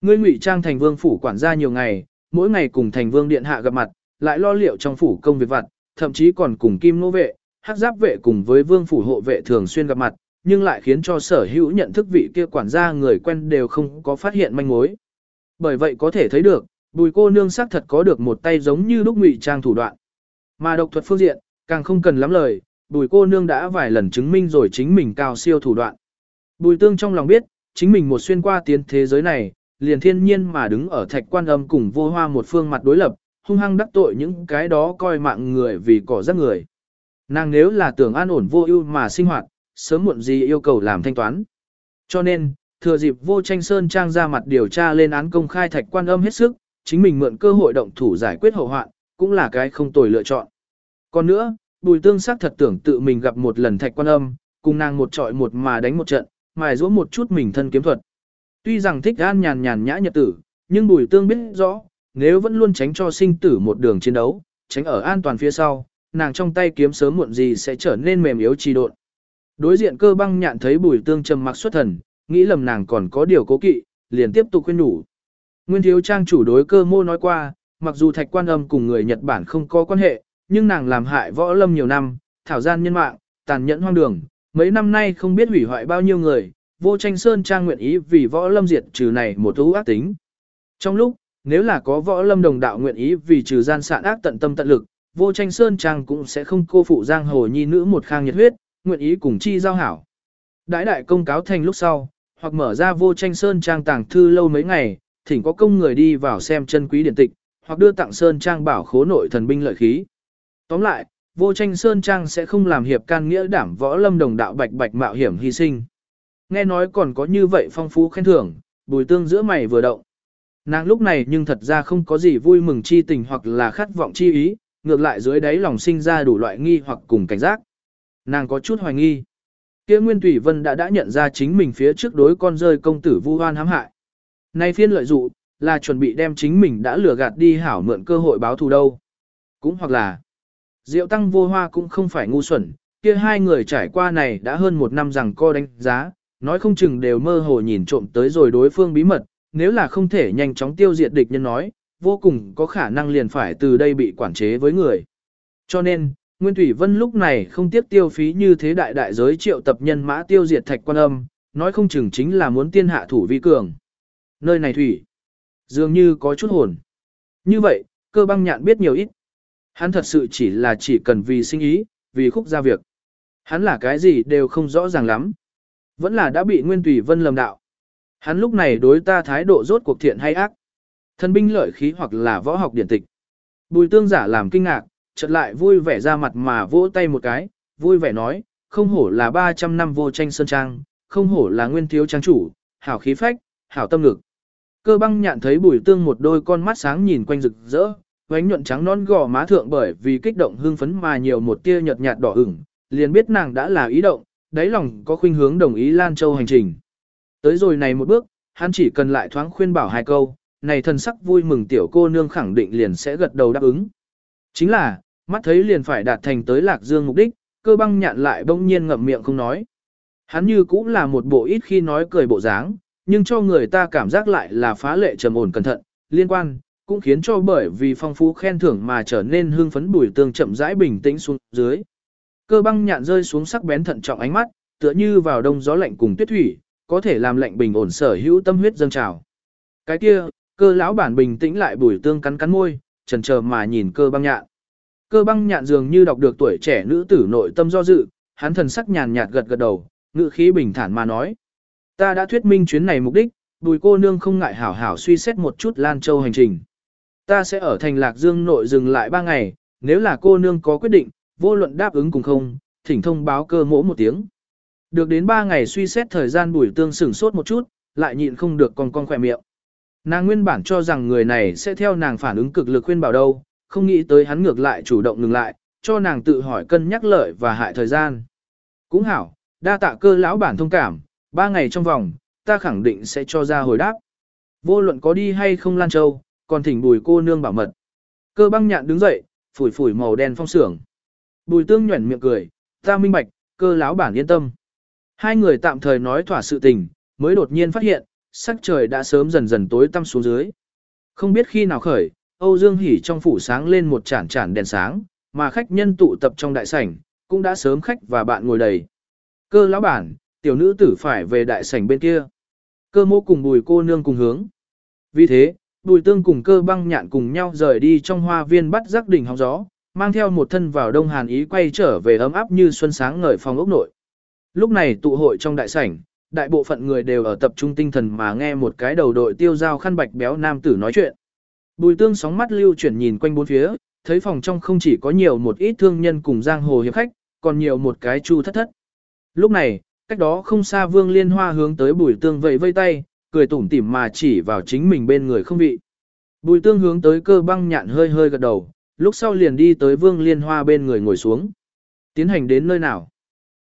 Ngươi ngụy trang thành vương phủ quản gia nhiều ngày, mỗi ngày cùng thành vương điện hạ gặp mặt, lại lo liệu trong phủ công việc vặt, thậm chí còn cùng kim nô vệ, hắc giáp vệ cùng với vương phủ hộ vệ thường xuyên gặp mặt, nhưng lại khiến cho sở hữu nhận thức vị kia quản gia người quen đều không có phát hiện manh mối. Bởi vậy có thể thấy được, bùi cô nương xác thật có được một tay giống như lúc ngụy trang thủ đoạn. Mà độc thuật phương diện, càng không cần lắm lời, bùi cô nương đã vài lần chứng minh rồi chính mình cao siêu thủ đoạn. Bùi tương trong lòng biết, chính mình một xuyên qua tiến thế giới này, liền thiên nhiên mà đứng ở thạch quan âm cùng vô hoa một phương mặt đối lập, hung hăng đắc tội những cái đó coi mạng người vì cỏ rác người. Nàng nếu là tưởng an ổn vô ưu mà sinh hoạt, sớm muộn gì yêu cầu làm thanh toán. Cho nên, thừa dịp vô tranh sơn trang ra mặt điều tra lên án công khai thạch quan âm hết sức, chính mình mượn cơ hội động thủ giải quyết hậu hoạn, cũng là cái không tồi lựa chọn. Còn nữa, bùi tương sắc thật tưởng tự mình gặp một lần thạch quan âm, cùng nàng một trọi một mà đánh một trận, mài giũa một chút mình thân kiếm thuật. Tuy rằng thích an nhàn nhàn nhã nhật tử, nhưng bùi tương biết rõ, nếu vẫn luôn tránh cho sinh tử một đường chiến đấu, tránh ở an toàn phía sau, nàng trong tay kiếm sớm muộn gì sẽ trở nên mềm yếu trì độn. Đối diện cơ băng nhạn thấy bùi tương trầm mặc xuất thần, nghĩ lầm nàng còn có điều cố kỵ, liền tiếp tục khuyên nhủ. Nguyên thiếu trang chủ đối cơ mô nói qua, mặc dù thạch quan âm cùng người Nhật Bản không có quan hệ, nhưng nàng làm hại võ lâm nhiều năm, thảo gian nhân mạng, tàn nhẫn hoang đường, mấy năm nay không biết hủy hoại bao nhiêu người, vô tranh sơn trang nguyện ý vì võ lâm diệt trừ này một thú ác tính. Trong lúc, nếu là có võ lâm đồng đạo nguyện ý vì trừ gian sạn ác tận tâm tận lực, vô tranh sơn trang cũng sẽ không cô phụ giang hồ nhi nữ một khang nhiệt huyết, nguyện ý cùng chi giao hảo. Đãi đại công cáo thành lúc sau, hoặc mở ra vô tranh sơn trang tàng thư lâu mấy ngày, thỉnh có công người đi vào xem chân quý điển tịch, hoặc đưa tặng sơn trang bảo khố nội thần binh lợi khí. Tóm lại, vô tranh sơn trang sẽ không làm hiệp can nghĩa đảm võ lâm đồng đạo bạch bạch mạo hiểm hy sinh. Nghe nói còn có như vậy phong phú khen thưởng, bùi tương giữa mày vừa động. Nàng lúc này nhưng thật ra không có gì vui mừng chi tình hoặc là khát vọng chi ý, ngược lại dưới đáy lòng sinh ra đủ loại nghi hoặc cùng cảnh giác. Nàng có chút hoài nghi. Kia Nguyên Thủy Vân đã đã nhận ra chính mình phía trước đối con rơi công tử Vu Hoan hãm hại. Nay phiên lợi dụ, là chuẩn bị đem chính mình đã lừa gạt đi hảo mượn cơ hội báo thù đâu. Cũng hoặc là, Diệu Tăng Vô Hoa cũng không phải ngu xuẩn, kia hai người trải qua này đã hơn một năm rằng co đánh giá, nói không chừng đều mơ hồ nhìn trộm tới rồi đối phương bí mật, nếu là không thể nhanh chóng tiêu diệt địch nhân nói, vô cùng có khả năng liền phải từ đây bị quản chế với người. Cho nên, Nguyên Thủy Vân lúc này không tiếc tiêu phí như thế đại đại giới triệu tập nhân mã tiêu diệt thạch quan âm, nói không chừng chính là muốn tiên hạ thủ vi cường. Nơi này Thủy, dường như có chút hồn. Như vậy, cơ băng nhạn biết nhiều ít. Hắn thật sự chỉ là chỉ cần vì sinh ý, vì khúc ra việc. Hắn là cái gì đều không rõ ràng lắm. Vẫn là đã bị Nguyên tùy Vân lầm đạo. Hắn lúc này đối ta thái độ rốt cuộc thiện hay ác. Thân binh lợi khí hoặc là võ học điển tịch. Bùi tương giả làm kinh ngạc, chợt lại vui vẻ ra mặt mà vỗ tay một cái, vui vẻ nói, không hổ là 300 năm vô tranh sơn trang, không hổ là nguyên thiếu trang chủ, hảo khí phách, hảo tâm lực. Cơ băng nhạn thấy bùi tương một đôi con mắt sáng nhìn quanh rực rỡ, vánh nhuận trắng non gò má thượng bởi vì kích động hưng phấn mà nhiều một tia nhợt nhạt đỏ ửng, liền biết nàng đã là ý động, đáy lòng có khuynh hướng đồng ý Lan Châu hành trình. Tới rồi này một bước, hắn chỉ cần lại thoáng khuyên bảo hai câu, này thần sắc vui mừng tiểu cô nương khẳng định liền sẽ gật đầu đáp ứng. Chính là, mắt thấy liền phải đạt thành tới lạc dương mục đích, cơ băng nhạn lại bỗng nhiên ngậm miệng không nói. Hắn như cũng là một bộ ít khi nói cười bộ dáng, nhưng cho người ta cảm giác lại là phá lệ trầm ổn cẩn thận, liên quan, cũng khiến cho bởi vì phong phú khen thưởng mà trở nên hương phấn bùi tương chậm rãi bình tĩnh xuống dưới. Cơ băng nhạn rơi xuống sắc bén thận trọng ánh mắt, tựa như vào đông gió lạnh cùng tuyết thủy, có thể làm lạnh bình ổn sở hữu tâm huyết dâng trào. Cái kia, cơ lão bản bình tĩnh lại bùi tương cắn cắn môi, chần chờ mà nhìn cơ băng nhạn. Cơ băng nhạn dường như đọc được tuổi trẻ nữ tử nội tâm do dự, hắn thần sắc nhàn nhạt gật gật đầu, ngữ khí bình thản mà nói. Ta đã thuyết minh chuyến này mục đích, bùi cô nương không ngại hảo hảo suy xét một chút Lan Châu hành trình. Ta sẽ ở thành Lạc Dương nội dừng lại ba ngày, nếu là cô nương có quyết định, vô luận đáp ứng cùng không, thỉnh thông báo cơ mỗ một tiếng. Được đến 3 ngày suy xét thời gian bùi tương sửng sốt một chút, lại nhịn không được còn con khỏe miệng. Nàng nguyên bản cho rằng người này sẽ theo nàng phản ứng cực lực khuyên bảo đâu, không nghĩ tới hắn ngược lại chủ động ngừng lại, cho nàng tự hỏi cân nhắc lợi và hại thời gian. Cũng hảo, đa tạ cơ lão bản thông cảm, ba ngày trong vòng, ta khẳng định sẽ cho ra hồi đáp. Vô luận có đi hay không Lan Châu, còn thỉnh bùi cô nương bảo mật. Cơ băng nhạn đứng dậy, phủi phủi màu đen phong sưởng. Bùi tương nhuẩn miệng cười, ta minh bạch, cơ lão bản yên tâm. Hai người tạm thời nói thỏa sự tình, mới đột nhiên phát hiện, sắc trời đã sớm dần dần tối tăm xuống dưới. Không biết khi nào khởi, Âu Dương Hỷ trong phủ sáng lên một chản chản đèn sáng, mà khách nhân tụ tập trong đại sảnh, cũng đã sớm khách và bạn ngồi đầy. Cơ lão bản, tiểu nữ tử phải về đại sảnh bên kia. Cơ mô cùng bùi cô nương cùng hướng. Vì thế, bùi tương cùng cơ băng nhạn cùng nhau rời đi trong hoa viên bắt giác đỉnh hóng gió, mang theo một thân vào đông hàn ý quay trở về ấm áp như xuân sáng ngời phòng ốc nội. Lúc này tụ hội trong đại sảnh, đại bộ phận người đều ở tập trung tinh thần mà nghe một cái đầu đội tiêu giao khăn bạch béo nam tử nói chuyện. Bùi tương sóng mắt lưu chuyển nhìn quanh bốn phía, thấy phòng trong không chỉ có nhiều một ít thương nhân cùng giang hồ hiệp khách, còn nhiều một cái chu thất thất. Lúc này, cách đó không xa vương liên hoa hướng tới bùi tương vẫy vây tay, cười tủm tỉm mà chỉ vào chính mình bên người không vị. Bùi tương hướng tới cơ băng nhạn hơi hơi gật đầu, lúc sau liền đi tới vương liên hoa bên người ngồi xuống. Tiến hành đến nơi nào?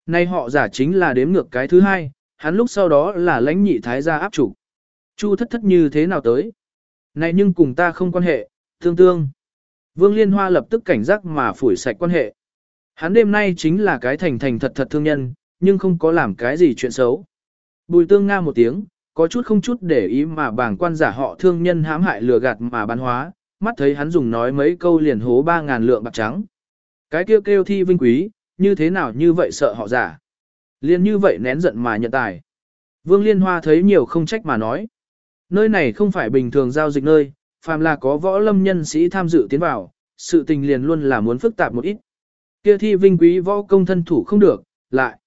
Nay họ giả chính là đếm ngược cái thứ hai, hắn lúc sau đó là lãnh nhị thái gia áp chủ. Chu thất thất như thế nào tới? Này nhưng cùng ta không quan hệ, tương tương. Vương Liên Hoa lập tức cảnh giác mà phủi sạch quan hệ. Hắn đêm nay chính là cái thành thành thật thật thương nhân, nhưng không có làm cái gì chuyện xấu. Bùi tương nga một tiếng, có chút không chút để ý mà bảng quan giả họ thương nhân hãm hại lừa gạt mà bán hóa, mắt thấy hắn dùng nói mấy câu liền hố ba ngàn lượng bạc trắng. Cái kêu kêu thi vinh quý, như thế nào như vậy sợ họ giả. Liên như vậy nén giận mà nhận tài. Vương Liên Hoa thấy nhiều không trách mà nói. Nơi này không phải bình thường giao dịch nơi, phàm là có võ lâm nhân sĩ tham dự tiến vào, sự tình liền luôn là muốn phức tạp một ít. Kia thi vinh quý võ công thân thủ không được, lại.